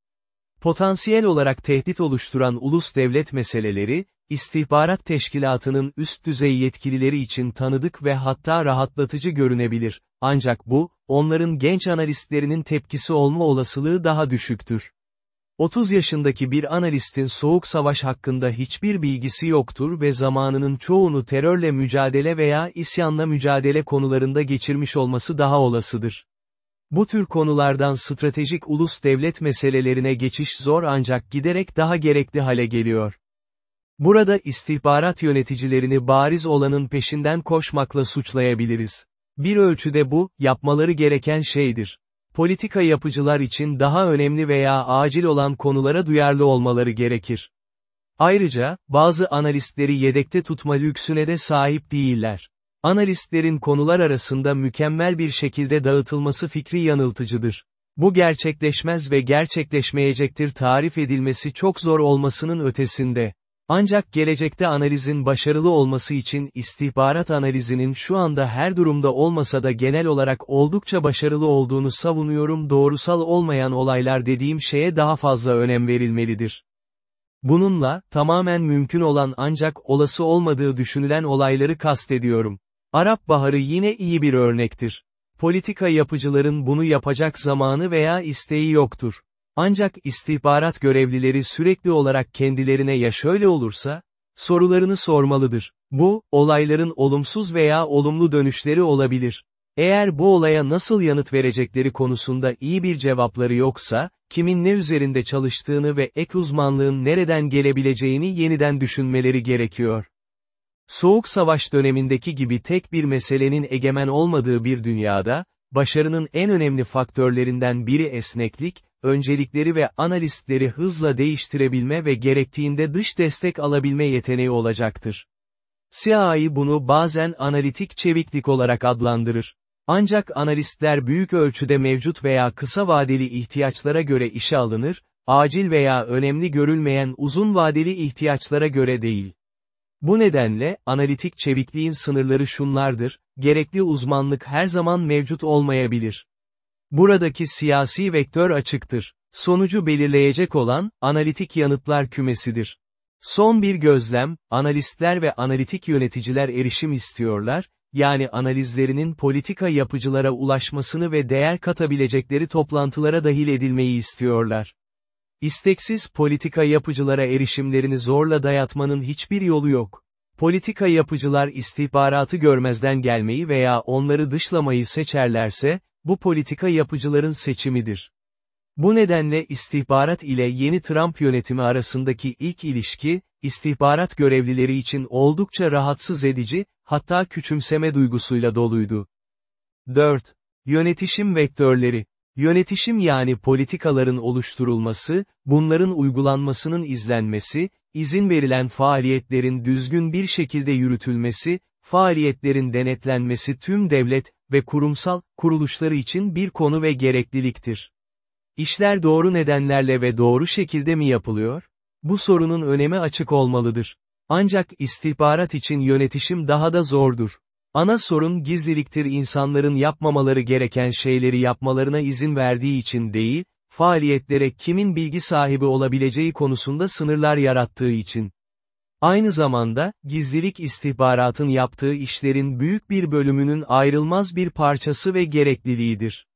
Potansiyel olarak tehdit oluşturan ulus devlet meseleleri, istihbarat teşkilatının üst düzey yetkilileri için tanıdık ve hatta rahatlatıcı görünebilir, ancak bu, onların genç analistlerinin tepkisi olma olasılığı daha düşüktür. 30 yaşındaki bir analistin soğuk savaş hakkında hiçbir bilgisi yoktur ve zamanının çoğunu terörle mücadele veya isyanla mücadele konularında geçirmiş olması daha olasıdır. Bu tür konulardan stratejik ulus devlet meselelerine geçiş zor ancak giderek daha gerekli hale geliyor. Burada istihbarat yöneticilerini bariz olanın peşinden koşmakla suçlayabiliriz. Bir ölçüde bu, yapmaları gereken şeydir politika yapıcılar için daha önemli veya acil olan konulara duyarlı olmaları gerekir. Ayrıca, bazı analistleri yedekte tutma lüksüne de sahip değiller. Analistlerin konular arasında mükemmel bir şekilde dağıtılması fikri yanıltıcıdır. Bu gerçekleşmez ve gerçekleşmeyecektir tarif edilmesi çok zor olmasının ötesinde. Ancak gelecekte analizin başarılı olması için istihbarat analizinin şu anda her durumda olmasa da genel olarak oldukça başarılı olduğunu savunuyorum doğrusal olmayan olaylar dediğim şeye daha fazla önem verilmelidir. Bununla, tamamen mümkün olan ancak olası olmadığı düşünülen olayları kastediyorum. Arap Baharı yine iyi bir örnektir. Politika yapıcıların bunu yapacak zamanı veya isteği yoktur. Ancak istihbarat görevlileri sürekli olarak kendilerine ya şöyle olursa, sorularını sormalıdır. Bu, olayların olumsuz veya olumlu dönüşleri olabilir. Eğer bu olaya nasıl yanıt verecekleri konusunda iyi bir cevapları yoksa, kimin ne üzerinde çalıştığını ve ek uzmanlığın nereden gelebileceğini yeniden düşünmeleri gerekiyor. Soğuk Savaş dönemindeki gibi tek bir meselenin egemen olmadığı bir dünyada, başarının en önemli faktörlerinden biri esneklik, öncelikleri ve analistleri hızla değiştirebilme ve gerektiğinde dış destek alabilme yeteneği olacaktır. CIA bunu bazen analitik çeviklik olarak adlandırır. Ancak analistler büyük ölçüde mevcut veya kısa vadeli ihtiyaçlara göre işe alınır, acil veya önemli görülmeyen uzun vadeli ihtiyaçlara göre değil. Bu nedenle, analitik çevikliğin sınırları şunlardır, gerekli uzmanlık her zaman mevcut olmayabilir. Buradaki siyasi vektör açıktır. Sonucu belirleyecek olan, analitik yanıtlar kümesidir. Son bir gözlem, analistler ve analitik yöneticiler erişim istiyorlar, yani analizlerinin politika yapıcılara ulaşmasını ve değer katabilecekleri toplantılara dahil edilmeyi istiyorlar. İsteksiz politika yapıcılara erişimlerini zorla dayatmanın hiçbir yolu yok. Politika yapıcılar istihbaratı görmezden gelmeyi veya onları dışlamayı seçerlerse, bu politika yapıcıların seçimidir. Bu nedenle istihbarat ile yeni Trump yönetimi arasındaki ilk ilişki, istihbarat görevlileri için oldukça rahatsız edici, hatta küçümseme duygusuyla doluydu. 4. Yönetişim vektörleri. Yönetişim yani politikaların oluşturulması, bunların uygulanmasının izlenmesi, izin verilen faaliyetlerin düzgün bir şekilde yürütülmesi, faaliyetlerin denetlenmesi tüm devlet ve kurumsal kuruluşları için bir konu ve gerekliliktir. İşler doğru nedenlerle ve doğru şekilde mi yapılıyor? Bu sorunun önemi açık olmalıdır. Ancak istihbarat için yönetişim daha da zordur. Ana sorun gizliliktir insanların yapmamaları gereken şeyleri yapmalarına izin verdiği için değil, faaliyetlere kimin bilgi sahibi olabileceği konusunda sınırlar yarattığı için. Aynı zamanda, gizlilik istihbaratın yaptığı işlerin büyük bir bölümünün ayrılmaz bir parçası ve gerekliliğidir.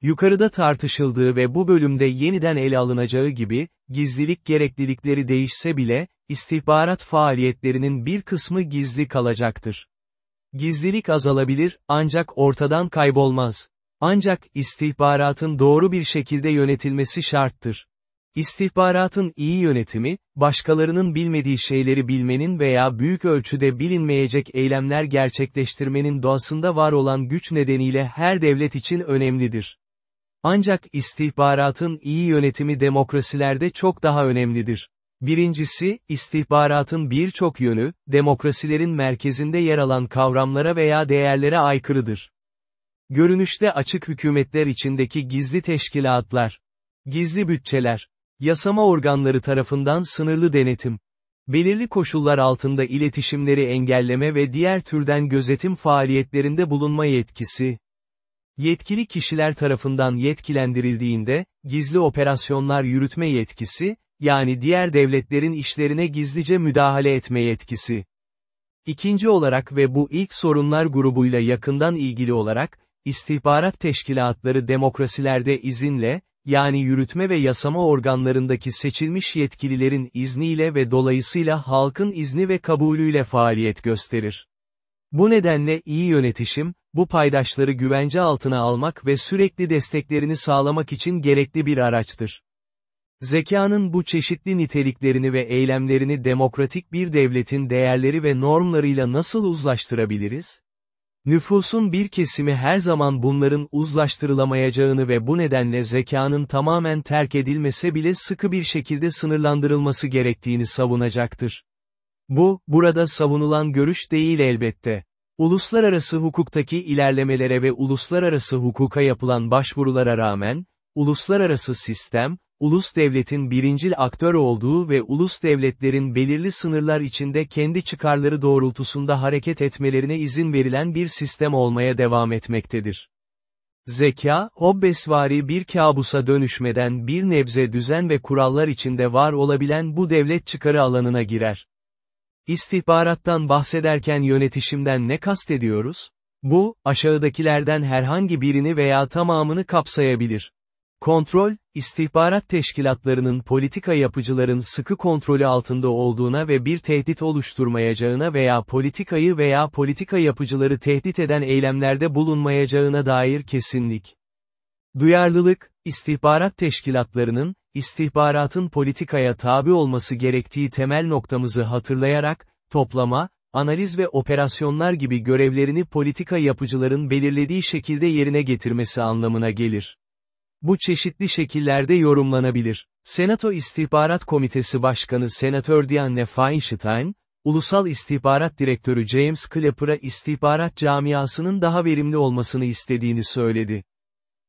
Yukarıda tartışıldığı ve bu bölümde yeniden ele alınacağı gibi, gizlilik gereklilikleri değişse bile, istihbarat faaliyetlerinin bir kısmı gizli kalacaktır. Gizlilik azalabilir, ancak ortadan kaybolmaz. Ancak, istihbaratın doğru bir şekilde yönetilmesi şarttır. İstihbaratın iyi yönetimi, başkalarının bilmediği şeyleri bilmenin veya büyük ölçüde bilinmeyecek eylemler gerçekleştirmenin doğasında var olan güç nedeniyle her devlet için önemlidir. Ancak istihbaratın iyi yönetimi demokrasilerde çok daha önemlidir. Birincisi, istihbaratın birçok yönü, demokrasilerin merkezinde yer alan kavramlara veya değerlere aykırıdır. Görünüşte açık hükümetler içindeki gizli teşkilatlar, gizli bütçeler, yasama organları tarafından sınırlı denetim, belirli koşullar altında iletişimleri engelleme ve diğer türden gözetim faaliyetlerinde bulunma yetkisi, Yetkili kişiler tarafından yetkilendirildiğinde, gizli operasyonlar yürütme yetkisi, yani diğer devletlerin işlerine gizlice müdahale etme yetkisi. İkinci olarak ve bu ilk sorunlar grubuyla yakından ilgili olarak, istihbarat teşkilatları demokrasilerde izinle, yani yürütme ve yasama organlarındaki seçilmiş yetkililerin izniyle ve dolayısıyla halkın izni ve kabulüyle faaliyet gösterir. Bu nedenle iyi yönetişim, bu paydaşları güvence altına almak ve sürekli desteklerini sağlamak için gerekli bir araçtır. Zekanın bu çeşitli niteliklerini ve eylemlerini demokratik bir devletin değerleri ve normlarıyla nasıl uzlaştırabiliriz? Nüfusun bir kesimi her zaman bunların uzlaştırılamayacağını ve bu nedenle zekanın tamamen terk edilmese bile sıkı bir şekilde sınırlandırılması gerektiğini savunacaktır. Bu, burada savunulan görüş değil elbette. Uluslararası hukuktaki ilerlemelere ve uluslararası hukuka yapılan başvurulara rağmen, uluslararası sistem, ulus devletin birincil aktör olduğu ve ulus devletlerin belirli sınırlar içinde kendi çıkarları doğrultusunda hareket etmelerine izin verilen bir sistem olmaya devam etmektedir. Zeka, Hobbesvari bir kabusa dönüşmeden bir nebze düzen ve kurallar içinde var olabilen bu devlet çıkarı alanına girer. İstihbarattan bahsederken yönetişimden ne kastediyoruz? Bu, aşağıdakilerden herhangi birini veya tamamını kapsayabilir. Kontrol, istihbarat teşkilatlarının politika yapıcıların sıkı kontrolü altında olduğuna ve bir tehdit oluşturmayacağına veya politikayı veya politika yapıcıları tehdit eden eylemlerde bulunmayacağına dair kesinlik. Duyarlılık, istihbarat teşkilatlarının, istihbaratın politikaya tabi olması gerektiği temel noktamızı hatırlayarak, toplama, analiz ve operasyonlar gibi görevlerini politika yapıcıların belirlediği şekilde yerine getirmesi anlamına gelir. Bu çeşitli şekillerde yorumlanabilir. Senato İstihbarat Komitesi Başkanı Senatör Dianne Feinstein, Ulusal İstihbarat Direktörü James Clapper'a istihbarat camiasının daha verimli olmasını istediğini söyledi.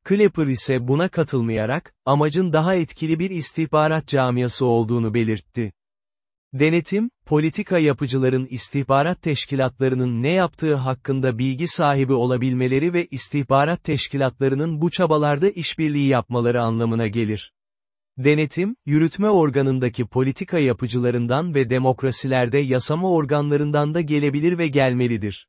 Clapper ise buna katılmayarak, amacın daha etkili bir istihbarat camiası olduğunu belirtti. Denetim, politika yapıcıların istihbarat teşkilatlarının ne yaptığı hakkında bilgi sahibi olabilmeleri ve istihbarat teşkilatlarının bu çabalarda işbirliği yapmaları anlamına gelir. Denetim, yürütme organındaki politika yapıcılarından ve demokrasilerde yasama organlarından da gelebilir ve gelmelidir.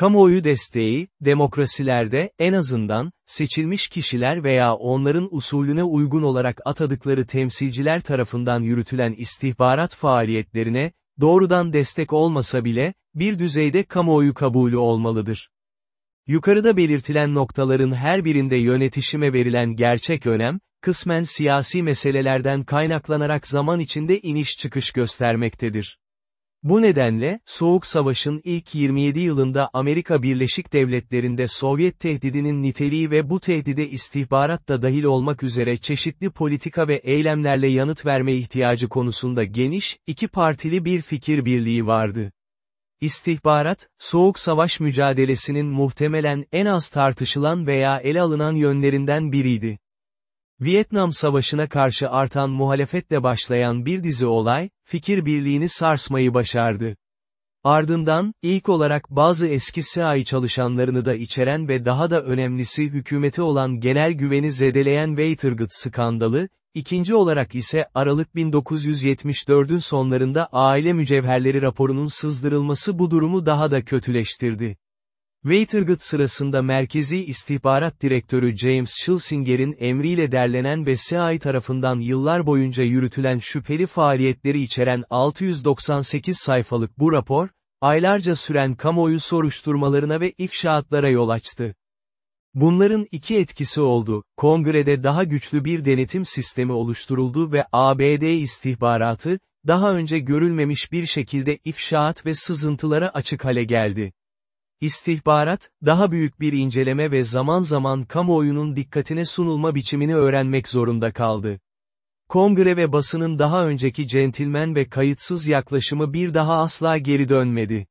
Kamuoyu desteği, demokrasilerde, en azından, seçilmiş kişiler veya onların usulüne uygun olarak atadıkları temsilciler tarafından yürütülen istihbarat faaliyetlerine, doğrudan destek olmasa bile, bir düzeyde kamuoyu kabulü olmalıdır. Yukarıda belirtilen noktaların her birinde yönetişime verilen gerçek önem, kısmen siyasi meselelerden kaynaklanarak zaman içinde iniş çıkış göstermektedir. Bu nedenle, Soğuk Savaş'ın ilk 27 yılında Amerika Birleşik Devletleri'nde Sovyet tehdidinin niteliği ve bu tehdide istihbarat da dahil olmak üzere çeşitli politika ve eylemlerle yanıt verme ihtiyacı konusunda geniş, iki partili bir fikir birliği vardı. İstihbarat, Soğuk Savaş mücadelesinin muhtemelen en az tartışılan veya ele alınan yönlerinden biriydi. Vietnam Savaşı'na karşı artan muhalefetle başlayan bir dizi olay, fikir birliğini sarsmayı başardı. Ardından, ilk olarak bazı eski CIA çalışanlarını da içeren ve daha da önemlisi hükümeti olan genel güveni zedeleyen Watergate skandalı, ikinci olarak ise Aralık 1974'ün sonlarında aile mücevherleri raporunun sızdırılması bu durumu daha da kötüleştirdi. Watergate sırasında Merkezi İstihbarat Direktörü James Schlessinger'in emriyle derlenen ve CIA tarafından yıllar boyunca yürütülen şüpheli faaliyetleri içeren 698 sayfalık bu rapor, aylarca süren kamuoyu soruşturmalarına ve ifşaatlara yol açtı. Bunların iki etkisi oldu, kongrede daha güçlü bir denetim sistemi oluşturuldu ve ABD istihbaratı, daha önce görülmemiş bir şekilde ifşaat ve sızıntılara açık hale geldi. İstihbarat, daha büyük bir inceleme ve zaman zaman kamuoyunun dikkatine sunulma biçimini öğrenmek zorunda kaldı. Kongre ve basının daha önceki centilmen ve kayıtsız yaklaşımı bir daha asla geri dönmedi.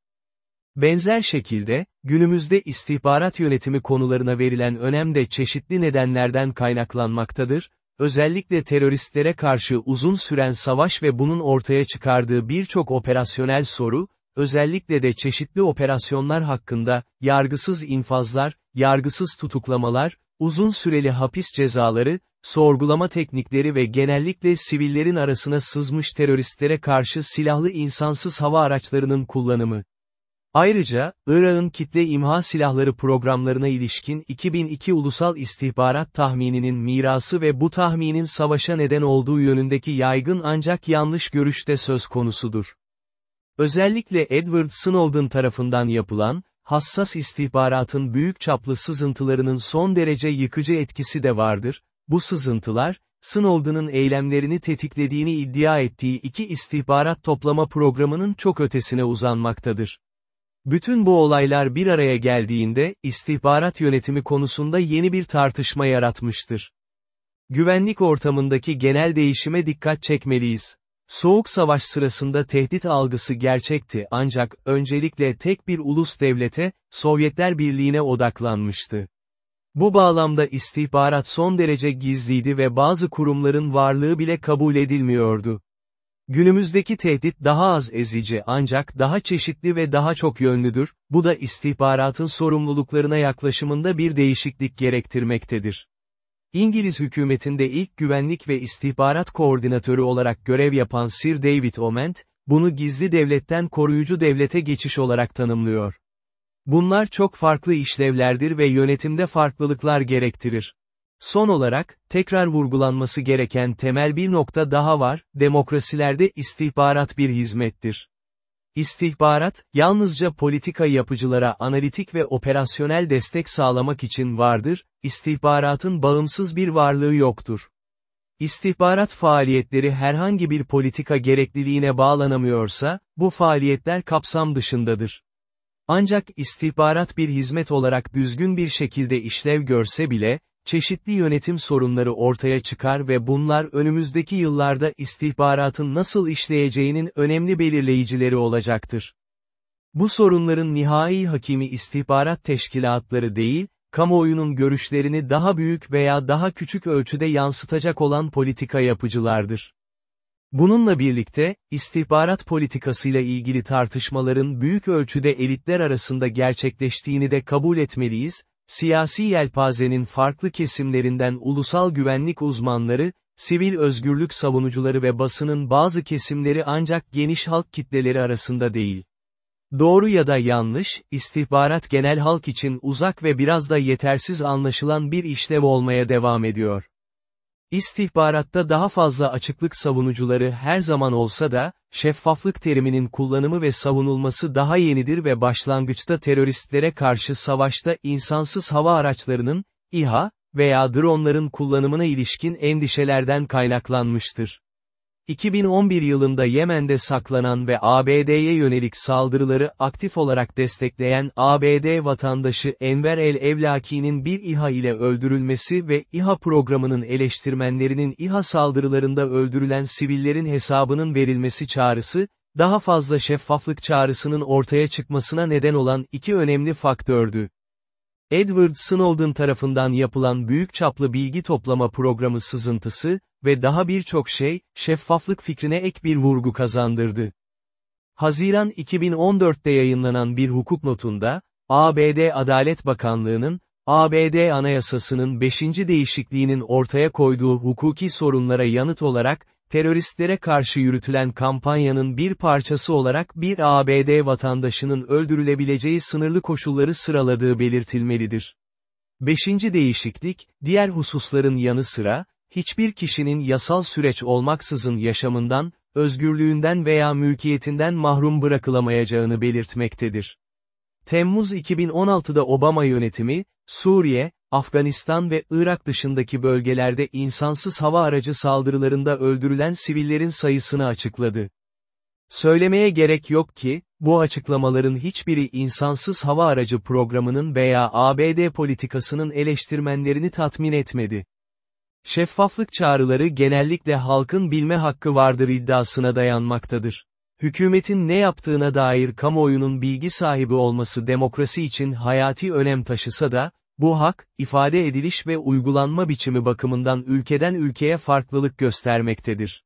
Benzer şekilde, günümüzde istihbarat yönetimi konularına verilen önem de çeşitli nedenlerden kaynaklanmaktadır, özellikle teröristlere karşı uzun süren savaş ve bunun ortaya çıkardığı birçok operasyonel soru, özellikle de çeşitli operasyonlar hakkında, yargısız infazlar, yargısız tutuklamalar, uzun süreli hapis cezaları, sorgulama teknikleri ve genellikle sivillerin arasına sızmış teröristlere karşı silahlı insansız hava araçlarının kullanımı. Ayrıca, Irak'ın kitle imha silahları programlarına ilişkin 2002 Ulusal İstihbarat Tahmini'nin mirası ve bu tahminin savaşa neden olduğu yönündeki yaygın ancak yanlış görüşte söz konusudur. Özellikle Edward Snowden tarafından yapılan, hassas istihbaratın büyük çaplı sızıntılarının son derece yıkıcı etkisi de vardır, bu sızıntılar, Snowden'ın eylemlerini tetiklediğini iddia ettiği iki istihbarat toplama programının çok ötesine uzanmaktadır. Bütün bu olaylar bir araya geldiğinde, istihbarat yönetimi konusunda yeni bir tartışma yaratmıştır. Güvenlik ortamındaki genel değişime dikkat çekmeliyiz. Soğuk savaş sırasında tehdit algısı gerçekti ancak öncelikle tek bir ulus devlete, Sovyetler Birliği'ne odaklanmıştı. Bu bağlamda istihbarat son derece gizliydi ve bazı kurumların varlığı bile kabul edilmiyordu. Günümüzdeki tehdit daha az ezici ancak daha çeşitli ve daha çok yönlüdür, bu da istihbaratın sorumluluklarına yaklaşımında bir değişiklik gerektirmektedir. İngiliz hükümetinde ilk güvenlik ve istihbarat koordinatörü olarak görev yapan Sir David Oment, bunu gizli devletten koruyucu devlete geçiş olarak tanımlıyor. Bunlar çok farklı işlevlerdir ve yönetimde farklılıklar gerektirir. Son olarak, tekrar vurgulanması gereken temel bir nokta daha var, demokrasilerde istihbarat bir hizmettir. İstihbarat, yalnızca politika yapıcılara analitik ve operasyonel destek sağlamak için vardır, istihbaratın bağımsız bir varlığı yoktur. İstihbarat faaliyetleri herhangi bir politika gerekliliğine bağlanamıyorsa, bu faaliyetler kapsam dışındadır. Ancak istihbarat bir hizmet olarak düzgün bir şekilde işlev görse bile, çeşitli yönetim sorunları ortaya çıkar ve bunlar önümüzdeki yıllarda istihbaratın nasıl işleyeceğinin önemli belirleyicileri olacaktır. Bu sorunların nihai hakimi istihbarat teşkilatları değil, kamuoyunun görüşlerini daha büyük veya daha küçük ölçüde yansıtacak olan politika yapıcılardır. Bununla birlikte, istihbarat politikasıyla ilgili tartışmaların büyük ölçüde elitler arasında gerçekleştiğini de kabul etmeliyiz, siyasi yelpazenin farklı kesimlerinden ulusal güvenlik uzmanları, sivil özgürlük savunucuları ve basının bazı kesimleri ancak geniş halk kitleleri arasında değil. Doğru ya da yanlış, istihbarat genel halk için uzak ve biraz da yetersiz anlaşılan bir işlev olmaya devam ediyor. İstihbaratta daha fazla açıklık savunucuları her zaman olsa da, şeffaflık teriminin kullanımı ve savunulması daha yenidir ve başlangıçta teröristlere karşı savaşta insansız hava araçlarının, İHA, veya dronların kullanımına ilişkin endişelerden kaynaklanmıştır. 2011 yılında Yemen'de saklanan ve ABD'ye yönelik saldırıları aktif olarak destekleyen ABD vatandaşı Enver el-Evlaki'nin bir İHA ile öldürülmesi ve İHA programının eleştirmenlerinin İHA saldırılarında öldürülen sivillerin hesabının verilmesi çağrısı, daha fazla şeffaflık çağrısının ortaya çıkmasına neden olan iki önemli faktördü. Edward Snowden tarafından yapılan büyük çaplı bilgi toplama programı sızıntısı ve daha birçok şey, şeffaflık fikrine ek bir vurgu kazandırdı. Haziran 2014'te yayınlanan bir hukuk notunda, ABD Adalet Bakanlığı'nın, ABD Anayasası'nın 5. değişikliğinin ortaya koyduğu hukuki sorunlara yanıt olarak, teröristlere karşı yürütülen kampanyanın bir parçası olarak bir ABD vatandaşının öldürülebileceği sınırlı koşulları sıraladığı belirtilmelidir. Beşinci değişiklik, diğer hususların yanı sıra, hiçbir kişinin yasal süreç olmaksızın yaşamından, özgürlüğünden veya mülkiyetinden mahrum bırakılamayacağını belirtmektedir. Temmuz 2016'da Obama yönetimi, Suriye, Afganistan ve Irak dışındaki bölgelerde insansız hava aracı saldırılarında öldürülen sivillerin sayısını açıkladı. Söylemeye gerek yok ki, bu açıklamaların hiçbiri insansız hava aracı programının veya ABD politikasının eleştirmenlerini tatmin etmedi. Şeffaflık çağrıları genellikle halkın bilme hakkı vardır iddiasına dayanmaktadır. Hükümetin ne yaptığına dair kamuoyunun bilgi sahibi olması demokrasi için hayati önem taşısa da, bu hak, ifade ediliş ve uygulanma biçimi bakımından ülkeden ülkeye farklılık göstermektedir.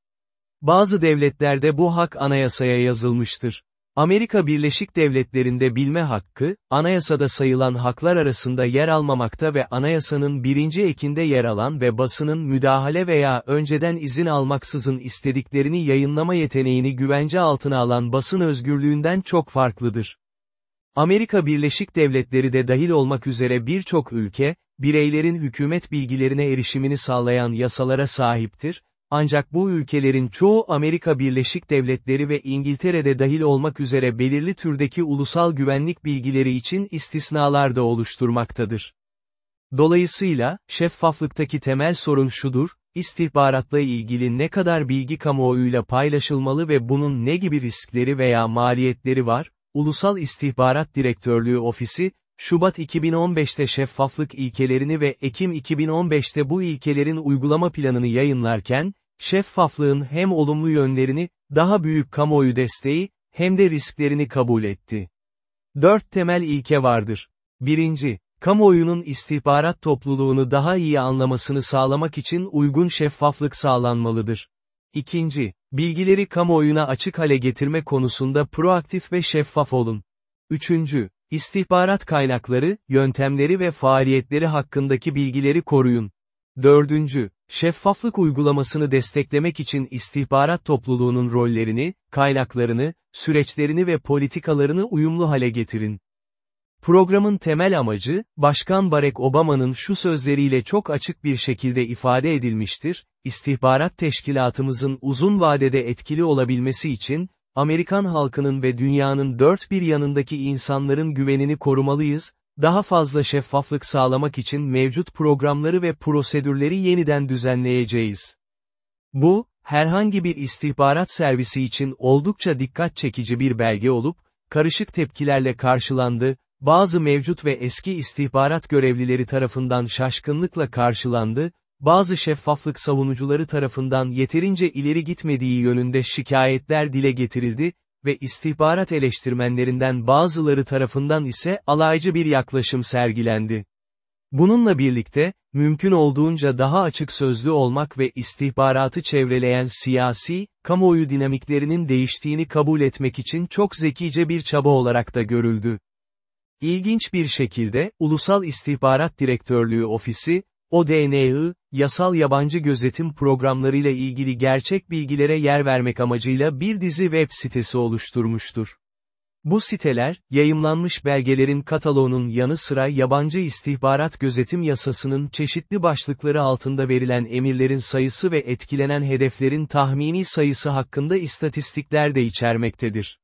Bazı devletlerde bu hak anayasaya yazılmıştır. Amerika Birleşik Devletleri'nde bilme hakkı, anayasada sayılan haklar arasında yer almamakta ve anayasanın birinci ekinde yer alan ve basının müdahale veya önceden izin almaksızın istediklerini yayınlama yeteneğini güvence altına alan basın özgürlüğünden çok farklıdır. Amerika Birleşik Devletleri de dahil olmak üzere birçok ülke, bireylerin hükümet bilgilerine erişimini sağlayan yasalara sahiptir, ancak bu ülkelerin çoğu Amerika Birleşik Devletleri ve İngiltere'de dahil olmak üzere belirli türdeki ulusal güvenlik bilgileri için istisnalar da oluşturmaktadır. Dolayısıyla, şeffaflıktaki temel sorun şudur, istihbaratla ilgili ne kadar bilgi kamuoyuyla paylaşılmalı ve bunun ne gibi riskleri veya maliyetleri var, Ulusal İstihbarat Direktörlüğü Ofisi, Şubat 2015'te şeffaflık ilkelerini ve Ekim 2015'te bu ilkelerin uygulama planını yayınlarken, şeffaflığın hem olumlu yönlerini, daha büyük kamuoyu desteği, hem de risklerini kabul etti. Dört temel ilke vardır. Birinci, kamuoyunun istihbarat topluluğunu daha iyi anlamasını sağlamak için uygun şeffaflık sağlanmalıdır. İkinci, bilgileri kamuoyuna açık hale getirme konusunda proaktif ve şeffaf olun. Üçüncü, istihbarat kaynakları, yöntemleri ve faaliyetleri hakkındaki bilgileri koruyun. Dördüncü, şeffaflık uygulamasını desteklemek için istihbarat topluluğunun rollerini, kaynaklarını, süreçlerini ve politikalarını uyumlu hale getirin. Programın temel amacı, Başkan Barack Obama'nın şu sözleriyle çok açık bir şekilde ifade edilmiştir, istihbarat teşkilatımızın uzun vadede etkili olabilmesi için, Amerikan halkının ve dünyanın dört bir yanındaki insanların güvenini korumalıyız, daha fazla şeffaflık sağlamak için mevcut programları ve prosedürleri yeniden düzenleyeceğiz. Bu, herhangi bir istihbarat servisi için oldukça dikkat çekici bir belge olup, karışık tepkilerle karşılandı, bazı mevcut ve eski istihbarat görevlileri tarafından şaşkınlıkla karşılandı, bazı şeffaflık savunucuları tarafından yeterince ileri gitmediği yönünde şikayetler dile getirildi ve istihbarat eleştirmenlerinden bazıları tarafından ise alaycı bir yaklaşım sergilendi. Bununla birlikte, mümkün olduğunca daha açık sözlü olmak ve istihbaratı çevreleyen siyasi, kamuoyu dinamiklerinin değiştiğini kabul etmek için çok zekice bir çaba olarak da görüldü. İlginç bir şekilde, Ulusal İstihbarat Direktörlüğü Ofisi, ODNI, yasal yabancı gözetim programlarıyla ilgili gerçek bilgilere yer vermek amacıyla bir dizi web sitesi oluşturmuştur. Bu siteler, yayımlanmış belgelerin kataloğunun yanı sıra yabancı istihbarat gözetim yasasının çeşitli başlıkları altında verilen emirlerin sayısı ve etkilenen hedeflerin tahmini sayısı hakkında istatistikler de içermektedir.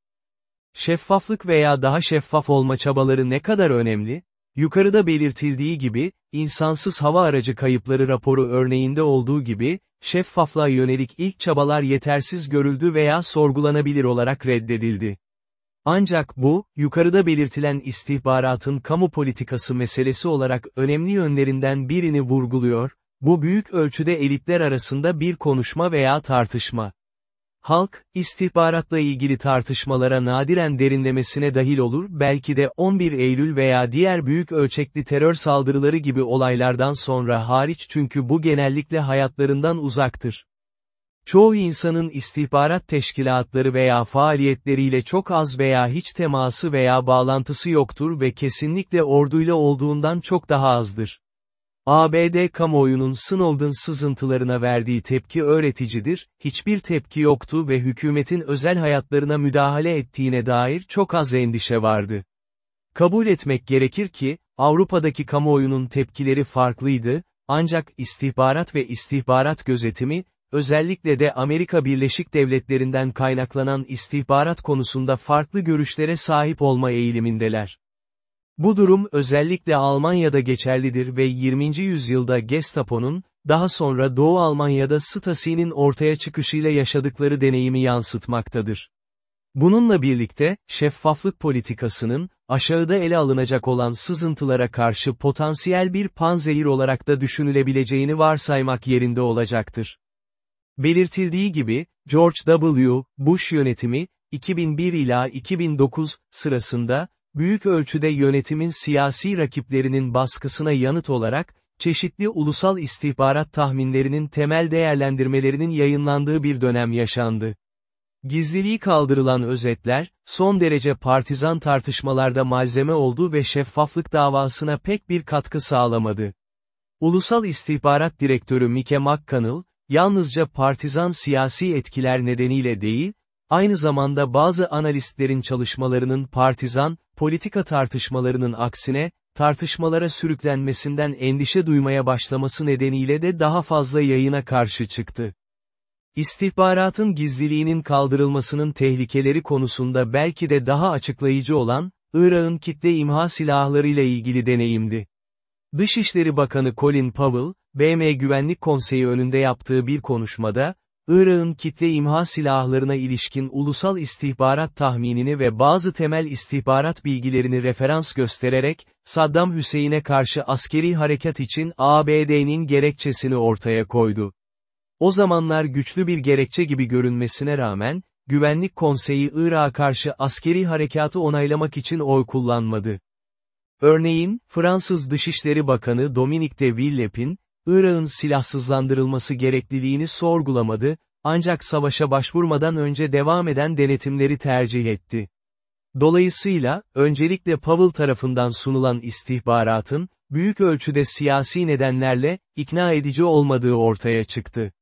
Şeffaflık veya daha şeffaf olma çabaları ne kadar önemli? Yukarıda belirtildiği gibi, insansız hava aracı kayıpları raporu örneğinde olduğu gibi, şeffaflığa yönelik ilk çabalar yetersiz görüldü veya sorgulanabilir olarak reddedildi. Ancak bu, yukarıda belirtilen istihbaratın kamu politikası meselesi olarak önemli yönlerinden birini vurguluyor, bu büyük ölçüde elitler arasında bir konuşma veya tartışma. Halk, istihbaratla ilgili tartışmalara nadiren derinlemesine dahil olur belki de 11 Eylül veya diğer büyük ölçekli terör saldırıları gibi olaylardan sonra hariç çünkü bu genellikle hayatlarından uzaktır. Çoğu insanın istihbarat teşkilatları veya faaliyetleriyle çok az veya hiç teması veya bağlantısı yoktur ve kesinlikle orduyla olduğundan çok daha azdır. ABD kamuoyunun Snowden sızıntılarına verdiği tepki öğreticidir, hiçbir tepki yoktu ve hükümetin özel hayatlarına müdahale ettiğine dair çok az endişe vardı. Kabul etmek gerekir ki, Avrupa'daki kamuoyunun tepkileri farklıydı, ancak istihbarat ve istihbarat gözetimi, özellikle de Amerika Birleşik Devletleri'nden kaynaklanan istihbarat konusunda farklı görüşlere sahip olma eğilimindeler. Bu durum özellikle Almanya'da geçerlidir ve 20. yüzyılda Gestapo'nun, daha sonra Doğu Almanya'da Stasi'nin ortaya çıkışıyla yaşadıkları deneyimi yansıtmaktadır. Bununla birlikte, şeffaflık politikasının, aşağıda ele alınacak olan sızıntılara karşı potansiyel bir panzehir olarak da düşünülebileceğini varsaymak yerinde olacaktır. Belirtildiği gibi, George W. Bush yönetimi, 2001 ila 2009 sırasında, büyük ölçüde yönetimin siyasi rakiplerinin baskısına yanıt olarak, çeşitli ulusal istihbarat tahminlerinin temel değerlendirmelerinin yayınlandığı bir dönem yaşandı. Gizliliği kaldırılan özetler, son derece partizan tartışmalarda malzeme oldu ve şeffaflık davasına pek bir katkı sağlamadı. Ulusal İstihbarat Direktörü Mike McConnell, yalnızca partizan siyasi etkiler nedeniyle değil, aynı zamanda bazı analistlerin çalışmalarının partizan, politika tartışmalarının aksine, tartışmalara sürüklenmesinden endişe duymaya başlaması nedeniyle de daha fazla yayına karşı çıktı. İstihbaratın gizliliğinin kaldırılmasının tehlikeleri konusunda belki de daha açıklayıcı olan, Irak'ın kitle imha silahlarıyla ilgili deneyimdi. Dışişleri Bakanı Colin Powell, BM Güvenlik Konseyi önünde yaptığı bir konuşmada, Irak'ın kitle imha silahlarına ilişkin ulusal istihbarat tahminini ve bazı temel istihbarat bilgilerini referans göstererek, Saddam Hüseyin'e karşı askeri harekat için ABD'nin gerekçesini ortaya koydu. O zamanlar güçlü bir gerekçe gibi görünmesine rağmen, Güvenlik Konseyi Irak'a karşı askeri harekatı onaylamak için oy kullanmadı. Örneğin, Fransız Dışişleri Bakanı Dominique de Villepin, Irak'ın silahsızlandırılması gerekliliğini sorgulamadı, ancak savaşa başvurmadan önce devam eden denetimleri tercih etti. Dolayısıyla, öncelikle Powell tarafından sunulan istihbaratın, büyük ölçüde siyasi nedenlerle, ikna edici olmadığı ortaya çıktı.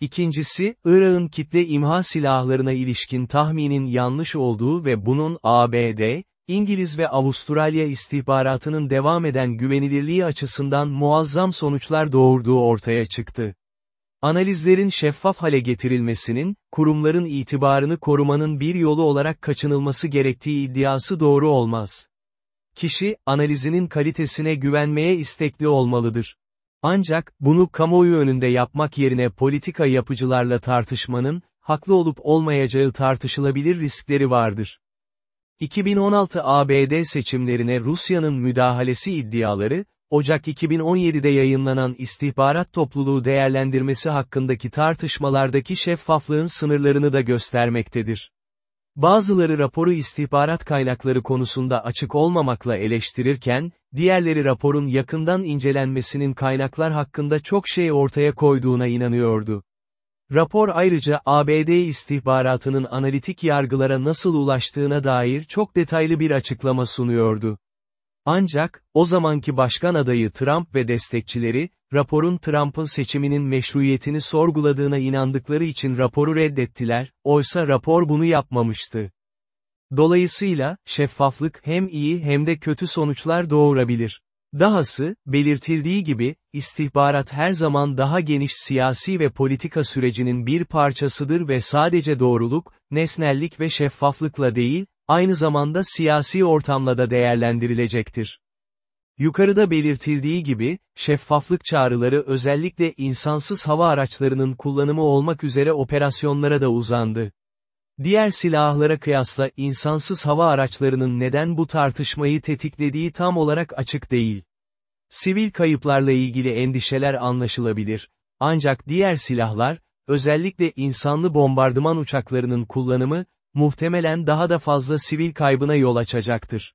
İkincisi, Irak'ın kitle imha silahlarına ilişkin tahminin yanlış olduğu ve bunun ABD, İngiliz ve Avustralya istihbaratının devam eden güvenilirliği açısından muazzam sonuçlar doğurduğu ortaya çıktı. Analizlerin şeffaf hale getirilmesinin, kurumların itibarını korumanın bir yolu olarak kaçınılması gerektiği iddiası doğru olmaz. Kişi, analizinin kalitesine güvenmeye istekli olmalıdır. Ancak, bunu kamuoyu önünde yapmak yerine politika yapıcılarla tartışmanın, haklı olup olmayacağı tartışılabilir riskleri vardır. 2016 ABD seçimlerine Rusya'nın müdahalesi iddiaları, Ocak 2017'de yayınlanan istihbarat topluluğu değerlendirmesi hakkındaki tartışmalardaki şeffaflığın sınırlarını da göstermektedir. Bazıları raporu istihbarat kaynakları konusunda açık olmamakla eleştirirken, diğerleri raporun yakından incelenmesinin kaynaklar hakkında çok şey ortaya koyduğuna inanıyordu. Rapor ayrıca ABD istihbaratının analitik yargılara nasıl ulaştığına dair çok detaylı bir açıklama sunuyordu. Ancak, o zamanki başkan adayı Trump ve destekçileri, raporun Trump'ın seçiminin meşruiyetini sorguladığına inandıkları için raporu reddettiler, oysa rapor bunu yapmamıştı. Dolayısıyla, şeffaflık hem iyi hem de kötü sonuçlar doğurabilir. Dahası, belirtildiği gibi, istihbarat her zaman daha geniş siyasi ve politika sürecinin bir parçasıdır ve sadece doğruluk, nesnellik ve şeffaflıkla değil, aynı zamanda siyasi ortamla da değerlendirilecektir. Yukarıda belirtildiği gibi, şeffaflık çağrıları özellikle insansız hava araçlarının kullanımı olmak üzere operasyonlara da uzandı. Diğer silahlara kıyasla insansız hava araçlarının neden bu tartışmayı tetiklediği tam olarak açık değil. Sivil kayıplarla ilgili endişeler anlaşılabilir, ancak diğer silahlar, özellikle insanlı bombardıman uçaklarının kullanımı, muhtemelen daha da fazla sivil kaybına yol açacaktır.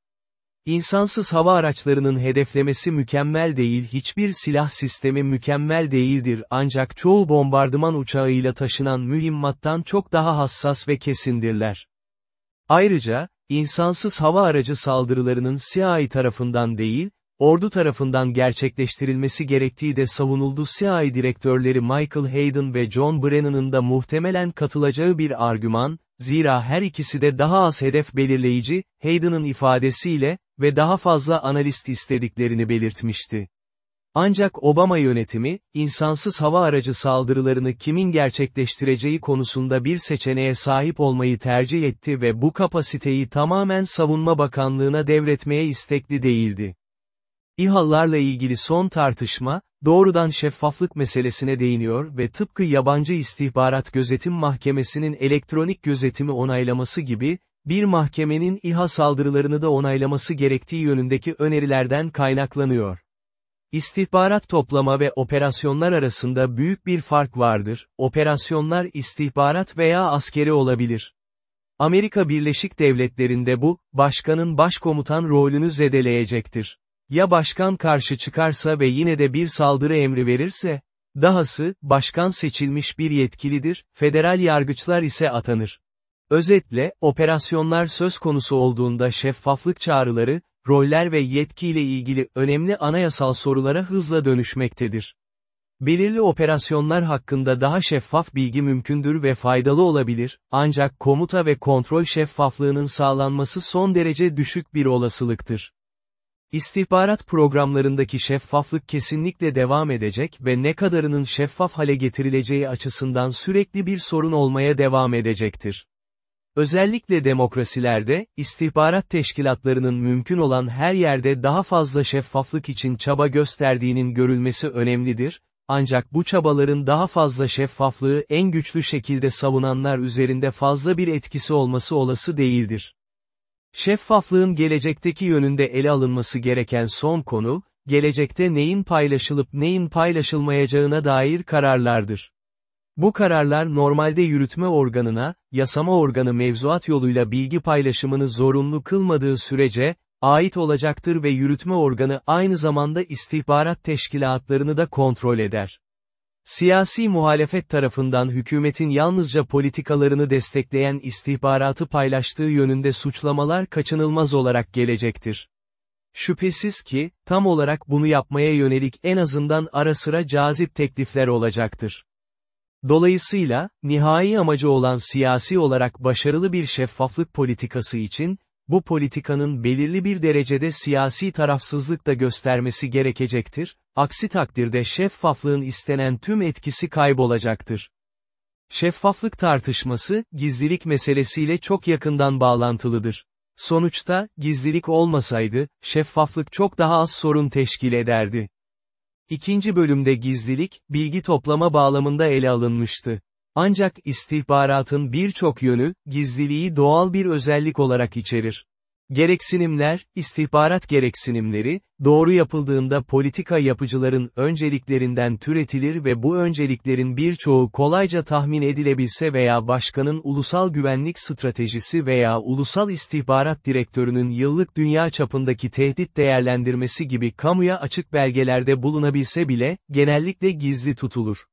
İnsansız hava araçlarının hedeflemesi mükemmel değil hiçbir silah sistemi mükemmel değildir ancak çoğu bombardıman uçağıyla taşınan mühimmattan çok daha hassas ve kesindirler. Ayrıca, insansız hava aracı saldırılarının CIA tarafından değil, ordu tarafından gerçekleştirilmesi gerektiği de savunuldu CIA direktörleri Michael Hayden ve John Brennan'ın da muhtemelen katılacağı bir argüman, zira her ikisi de daha az hedef belirleyici, Hayden'ın ifadesiyle, ve daha fazla analist istediklerini belirtmişti. Ancak Obama yönetimi, insansız hava aracı saldırılarını kimin gerçekleştireceği konusunda bir seçeneğe sahip olmayı tercih etti ve bu kapasiteyi tamamen Savunma Bakanlığı'na devretmeye istekli değildi. İHA'larla ilgili son tartışma, doğrudan şeffaflık meselesine değiniyor ve tıpkı yabancı istihbarat gözetim mahkemesinin elektronik gözetimi onaylaması gibi, bir mahkemenin İHA saldırılarını da onaylaması gerektiği yönündeki önerilerden kaynaklanıyor. İstihbarat toplama ve operasyonlar arasında büyük bir fark vardır, operasyonlar istihbarat veya askeri olabilir. Amerika Birleşik Devletleri'nde bu, başkanın başkomutan rolünü zedeleyecektir. Ya başkan karşı çıkarsa ve yine de bir saldırı emri verirse? Dahası, başkan seçilmiş bir yetkilidir, federal yargıçlar ise atanır. Özetle, operasyonlar söz konusu olduğunda şeffaflık çağrıları, roller ve yetkiyle ilgili önemli anayasal sorulara hızla dönüşmektedir. Belirli operasyonlar hakkında daha şeffaf bilgi mümkündür ve faydalı olabilir, ancak komuta ve kontrol şeffaflığının sağlanması son derece düşük bir olasılıktır. İstihbarat programlarındaki şeffaflık kesinlikle devam edecek ve ne kadarının şeffaf hale getirileceği açısından sürekli bir sorun olmaya devam edecektir. Özellikle demokrasilerde, istihbarat teşkilatlarının mümkün olan her yerde daha fazla şeffaflık için çaba gösterdiğinin görülmesi önemlidir, ancak bu çabaların daha fazla şeffaflığı en güçlü şekilde savunanlar üzerinde fazla bir etkisi olması olası değildir. Şeffaflığın gelecekteki yönünde ele alınması gereken son konu, gelecekte neyin paylaşılıp neyin paylaşılmayacağına dair kararlardır. Bu kararlar normalde yürütme organına, yasama organı mevzuat yoluyla bilgi paylaşımını zorunlu kılmadığı sürece, ait olacaktır ve yürütme organı aynı zamanda istihbarat teşkilatlarını da kontrol eder. Siyasi muhalefet tarafından hükümetin yalnızca politikalarını destekleyen istihbaratı paylaştığı yönünde suçlamalar kaçınılmaz olarak gelecektir. Şüphesiz ki, tam olarak bunu yapmaya yönelik en azından ara sıra cazip teklifler olacaktır. Dolayısıyla, nihai amacı olan siyasi olarak başarılı bir şeffaflık politikası için, bu politikanın belirli bir derecede siyasi tarafsızlık da göstermesi gerekecektir, aksi takdirde şeffaflığın istenen tüm etkisi kaybolacaktır. Şeffaflık tartışması, gizlilik meselesiyle çok yakından bağlantılıdır. Sonuçta, gizlilik olmasaydı, şeffaflık çok daha az sorun teşkil ederdi. İkinci bölümde gizlilik, bilgi toplama bağlamında ele alınmıştı. Ancak istihbaratın birçok yönü, gizliliği doğal bir özellik olarak içerir. Gereksinimler, istihbarat gereksinimleri, doğru yapıldığında politika yapıcıların önceliklerinden türetilir ve bu önceliklerin birçoğu kolayca tahmin edilebilse veya başkanın ulusal güvenlik stratejisi veya ulusal istihbarat direktörünün yıllık dünya çapındaki tehdit değerlendirmesi gibi kamuya açık belgelerde bulunabilse bile, genellikle gizli tutulur.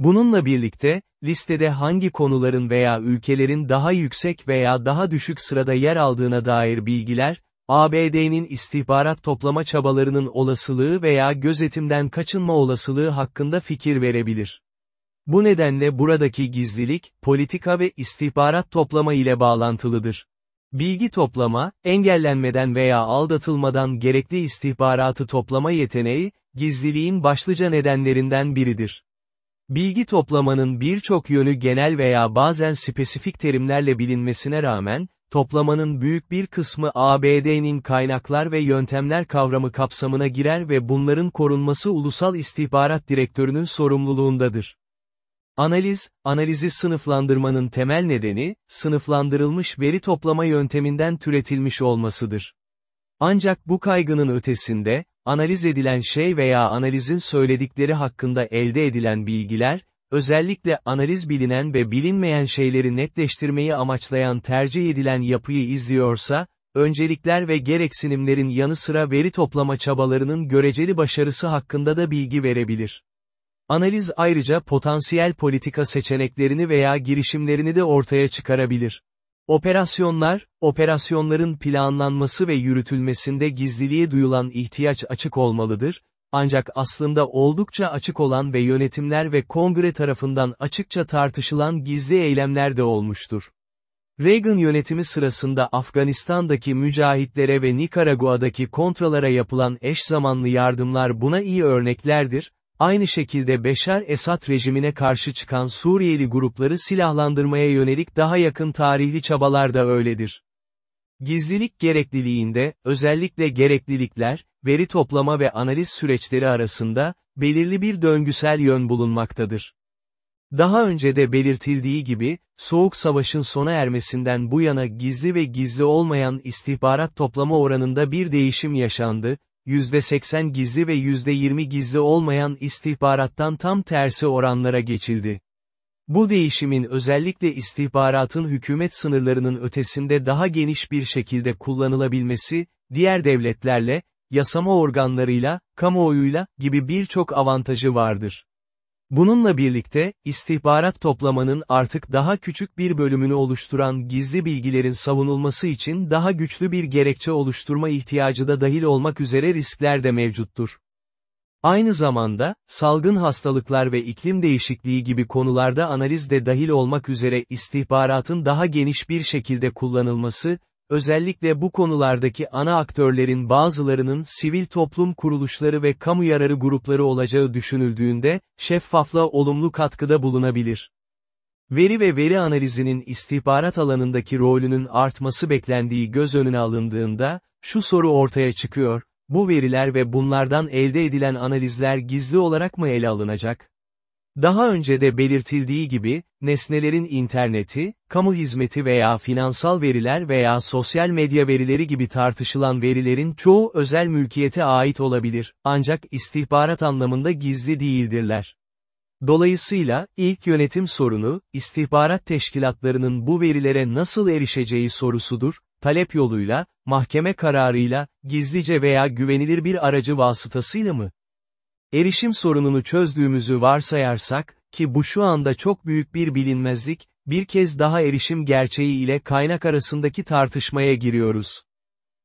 Bununla birlikte, listede hangi konuların veya ülkelerin daha yüksek veya daha düşük sırada yer aldığına dair bilgiler, ABD'nin istihbarat toplama çabalarının olasılığı veya gözetimden kaçınma olasılığı hakkında fikir verebilir. Bu nedenle buradaki gizlilik, politika ve istihbarat toplama ile bağlantılıdır. Bilgi toplama, engellenmeden veya aldatılmadan gerekli istihbaratı toplama yeteneği, gizliliğin başlıca nedenlerinden biridir. Bilgi toplamanın birçok yönü genel veya bazen spesifik terimlerle bilinmesine rağmen, toplamanın büyük bir kısmı ABD'nin kaynaklar ve yöntemler kavramı kapsamına girer ve bunların korunması Ulusal İstihbarat Direktörü'nün sorumluluğundadır. Analiz, analizi sınıflandırmanın temel nedeni, sınıflandırılmış veri toplama yönteminden türetilmiş olmasıdır. Ancak bu kaygının ötesinde, analiz edilen şey veya analizin söyledikleri hakkında elde edilen bilgiler, özellikle analiz bilinen ve bilinmeyen şeyleri netleştirmeyi amaçlayan tercih edilen yapıyı izliyorsa, öncelikler ve gereksinimlerin yanı sıra veri toplama çabalarının göreceli başarısı hakkında da bilgi verebilir. Analiz ayrıca potansiyel politika seçeneklerini veya girişimlerini de ortaya çıkarabilir. Operasyonlar, operasyonların planlanması ve yürütülmesinde gizliliğe duyulan ihtiyaç açık olmalıdır, ancak aslında oldukça açık olan ve yönetimler ve kongre tarafından açıkça tartışılan gizli eylemler de olmuştur. Reagan yönetimi sırasında Afganistan'daki mücahitlere ve Nikaragua'daki kontralara yapılan eş zamanlı yardımlar buna iyi örneklerdir, Aynı şekilde Beşar Esad rejimine karşı çıkan Suriyeli grupları silahlandırmaya yönelik daha yakın tarihli çabalar da öyledir. Gizlilik gerekliliğinde, özellikle gereklilikler, veri toplama ve analiz süreçleri arasında, belirli bir döngüsel yön bulunmaktadır. Daha önce de belirtildiği gibi, Soğuk Savaş'ın sona ermesinden bu yana gizli ve gizli olmayan istihbarat toplama oranında bir değişim yaşandı, %80 gizli ve %20 gizli olmayan istihbarattan tam tersi oranlara geçildi. Bu değişimin özellikle istihbaratın hükümet sınırlarının ötesinde daha geniş bir şekilde kullanılabilmesi, diğer devletlerle, yasama organlarıyla, kamuoyuyla, gibi birçok avantajı vardır. Bununla birlikte, istihbarat toplamanın artık daha küçük bir bölümünü oluşturan gizli bilgilerin savunulması için daha güçlü bir gerekçe oluşturma ihtiyacı da dahil olmak üzere riskler de mevcuttur. Aynı zamanda, salgın hastalıklar ve iklim değişikliği gibi konularda analiz de dahil olmak üzere istihbaratın daha geniş bir şekilde kullanılması, özellikle bu konulardaki ana aktörlerin bazılarının sivil toplum kuruluşları ve kamu yararı grupları olacağı düşünüldüğünde, şeffaflığa olumlu katkıda bulunabilir. Veri ve veri analizinin istihbarat alanındaki rolünün artması beklendiği göz önüne alındığında, şu soru ortaya çıkıyor, bu veriler ve bunlardan elde edilen analizler gizli olarak mı ele alınacak? Daha önce de belirtildiği gibi, nesnelerin interneti, kamu hizmeti veya finansal veriler veya sosyal medya verileri gibi tartışılan verilerin çoğu özel mülkiyete ait olabilir, ancak istihbarat anlamında gizli değildirler. Dolayısıyla, ilk yönetim sorunu, istihbarat teşkilatlarının bu verilere nasıl erişeceği sorusudur, talep yoluyla, mahkeme kararıyla, gizlice veya güvenilir bir aracı vasıtasıyla mı? Erişim sorununu çözdüğümüzü varsayarsak, ki bu şu anda çok büyük bir bilinmezlik, bir kez daha erişim gerçeği ile kaynak arasındaki tartışmaya giriyoruz.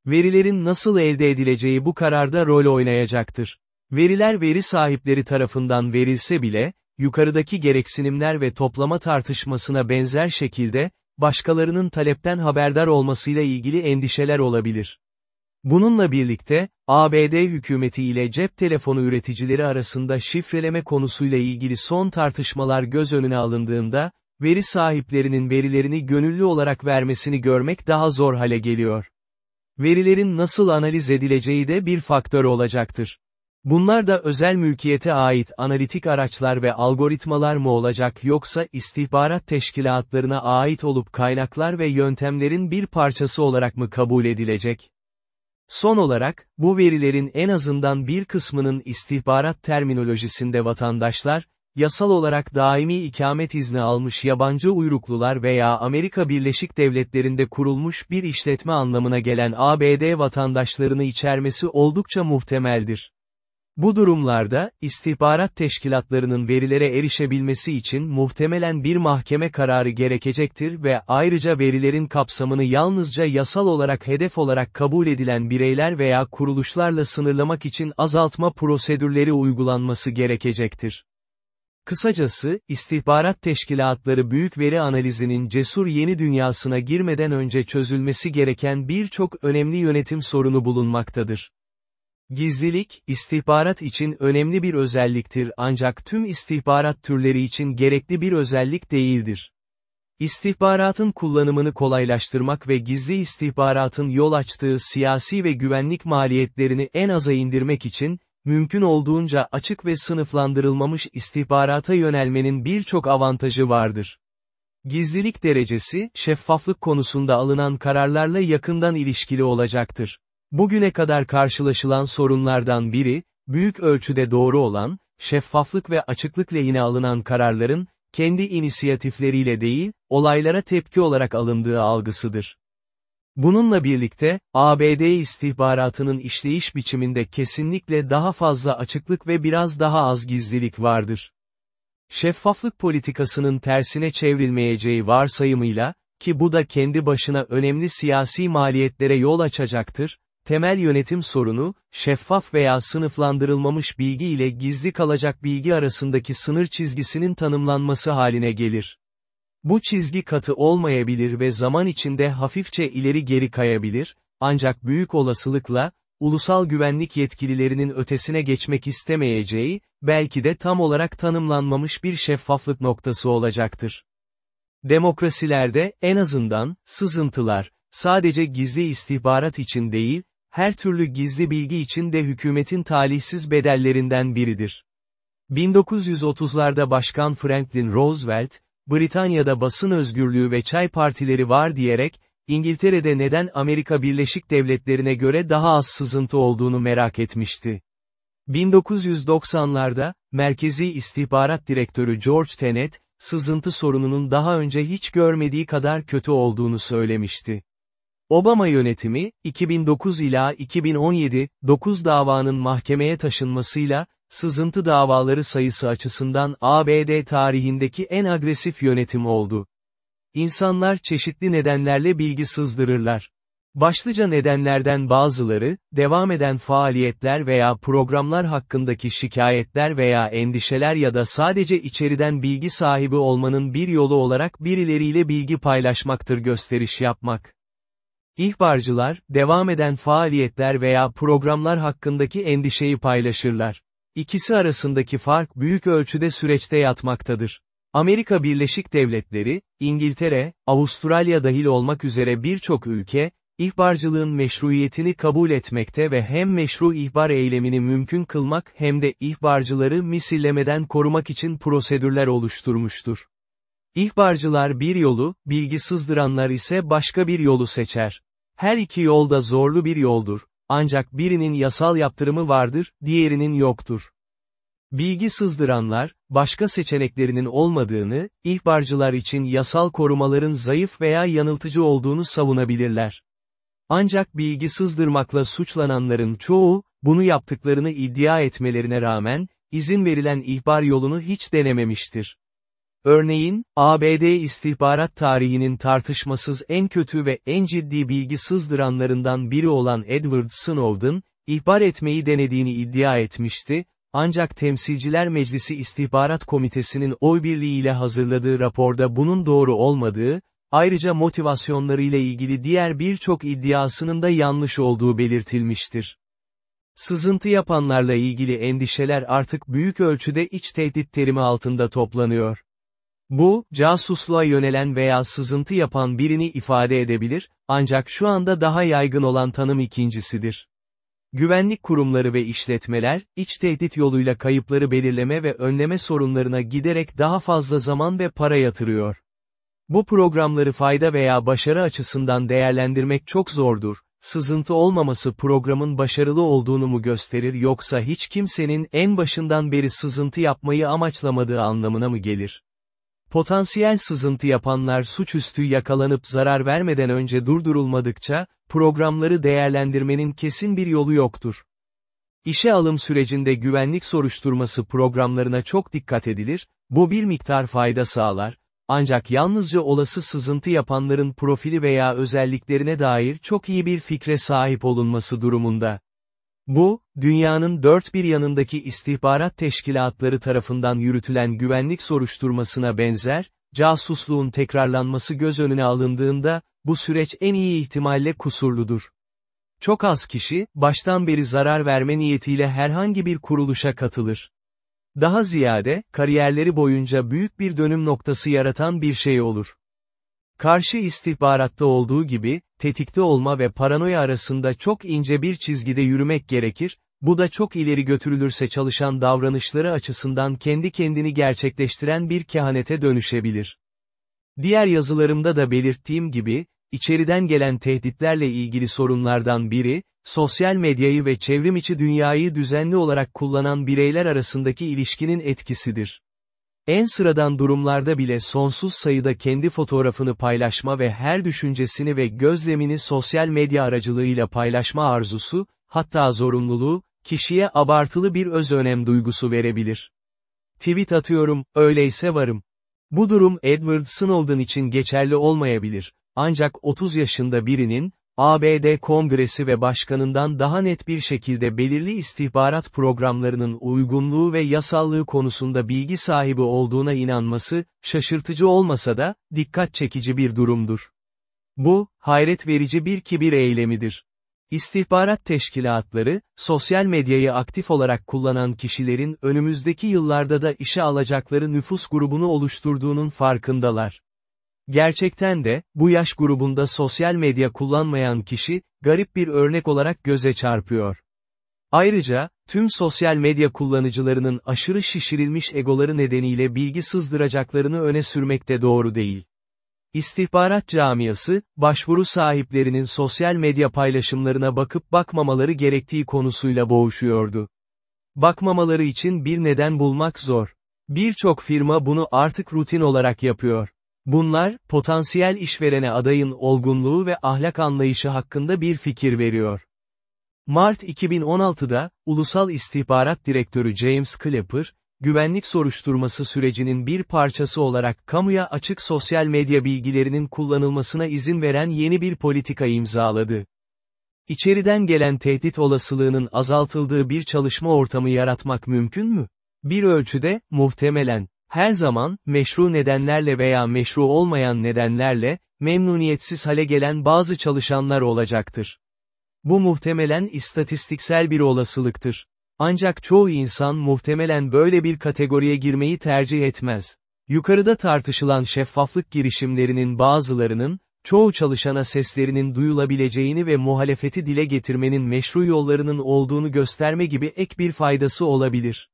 Verilerin nasıl elde edileceği bu kararda rol oynayacaktır. Veriler veri sahipleri tarafından verilse bile, yukarıdaki gereksinimler ve toplama tartışmasına benzer şekilde, başkalarının talepten haberdar olmasıyla ilgili endişeler olabilir. Bununla birlikte, ABD hükümeti ile cep telefonu üreticileri arasında şifreleme konusuyla ilgili son tartışmalar göz önüne alındığında, veri sahiplerinin verilerini gönüllü olarak vermesini görmek daha zor hale geliyor. Verilerin nasıl analiz edileceği de bir faktör olacaktır. Bunlar da özel mülkiyete ait analitik araçlar ve algoritmalar mı olacak yoksa istihbarat teşkilatlarına ait olup kaynaklar ve yöntemlerin bir parçası olarak mı kabul edilecek? Son olarak, bu verilerin en azından bir kısmının istihbarat terminolojisinde vatandaşlar, yasal olarak daimi ikamet izni almış yabancı uyruklular veya Amerika Birleşik Devletleri'nde kurulmuş bir işletme anlamına gelen ABD vatandaşlarını içermesi oldukça muhtemeldir. Bu durumlarda, istihbarat teşkilatlarının verilere erişebilmesi için muhtemelen bir mahkeme kararı gerekecektir ve ayrıca verilerin kapsamını yalnızca yasal olarak hedef olarak kabul edilen bireyler veya kuruluşlarla sınırlamak için azaltma prosedürleri uygulanması gerekecektir. Kısacası, istihbarat teşkilatları büyük veri analizinin cesur yeni dünyasına girmeden önce çözülmesi gereken birçok önemli yönetim sorunu bulunmaktadır. Gizlilik, istihbarat için önemli bir özelliktir ancak tüm istihbarat türleri için gerekli bir özellik değildir. İstihbaratın kullanımını kolaylaştırmak ve gizli istihbaratın yol açtığı siyasi ve güvenlik maliyetlerini en aza indirmek için, mümkün olduğunca açık ve sınıflandırılmamış istihbarata yönelmenin birçok avantajı vardır. Gizlilik derecesi, şeffaflık konusunda alınan kararlarla yakından ilişkili olacaktır. Bugüne kadar karşılaşılan sorunlardan biri, büyük ölçüde doğru olan, şeffaflık ve açıklık lehine alınan kararların, kendi inisiyatifleriyle değil, olaylara tepki olarak alındığı algısıdır. Bununla birlikte, ABD istihbaratının işleyiş biçiminde kesinlikle daha fazla açıklık ve biraz daha az gizlilik vardır. Şeffaflık politikasının tersine çevrilmeyeceği varsayımıyla, ki bu da kendi başına önemli siyasi maliyetlere yol açacaktır, temel yönetim sorunu, şeffaf veya sınıflandırılmamış bilgi ile gizli kalacak bilgi arasındaki sınır çizgisinin tanımlanması haline gelir. Bu çizgi katı olmayabilir ve zaman içinde hafifçe ileri geri kayabilir, ancak büyük olasılıkla, ulusal güvenlik yetkililerinin ötesine geçmek istemeyeceği, belki de tam olarak tanımlanmamış bir şeffaflık noktası olacaktır. Demokrasilerde, en azından, sızıntılar, sadece gizli istihbarat için değil, her türlü gizli bilgi için de hükümetin talihsiz bedellerinden biridir. 1930'larda Başkan Franklin Roosevelt, Britanya'da basın özgürlüğü ve çay partileri var diyerek, İngiltere'de neden Amerika Birleşik Devletleri'ne göre daha az sızıntı olduğunu merak etmişti. 1990'larda, Merkezi İstihbarat Direktörü George Tenet, sızıntı sorununun daha önce hiç görmediği kadar kötü olduğunu söylemişti. Obama yönetimi, 2009 ila 2017, 9 davanın mahkemeye taşınmasıyla, sızıntı davaları sayısı açısından ABD tarihindeki en agresif yönetim oldu. İnsanlar çeşitli nedenlerle bilgi sızdırırlar. Başlıca nedenlerden bazıları, devam eden faaliyetler veya programlar hakkındaki şikayetler veya endişeler ya da sadece içeriden bilgi sahibi olmanın bir yolu olarak birileriyle bilgi paylaşmaktır gösteriş yapmak. İhbarcılar, devam eden faaliyetler veya programlar hakkındaki endişeyi paylaşırlar. İkisi arasındaki fark büyük ölçüde süreçte yatmaktadır. Amerika Birleşik Devletleri, İngiltere, Avustralya dahil olmak üzere birçok ülke, ihbarcılığın meşruiyetini kabul etmekte ve hem meşru ihbar eylemini mümkün kılmak hem de ihbarcıları misillemeden korumak için prosedürler oluşturmuştur. İhbarcılar bir yolu, bilgi sızdıranlar ise başka bir yolu seçer. Her iki yol da zorlu bir yoldur, ancak birinin yasal yaptırımı vardır, diğerinin yoktur. Bilgi sızdıranlar, başka seçeneklerinin olmadığını, ihbarcılar için yasal korumaların zayıf veya yanıltıcı olduğunu savunabilirler. Ancak bilgi sızdırmakla suçlananların çoğu, bunu yaptıklarını iddia etmelerine rağmen, izin verilen ihbar yolunu hiç denememiştir. Örneğin, ABD istihbarat tarihinin tartışmasız en kötü ve en ciddi bilgi sızdıranlarından biri olan Edward Snowden, ihbar etmeyi denediğini iddia etmişti, ancak Temsilciler Meclisi İstihbarat Komitesi'nin oy birliğiyle hazırladığı raporda bunun doğru olmadığı, Ayrıca motivasyonlarıyla ilgili diğer birçok iddiasının da yanlış olduğu belirtilmiştir. Sızıntı yapanlarla ilgili endişeler artık büyük ölçüde iç tehdit terimi altında toplanıyor. Bu, casusluğa yönelen veya sızıntı yapan birini ifade edebilir, ancak şu anda daha yaygın olan tanım ikincisidir. Güvenlik kurumları ve işletmeler, iç tehdit yoluyla kayıpları belirleme ve önleme sorunlarına giderek daha fazla zaman ve para yatırıyor. Bu programları fayda veya başarı açısından değerlendirmek çok zordur. Sızıntı olmaması programın başarılı olduğunu mu gösterir yoksa hiç kimsenin en başından beri sızıntı yapmayı amaçlamadığı anlamına mı gelir? Potansiyel sızıntı yapanlar suçüstü yakalanıp zarar vermeden önce durdurulmadıkça, programları değerlendirmenin kesin bir yolu yoktur. İşe alım sürecinde güvenlik soruşturması programlarına çok dikkat edilir, bu bir miktar fayda sağlar, ancak yalnızca olası sızıntı yapanların profili veya özelliklerine dair çok iyi bir fikre sahip olunması durumunda. Bu, dünyanın dört bir yanındaki istihbarat teşkilatları tarafından yürütülen güvenlik soruşturmasına benzer, casusluğun tekrarlanması göz önüne alındığında, bu süreç en iyi ihtimalle kusurludur. Çok az kişi, baştan beri zarar verme niyetiyle herhangi bir kuruluşa katılır. Daha ziyade, kariyerleri boyunca büyük bir dönüm noktası yaratan bir şey olur. Karşı istihbaratta olduğu gibi, tetikte olma ve paranoya arasında çok ince bir çizgide yürümek gerekir, bu da çok ileri götürülürse çalışan davranışları açısından kendi kendini gerçekleştiren bir kehanete dönüşebilir. Diğer yazılarımda da belirttiğim gibi, içeriden gelen tehditlerle ilgili sorunlardan biri, sosyal medyayı ve çevrim içi dünyayı düzenli olarak kullanan bireyler arasındaki ilişkinin etkisidir. En sıradan durumlarda bile sonsuz sayıda kendi fotoğrafını paylaşma ve her düşüncesini ve gözlemini sosyal medya aracılığıyla paylaşma arzusu, hatta zorunluluğu, kişiye abartılı bir öz önem duygusu verebilir. Tweet atıyorum, öyleyse varım. Bu durum Edward Snowden için geçerli olmayabilir. Ancak 30 yaşında birinin, ABD Kongresi ve Başkanından daha net bir şekilde belirli istihbarat programlarının uygunluğu ve yasallığı konusunda bilgi sahibi olduğuna inanması, şaşırtıcı olmasa da, dikkat çekici bir durumdur. Bu, hayret verici bir kibir eylemidir. İstihbarat teşkilatları, sosyal medyayı aktif olarak kullanan kişilerin önümüzdeki yıllarda da işe alacakları nüfus grubunu oluşturduğunun farkındalar. Gerçekten de, bu yaş grubunda sosyal medya kullanmayan kişi, garip bir örnek olarak göze çarpıyor. Ayrıca, tüm sosyal medya kullanıcılarının aşırı şişirilmiş egoları nedeniyle bilgi sızdıracaklarını öne sürmek de doğru değil. İstihbarat camiası, başvuru sahiplerinin sosyal medya paylaşımlarına bakıp bakmamaları gerektiği konusuyla boğuşuyordu. Bakmamaları için bir neden bulmak zor. Birçok firma bunu artık rutin olarak yapıyor. Bunlar, potansiyel işverene adayın olgunluğu ve ahlak anlayışı hakkında bir fikir veriyor. Mart 2016'da, Ulusal İstihbarat Direktörü James Clapper, güvenlik soruşturması sürecinin bir parçası olarak kamuya açık sosyal medya bilgilerinin kullanılmasına izin veren yeni bir politika imzaladı. İçeriden gelen tehdit olasılığının azaltıldığı bir çalışma ortamı yaratmak mümkün mü? Bir ölçüde, muhtemelen, her zaman, meşru nedenlerle veya meşru olmayan nedenlerle, memnuniyetsiz hale gelen bazı çalışanlar olacaktır. Bu muhtemelen istatistiksel bir olasılıktır. Ancak çoğu insan muhtemelen böyle bir kategoriye girmeyi tercih etmez. Yukarıda tartışılan şeffaflık girişimlerinin bazılarının, çoğu çalışana seslerinin duyulabileceğini ve muhalefeti dile getirmenin meşru yollarının olduğunu gösterme gibi ek bir faydası olabilir.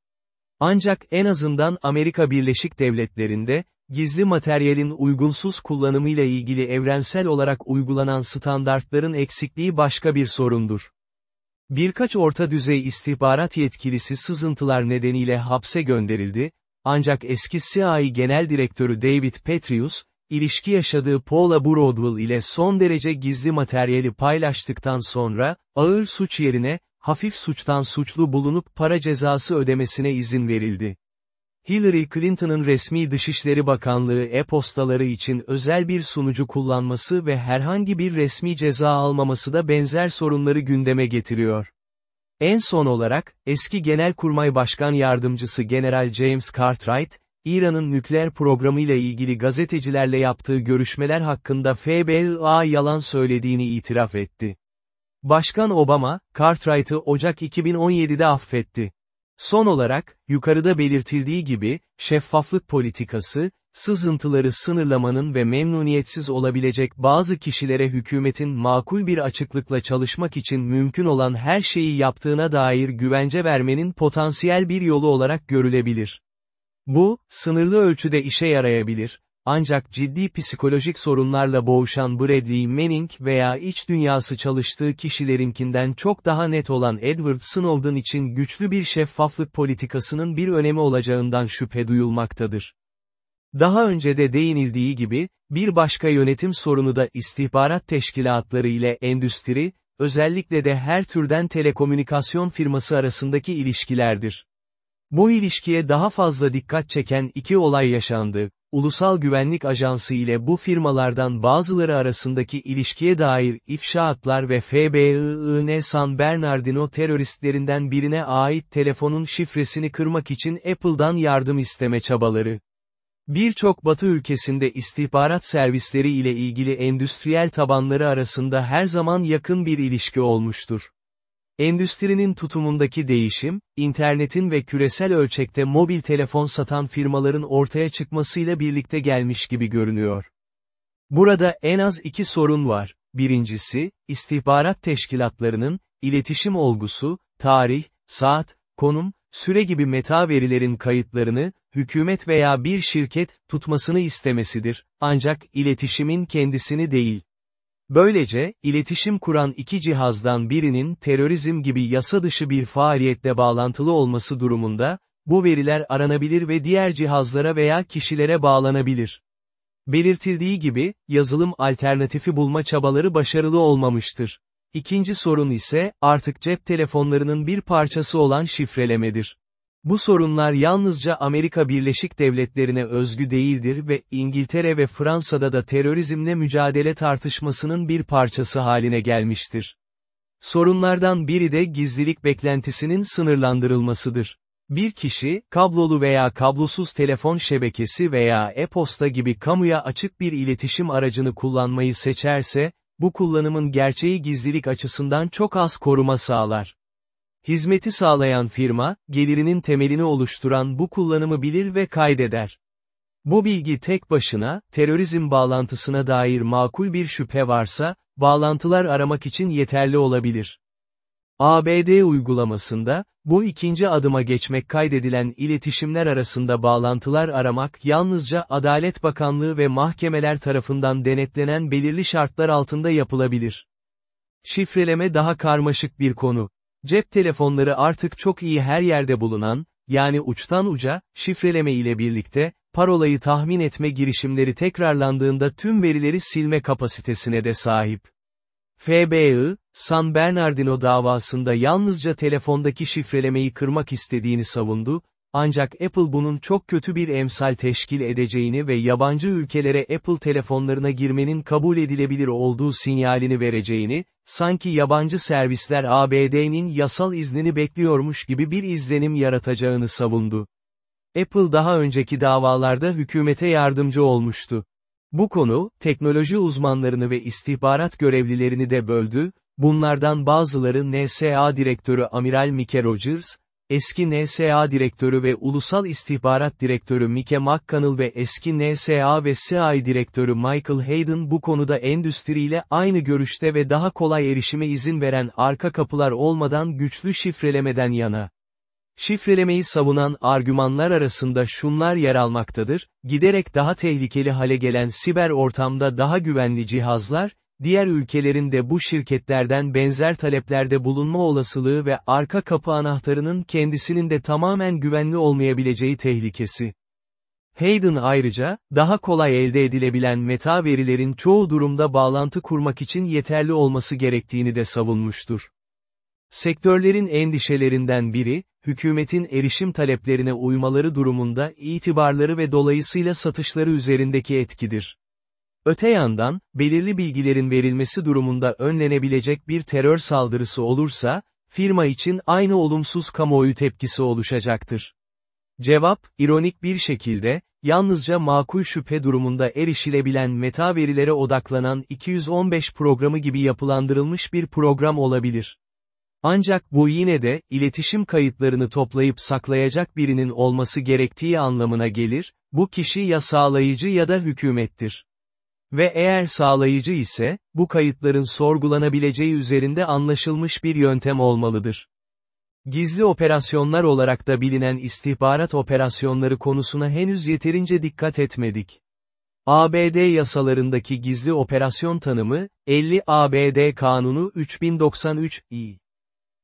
Ancak en azından Amerika Birleşik Devletleri'nde, gizli materyalin uygunsuz kullanımıyla ilgili evrensel olarak uygulanan standartların eksikliği başka bir sorundur. Birkaç orta düzey istihbarat yetkilisi sızıntılar nedeniyle hapse gönderildi, ancak eski CIA Genel Direktörü David Petrius, ilişki yaşadığı Paula Broadwell ile son derece gizli materyali paylaştıktan sonra, ağır suç yerine, hafif suçtan suçlu bulunup para cezası ödemesine izin verildi. Hillary Clinton'ın resmi Dışişleri Bakanlığı e-postaları için özel bir sunucu kullanması ve herhangi bir resmi ceza almaması da benzer sorunları gündeme getiriyor. En son olarak, eski Genelkurmay Başkan Yardımcısı General James Cartwright, İran'ın nükleer programıyla ilgili gazetecilerle yaptığı görüşmeler hakkında FBA yalan söylediğini itiraf etti. Başkan Obama, Cartwright'ı Ocak 2017'de affetti. Son olarak, yukarıda belirtildiği gibi, şeffaflık politikası, sızıntıları sınırlamanın ve memnuniyetsiz olabilecek bazı kişilere hükümetin makul bir açıklıkla çalışmak için mümkün olan her şeyi yaptığına dair güvence vermenin potansiyel bir yolu olarak görülebilir. Bu, sınırlı ölçüde işe yarayabilir, ancak ciddi psikolojik sorunlarla boğuşan Bradley Manning veya iç dünyası çalıştığı kişilerinkinden çok daha net olan Edward Snowden için güçlü bir şeffaflık politikasının bir önemi olacağından şüphe duyulmaktadır. Daha önce de değinildiği gibi, bir başka yönetim sorunu da istihbarat teşkilatları ile endüstri, özellikle de her türden telekomünikasyon firması arasındaki ilişkilerdir. Bu ilişkiye daha fazla dikkat çeken iki olay yaşandı. Ulusal Güvenlik Ajansı ile bu firmalardan bazıları arasındaki ilişkiye dair ifşaatlar ve FBI'ın San Bernardino teröristlerinden birine ait telefonun şifresini kırmak için Apple'dan yardım isteme çabaları. Birçok batı ülkesinde istihbarat servisleri ile ilgili endüstriyel tabanları arasında her zaman yakın bir ilişki olmuştur. Endüstrinin tutumundaki değişim, internetin ve küresel ölçekte mobil telefon satan firmaların ortaya çıkmasıyla birlikte gelmiş gibi görünüyor. Burada en az iki sorun var. Birincisi, istihbarat teşkilatlarının, iletişim olgusu, tarih, saat, konum, süre gibi meta verilerin kayıtlarını, hükümet veya bir şirket, tutmasını istemesidir, ancak iletişimin kendisini değil. Böylece, iletişim kuran iki cihazdan birinin terörizm gibi yasa dışı bir faaliyetle bağlantılı olması durumunda, bu veriler aranabilir ve diğer cihazlara veya kişilere bağlanabilir. Belirtildiği gibi, yazılım alternatifi bulma çabaları başarılı olmamıştır. İkinci sorun ise, artık cep telefonlarının bir parçası olan şifrelemedir. Bu sorunlar yalnızca Amerika Birleşik Devletleri'ne özgü değildir ve İngiltere ve Fransa'da da terörizmle mücadele tartışmasının bir parçası haline gelmiştir. Sorunlardan biri de gizlilik beklentisinin sınırlandırılmasıdır. Bir kişi, kablolu veya kablosuz telefon şebekesi veya e-posta gibi kamuya açık bir iletişim aracını kullanmayı seçerse, bu kullanımın gerçeği gizlilik açısından çok az koruma sağlar. Hizmeti sağlayan firma, gelirinin temelini oluşturan bu kullanımı bilir ve kaydeder. Bu bilgi tek başına, terörizm bağlantısına dair makul bir şüphe varsa, bağlantılar aramak için yeterli olabilir. ABD uygulamasında, bu ikinci adıma geçmek kaydedilen iletişimler arasında bağlantılar aramak yalnızca Adalet Bakanlığı ve mahkemeler tarafından denetlenen belirli şartlar altında yapılabilir. Şifreleme daha karmaşık bir konu. Cep telefonları artık çok iyi her yerde bulunan, yani uçtan uca, şifreleme ile birlikte, parolayı tahmin etme girişimleri tekrarlandığında tüm verileri silme kapasitesine de sahip. FBI, San Bernardino davasında yalnızca telefondaki şifrelemeyi kırmak istediğini savundu, ancak Apple bunun çok kötü bir emsal teşkil edeceğini ve yabancı ülkelere Apple telefonlarına girmenin kabul edilebilir olduğu sinyalini vereceğini, sanki yabancı servisler ABD'nin yasal iznini bekliyormuş gibi bir izlenim yaratacağını savundu. Apple daha önceki davalarda hükümete yardımcı olmuştu. Bu konu, teknoloji uzmanlarını ve istihbarat görevlilerini de böldü, bunlardan bazıları NSA Direktörü Amiral Mike Rogers, eski NSA Direktörü ve Ulusal İstihbarat Direktörü Mike McConnell ve eski NSA ve CIA Direktörü Michael Hayden bu konuda endüstriyle aynı görüşte ve daha kolay erişime izin veren arka kapılar olmadan güçlü şifrelemeden yana. Şifrelemeyi savunan argümanlar arasında şunlar yer almaktadır, giderek daha tehlikeli hale gelen siber ortamda daha güvenli cihazlar, diğer ülkelerin de bu şirketlerden benzer taleplerde bulunma olasılığı ve arka kapı anahtarının kendisinin de tamamen güvenli olmayabileceği tehlikesi. Hayden ayrıca, daha kolay elde edilebilen meta verilerin çoğu durumda bağlantı kurmak için yeterli olması gerektiğini de savunmuştur. Sektörlerin endişelerinden biri, hükümetin erişim taleplerine uymaları durumunda itibarları ve dolayısıyla satışları üzerindeki etkidir. Öte yandan, belirli bilgilerin verilmesi durumunda önlenebilecek bir terör saldırısı olursa, firma için aynı olumsuz kamuoyu tepkisi oluşacaktır. Cevap, ironik bir şekilde, yalnızca makul şüphe durumunda erişilebilen meta verilere odaklanan 215 programı gibi yapılandırılmış bir program olabilir. Ancak bu yine de, iletişim kayıtlarını toplayıp saklayacak birinin olması gerektiği anlamına gelir, bu kişi ya sağlayıcı ya da hükümettir. Ve eğer sağlayıcı ise, bu kayıtların sorgulanabileceği üzerinde anlaşılmış bir yöntem olmalıdır. Gizli operasyonlar olarak da bilinen istihbarat operasyonları konusuna henüz yeterince dikkat etmedik. ABD yasalarındaki gizli operasyon tanımı, 50 ABD Kanunu 3093 i.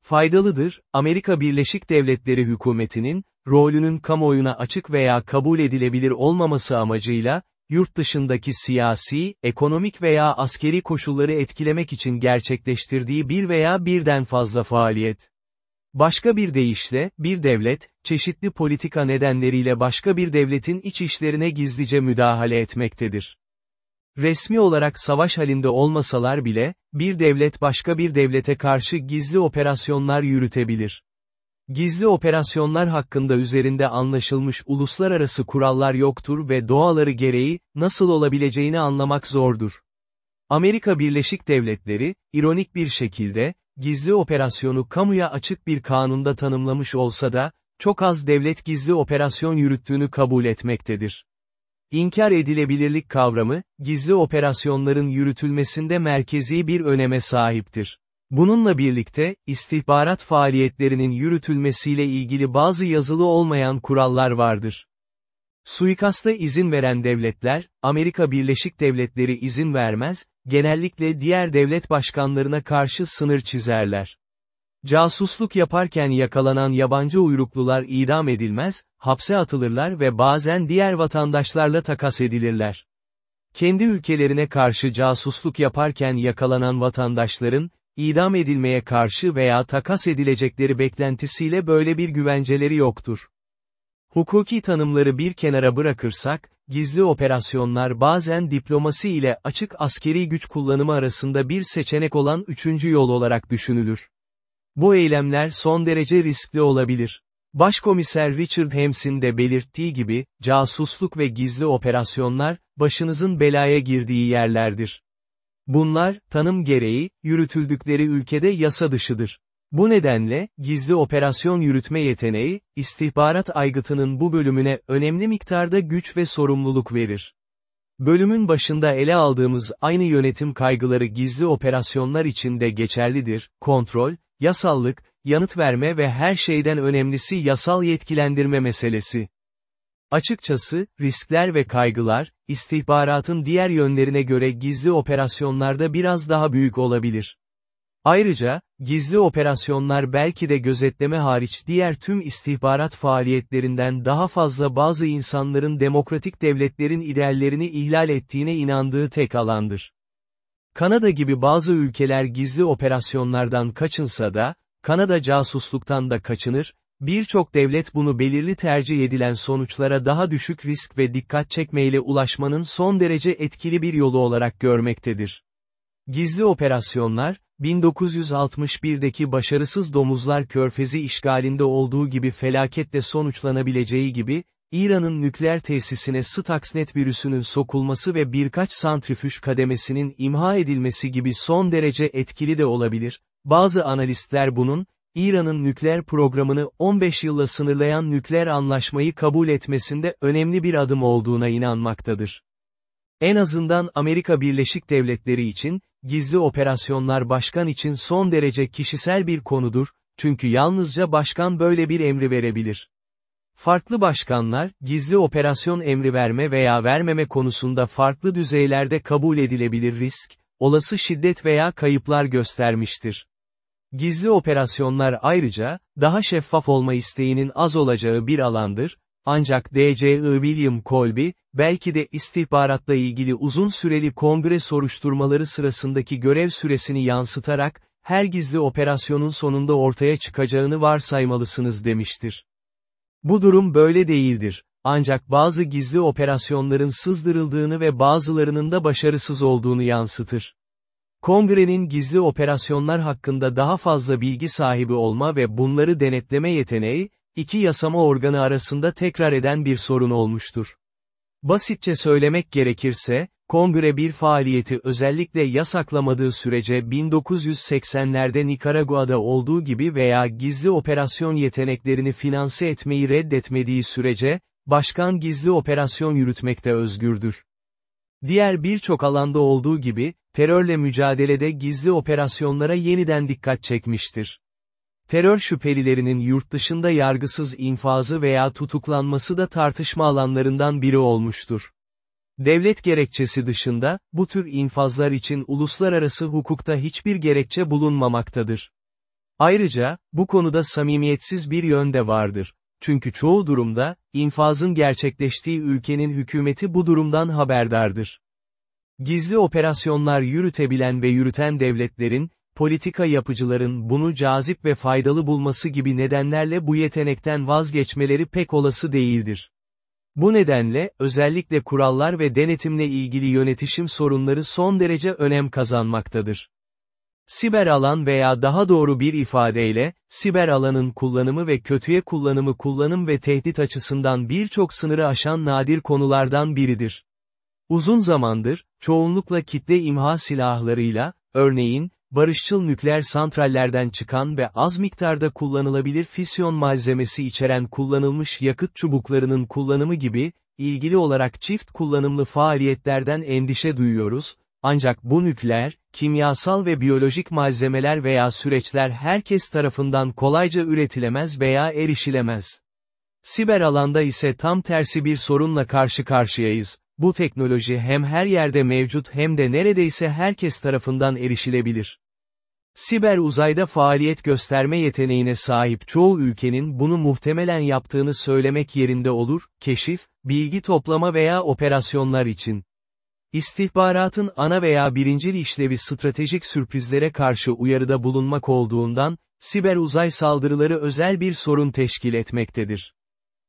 Faydalıdır, Amerika Birleşik Devletleri hükümetinin, rolünün kamuoyuna açık veya kabul edilebilir olmaması amacıyla, yurt dışındaki siyasi, ekonomik veya askeri koşulları etkilemek için gerçekleştirdiği bir veya birden fazla faaliyet. Başka bir deyişle, bir devlet, çeşitli politika nedenleriyle başka bir devletin iç işlerine gizlice müdahale etmektedir. Resmi olarak savaş halinde olmasalar bile, bir devlet başka bir devlete karşı gizli operasyonlar yürütebilir. Gizli operasyonlar hakkında üzerinde anlaşılmış uluslararası kurallar yoktur ve doğaları gereği, nasıl olabileceğini anlamak zordur. Amerika Birleşik Devletleri, ironik bir şekilde, gizli operasyonu kamuya açık bir kanunda tanımlamış olsa da, çok az devlet gizli operasyon yürüttüğünü kabul etmektedir. İnkar edilebilirlik kavramı, gizli operasyonların yürütülmesinde merkezi bir öneme sahiptir. Bununla birlikte, istihbarat faaliyetlerinin yürütülmesiyle ilgili bazı yazılı olmayan kurallar vardır. Suikasta izin veren devletler, Amerika Birleşik Devletleri izin vermez, genellikle diğer devlet başkanlarına karşı sınır çizerler. Casusluk yaparken yakalanan yabancı uyruklular idam edilmez, hapse atılırlar ve bazen diğer vatandaşlarla takas edilirler. Kendi ülkelerine karşı casusluk yaparken yakalanan vatandaşların, idam edilmeye karşı veya takas edilecekleri beklentisiyle böyle bir güvenceleri yoktur. Hukuki tanımları bir kenara bırakırsak, gizli operasyonlar bazen diplomasi ile açık askeri güç kullanımı arasında bir seçenek olan üçüncü yol olarak düşünülür. Bu eylemler son derece riskli olabilir. Başkomiser Richard Hams'in de belirttiği gibi, casusluk ve gizli operasyonlar, başınızın belaya girdiği yerlerdir. Bunlar, tanım gereği, yürütüldükleri ülkede yasa dışıdır. Bu nedenle, gizli operasyon yürütme yeteneği, istihbarat aygıtının bu bölümüne önemli miktarda güç ve sorumluluk verir. Bölümün başında ele aldığımız aynı yönetim kaygıları gizli operasyonlar için de geçerlidir, kontrol, yasallık, yanıt verme ve her şeyden önemlisi yasal yetkilendirme meselesi. Açıkçası, riskler ve kaygılar, istihbaratın diğer yönlerine göre gizli operasyonlarda biraz daha büyük olabilir. Ayrıca, gizli operasyonlar belki de gözetleme hariç diğer tüm istihbarat faaliyetlerinden daha fazla bazı insanların demokratik devletlerin ideallerini ihlal ettiğine inandığı tek alandır. Kanada gibi bazı ülkeler gizli operasyonlardan kaçınsa da, Kanada casusluktan da kaçınır, birçok devlet bunu belirli tercih edilen sonuçlara daha düşük risk ve dikkat çekmeyle ulaşmanın son derece etkili bir yolu olarak görmektedir. Gizli operasyonlar, 1961'deki başarısız domuzlar körfezi işgalinde olduğu gibi felaketle sonuçlanabileceği gibi, İran'ın nükleer tesisine Stuxnet virüsünün sokulması ve birkaç santrifüj kademesinin imha edilmesi gibi son derece etkili de olabilir, bazı analistler bunun, İran'ın nükleer programını 15 yılla sınırlayan nükleer anlaşmayı kabul etmesinde önemli bir adım olduğuna inanmaktadır. En azından Amerika Birleşik Devletleri için, gizli operasyonlar başkan için son derece kişisel bir konudur, çünkü yalnızca başkan böyle bir emri verebilir. Farklı başkanlar, gizli operasyon emri verme veya vermeme konusunda farklı düzeylerde kabul edilebilir risk, olası şiddet veya kayıplar göstermiştir. Gizli operasyonlar ayrıca, daha şeffaf olma isteğinin az olacağı bir alandır, ancak D.C.I. William Colby, belki de istihbaratla ilgili uzun süreli kongre soruşturmaları sırasındaki görev süresini yansıtarak, her gizli operasyonun sonunda ortaya çıkacağını varsaymalısınız demiştir. Bu durum böyle değildir. Ancak bazı gizli operasyonların sızdırıldığını ve bazılarının da başarısız olduğunu yansıtır. Kongrenin gizli operasyonlar hakkında daha fazla bilgi sahibi olma ve bunları denetleme yeteneği, iki yasama organı arasında tekrar eden bir sorun olmuştur. Basitçe söylemek gerekirse, kongre bir faaliyeti özellikle yasaklamadığı sürece 1980'lerde Nikaragua'da olduğu gibi veya gizli operasyon yeteneklerini finanse etmeyi reddetmediği sürece, başkan gizli operasyon yürütmekte özgürdür. Diğer birçok alanda olduğu gibi, terörle mücadelede gizli operasyonlara yeniden dikkat çekmiştir. Terör şüphelilerinin yurt dışında yargısız infazı veya tutuklanması da tartışma alanlarından biri olmuştur. Devlet gerekçesi dışında, bu tür infazlar için uluslararası hukukta hiçbir gerekçe bulunmamaktadır. Ayrıca, bu konuda samimiyetsiz bir yön de vardır. Çünkü çoğu durumda, infazın gerçekleştiği ülkenin hükümeti bu durumdan haberdardır. Gizli operasyonlar yürütebilen ve yürüten devletlerin, politika yapıcıların bunu cazip ve faydalı bulması gibi nedenlerle bu yetenekten vazgeçmeleri pek olası değildir. Bu nedenle, özellikle kurallar ve denetimle ilgili yönetişim sorunları son derece önem kazanmaktadır. Siber alan veya daha doğru bir ifadeyle, siber alanın kullanımı ve kötüye kullanımı kullanım ve tehdit açısından birçok sınırı aşan nadir konulardan biridir. Uzun zamandır, çoğunlukla kitle imha silahlarıyla, örneğin, barışçıl nükleer santrallerden çıkan ve az miktarda kullanılabilir fisyon malzemesi içeren kullanılmış yakıt çubuklarının kullanımı gibi, ilgili olarak çift kullanımlı faaliyetlerden endişe duyuyoruz, ancak bu nükleer, kimyasal ve biyolojik malzemeler veya süreçler herkes tarafından kolayca üretilemez veya erişilemez. Siber alanda ise tam tersi bir sorunla karşı karşıyayız. Bu teknoloji hem her yerde mevcut hem de neredeyse herkes tarafından erişilebilir. Siber uzayda faaliyet gösterme yeteneğine sahip çoğu ülkenin bunu muhtemelen yaptığını söylemek yerinde olur, keşif, bilgi toplama veya operasyonlar için. İstihbaratın ana veya birincil işlevi stratejik sürprizlere karşı uyarıda bulunmak olduğundan, siber uzay saldırıları özel bir sorun teşkil etmektedir.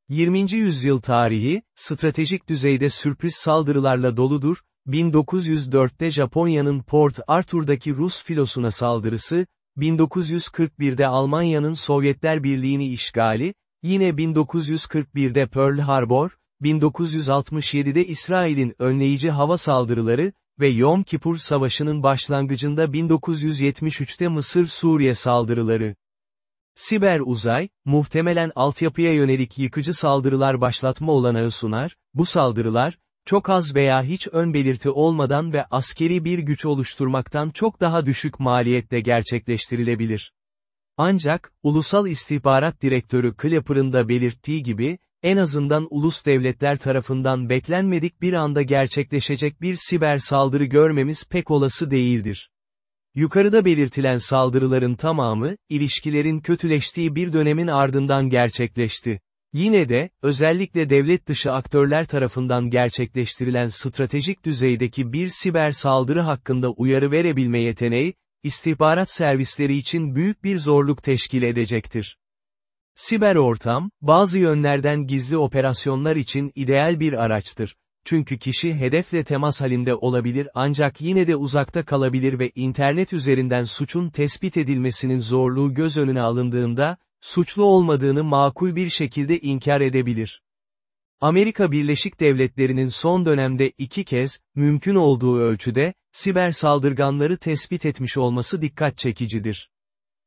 20. yüzyıl tarihi, stratejik düzeyde sürpriz saldırılarla doludur, 1904'te Japonya'nın Port Arthur'daki Rus filosuna saldırısı, 1941'de Almanya'nın Sovyetler Birliği'ni işgali, yine 1941'de Pearl Harbor, 1967'de İsrail'in önleyici hava saldırıları ve Yom Kippur Savaşı'nın başlangıcında 1973'te Mısır-Suriye saldırıları. Siber uzay, muhtemelen altyapıya yönelik yıkıcı saldırılar başlatma olanağı sunar, bu saldırılar, çok az veya hiç ön belirti olmadan ve askeri bir güç oluşturmaktan çok daha düşük maliyette gerçekleştirilebilir. Ancak, Ulusal İstihbarat Direktörü Clapper'ın da belirttiği gibi, en azından ulus devletler tarafından beklenmedik bir anda gerçekleşecek bir siber saldırı görmemiz pek olası değildir. Yukarıda belirtilen saldırıların tamamı, ilişkilerin kötüleştiği bir dönemin ardından gerçekleşti. Yine de, özellikle devlet dışı aktörler tarafından gerçekleştirilen stratejik düzeydeki bir siber saldırı hakkında uyarı verebilme yeteneği, istihbarat servisleri için büyük bir zorluk teşkil edecektir. Siber ortam, bazı yönlerden gizli operasyonlar için ideal bir araçtır. Çünkü kişi hedefle temas halinde olabilir ancak yine de uzakta kalabilir ve internet üzerinden suçun tespit edilmesinin zorluğu göz önüne alındığında, suçlu olmadığını makul bir şekilde inkar edebilir. Amerika Birleşik Devletleri'nin son dönemde iki kez, mümkün olduğu ölçüde, siber saldırganları tespit etmiş olması dikkat çekicidir.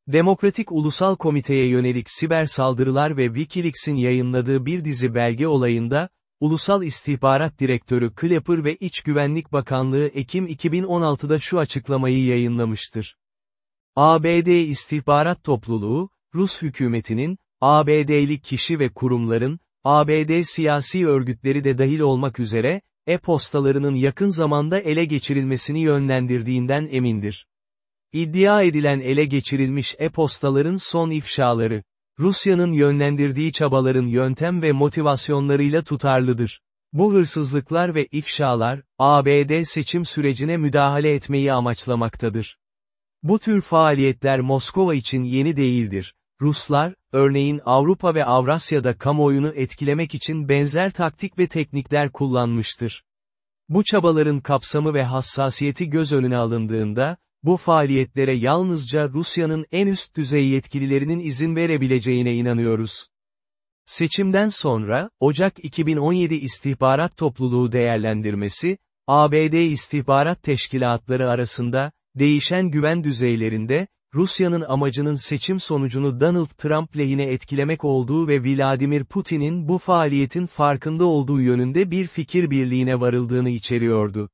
Demokratik Ulusal Komite'ye yönelik siber saldırılar ve Wikileaks'in yayınladığı bir dizi belge olayında, Ulusal İstihbarat Direktörü Clapper ve İç Güvenlik Bakanlığı Ekim 2016'da şu açıklamayı yayınlamıştır. ABD İstihbarat Topluluğu, Rus hükümetinin, ABD'li kişi ve kurumların, ABD siyasi örgütleri de dahil olmak üzere, e-postalarının yakın zamanda ele geçirilmesini yönlendirdiğinden emindir. İddia edilen ele geçirilmiş e-postaların son ifşaları, Rusya'nın yönlendirdiği çabaların yöntem ve motivasyonlarıyla tutarlıdır. Bu hırsızlıklar ve ifşalar, ABD seçim sürecine müdahale etmeyi amaçlamaktadır. Bu tür faaliyetler Moskova için yeni değildir. Ruslar, örneğin Avrupa ve Avrasya'da kamuoyunu etkilemek için benzer taktik ve teknikler kullanmıştır. Bu çabaların kapsamı ve hassasiyeti göz önüne alındığında, bu faaliyetlere yalnızca Rusya'nın en üst düzey yetkililerinin izin verebileceğine inanıyoruz. Seçimden sonra, Ocak 2017 istihbarat topluluğu değerlendirmesi, ABD istihbarat teşkilatları arasında, değişen güven düzeylerinde, Rusya'nın amacının seçim sonucunu Donald Trump lehine etkilemek olduğu ve Vladimir Putin'in bu faaliyetin farkında olduğu yönünde bir fikir birliğine varıldığını içeriyordu.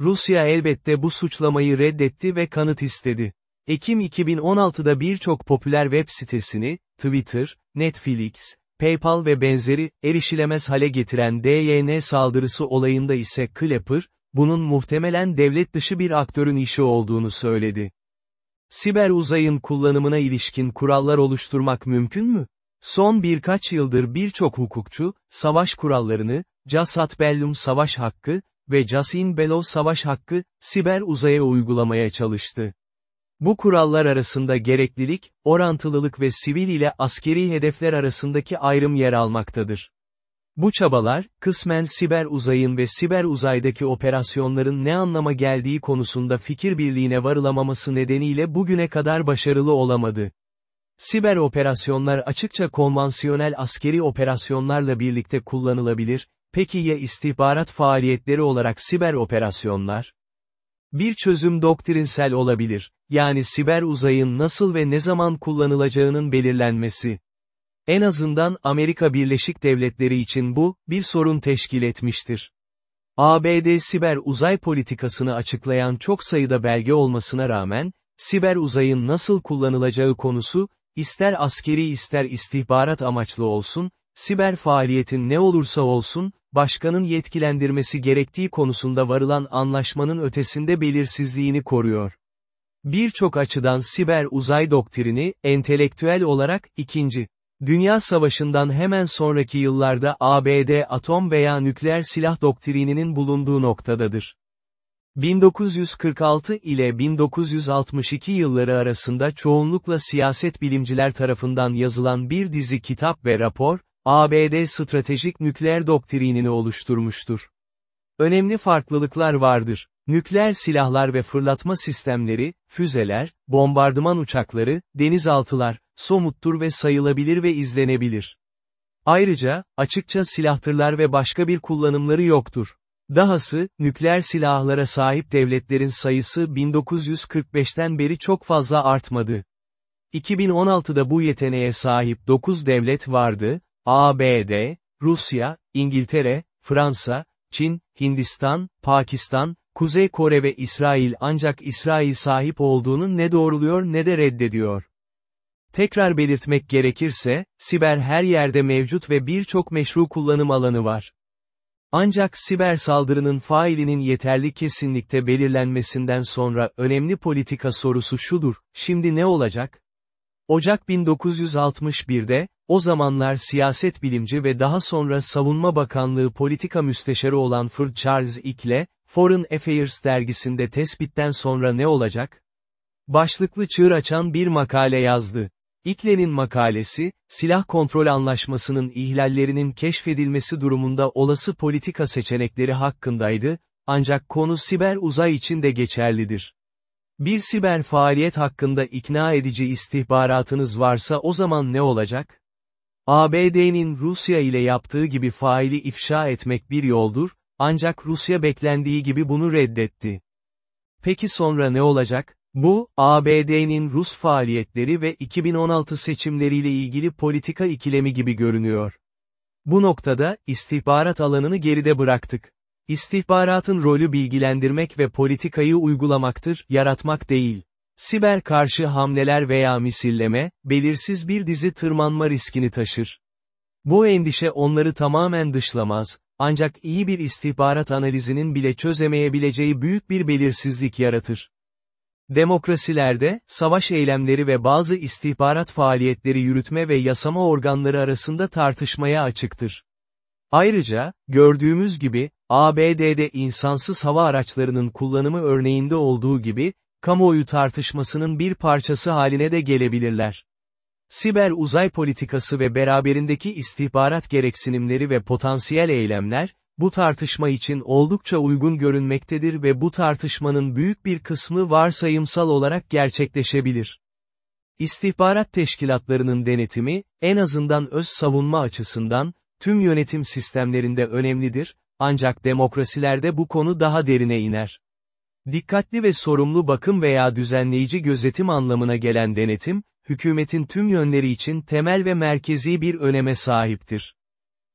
Rusya elbette bu suçlamayı reddetti ve kanıt istedi. Ekim 2016'da birçok popüler web sitesini, Twitter, Netflix, PayPal ve benzeri, erişilemez hale getiren DYN saldırısı olayında ise Clapper, bunun muhtemelen devlet dışı bir aktörün işi olduğunu söyledi. Siber uzayın kullanımına ilişkin kurallar oluşturmak mümkün mü? Son birkaç yıldır birçok hukukçu, savaş kurallarını, Casat Bellum savaş hakkı ve Casin Belov savaş hakkı, siber uzaya uygulamaya çalıştı. Bu kurallar arasında gereklilik, orantılılık ve sivil ile askeri hedefler arasındaki ayrım yer almaktadır. Bu çabalar, kısmen siber uzayın ve siber uzaydaki operasyonların ne anlama geldiği konusunda fikir birliğine varılamaması nedeniyle bugüne kadar başarılı olamadı. Siber operasyonlar açıkça konvansiyonel askeri operasyonlarla birlikte kullanılabilir, peki ya istihbarat faaliyetleri olarak siber operasyonlar? Bir çözüm doktrinsel olabilir, yani siber uzayın nasıl ve ne zaman kullanılacağının belirlenmesi. En azından Amerika Birleşik Devletleri için bu, bir sorun teşkil etmiştir. ABD siber uzay politikasını açıklayan çok sayıda belge olmasına rağmen, siber uzayın nasıl kullanılacağı konusu, ister askeri ister istihbarat amaçlı olsun, siber faaliyetin ne olursa olsun, başkanın yetkilendirmesi gerektiği konusunda varılan anlaşmanın ötesinde belirsizliğini koruyor. Birçok açıdan siber uzay doktrini, entelektüel olarak, ikinci, Dünya Savaşı'ndan hemen sonraki yıllarda ABD atom veya nükleer silah doktrininin bulunduğu noktadadır. 1946 ile 1962 yılları arasında çoğunlukla siyaset bilimciler tarafından yazılan bir dizi kitap ve rapor, ABD stratejik nükleer doktrinini oluşturmuştur. Önemli farklılıklar vardır. Nükleer silahlar ve fırlatma sistemleri, füzeler, bombardıman uçakları, denizaltılar, somuttur ve sayılabilir ve izlenebilir. Ayrıca, açıkça silahtırlar ve başka bir kullanımları yoktur. Dahası, nükleer silahlara sahip devletlerin sayısı 1945'ten beri çok fazla artmadı. 2016'da bu yeteneğe sahip 9 devlet vardı, ABD, Rusya, İngiltere, Fransa, Çin, Hindistan, Pakistan, Kuzey Kore ve İsrail ancak İsrail sahip olduğunu ne doğruluyor ne de reddediyor. Tekrar belirtmek gerekirse, siber her yerde mevcut ve birçok meşru kullanım alanı var. Ancak siber saldırının failinin yeterli kesinlikte belirlenmesinden sonra önemli politika sorusu şudur, şimdi ne olacak? Ocak 1961'de, o zamanlar siyaset bilimci ve daha sonra Savunma Bakanlığı politika müsteşarı olan Fır Charles Ickle, Foreign Affairs dergisinde tespitten sonra ne olacak? Başlıklı çığır açan bir makale yazdı. İkle'nin makalesi, silah kontrol anlaşmasının ihlallerinin keşfedilmesi durumunda olası politika seçenekleri hakkındaydı, ancak konu siber uzay için de geçerlidir. Bir siber faaliyet hakkında ikna edici istihbaratınız varsa o zaman ne olacak? ABD'nin Rusya ile yaptığı gibi faili ifşa etmek bir yoldur, ancak Rusya beklendiği gibi bunu reddetti. Peki sonra ne olacak? Bu, ABD'nin Rus faaliyetleri ve 2016 seçimleriyle ilgili politika ikilemi gibi görünüyor. Bu noktada, istihbarat alanını geride bıraktık. İstihbaratın rolü bilgilendirmek ve politikayı uygulamaktır, yaratmak değil. Siber karşı hamleler veya misilleme, belirsiz bir dizi tırmanma riskini taşır. Bu endişe onları tamamen dışlamaz, ancak iyi bir istihbarat analizinin bile çözemeyebileceği büyük bir belirsizlik yaratır. Demokrasilerde, savaş eylemleri ve bazı istihbarat faaliyetleri yürütme ve yasama organları arasında tartışmaya açıktır. Ayrıca, gördüğümüz gibi, ABD'de insansız hava araçlarının kullanımı örneğinde olduğu gibi, kamuoyu tartışmasının bir parçası haline de gelebilirler. Siber uzay politikası ve beraberindeki istihbarat gereksinimleri ve potansiyel eylemler, bu tartışma için oldukça uygun görünmektedir ve bu tartışmanın büyük bir kısmı varsayımsal olarak gerçekleşebilir. İstihbarat teşkilatlarının denetimi, en azından öz savunma açısından, tüm yönetim sistemlerinde önemlidir, ancak demokrasilerde bu konu daha derine iner. Dikkatli ve sorumlu bakım veya düzenleyici gözetim anlamına gelen denetim, hükümetin tüm yönleri için temel ve merkezi bir öneme sahiptir.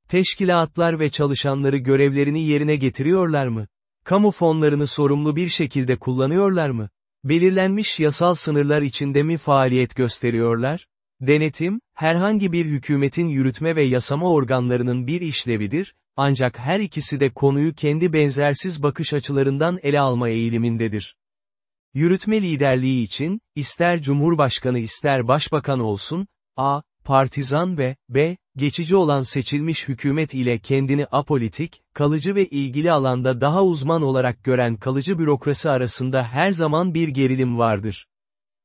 Teşkilatlar ve çalışanları görevlerini yerine getiriyorlar mı? Kamu fonlarını sorumlu bir şekilde kullanıyorlar mı? Belirlenmiş yasal sınırlar içinde mi faaliyet gösteriyorlar? Denetim, herhangi bir hükümetin yürütme ve yasama organlarının bir işlevidir, ancak her ikisi de konuyu kendi benzersiz bakış açılarından ele alma eğilimindedir. Yürütme liderliği için, ister Cumhurbaşkanı ister Başbakan olsun, a, partizan ve, b, geçici olan seçilmiş hükümet ile kendini apolitik, kalıcı ve ilgili alanda daha uzman olarak gören kalıcı bürokrasi arasında her zaman bir gerilim vardır.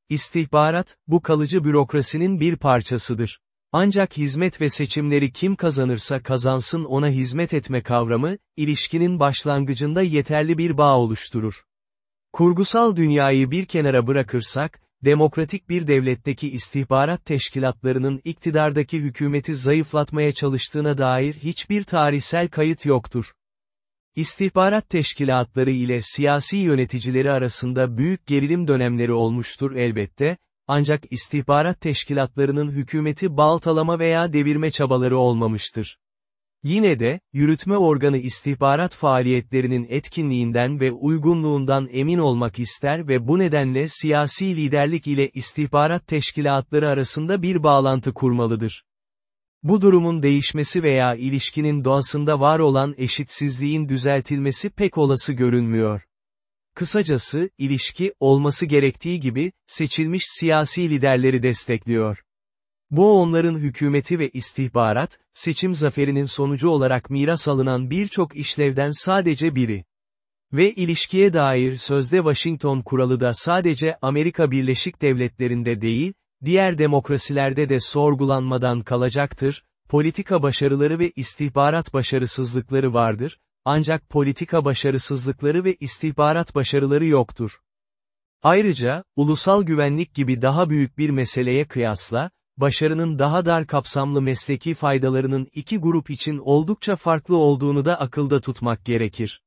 İstihbarat, bu kalıcı bürokrasinin bir parçasıdır. Ancak hizmet ve seçimleri kim kazanırsa kazansın ona hizmet etme kavramı, ilişkinin başlangıcında yeterli bir bağ oluşturur. Kurgusal dünyayı bir kenara bırakırsak, demokratik bir devletteki istihbarat teşkilatlarının iktidardaki hükümeti zayıflatmaya çalıştığına dair hiçbir tarihsel kayıt yoktur. İstihbarat teşkilatları ile siyasi yöneticileri arasında büyük gerilim dönemleri olmuştur elbette, ancak istihbarat teşkilatlarının hükümeti baltalama veya devirme çabaları olmamıştır. Yine de, yürütme organı istihbarat faaliyetlerinin etkinliğinden ve uygunluğundan emin olmak ister ve bu nedenle siyasi liderlik ile istihbarat teşkilatları arasında bir bağlantı kurmalıdır. Bu durumun değişmesi veya ilişkinin doğasında var olan eşitsizliğin düzeltilmesi pek olası görünmüyor. Kısacası, ilişki, olması gerektiği gibi, seçilmiş siyasi liderleri destekliyor. Bu onların hükümeti ve istihbarat, seçim zaferinin sonucu olarak miras alınan birçok işlevden sadece biri. Ve ilişkiye dair sözde Washington kuralı da sadece Amerika Birleşik Devletleri'nde değil, diğer demokrasilerde de sorgulanmadan kalacaktır, politika başarıları ve istihbarat başarısızlıkları vardır, ancak politika başarısızlıkları ve istihbarat başarıları yoktur. Ayrıca, ulusal güvenlik gibi daha büyük bir meseleye kıyasla, başarının daha dar kapsamlı mesleki faydalarının iki grup için oldukça farklı olduğunu da akılda tutmak gerekir.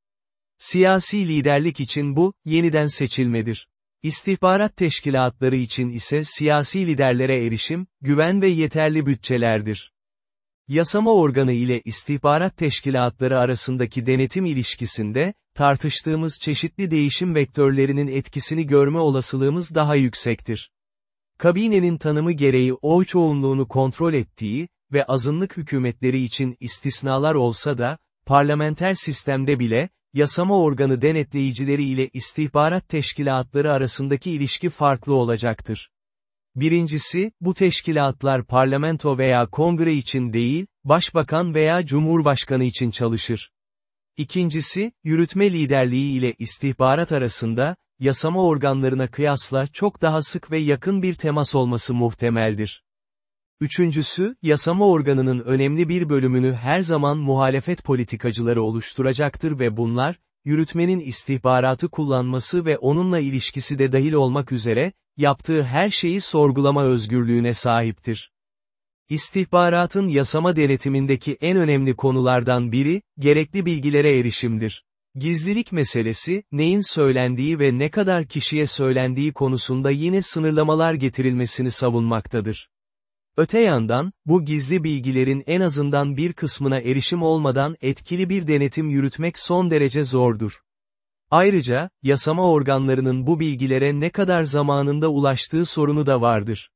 Siyasi liderlik için bu, yeniden seçilmedir. İstihbarat teşkilatları için ise siyasi liderlere erişim, güven ve yeterli bütçelerdir. Yasama organı ile istihbarat teşkilatları arasındaki denetim ilişkisinde, tartıştığımız çeşitli değişim vektörlerinin etkisini görme olasılığımız daha yüksektir. Kabinenin tanımı gereği oy çoğunluğunu kontrol ettiği ve azınlık hükümetleri için istisnalar olsa da, parlamenter sistemde bile, yasama organı denetleyicileri ile istihbarat teşkilatları arasındaki ilişki farklı olacaktır. Birincisi, bu teşkilatlar parlamento veya kongre için değil, başbakan veya cumhurbaşkanı için çalışır. İkincisi, yürütme liderliği ile istihbarat arasında, yasama organlarına kıyasla çok daha sık ve yakın bir temas olması muhtemeldir. Üçüncüsü, yasama organının önemli bir bölümünü her zaman muhalefet politikacıları oluşturacaktır ve bunlar, yürütmenin istihbaratı kullanması ve onunla ilişkisi de dahil olmak üzere, yaptığı her şeyi sorgulama özgürlüğüne sahiptir. İstihbaratın yasama denetimindeki en önemli konulardan biri, gerekli bilgilere erişimdir. Gizlilik meselesi, neyin söylendiği ve ne kadar kişiye söylendiği konusunda yine sınırlamalar getirilmesini savunmaktadır. Öte yandan, bu gizli bilgilerin en azından bir kısmına erişim olmadan etkili bir denetim yürütmek son derece zordur. Ayrıca, yasama organlarının bu bilgilere ne kadar zamanında ulaştığı sorunu da vardır.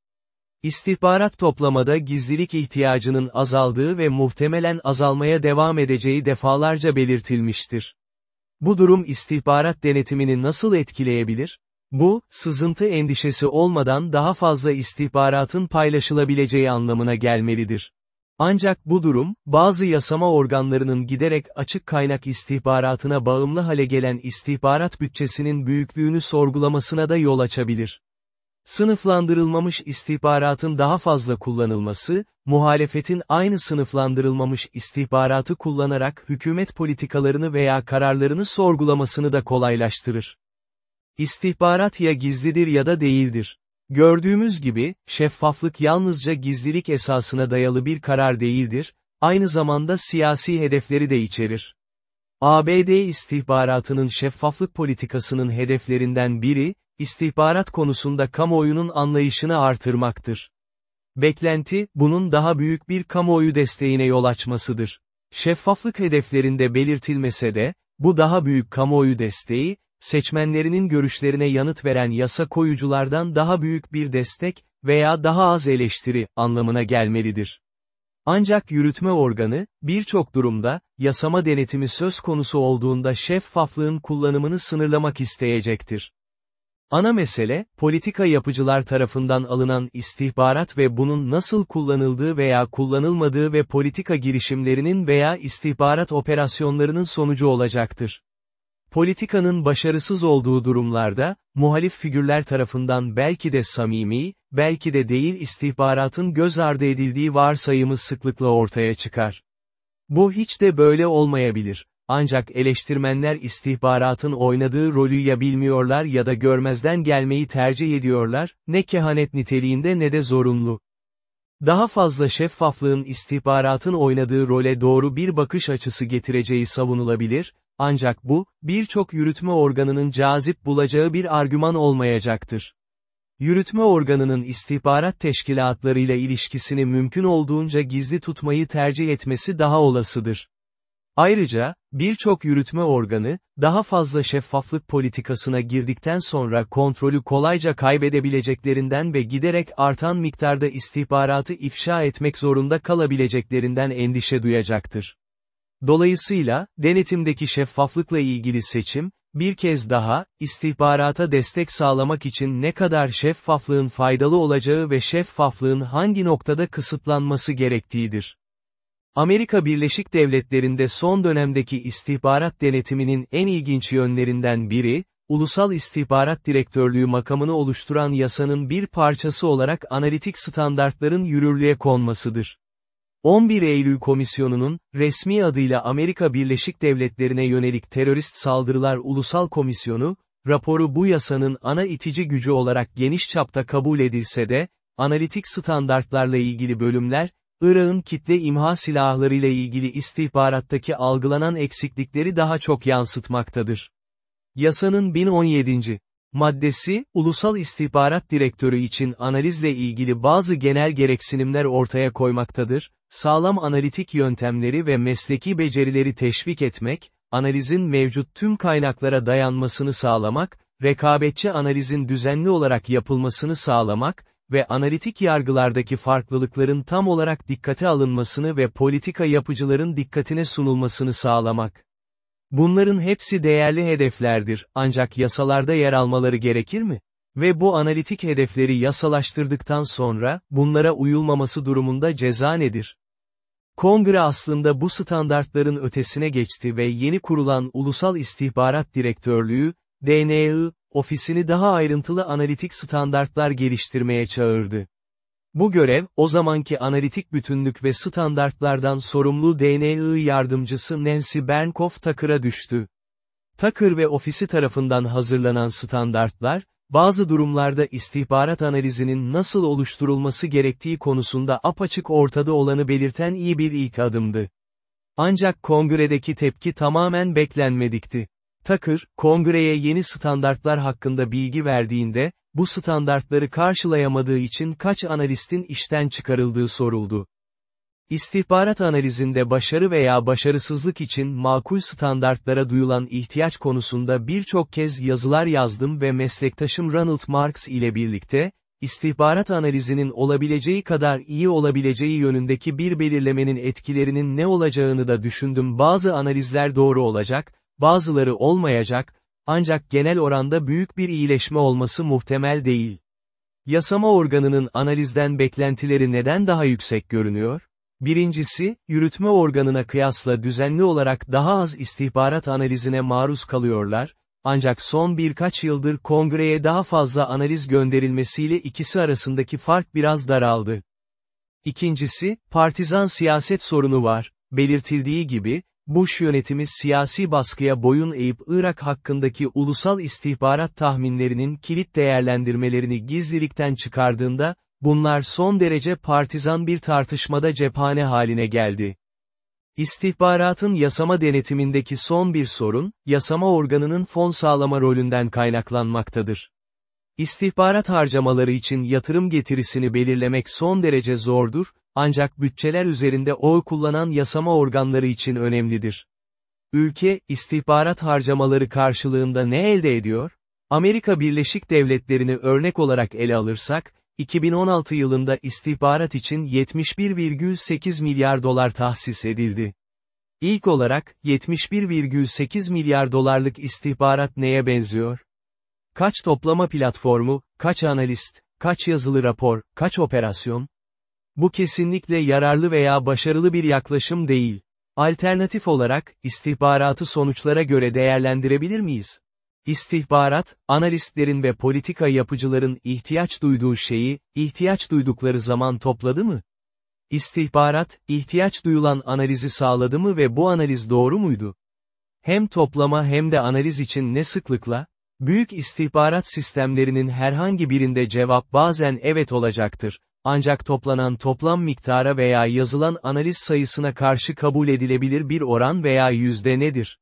İstihbarat toplamada gizlilik ihtiyacının azaldığı ve muhtemelen azalmaya devam edeceği defalarca belirtilmiştir. Bu durum istihbarat denetimini nasıl etkileyebilir? Bu, sızıntı endişesi olmadan daha fazla istihbaratın paylaşılabileceği anlamına gelmelidir. Ancak bu durum, bazı yasama organlarının giderek açık kaynak istihbaratına bağımlı hale gelen istihbarat bütçesinin büyüklüğünü sorgulamasına da yol açabilir. Sınıflandırılmamış istihbaratın daha fazla kullanılması, muhalefetin aynı sınıflandırılmamış istihbaratı kullanarak hükümet politikalarını veya kararlarını sorgulamasını da kolaylaştırır. İstihbarat ya gizlidir ya da değildir. Gördüğümüz gibi, şeffaflık yalnızca gizlilik esasına dayalı bir karar değildir, aynı zamanda siyasi hedefleri de içerir. ABD istihbaratının şeffaflık politikasının hedeflerinden biri, istihbarat konusunda kamuoyunun anlayışını artırmaktır. Beklenti, bunun daha büyük bir kamuoyu desteğine yol açmasıdır. Şeffaflık hedeflerinde belirtilmese de, bu daha büyük kamuoyu desteği, seçmenlerinin görüşlerine yanıt veren yasa koyuculardan daha büyük bir destek veya daha az eleştiri anlamına gelmelidir. Ancak yürütme organı, birçok durumda, yasama denetimi söz konusu olduğunda şeffaflığın kullanımını sınırlamak isteyecektir. Ana mesele, politika yapıcılar tarafından alınan istihbarat ve bunun nasıl kullanıldığı veya kullanılmadığı ve politika girişimlerinin veya istihbarat operasyonlarının sonucu olacaktır. Politikanın başarısız olduğu durumlarda, muhalif figürler tarafından belki de samimi, belki de değil istihbaratın göz ardı edildiği varsayımı sıklıkla ortaya çıkar. Bu hiç de böyle olmayabilir. Ancak eleştirmenler istihbaratın oynadığı rolü ya bilmiyorlar ya da görmezden gelmeyi tercih ediyorlar, ne kehanet niteliğinde ne de zorunlu. Daha fazla şeffaflığın istihbaratın oynadığı role doğru bir bakış açısı getireceği savunulabilir, ancak bu, birçok yürütme organının cazip bulacağı bir argüman olmayacaktır. Yürütme organının istihbarat teşkilatlarıyla ilişkisini mümkün olduğunca gizli tutmayı tercih etmesi daha olasıdır. Ayrıca, birçok yürütme organı, daha fazla şeffaflık politikasına girdikten sonra kontrolü kolayca kaybedebileceklerinden ve giderek artan miktarda istihbaratı ifşa etmek zorunda kalabileceklerinden endişe duyacaktır. Dolayısıyla, denetimdeki şeffaflıkla ilgili seçim, bir kez daha, istihbarata destek sağlamak için ne kadar şeffaflığın faydalı olacağı ve şeffaflığın hangi noktada kısıtlanması gerektiğidir. Amerika Birleşik Devletleri'nde son dönemdeki istihbarat denetiminin en ilginç yönlerinden biri, Ulusal İstihbarat Direktörlüğü makamını oluşturan yasanın bir parçası olarak analitik standartların yürürlüğe konmasıdır. 11 Eylül Komisyonu'nun, resmi adıyla Amerika Birleşik Devletleri'ne yönelik terörist saldırılar Ulusal Komisyonu, raporu bu yasanın ana itici gücü olarak geniş çapta kabul edilse de, analitik standartlarla ilgili bölümler, Irak'ın kitle imha silahlarıyla ilgili istihbarattaki algılanan eksiklikleri daha çok yansıtmaktadır. Yasanın 1017. Maddesi, Ulusal İstihbarat Direktörü için analizle ilgili bazı genel gereksinimler ortaya koymaktadır, sağlam analitik yöntemleri ve mesleki becerileri teşvik etmek, analizin mevcut tüm kaynaklara dayanmasını sağlamak, rekabetçi analizin düzenli olarak yapılmasını sağlamak, ve analitik yargılardaki farklılıkların tam olarak dikkate alınmasını ve politika yapıcıların dikkatine sunulmasını sağlamak. Bunların hepsi değerli hedeflerdir, ancak yasalarda yer almaları gerekir mi? Ve bu analitik hedefleri yasalaştırdıktan sonra, bunlara uyulmaması durumunda ceza nedir? Kongre aslında bu standartların ötesine geçti ve yeni kurulan Ulusal İstihbarat Direktörlüğü, DNI, ofisini daha ayrıntılı analitik standartlar geliştirmeye çağırdı. Bu görev, o zamanki analitik bütünlük ve standartlardan sorumlu DNI yardımcısı Nancy Bernkoff Tucker'a düştü. Tucker ve ofisi tarafından hazırlanan standartlar, bazı durumlarda istihbarat analizinin nasıl oluşturulması gerektiği konusunda apaçık ortada olanı belirten iyi bir ilk adımdı. Ancak kongredeki tepki tamamen beklenmedikti. Tucker, kongreye yeni standartlar hakkında bilgi verdiğinde, bu standartları karşılayamadığı için kaç analistin işten çıkarıldığı soruldu. İstihbarat analizinde başarı veya başarısızlık için makul standartlara duyulan ihtiyaç konusunda birçok kez yazılar yazdım ve meslektaşım Ronald Marks ile birlikte, istihbarat analizinin olabileceği kadar iyi olabileceği yönündeki bir belirlemenin etkilerinin ne olacağını da düşündüm bazı analizler doğru olacak, bazıları olmayacak, ancak genel oranda büyük bir iyileşme olması muhtemel değil. Yasama organının analizden beklentileri neden daha yüksek görünüyor? Birincisi, yürütme organına kıyasla düzenli olarak daha az istihbarat analizine maruz kalıyorlar, ancak son birkaç yıldır kongreye daha fazla analiz gönderilmesiyle ikisi arasındaki fark biraz daraldı. İkincisi, partizan siyaset sorunu var. Belirtildiği gibi, Bush yönetimi siyasi baskıya boyun eğip Irak hakkındaki ulusal istihbarat tahminlerinin kilit değerlendirmelerini gizlilikten çıkardığında, bunlar son derece partizan bir tartışmada cephane haline geldi. İstihbaratın yasama denetimindeki son bir sorun, yasama organının fon sağlama rolünden kaynaklanmaktadır. İstihbarat harcamaları için yatırım getirisini belirlemek son derece zordur, ancak bütçeler üzerinde oy kullanan yasama organları için önemlidir. Ülke, istihbarat harcamaları karşılığında ne elde ediyor? Amerika Birleşik Devletleri'ni örnek olarak ele alırsak, 2016 yılında istihbarat için 71,8 milyar dolar tahsis edildi. İlk olarak, 71,8 milyar dolarlık istihbarat neye benziyor? Kaç toplama platformu, kaç analist, kaç yazılı rapor, kaç operasyon? Bu kesinlikle yararlı veya başarılı bir yaklaşım değil. Alternatif olarak, istihbaratı sonuçlara göre değerlendirebilir miyiz? İstihbarat, analistlerin ve politika yapıcıların ihtiyaç duyduğu şeyi, ihtiyaç duydukları zaman topladı mı? İstihbarat, ihtiyaç duyulan analizi sağladı mı ve bu analiz doğru muydu? Hem toplama hem de analiz için ne sıklıkla? Büyük istihbarat sistemlerinin herhangi birinde cevap bazen evet olacaktır. Ancak toplanan toplam miktara veya yazılan analiz sayısına karşı kabul edilebilir bir oran veya yüzde nedir?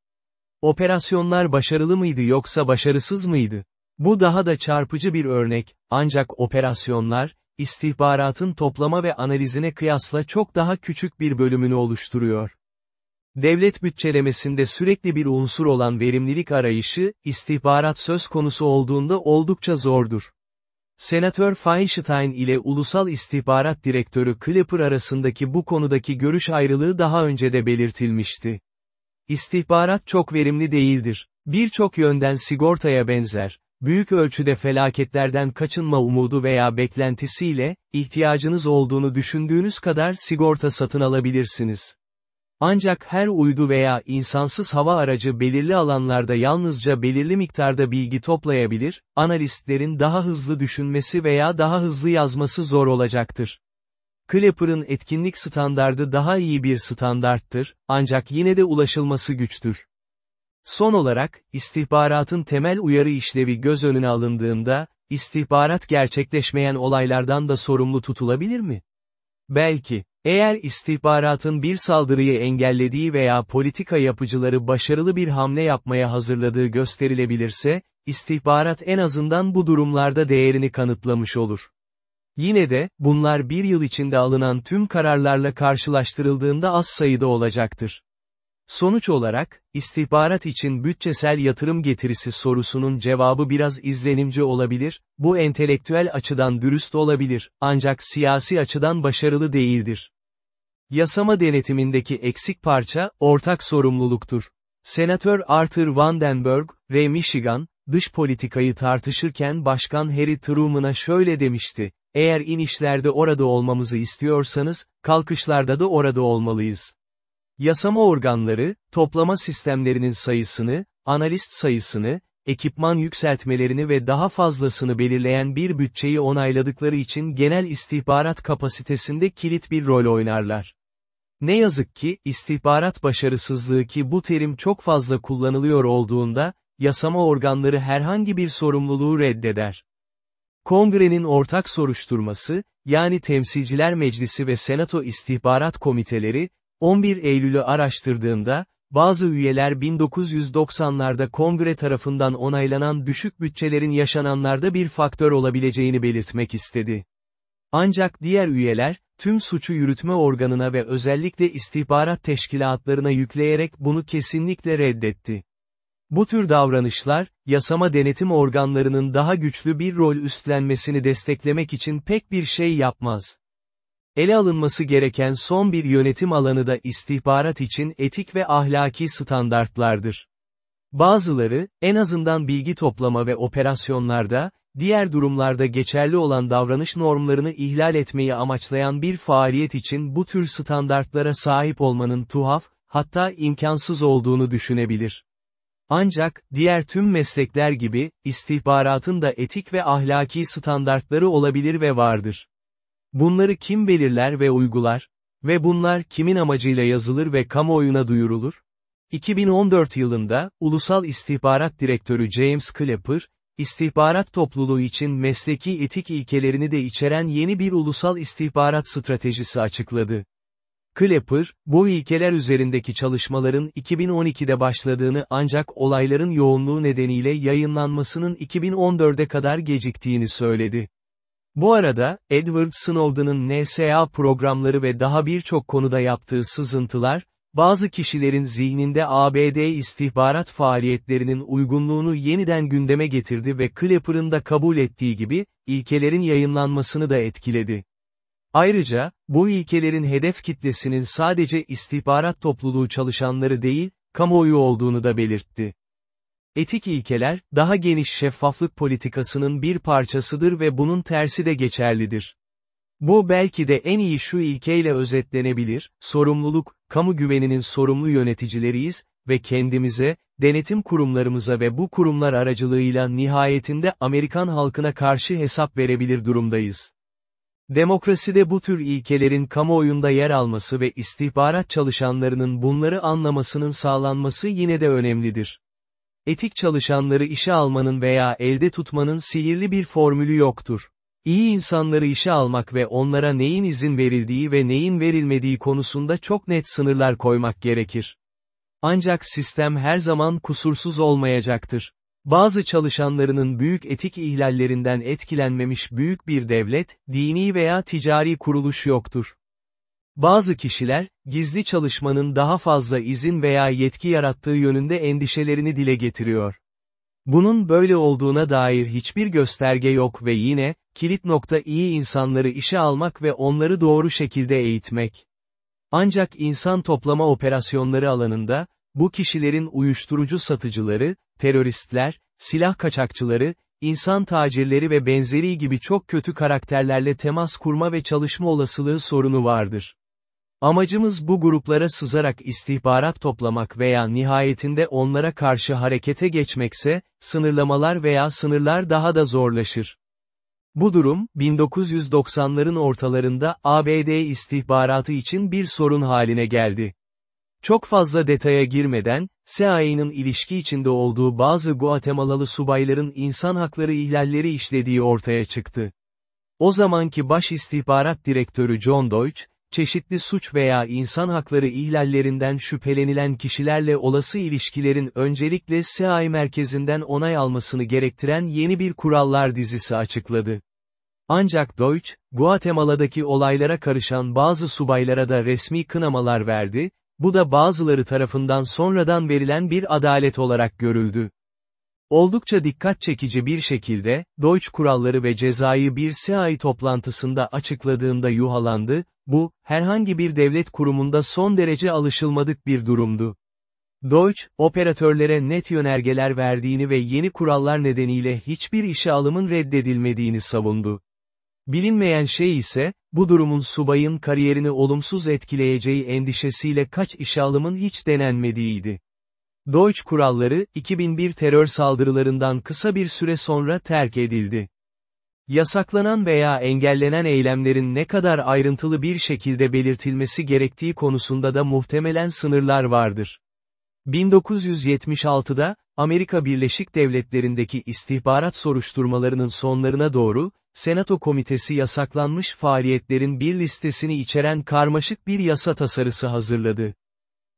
Operasyonlar başarılı mıydı yoksa başarısız mıydı? Bu daha da çarpıcı bir örnek, ancak operasyonlar, istihbaratın toplama ve analizine kıyasla çok daha küçük bir bölümünü oluşturuyor. Devlet bütçelemesinde sürekli bir unsur olan verimlilik arayışı, istihbarat söz konusu olduğunda oldukça zordur. Senatör Feinstein ile Ulusal İstihbarat Direktörü Clapper arasındaki bu konudaki görüş ayrılığı daha önce de belirtilmişti. İstihbarat çok verimli değildir. Birçok yönden sigortaya benzer. Büyük ölçüde felaketlerden kaçınma umudu veya beklentisiyle, ihtiyacınız olduğunu düşündüğünüz kadar sigorta satın alabilirsiniz. Ancak her uydu veya insansız hava aracı belirli alanlarda yalnızca belirli miktarda bilgi toplayabilir, analistlerin daha hızlı düşünmesi veya daha hızlı yazması zor olacaktır. Clapper'ın etkinlik standardı daha iyi bir standarttır, ancak yine de ulaşılması güçtür. Son olarak, istihbaratın temel uyarı işlevi göz önüne alındığında, istihbarat gerçekleşmeyen olaylardan da sorumlu tutulabilir mi? Belki, eğer istihbaratın bir saldırıyı engellediği veya politika yapıcıları başarılı bir hamle yapmaya hazırladığı gösterilebilirse, istihbarat en azından bu durumlarda değerini kanıtlamış olur. Yine de, bunlar bir yıl içinde alınan tüm kararlarla karşılaştırıldığında az sayıda olacaktır. Sonuç olarak, istihbarat için bütçesel yatırım getirisi sorusunun cevabı biraz izlenimci olabilir, bu entelektüel açıdan dürüst olabilir, ancak siyasi açıdan başarılı değildir. Yasama denetimindeki eksik parça, ortak sorumluluktur. Senatör Arthur Vandenberg, R. Michigan, dış politikayı tartışırken Başkan Harry Truman'a şöyle demişti, eğer inişlerde orada olmamızı istiyorsanız, kalkışlarda da orada olmalıyız. Yasama organları, toplama sistemlerinin sayısını, analist sayısını, ekipman yükseltmelerini ve daha fazlasını belirleyen bir bütçeyi onayladıkları için genel istihbarat kapasitesinde kilit bir rol oynarlar. Ne yazık ki, istihbarat başarısızlığı ki bu terim çok fazla kullanılıyor olduğunda, yasama organları herhangi bir sorumluluğu reddeder. Kongrenin ortak soruşturması, yani Temsilciler Meclisi ve Senato İstihbarat Komiteleri, 11 Eylül'ü araştırdığında, bazı üyeler 1990'larda kongre tarafından onaylanan düşük bütçelerin yaşananlarda bir faktör olabileceğini belirtmek istedi. Ancak diğer üyeler, tüm suçu yürütme organına ve özellikle istihbarat teşkilatlarına yükleyerek bunu kesinlikle reddetti. Bu tür davranışlar, yasama denetim organlarının daha güçlü bir rol üstlenmesini desteklemek için pek bir şey yapmaz. Ele alınması gereken son bir yönetim alanı da istihbarat için etik ve ahlaki standartlardır. Bazıları, en azından bilgi toplama ve operasyonlarda, diğer durumlarda geçerli olan davranış normlarını ihlal etmeyi amaçlayan bir faaliyet için bu tür standartlara sahip olmanın tuhaf, hatta imkansız olduğunu düşünebilir. Ancak, diğer tüm meslekler gibi, istihbaratın da etik ve ahlaki standartları olabilir ve vardır. Bunları kim belirler ve uygular? Ve bunlar kimin amacıyla yazılır ve kamuoyuna duyurulur? 2014 yılında, Ulusal İstihbarat Direktörü James Clapper, istihbarat topluluğu için mesleki etik ilkelerini de içeren yeni bir ulusal istihbarat stratejisi açıkladı. Clapper, bu ilkeler üzerindeki çalışmaların 2012'de başladığını ancak olayların yoğunluğu nedeniyle yayınlanmasının 2014'e kadar geciktiğini söyledi. Bu arada, Edward Snowden'ın NSA programları ve daha birçok konuda yaptığı sızıntılar, bazı kişilerin zihninde ABD istihbarat faaliyetlerinin uygunluğunu yeniden gündeme getirdi ve Clapper'ın da kabul ettiği gibi, ilkelerin yayınlanmasını da etkiledi. Ayrıca, bu ilkelerin hedef kitlesinin sadece istihbarat topluluğu çalışanları değil, kamuoyu olduğunu da belirtti. Etik ilkeler, daha geniş şeffaflık politikasının bir parçasıdır ve bunun tersi de geçerlidir. Bu belki de en iyi şu ilkeyle özetlenebilir, sorumluluk, kamu güveninin sorumlu yöneticileriyiz ve kendimize, denetim kurumlarımıza ve bu kurumlar aracılığıyla nihayetinde Amerikan halkına karşı hesap verebilir durumdayız. Demokraside bu tür ilkelerin kamuoyunda yer alması ve istihbarat çalışanlarının bunları anlamasının sağlanması yine de önemlidir. Etik çalışanları işe almanın veya elde tutmanın sihirli bir formülü yoktur. İyi insanları işe almak ve onlara neyin izin verildiği ve neyin verilmediği konusunda çok net sınırlar koymak gerekir. Ancak sistem her zaman kusursuz olmayacaktır. Bazı çalışanlarının büyük etik ihlallerinden etkilenmemiş büyük bir devlet, dini veya ticari kuruluş yoktur. Bazı kişiler, gizli çalışmanın daha fazla izin veya yetki yarattığı yönünde endişelerini dile getiriyor. Bunun böyle olduğuna dair hiçbir gösterge yok ve yine, kilit nokta iyi insanları işe almak ve onları doğru şekilde eğitmek. Ancak insan toplama operasyonları alanında, bu kişilerin uyuşturucu satıcıları, teröristler, silah kaçakçıları, insan tacirleri ve benzeri gibi çok kötü karakterlerle temas kurma ve çalışma olasılığı sorunu vardır. Amacımız bu gruplara sızarak istihbarat toplamak veya nihayetinde onlara karşı harekete geçmekse, sınırlamalar veya sınırlar daha da zorlaşır. Bu durum, 1990'ların ortalarında ABD istihbaratı için bir sorun haline geldi. Çok fazla detaya girmeden, CIA'nın ilişki içinde olduğu bazı Guatemalalı subayların insan hakları ihlalleri işlediği ortaya çıktı. O zamanki baş istihbarat direktörü John Deutsch, çeşitli suç veya insan hakları ihlallerinden şüphelenilen kişilerle olası ilişkilerin öncelikle CIA merkezinden onay almasını gerektiren yeni bir kurallar dizisi açıkladı. Ancak Deutsch, Guatemala'daki olaylara karışan bazı subaylara da resmi kınamalar verdi, bu da bazıları tarafından sonradan verilen bir adalet olarak görüldü. Oldukça dikkat çekici bir şekilde, Deutsch kuralları ve cezayı bir CIA toplantısında açıkladığında yuhalandı, bu, herhangi bir devlet kurumunda son derece alışılmadık bir durumdu. Deutsch, operatörlere net yönergeler verdiğini ve yeni kurallar nedeniyle hiçbir işe alımın reddedilmediğini savundu. Bilinmeyen şey ise, bu durumun subayın kariyerini olumsuz etkileyeceği endişesiyle kaç işe alımın hiç denenmediğiydi. Deutsch kuralları, 2001 terör saldırılarından kısa bir süre sonra terk edildi. Yasaklanan veya engellenen eylemlerin ne kadar ayrıntılı bir şekilde belirtilmesi gerektiği konusunda da muhtemelen sınırlar vardır. 1976'da, Amerika Birleşik Devletleri'ndeki istihbarat soruşturmalarının sonlarına doğru, Senato Komitesi yasaklanmış faaliyetlerin bir listesini içeren karmaşık bir yasa tasarısı hazırladı.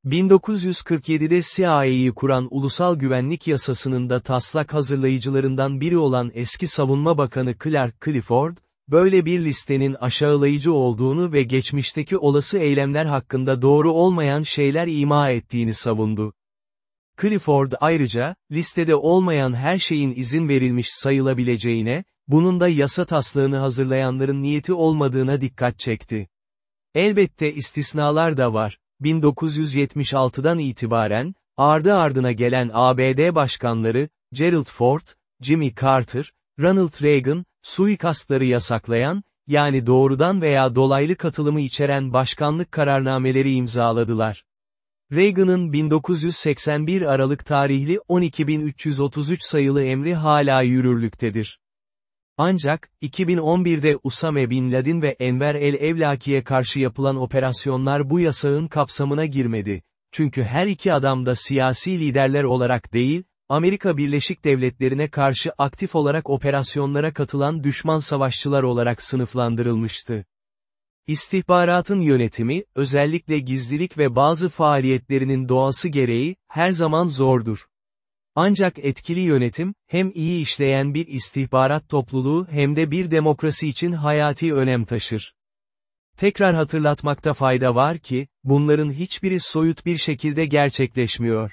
1947'de CIA'yı kuran Ulusal Güvenlik Yasası'nın da taslak hazırlayıcılarından biri olan eski Savunma Bakanı Clark Clifford, böyle bir listenin aşağılayıcı olduğunu ve geçmişteki olası eylemler hakkında doğru olmayan şeyler ima ettiğini savundu. Clifford ayrıca, listede olmayan her şeyin izin verilmiş sayılabileceğine, bunun da yasa taslağını hazırlayanların niyeti olmadığına dikkat çekti. Elbette istisnalar da var. 1976'dan itibaren, ardı ardına gelen ABD başkanları, Gerald Ford, Jimmy Carter, Ronald Reagan, suikastları yasaklayan, yani doğrudan veya dolaylı katılımı içeren başkanlık kararnameleri imzaladılar. Reagan'ın 1981 Aralık tarihli 12333 sayılı emri hala yürürlüktedir. Ancak, 2011'de Usame Bin Laden ve Enver el-Evlaki'ye karşı yapılan operasyonlar bu yasağın kapsamına girmedi. çünkü her iki adam da siyasi liderler olarak değil, Amerika Birleşik Devletleri'ne karşı aktif olarak operasyonlara katılan düşman savaşçılar olarak sınıflandırılmıştı. İstihbaratın yönetimi, özellikle gizlilik ve bazı faaliyetlerinin doğası gereği, her zaman zordur. Ancak etkili yönetim, hem iyi işleyen bir istihbarat topluluğu hem de bir demokrasi için hayati önem taşır. Tekrar hatırlatmakta fayda var ki, bunların hiçbiri soyut bir şekilde gerçekleşmiyor.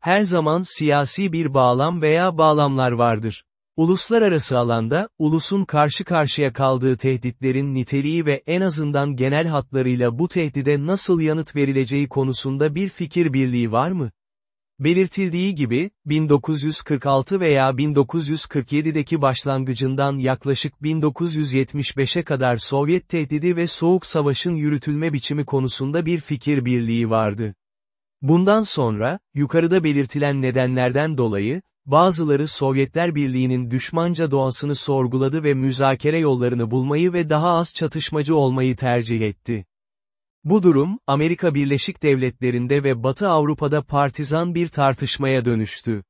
Her zaman siyasi bir bağlam veya bağlamlar vardır. Uluslararası alanda, ulusun karşı karşıya kaldığı tehditlerin niteliği ve en azından genel hatlarıyla bu tehdide nasıl yanıt verileceği konusunda bir fikir birliği var mı? Belirtildiği gibi, 1946 veya 1947'deki başlangıcından yaklaşık 1975'e kadar Sovyet tehdidi ve Soğuk Savaş'ın yürütülme biçimi konusunda bir fikir birliği vardı. Bundan sonra, yukarıda belirtilen nedenlerden dolayı, bazıları Sovyetler Birliği'nin düşmanca doğasını sorguladı ve müzakere yollarını bulmayı ve daha az çatışmacı olmayı tercih etti. Bu durum, Amerika Birleşik Devletleri'nde ve Batı Avrupa'da partizan bir tartışmaya dönüştü.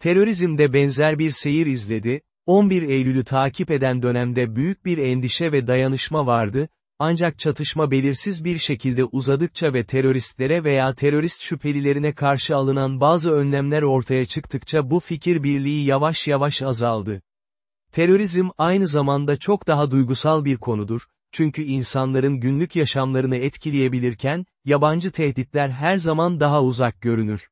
Terörizm de benzer bir seyir izledi, 11 Eylül'ü takip eden dönemde büyük bir endişe ve dayanışma vardı, ancak çatışma belirsiz bir şekilde uzadıkça ve teröristlere veya terörist şüphelilerine karşı alınan bazı önlemler ortaya çıktıkça bu fikir birliği yavaş yavaş azaldı. Terörizm aynı zamanda çok daha duygusal bir konudur, çünkü insanların günlük yaşamlarını etkileyebilirken, yabancı tehditler her zaman daha uzak görünür.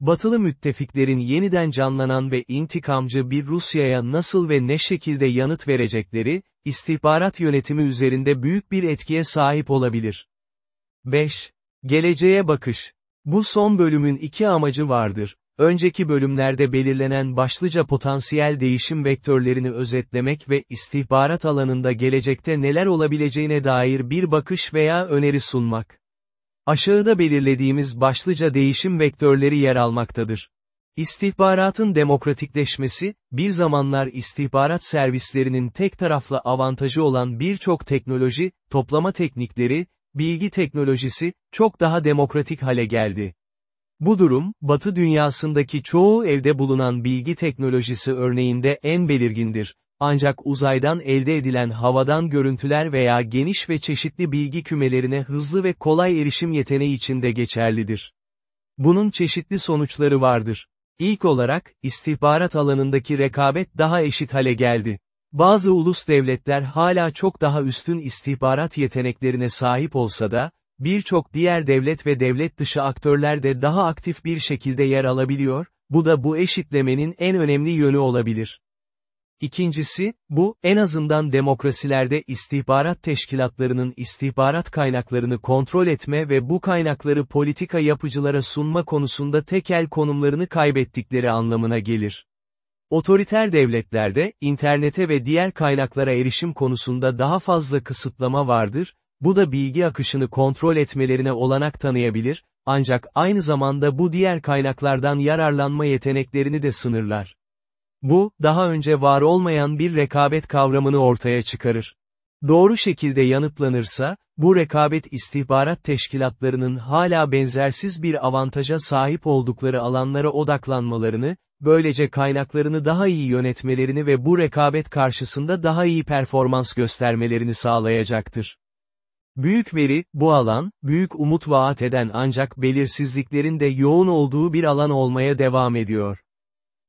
Batılı müttefiklerin yeniden canlanan ve intikamcı bir Rusya'ya nasıl ve ne şekilde yanıt verecekleri, istihbarat yönetimi üzerinde büyük bir etkiye sahip olabilir. 5. Geleceğe bakış. Bu son bölümün iki amacı vardır. Önceki bölümlerde belirlenen başlıca potansiyel değişim vektörlerini özetlemek ve istihbarat alanında gelecekte neler olabileceğine dair bir bakış veya öneri sunmak. Aşağıda belirlediğimiz başlıca değişim vektörleri yer almaktadır. İstihbaratın demokratikleşmesi, bir zamanlar istihbarat servislerinin tek taraflı avantajı olan birçok teknoloji, toplama teknikleri, bilgi teknolojisi, çok daha demokratik hale geldi. Bu durum, Batı dünyasındaki çoğu evde bulunan bilgi teknolojisi örneğinde en belirgindir. Ancak uzaydan elde edilen havadan görüntüler veya geniş ve çeşitli bilgi kümelerine hızlı ve kolay erişim yeteneği için de geçerlidir. Bunun çeşitli sonuçları vardır. İlk olarak, istihbarat alanındaki rekabet daha eşit hale geldi. Bazı ulus devletler hala çok daha üstün istihbarat yeteneklerine sahip olsa da, birçok diğer devlet ve devlet dışı aktörler de daha aktif bir şekilde yer alabiliyor, bu da bu eşitlemenin en önemli yönü olabilir. İkincisi, bu, en azından demokrasilerde istihbarat teşkilatlarının istihbarat kaynaklarını kontrol etme ve bu kaynakları politika yapıcılara sunma konusunda tekel konumlarını kaybettikleri anlamına gelir. Otoriter devletlerde, internete ve diğer kaynaklara erişim konusunda daha fazla kısıtlama vardır, bu da bilgi akışını kontrol etmelerine olanak tanıyabilir, ancak aynı zamanda bu diğer kaynaklardan yararlanma yeteneklerini de sınırlar. Bu, daha önce var olmayan bir rekabet kavramını ortaya çıkarır. Doğru şekilde yanıtlanırsa, bu rekabet istihbarat teşkilatlarının hala benzersiz bir avantaja sahip oldukları alanlara odaklanmalarını, böylece kaynaklarını daha iyi yönetmelerini ve bu rekabet karşısında daha iyi performans göstermelerini sağlayacaktır. Büyük veri, bu alan, büyük umut vaat eden ancak belirsizliklerin de yoğun olduğu bir alan olmaya devam ediyor.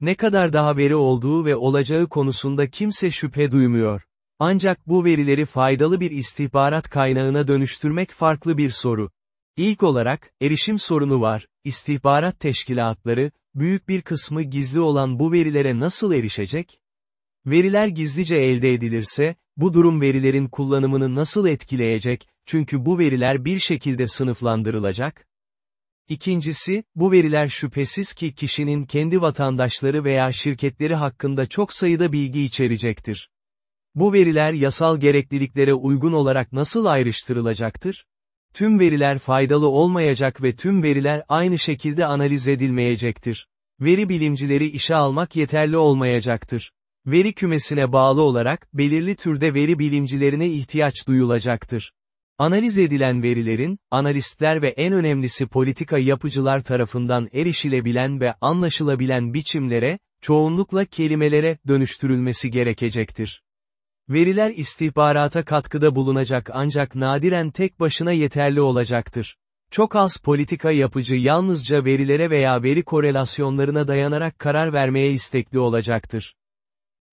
Ne kadar daha veri olduğu ve olacağı konusunda kimse şüphe duymuyor. Ancak bu verileri faydalı bir istihbarat kaynağına dönüştürmek farklı bir soru. İlk olarak, erişim sorunu var, istihbarat teşkilatları, büyük bir kısmı gizli olan bu verilere nasıl erişecek? Veriler gizlice elde edilirse, bu durum verilerin kullanımını nasıl etkileyecek, çünkü bu veriler bir şekilde sınıflandırılacak? İkincisi, bu veriler şüphesiz ki kişinin kendi vatandaşları veya şirketleri hakkında çok sayıda bilgi içerecektir. Bu veriler yasal gerekliliklere uygun olarak nasıl ayrıştırılacaktır? Tüm veriler faydalı olmayacak ve tüm veriler aynı şekilde analiz edilmeyecektir. Veri bilimcileri işe almak yeterli olmayacaktır. Veri kümesine bağlı olarak, belirli türde veri bilimcilerine ihtiyaç duyulacaktır. Analiz edilen verilerin, analistler ve en önemlisi politika yapıcılar tarafından erişilebilen ve anlaşılabilen biçimlere, çoğunlukla kelimelere dönüştürülmesi gerekecektir. Veriler istihbarata katkıda bulunacak ancak nadiren tek başına yeterli olacaktır. Çok az politika yapıcı yalnızca verilere veya veri korelasyonlarına dayanarak karar vermeye istekli olacaktır.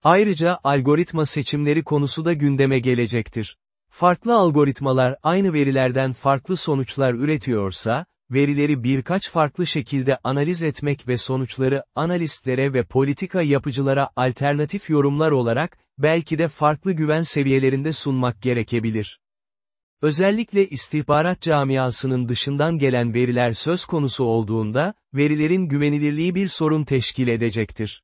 Ayrıca algoritma seçimleri konusu da gündeme gelecektir. Farklı algoritmalar aynı verilerden farklı sonuçlar üretiyorsa, verileri birkaç farklı şekilde analiz etmek ve sonuçları analistlere ve politika yapıcılara alternatif yorumlar olarak, belki de farklı güven seviyelerinde sunmak gerekebilir. Özellikle istihbarat camiasının dışından gelen veriler söz konusu olduğunda, verilerin güvenilirliği bir sorun teşkil edecektir.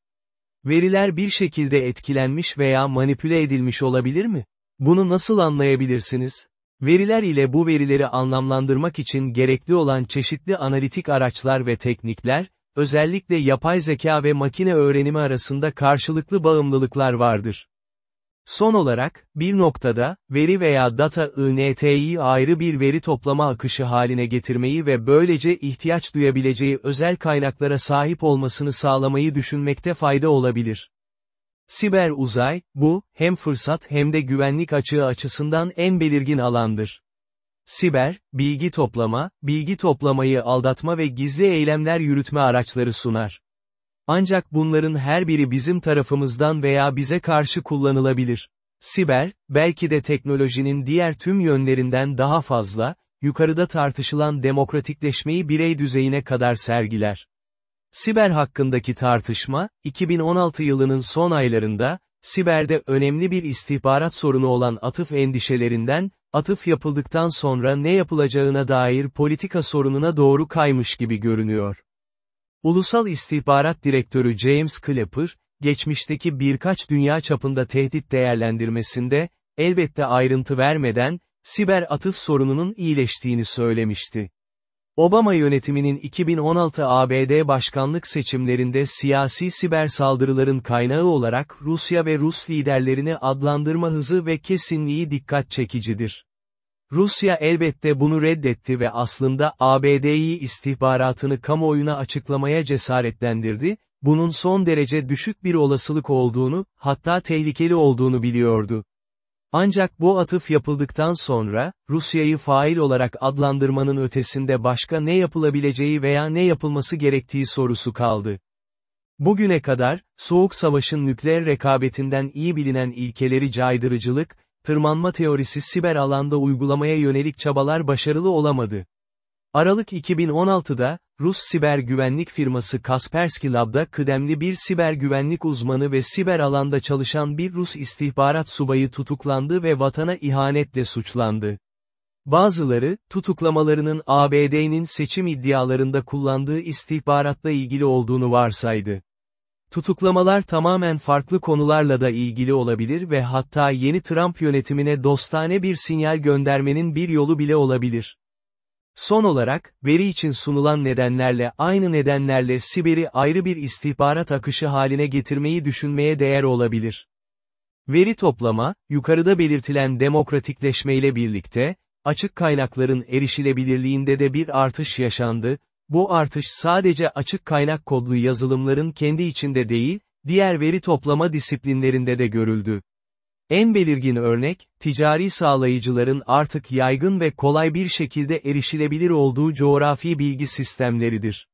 Veriler bir şekilde etkilenmiş veya manipüle edilmiş olabilir mi? Bunu nasıl anlayabilirsiniz? Veriler ile bu verileri anlamlandırmak için gerekli olan çeşitli analitik araçlar ve teknikler, özellikle yapay zeka ve makine öğrenimi arasında karşılıklı bağımlılıklar vardır. Son olarak, bir noktada, veri veya data INT'yi ayrı bir veri toplama akışı haline getirmeyi ve böylece ihtiyaç duyabileceği özel kaynaklara sahip olmasını sağlamayı düşünmekte fayda olabilir. Siber uzay, bu, hem fırsat hem de güvenlik açığı açısından en belirgin alandır. Siber, bilgi toplama, bilgi toplamayı aldatma ve gizli eylemler yürütme araçları sunar. Ancak bunların her biri bizim tarafımızdan veya bize karşı kullanılabilir. Siber, belki de teknolojinin diğer tüm yönlerinden daha fazla, yukarıda tartışılan demokratikleşmeyi birey düzeyine kadar sergiler. Siber hakkındaki tartışma, 2016 yılının son aylarında, Siber'de önemli bir istihbarat sorunu olan atıf endişelerinden, atıf yapıldıktan sonra ne yapılacağına dair politika sorununa doğru kaymış gibi görünüyor. Ulusal İstihbarat Direktörü James Clapper, geçmişteki birkaç dünya çapında tehdit değerlendirmesinde, elbette ayrıntı vermeden, siber atıf sorununun iyileştiğini söylemişti. Obama yönetiminin 2016 ABD başkanlık seçimlerinde siyasi siber saldırıların kaynağı olarak Rusya ve Rus liderlerini adlandırma hızı ve kesinliği dikkat çekicidir. Rusya elbette bunu reddetti ve aslında ABD'yi istihbaratını kamuoyuna açıklamaya cesaretlendirdi, bunun son derece düşük bir olasılık olduğunu, hatta tehlikeli olduğunu biliyordu. Ancak bu atıf yapıldıktan sonra, Rusya'yı fail olarak adlandırmanın ötesinde başka ne yapılabileceği veya ne yapılması gerektiği sorusu kaldı. Bugüne kadar, Soğuk Savaş'ın nükleer rekabetinden iyi bilinen ilkeleri caydırıcılık, tırmanma teorisi siber alanda uygulamaya yönelik çabalar başarılı olamadı. Aralık 2016'da, Rus siber güvenlik firması Kaspersky Lab'da kıdemli bir siber güvenlik uzmanı ve siber alanda çalışan bir Rus istihbarat subayı tutuklandı ve vatana ihanetle suçlandı. Bazıları, tutuklamalarının ABD'nin seçim iddialarında kullandığı istihbaratla ilgili olduğunu varsaydı. Tutuklamalar tamamen farklı konularla da ilgili olabilir ve hatta yeni Trump yönetimine dostane bir sinyal göndermenin bir yolu bile olabilir. Son olarak, veri için sunulan nedenlerle aynı nedenlerle Siber'i ayrı bir istihbarat akışı haline getirmeyi düşünmeye değer olabilir. Veri toplama, yukarıda belirtilen demokratikleşmeyle birlikte, açık kaynakların erişilebilirliğinde de bir artış yaşandı, bu artış sadece açık kaynak kodlu yazılımların kendi içinde değil, diğer veri toplama disiplinlerinde de görüldü. En belirgin örnek, ticari sağlayıcıların artık yaygın ve kolay bir şekilde erişilebilir olduğu coğrafi bilgi sistemleridir.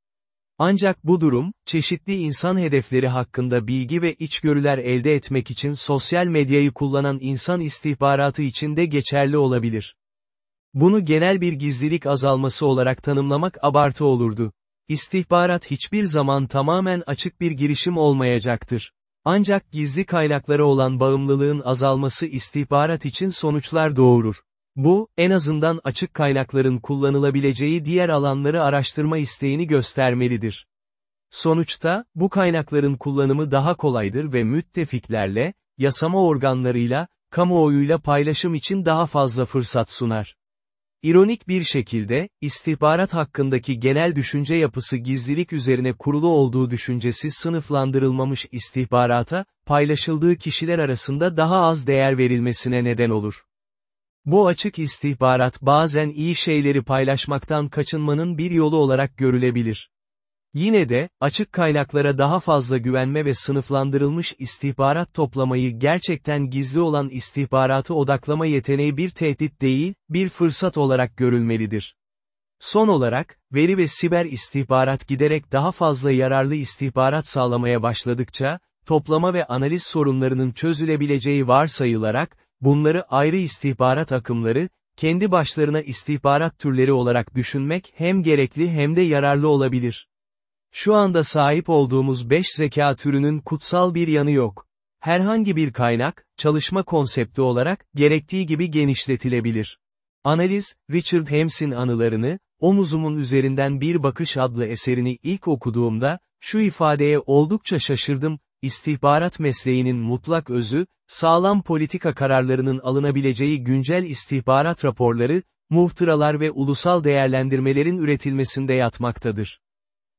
Ancak bu durum, çeşitli insan hedefleri hakkında bilgi ve içgörüler elde etmek için sosyal medyayı kullanan insan istihbaratı için de geçerli olabilir. Bunu genel bir gizlilik azalması olarak tanımlamak abartı olurdu. İstihbarat hiçbir zaman tamamen açık bir girişim olmayacaktır. Ancak gizli kaynaklara olan bağımlılığın azalması istihbarat için sonuçlar doğurur. Bu, en azından açık kaynakların kullanılabileceği diğer alanları araştırma isteğini göstermelidir. Sonuçta, bu kaynakların kullanımı daha kolaydır ve müttefiklerle, yasama organlarıyla, kamuoyuyla paylaşım için daha fazla fırsat sunar. İronik bir şekilde, istihbarat hakkındaki genel düşünce yapısı gizlilik üzerine kurulu olduğu düşüncesi sınıflandırılmamış istihbarata, paylaşıldığı kişiler arasında daha az değer verilmesine neden olur. Bu açık istihbarat bazen iyi şeyleri paylaşmaktan kaçınmanın bir yolu olarak görülebilir. Yine de, açık kaynaklara daha fazla güvenme ve sınıflandırılmış istihbarat toplamayı gerçekten gizli olan istihbaratı odaklama yeteneği bir tehdit değil, bir fırsat olarak görülmelidir. Son olarak, veri ve siber istihbarat giderek daha fazla yararlı istihbarat sağlamaya başladıkça, toplama ve analiz sorunlarının çözülebileceği varsayılarak, bunları ayrı istihbarat akımları, kendi başlarına istihbarat türleri olarak düşünmek hem gerekli hem de yararlı olabilir. Şu anda sahip olduğumuz 5 zeka türünün kutsal bir yanı yok. Herhangi bir kaynak, çalışma konsepti olarak, gerektiği gibi genişletilebilir. Analiz, Richard Hems'in anılarını, Omuzumun Üzerinden Bir Bakış adlı eserini ilk okuduğumda, şu ifadeye oldukça şaşırdım, istihbarat mesleğinin mutlak özü, sağlam politika kararlarının alınabileceği güncel istihbarat raporları, muhtıralar ve ulusal değerlendirmelerin üretilmesinde yatmaktadır.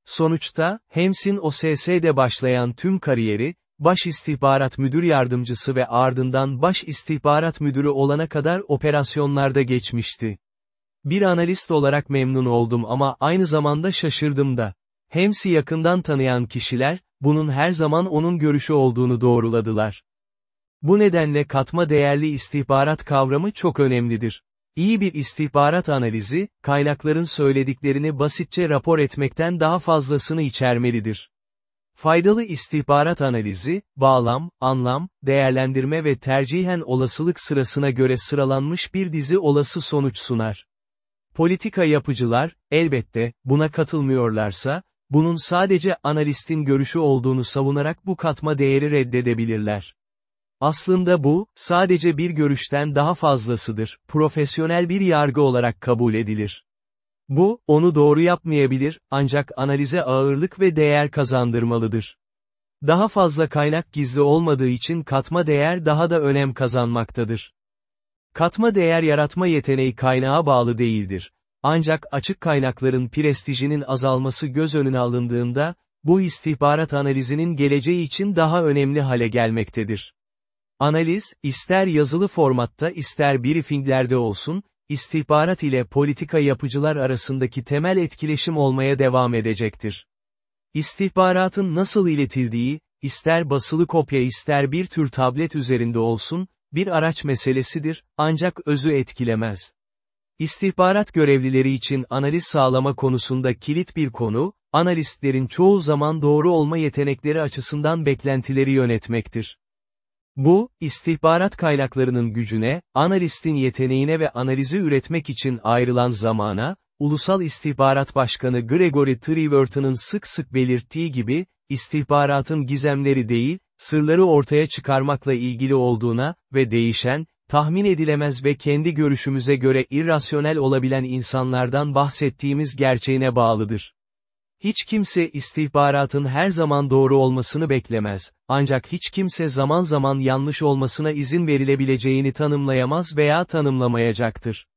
Sonuçta, Hems'in OSS'de başlayan tüm kariyeri, Baş İstihbarat Müdür Yardımcısı ve ardından Baş İstihbarat Müdürü olana kadar operasyonlarda geçmişti. Bir analist olarak memnun oldum ama aynı zamanda şaşırdım da. Hems'i yakından tanıyan kişiler, bunun her zaman onun görüşü olduğunu doğruladılar. Bu nedenle katma değerli istihbarat kavramı çok önemlidir. İyi bir istihbarat analizi, kaynakların söylediklerini basitçe rapor etmekten daha fazlasını içermelidir. Faydalı istihbarat analizi, bağlam, anlam, değerlendirme ve tercihen olasılık sırasına göre sıralanmış bir dizi olası sonuç sunar. Politika yapıcılar, elbette, buna katılmıyorlarsa, bunun sadece analistin görüşü olduğunu savunarak bu katma değeri reddedebilirler. Aslında bu, sadece bir görüşten daha fazlasıdır, profesyonel bir yargı olarak kabul edilir. Bu, onu doğru yapmayabilir, ancak analize ağırlık ve değer kazandırmalıdır. Daha fazla kaynak gizli olmadığı için katma değer daha da önem kazanmaktadır. Katma değer yaratma yeteneği kaynağa bağlı değildir. Ancak açık kaynakların prestijinin azalması göz önüne alındığında, bu istihbarat analizinin geleceği için daha önemli hale gelmektedir. Analiz, ister yazılı formatta ister briefinglerde olsun, istihbarat ile politika yapıcılar arasındaki temel etkileşim olmaya devam edecektir. İstihbaratın nasıl iletildiği, ister basılı kopya ister bir tür tablet üzerinde olsun, bir araç meselesidir, ancak özü etkilemez. İstihbarat görevlileri için analiz sağlama konusunda kilit bir konu, analistlerin çoğu zaman doğru olma yetenekleri açısından beklentileri yönetmektir. Bu, istihbarat kaynaklarının gücüne, analistin yeteneğine ve analizi üretmek için ayrılan zamana, Ulusal İstihbarat Başkanı Gregory Treverton'ın sık sık belirttiği gibi, istihbaratın gizemleri değil, sırları ortaya çıkarmakla ilgili olduğuna ve değişen, tahmin edilemez ve kendi görüşümüze göre irrasyonel olabilen insanlardan bahsettiğimiz gerçeğine bağlıdır. Hiç kimse istihbaratın her zaman doğru olmasını beklemez, ancak hiç kimse zaman zaman yanlış olmasına izin verilebileceğini tanımlayamaz veya tanımlamayacaktır.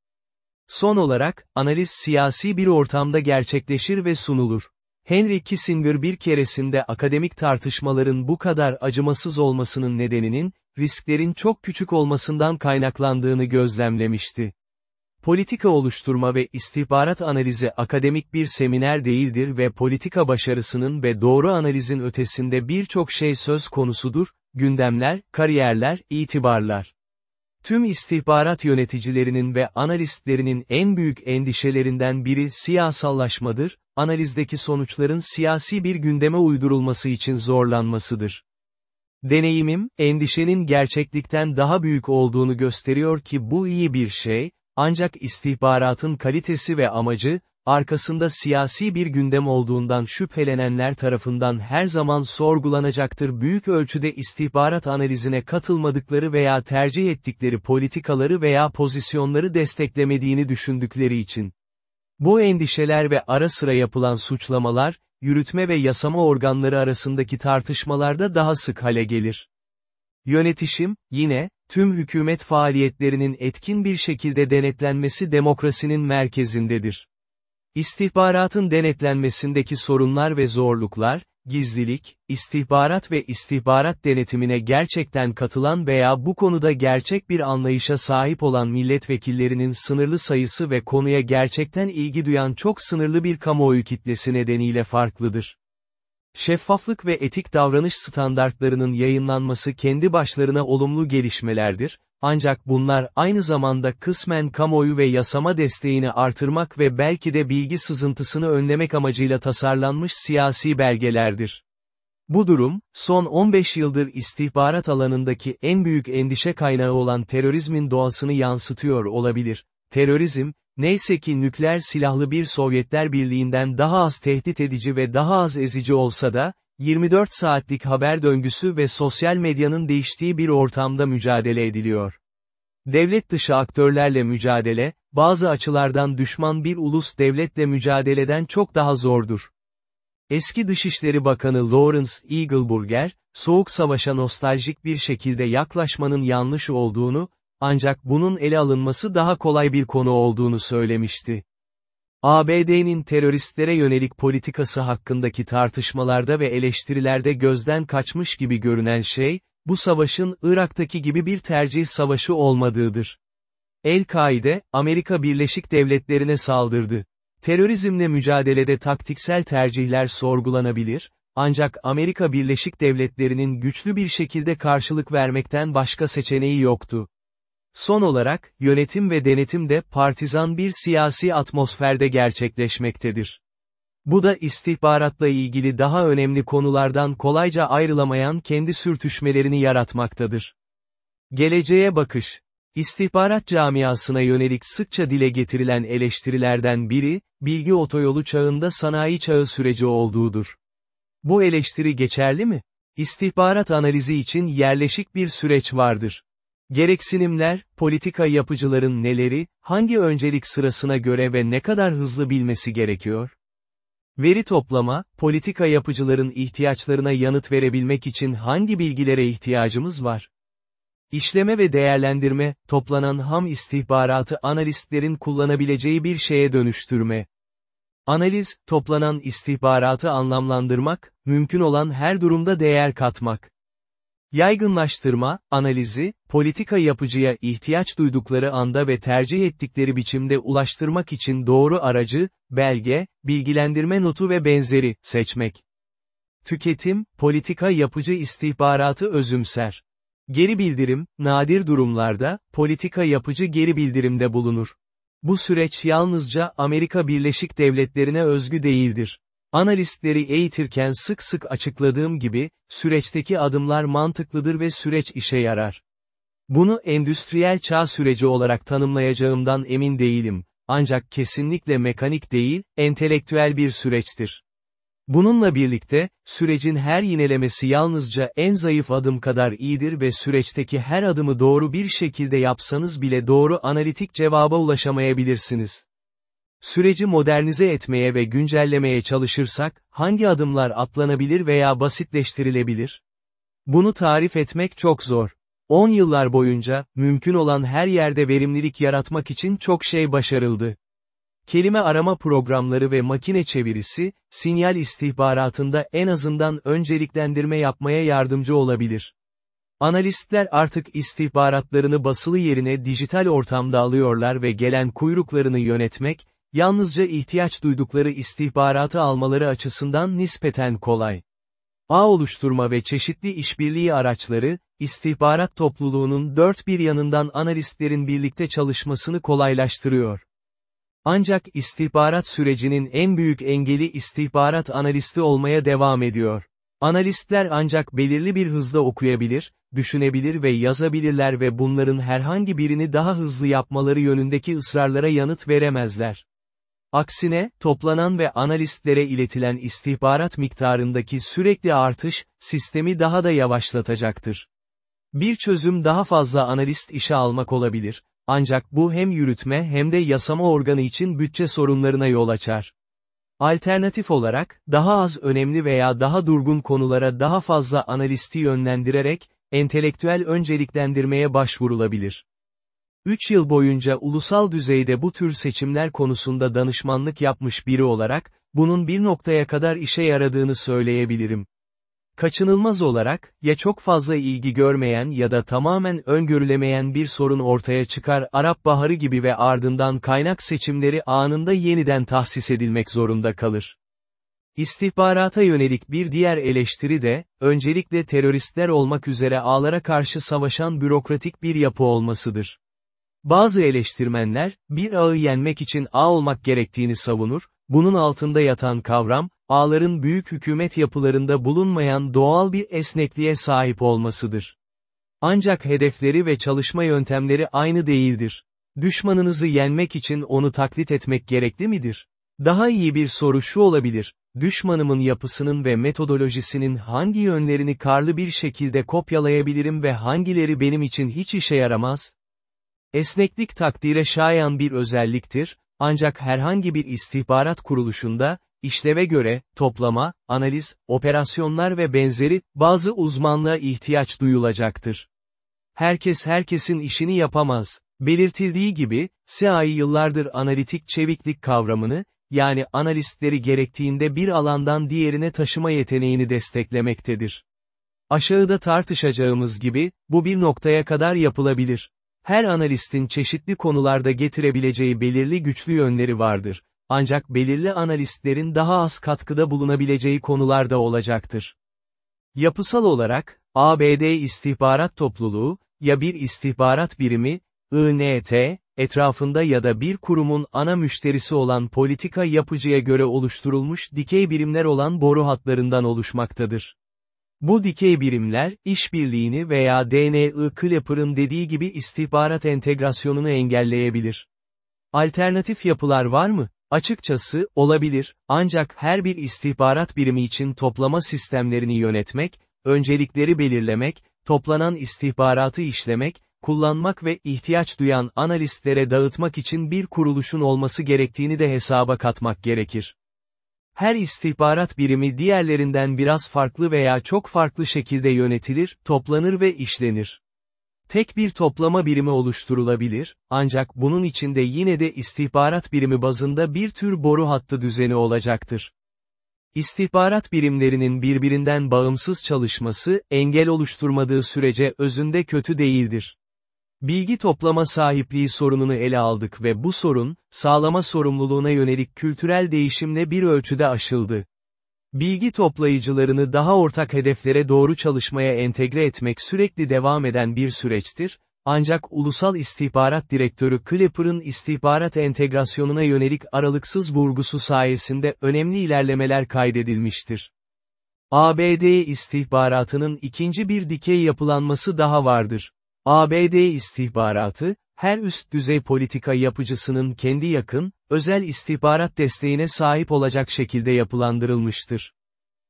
Son olarak, analiz siyasi bir ortamda gerçekleşir ve sunulur. Henry Kissinger bir keresinde akademik tartışmaların bu kadar acımasız olmasının nedeninin, risklerin çok küçük olmasından kaynaklandığını gözlemlemişti. Politika oluşturma ve istihbarat analizi akademik bir seminer değildir ve politika başarısının ve doğru analizin ötesinde birçok şey söz konusudur, gündemler, kariyerler, itibarlar. Tüm istihbarat yöneticilerinin ve analistlerinin en büyük endişelerinden biri siyasallaşmadır, analizdeki sonuçların siyasi bir gündeme uydurulması için zorlanmasıdır. Deneyimim, endişenin gerçeklikten daha büyük olduğunu gösteriyor ki bu iyi bir şey, ancak istihbaratın kalitesi ve amacı, arkasında siyasi bir gündem olduğundan şüphelenenler tarafından her zaman sorgulanacaktır büyük ölçüde istihbarat analizine katılmadıkları veya tercih ettikleri politikaları veya pozisyonları desteklemediğini düşündükleri için. Bu endişeler ve ara sıra yapılan suçlamalar, yürütme ve yasama organları arasındaki tartışmalarda daha sık hale gelir. Yönetişim, yine, tüm hükümet faaliyetlerinin etkin bir şekilde denetlenmesi demokrasinin merkezindedir. İstihbaratın denetlenmesindeki sorunlar ve zorluklar, gizlilik, istihbarat ve istihbarat denetimine gerçekten katılan veya bu konuda gerçek bir anlayışa sahip olan milletvekillerinin sınırlı sayısı ve konuya gerçekten ilgi duyan çok sınırlı bir kamuoyu kitlesi nedeniyle farklıdır. Şeffaflık ve etik davranış standartlarının yayınlanması kendi başlarına olumlu gelişmelerdir, ancak bunlar aynı zamanda kısmen kamuoyu ve yasama desteğini artırmak ve belki de bilgi sızıntısını önlemek amacıyla tasarlanmış siyasi belgelerdir. Bu durum, son 15 yıldır istihbarat alanındaki en büyük endişe kaynağı olan terörizmin doğasını yansıtıyor olabilir. Terörizm, neyse ki nükleer silahlı bir Sovyetler Birliği'nden daha az tehdit edici ve daha az ezici olsa da, 24 saatlik haber döngüsü ve sosyal medyanın değiştiği bir ortamda mücadele ediliyor. Devlet dışı aktörlerle mücadele, bazı açılardan düşman bir ulus devletle mücadeleden çok daha zordur. Eski Dışişleri Bakanı Lawrence Eagleburger, Soğuk Savaş'a nostaljik bir şekilde yaklaşmanın yanlış olduğunu, ancak bunun ele alınması daha kolay bir konu olduğunu söylemişti. ABD'nin teröristlere yönelik politikası hakkındaki tartışmalarda ve eleştirilerde gözden kaçmış gibi görünen şey, bu savaşın Irak'taki gibi bir tercih savaşı olmadığıdır. El-Kaide, Amerika Birleşik Devletleri'ne saldırdı. Terörizmle mücadelede taktiksel tercihler sorgulanabilir, ancak Amerika Birleşik Devletleri'nin güçlü bir şekilde karşılık vermekten başka seçeneği yoktu. Son olarak, yönetim ve denetim de partizan bir siyasi atmosferde gerçekleşmektedir. Bu da istihbaratla ilgili daha önemli konulardan kolayca ayrılamayan kendi sürtüşmelerini yaratmaktadır. Geleceğe bakış İstihbarat camiasına yönelik sıkça dile getirilen eleştirilerden biri, bilgi otoyolu çağında sanayi çağı süreci olduğudur. Bu eleştiri geçerli mi? İstihbarat analizi için yerleşik bir süreç vardır. Gereksinimler, politika yapıcıların neleri, hangi öncelik sırasına göre ve ne kadar hızlı bilmesi gerekiyor? Veri toplama, politika yapıcıların ihtiyaçlarına yanıt verebilmek için hangi bilgilere ihtiyacımız var? İşleme ve değerlendirme, toplanan ham istihbaratı analistlerin kullanabileceği bir şeye dönüştürme. Analiz, toplanan istihbaratı anlamlandırmak, mümkün olan her durumda değer katmak. Yaygınlaştırma, analizi, politika yapıcıya ihtiyaç duydukları anda ve tercih ettikleri biçimde ulaştırmak için doğru aracı, belge, bilgilendirme notu ve benzeri, seçmek. Tüketim, politika yapıcı istihbaratı özümser. Geri bildirim, nadir durumlarda, politika yapıcı geri bildirimde bulunur. Bu süreç yalnızca Amerika Birleşik Devletleri'ne özgü değildir. Analistleri eğitirken sık sık açıkladığım gibi, süreçteki adımlar mantıklıdır ve süreç işe yarar. Bunu endüstriyel çağ süreci olarak tanımlayacağımdan emin değilim, ancak kesinlikle mekanik değil, entelektüel bir süreçtir. Bununla birlikte, sürecin her yinelemesi yalnızca en zayıf adım kadar iyidir ve süreçteki her adımı doğru bir şekilde yapsanız bile doğru analitik cevaba ulaşamayabilirsiniz. Süreci modernize etmeye ve güncellemeye çalışırsak, hangi adımlar atlanabilir veya basitleştirilebilir? Bunu tarif etmek çok zor. 10 yıllar boyunca, mümkün olan her yerde verimlilik yaratmak için çok şey başarıldı. Kelime arama programları ve makine çevirisi, sinyal istihbaratında en azından önceliklendirme yapmaya yardımcı olabilir. Analistler artık istihbaratlarını basılı yerine dijital ortamda alıyorlar ve gelen kuyruklarını yönetmek, yalnızca ihtiyaç duydukları istihbaratı almaları açısından nispeten kolay. Ağ oluşturma ve çeşitli işbirliği araçları, istihbarat topluluğunun dört bir yanından analistlerin birlikte çalışmasını kolaylaştırıyor. Ancak istihbarat sürecinin en büyük engeli istihbarat analisti olmaya devam ediyor. Analistler ancak belirli bir hızda okuyabilir, düşünebilir ve yazabilirler ve bunların herhangi birini daha hızlı yapmaları yönündeki ısrarlara yanıt veremezler. Aksine, toplanan ve analistlere iletilen istihbarat miktarındaki sürekli artış, sistemi daha da yavaşlatacaktır. Bir çözüm daha fazla analist işe almak olabilir, ancak bu hem yürütme hem de yasama organı için bütçe sorunlarına yol açar. Alternatif olarak, daha az önemli veya daha durgun konulara daha fazla analisti yönlendirerek, entelektüel önceliklendirmeye başvurulabilir. 3 yıl boyunca ulusal düzeyde bu tür seçimler konusunda danışmanlık yapmış biri olarak, bunun bir noktaya kadar işe yaradığını söyleyebilirim. Kaçınılmaz olarak, ya çok fazla ilgi görmeyen ya da tamamen öngörülemeyen bir sorun ortaya çıkar Arap Baharı gibi ve ardından kaynak seçimleri anında yeniden tahsis edilmek zorunda kalır. İstihbarata yönelik bir diğer eleştiri de, öncelikle teröristler olmak üzere ağlara karşı savaşan bürokratik bir yapı olmasıdır. Bazı eleştirmenler, bir ağı yenmek için ağ olmak gerektiğini savunur, bunun altında yatan kavram, ağların büyük hükümet yapılarında bulunmayan doğal bir esnekliğe sahip olmasıdır. Ancak hedefleri ve çalışma yöntemleri aynı değildir. Düşmanınızı yenmek için onu taklit etmek gerekli midir? Daha iyi bir soru şu olabilir, düşmanımın yapısının ve metodolojisinin hangi yönlerini karlı bir şekilde kopyalayabilirim ve hangileri benim için hiç işe yaramaz? Esneklik takdire şayan bir özelliktir, ancak herhangi bir istihbarat kuruluşunda, işleve göre, toplama, analiz, operasyonlar ve benzeri, bazı uzmanlığa ihtiyaç duyulacaktır. Herkes herkesin işini yapamaz. Belirtildiği gibi, CIA yıllardır analitik çeviklik kavramını, yani analistleri gerektiğinde bir alandan diğerine taşıma yeteneğini desteklemektedir. Aşağıda tartışacağımız gibi, bu bir noktaya kadar yapılabilir. Her analistin çeşitli konularda getirebileceği belirli güçlü yönleri vardır. Ancak belirli analistlerin daha az katkıda bulunabileceği konularda olacaktır. Yapısal olarak, ABD istihbarat topluluğu, ya bir istihbarat birimi, INT, etrafında ya da bir kurumun ana müşterisi olan politika yapıcıya göre oluşturulmuş dikey birimler olan boru hatlarından oluşmaktadır. Bu dikey birimler, işbirliğini veya DNI Clapper'ın dediği gibi istihbarat entegrasyonunu engelleyebilir. Alternatif yapılar var mı? Açıkçası, olabilir, ancak her bir istihbarat birimi için toplama sistemlerini yönetmek, öncelikleri belirlemek, toplanan istihbaratı işlemek, kullanmak ve ihtiyaç duyan analistlere dağıtmak için bir kuruluşun olması gerektiğini de hesaba katmak gerekir. Her istihbarat birimi diğerlerinden biraz farklı veya çok farklı şekilde yönetilir, toplanır ve işlenir. Tek bir toplama birimi oluşturulabilir, ancak bunun içinde yine de istihbarat birimi bazında bir tür boru hattı düzeni olacaktır. İstihbarat birimlerinin birbirinden bağımsız çalışması, engel oluşturmadığı sürece özünde kötü değildir. Bilgi toplama sahipliği sorununu ele aldık ve bu sorun, sağlama sorumluluğuna yönelik kültürel değişimle bir ölçüde aşıldı. Bilgi toplayıcılarını daha ortak hedeflere doğru çalışmaya entegre etmek sürekli devam eden bir süreçtir, ancak Ulusal İstihbarat Direktörü Clapper'ın istihbarat entegrasyonuna yönelik aralıksız vurgusu sayesinde önemli ilerlemeler kaydedilmiştir. ABD istihbaratının ikinci bir dikey yapılanması daha vardır. ABD istihbaratı, her üst düzey politika yapıcısının kendi yakın, özel istihbarat desteğine sahip olacak şekilde yapılandırılmıştır.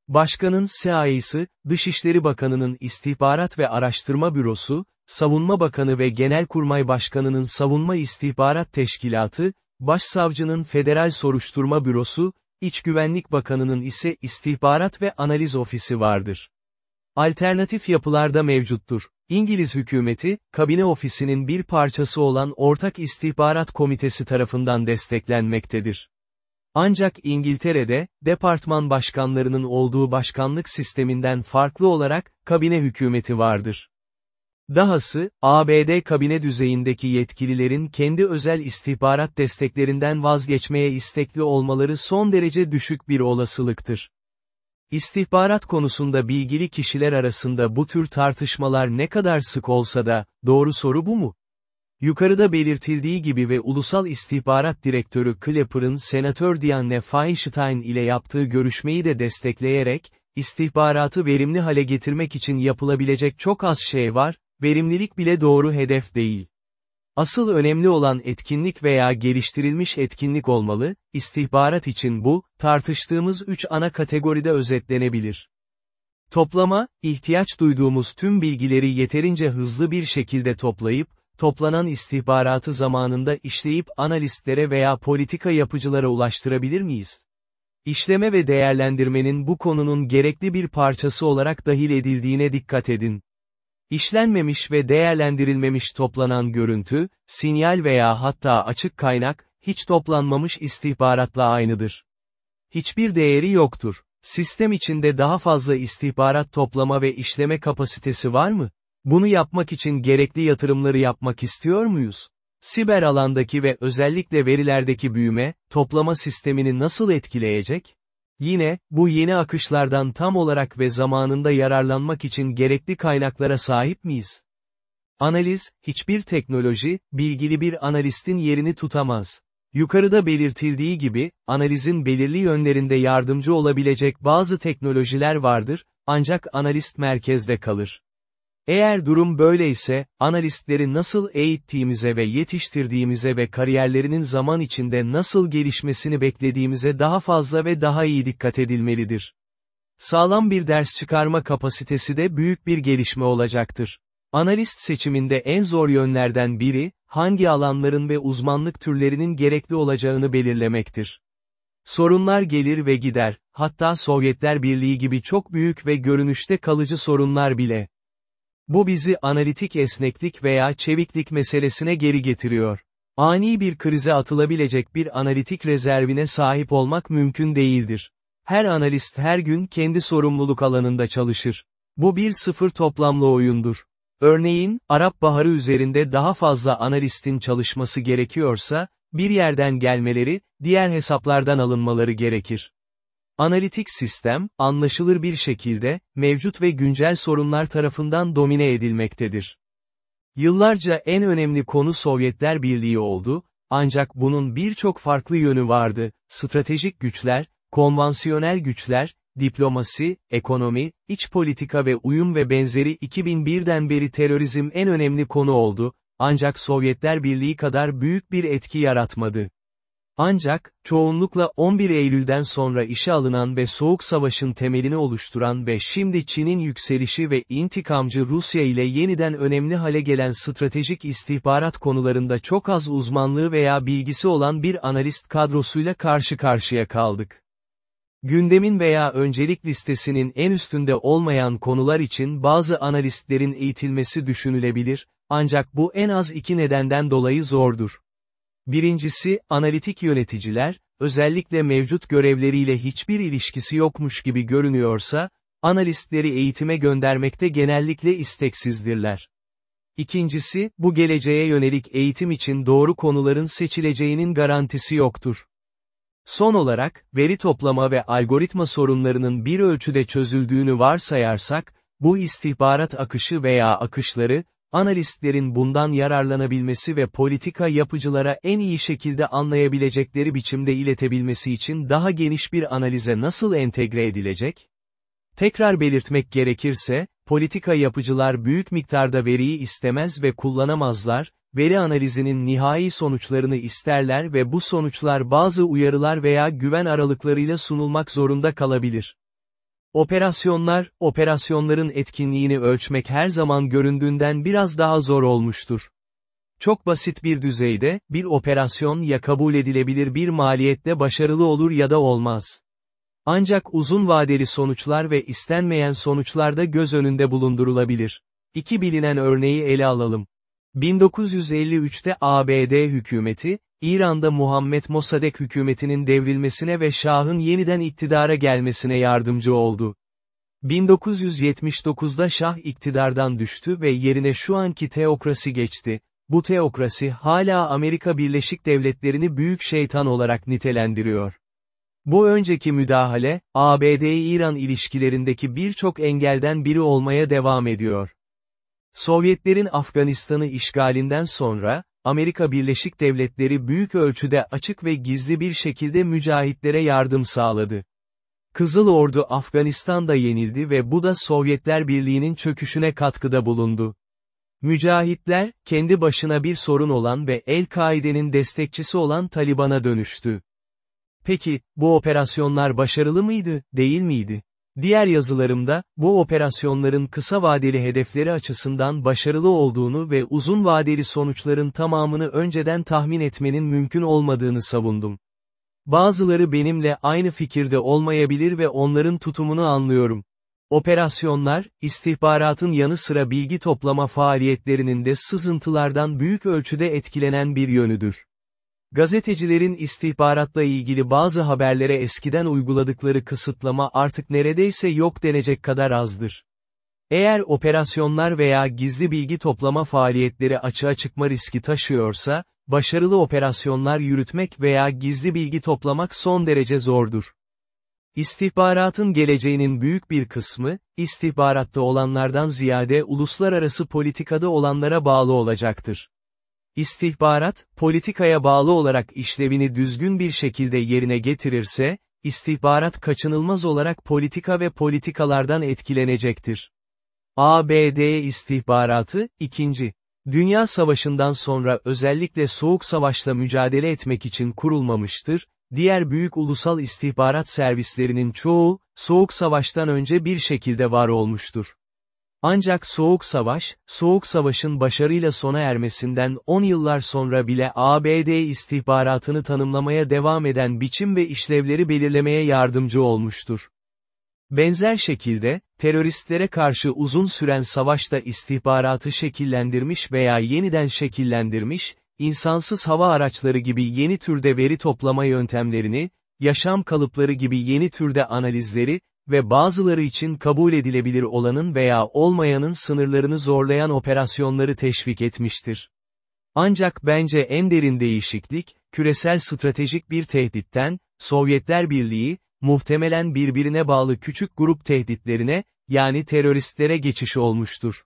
Başkanın CIA'sı, Dışişleri Bakanı'nın İstihbarat ve Araştırma Bürosu, Savunma Bakanı ve Genelkurmay Başkanı'nın Savunma İstihbarat Teşkilatı, Başsavcının Federal Soruşturma Bürosu, İç Güvenlik Bakanı'nın ise İstihbarat ve Analiz Ofisi vardır. Alternatif yapılarda mevcuttur. İngiliz hükümeti, kabine ofisinin bir parçası olan Ortak İstihbarat Komitesi tarafından desteklenmektedir. Ancak İngiltere'de, departman başkanlarının olduğu başkanlık sisteminden farklı olarak, kabine hükümeti vardır. Dahası, ABD kabine düzeyindeki yetkililerin kendi özel istihbarat desteklerinden vazgeçmeye istekli olmaları son derece düşük bir olasılıktır. İstihbarat konusunda bilgili kişiler arasında bu tür tartışmalar ne kadar sık olsa da, doğru soru bu mu? Yukarıda belirtildiği gibi ve Ulusal İstihbarat Direktörü Clapper'ın Senatör Dianne Feinstein ile yaptığı görüşmeyi de destekleyerek, istihbaratı verimli hale getirmek için yapılabilecek çok az şey var, verimlilik bile doğru hedef değil. Asıl önemli olan etkinlik veya geliştirilmiş etkinlik olmalı, istihbarat için bu, tartıştığımız üç ana kategoride özetlenebilir. Toplama, ihtiyaç duyduğumuz tüm bilgileri yeterince hızlı bir şekilde toplayıp, toplanan istihbaratı zamanında işleyip analistlere veya politika yapıcılara ulaştırabilir miyiz? İşleme ve değerlendirmenin bu konunun gerekli bir parçası olarak dahil edildiğine dikkat edin. İşlenmemiş ve değerlendirilmemiş toplanan görüntü, sinyal veya hatta açık kaynak, hiç toplanmamış istihbaratla aynıdır. Hiçbir değeri yoktur. Sistem içinde daha fazla istihbarat toplama ve işleme kapasitesi var mı? Bunu yapmak için gerekli yatırımları yapmak istiyor muyuz? Siber alandaki ve özellikle verilerdeki büyüme, toplama sistemini nasıl etkileyecek? Yine, bu yeni akışlardan tam olarak ve zamanında yararlanmak için gerekli kaynaklara sahip miyiz? Analiz, hiçbir teknoloji, bilgili bir analistin yerini tutamaz. Yukarıda belirtildiği gibi, analizin belirli yönlerinde yardımcı olabilecek bazı teknolojiler vardır, ancak analist merkezde kalır. Eğer durum böyleyse, analistleri nasıl eğittiğimize ve yetiştirdiğimize ve kariyerlerinin zaman içinde nasıl gelişmesini beklediğimize daha fazla ve daha iyi dikkat edilmelidir. Sağlam bir ders çıkarma kapasitesi de büyük bir gelişme olacaktır. Analist seçiminde en zor yönlerden biri, hangi alanların ve uzmanlık türlerinin gerekli olacağını belirlemektir. Sorunlar gelir ve gider, hatta Sovyetler Birliği gibi çok büyük ve görünüşte kalıcı sorunlar bile. Bu bizi analitik esneklik veya çeviklik meselesine geri getiriyor. Ani bir krize atılabilecek bir analitik rezervine sahip olmak mümkün değildir. Her analist her gün kendi sorumluluk alanında çalışır. Bu bir sıfır toplamlı oyundur. Örneğin, Arap Baharı üzerinde daha fazla analistin çalışması gerekiyorsa, bir yerden gelmeleri, diğer hesaplardan alınmaları gerekir. Analitik sistem, anlaşılır bir şekilde, mevcut ve güncel sorunlar tarafından domine edilmektedir. Yıllarca en önemli konu Sovyetler Birliği oldu, ancak bunun birçok farklı yönü vardı, stratejik güçler, konvansiyonel güçler, diplomasi, ekonomi, iç politika ve uyum ve benzeri 2001'den beri terörizm en önemli konu oldu, ancak Sovyetler Birliği kadar büyük bir etki yaratmadı. Ancak, çoğunlukla 11 Eylül'den sonra işe alınan ve Soğuk Savaş'ın temelini oluşturan ve şimdi Çin'in yükselişi ve intikamcı Rusya ile yeniden önemli hale gelen stratejik istihbarat konularında çok az uzmanlığı veya bilgisi olan bir analist kadrosuyla karşı karşıya kaldık. Gündemin veya öncelik listesinin en üstünde olmayan konular için bazı analistlerin eğitilmesi düşünülebilir, ancak bu en az iki nedenden dolayı zordur. Birincisi, analitik yöneticiler, özellikle mevcut görevleriyle hiçbir ilişkisi yokmuş gibi görünüyorsa, analistleri eğitime göndermekte genellikle isteksizdirler. İkincisi, bu geleceğe yönelik eğitim için doğru konuların seçileceğinin garantisi yoktur. Son olarak, veri toplama ve algoritma sorunlarının bir ölçüde çözüldüğünü varsayarsak, bu istihbarat akışı veya akışları, analistlerin bundan yararlanabilmesi ve politika yapıcılara en iyi şekilde anlayabilecekleri biçimde iletebilmesi için daha geniş bir analize nasıl entegre edilecek? Tekrar belirtmek gerekirse, politika yapıcılar büyük miktarda veriyi istemez ve kullanamazlar, veri analizinin nihai sonuçlarını isterler ve bu sonuçlar bazı uyarılar veya güven aralıklarıyla sunulmak zorunda kalabilir. Operasyonlar, operasyonların etkinliğini ölçmek her zaman göründüğünden biraz daha zor olmuştur. Çok basit bir düzeyde, bir operasyon ya kabul edilebilir bir maliyette başarılı olur ya da olmaz. Ancak uzun vadeli sonuçlar ve istenmeyen sonuçlar da göz önünde bulundurulabilir. İki bilinen örneği ele alalım. 1953'te ABD hükümeti, İran'da Muhammed Mossadegh hükümetinin devrilmesine ve Şah'ın yeniden iktidara gelmesine yardımcı oldu. 1979'da Şah iktidardan düştü ve yerine şu anki teokrasi geçti. Bu teokrasi hala Amerika Birleşik Devletleri'ni büyük şeytan olarak nitelendiriyor. Bu önceki müdahale, ABD-İran ilişkilerindeki birçok engelden biri olmaya devam ediyor. Sovyetlerin Afganistan'ı işgalinden sonra, Amerika Birleşik Devletleri büyük ölçüde açık ve gizli bir şekilde mücahitlere yardım sağladı. Kızıl Ordu Afganistan'da yenildi ve bu da Sovyetler Birliği'nin çöküşüne katkıda bulundu. Mücahitler, kendi başına bir sorun olan ve El-Kaide'nin destekçisi olan Taliban'a dönüştü. Peki, bu operasyonlar başarılı mıydı, değil miydi? Diğer yazılarımda, bu operasyonların kısa vadeli hedefleri açısından başarılı olduğunu ve uzun vadeli sonuçların tamamını önceden tahmin etmenin mümkün olmadığını savundum. Bazıları benimle aynı fikirde olmayabilir ve onların tutumunu anlıyorum. Operasyonlar, istihbaratın yanı sıra bilgi toplama faaliyetlerinin de sızıntılardan büyük ölçüde etkilenen bir yönüdür. Gazetecilerin istihbaratla ilgili bazı haberlere eskiden uyguladıkları kısıtlama artık neredeyse yok denecek kadar azdır. Eğer operasyonlar veya gizli bilgi toplama faaliyetleri açığa çıkma riski taşıyorsa, başarılı operasyonlar yürütmek veya gizli bilgi toplamak son derece zordur. İstihbaratın geleceğinin büyük bir kısmı, istihbaratta olanlardan ziyade uluslararası politikada olanlara bağlı olacaktır. İstihbarat, politikaya bağlı olarak işlevini düzgün bir şekilde yerine getirirse, istihbarat kaçınılmaz olarak politika ve politikalardan etkilenecektir. ABD istihbaratı, 2. Dünya Savaşı'ndan sonra özellikle Soğuk Savaş'la mücadele etmek için kurulmamıştır, diğer büyük ulusal istihbarat servislerinin çoğu, Soğuk Savaş'tan önce bir şekilde var olmuştur. Ancak Soğuk Savaş, Soğuk Savaş'ın başarıyla sona ermesinden 10 yıllar sonra bile ABD istihbaratını tanımlamaya devam eden biçim ve işlevleri belirlemeye yardımcı olmuştur. Benzer şekilde, teröristlere karşı uzun süren savaşta istihbaratı şekillendirmiş veya yeniden şekillendirmiş, insansız hava araçları gibi yeni türde veri toplama yöntemlerini, yaşam kalıpları gibi yeni türde analizleri ve bazıları için kabul edilebilir olanın veya olmayanın sınırlarını zorlayan operasyonları teşvik etmiştir. Ancak bence en derin değişiklik, küresel stratejik bir tehditten, Sovyetler Birliği, muhtemelen birbirine bağlı küçük grup tehditlerine, yani teröristlere geçiş olmuştur.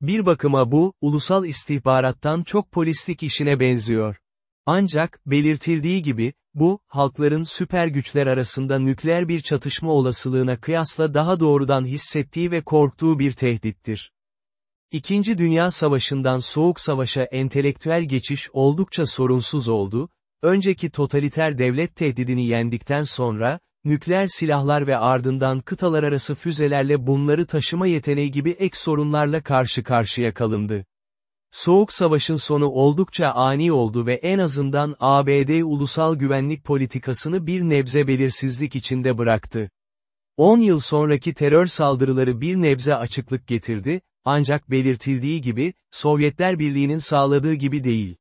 Bir bakıma bu, ulusal istihbarattan çok polislik işine benziyor. Ancak, belirtildiği gibi, bu, halkların süper güçler arasında nükleer bir çatışma olasılığına kıyasla daha doğrudan hissettiği ve korktuğu bir tehdittir. İkinci Dünya Savaşı'ndan Soğuk Savaş'a entelektüel geçiş oldukça sorunsuz oldu, önceki totaliter devlet tehdidini yendikten sonra, nükleer silahlar ve ardından kıtalar arası füzelerle bunları taşıma yeteneği gibi ek sorunlarla karşı karşıya kalındı. Soğuk Savaş'ın sonu oldukça ani oldu ve en azından ABD ulusal güvenlik politikasını bir nebze belirsizlik içinde bıraktı. 10 yıl sonraki terör saldırıları bir nebze açıklık getirdi, ancak belirtildiği gibi, Sovyetler Birliği'nin sağladığı gibi değil.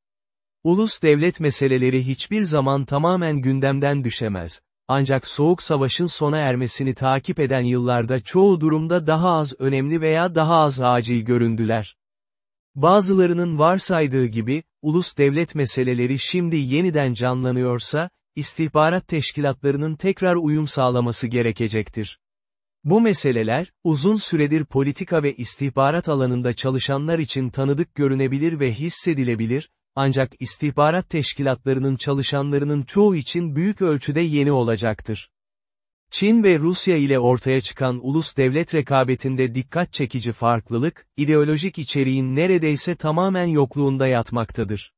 Ulus devlet meseleleri hiçbir zaman tamamen gündemden düşemez. Ancak Soğuk Savaş'ın sona ermesini takip eden yıllarda çoğu durumda daha az önemli veya daha az acil göründüler. Bazılarının varsaydığı gibi, ulus devlet meseleleri şimdi yeniden canlanıyorsa, istihbarat teşkilatlarının tekrar uyum sağlaması gerekecektir. Bu meseleler, uzun süredir politika ve istihbarat alanında çalışanlar için tanıdık görünebilir ve hissedilebilir, ancak istihbarat teşkilatlarının çalışanlarının çoğu için büyük ölçüde yeni olacaktır. Çin ve Rusya ile ortaya çıkan ulus devlet rekabetinde dikkat çekici farklılık, ideolojik içeriğin neredeyse tamamen yokluğunda yatmaktadır.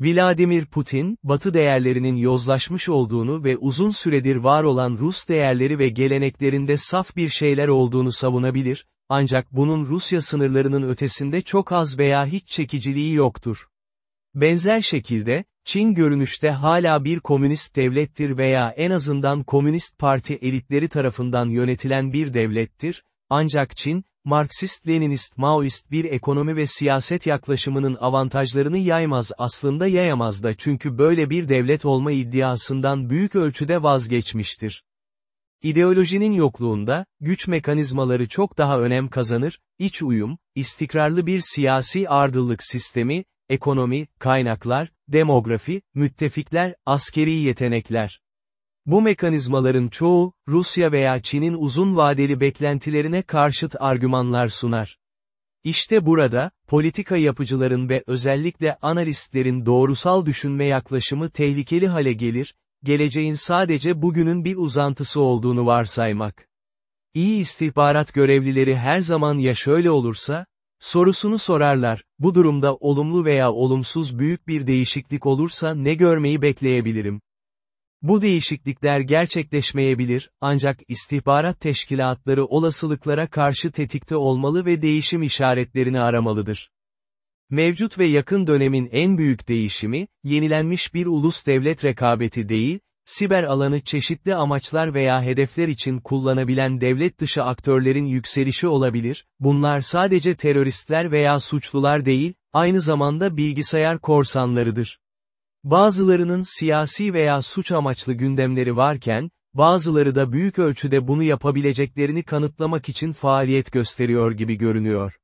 Vladimir Putin, Batı değerlerinin yozlaşmış olduğunu ve uzun süredir var olan Rus değerleri ve geleneklerinde saf bir şeyler olduğunu savunabilir, ancak bunun Rusya sınırlarının ötesinde çok az veya hiç çekiciliği yoktur. Benzer şekilde, Çin görünüşte hala bir komünist devlettir veya en azından komünist parti elitleri tarafından yönetilen bir devlettir, ancak Çin, Marksist-Leninist Maoist bir ekonomi ve siyaset yaklaşımının avantajlarını yaymaz aslında yayamaz da çünkü böyle bir devlet olma iddiasından büyük ölçüde vazgeçmiştir. İdeolojinin yokluğunda, güç mekanizmaları çok daha önem kazanır, iç uyum, istikrarlı bir siyasi ardıllık sistemi, ekonomi, kaynaklar, demografi, müttefikler, askeri yetenekler. Bu mekanizmaların çoğu, Rusya veya Çin'in uzun vadeli beklentilerine karşıt argümanlar sunar. İşte burada, politika yapıcıların ve özellikle analistlerin doğrusal düşünme yaklaşımı tehlikeli hale gelir, geleceğin sadece bugünün bir uzantısı olduğunu varsaymak. İyi istihbarat görevlileri her zaman ya şöyle olursa, Sorusunu sorarlar, bu durumda olumlu veya olumsuz büyük bir değişiklik olursa ne görmeyi bekleyebilirim? Bu değişiklikler gerçekleşmeyebilir, ancak istihbarat teşkilatları olasılıklara karşı tetikte olmalı ve değişim işaretlerini aramalıdır. Mevcut ve yakın dönemin en büyük değişimi, yenilenmiş bir ulus devlet rekabeti değil, Siber alanı çeşitli amaçlar veya hedefler için kullanabilen devlet dışı aktörlerin yükselişi olabilir, bunlar sadece teröristler veya suçlular değil, aynı zamanda bilgisayar korsanlarıdır. Bazılarının siyasi veya suç amaçlı gündemleri varken, bazıları da büyük ölçüde bunu yapabileceklerini kanıtlamak için faaliyet gösteriyor gibi görünüyor.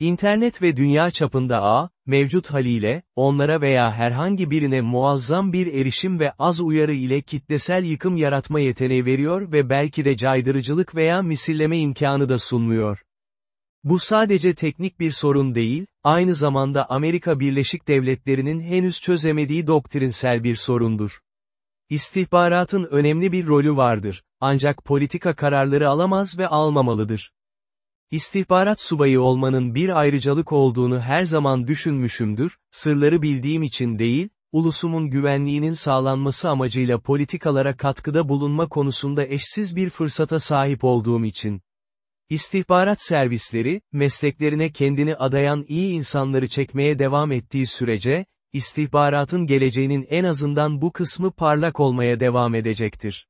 İnternet ve dünya çapında ağ, mevcut haliyle, onlara veya herhangi birine muazzam bir erişim ve az uyarı ile kitlesel yıkım yaratma yeteneği veriyor ve belki de caydırıcılık veya misilleme imkanı da sunmuyor. Bu sadece teknik bir sorun değil, aynı zamanda Amerika Birleşik Devletleri'nin henüz çözemediği doktrinsel bir sorundur. İstihbaratın önemli bir rolü vardır, ancak politika kararları alamaz ve almamalıdır. İstihbarat subayı olmanın bir ayrıcalık olduğunu her zaman düşünmüşümdür, sırları bildiğim için değil, ulusumun güvenliğinin sağlanması amacıyla politikalara katkıda bulunma konusunda eşsiz bir fırsata sahip olduğum için. İstihbarat servisleri, mesleklerine kendini adayan iyi insanları çekmeye devam ettiği sürece, istihbaratın geleceğinin en azından bu kısmı parlak olmaya devam edecektir.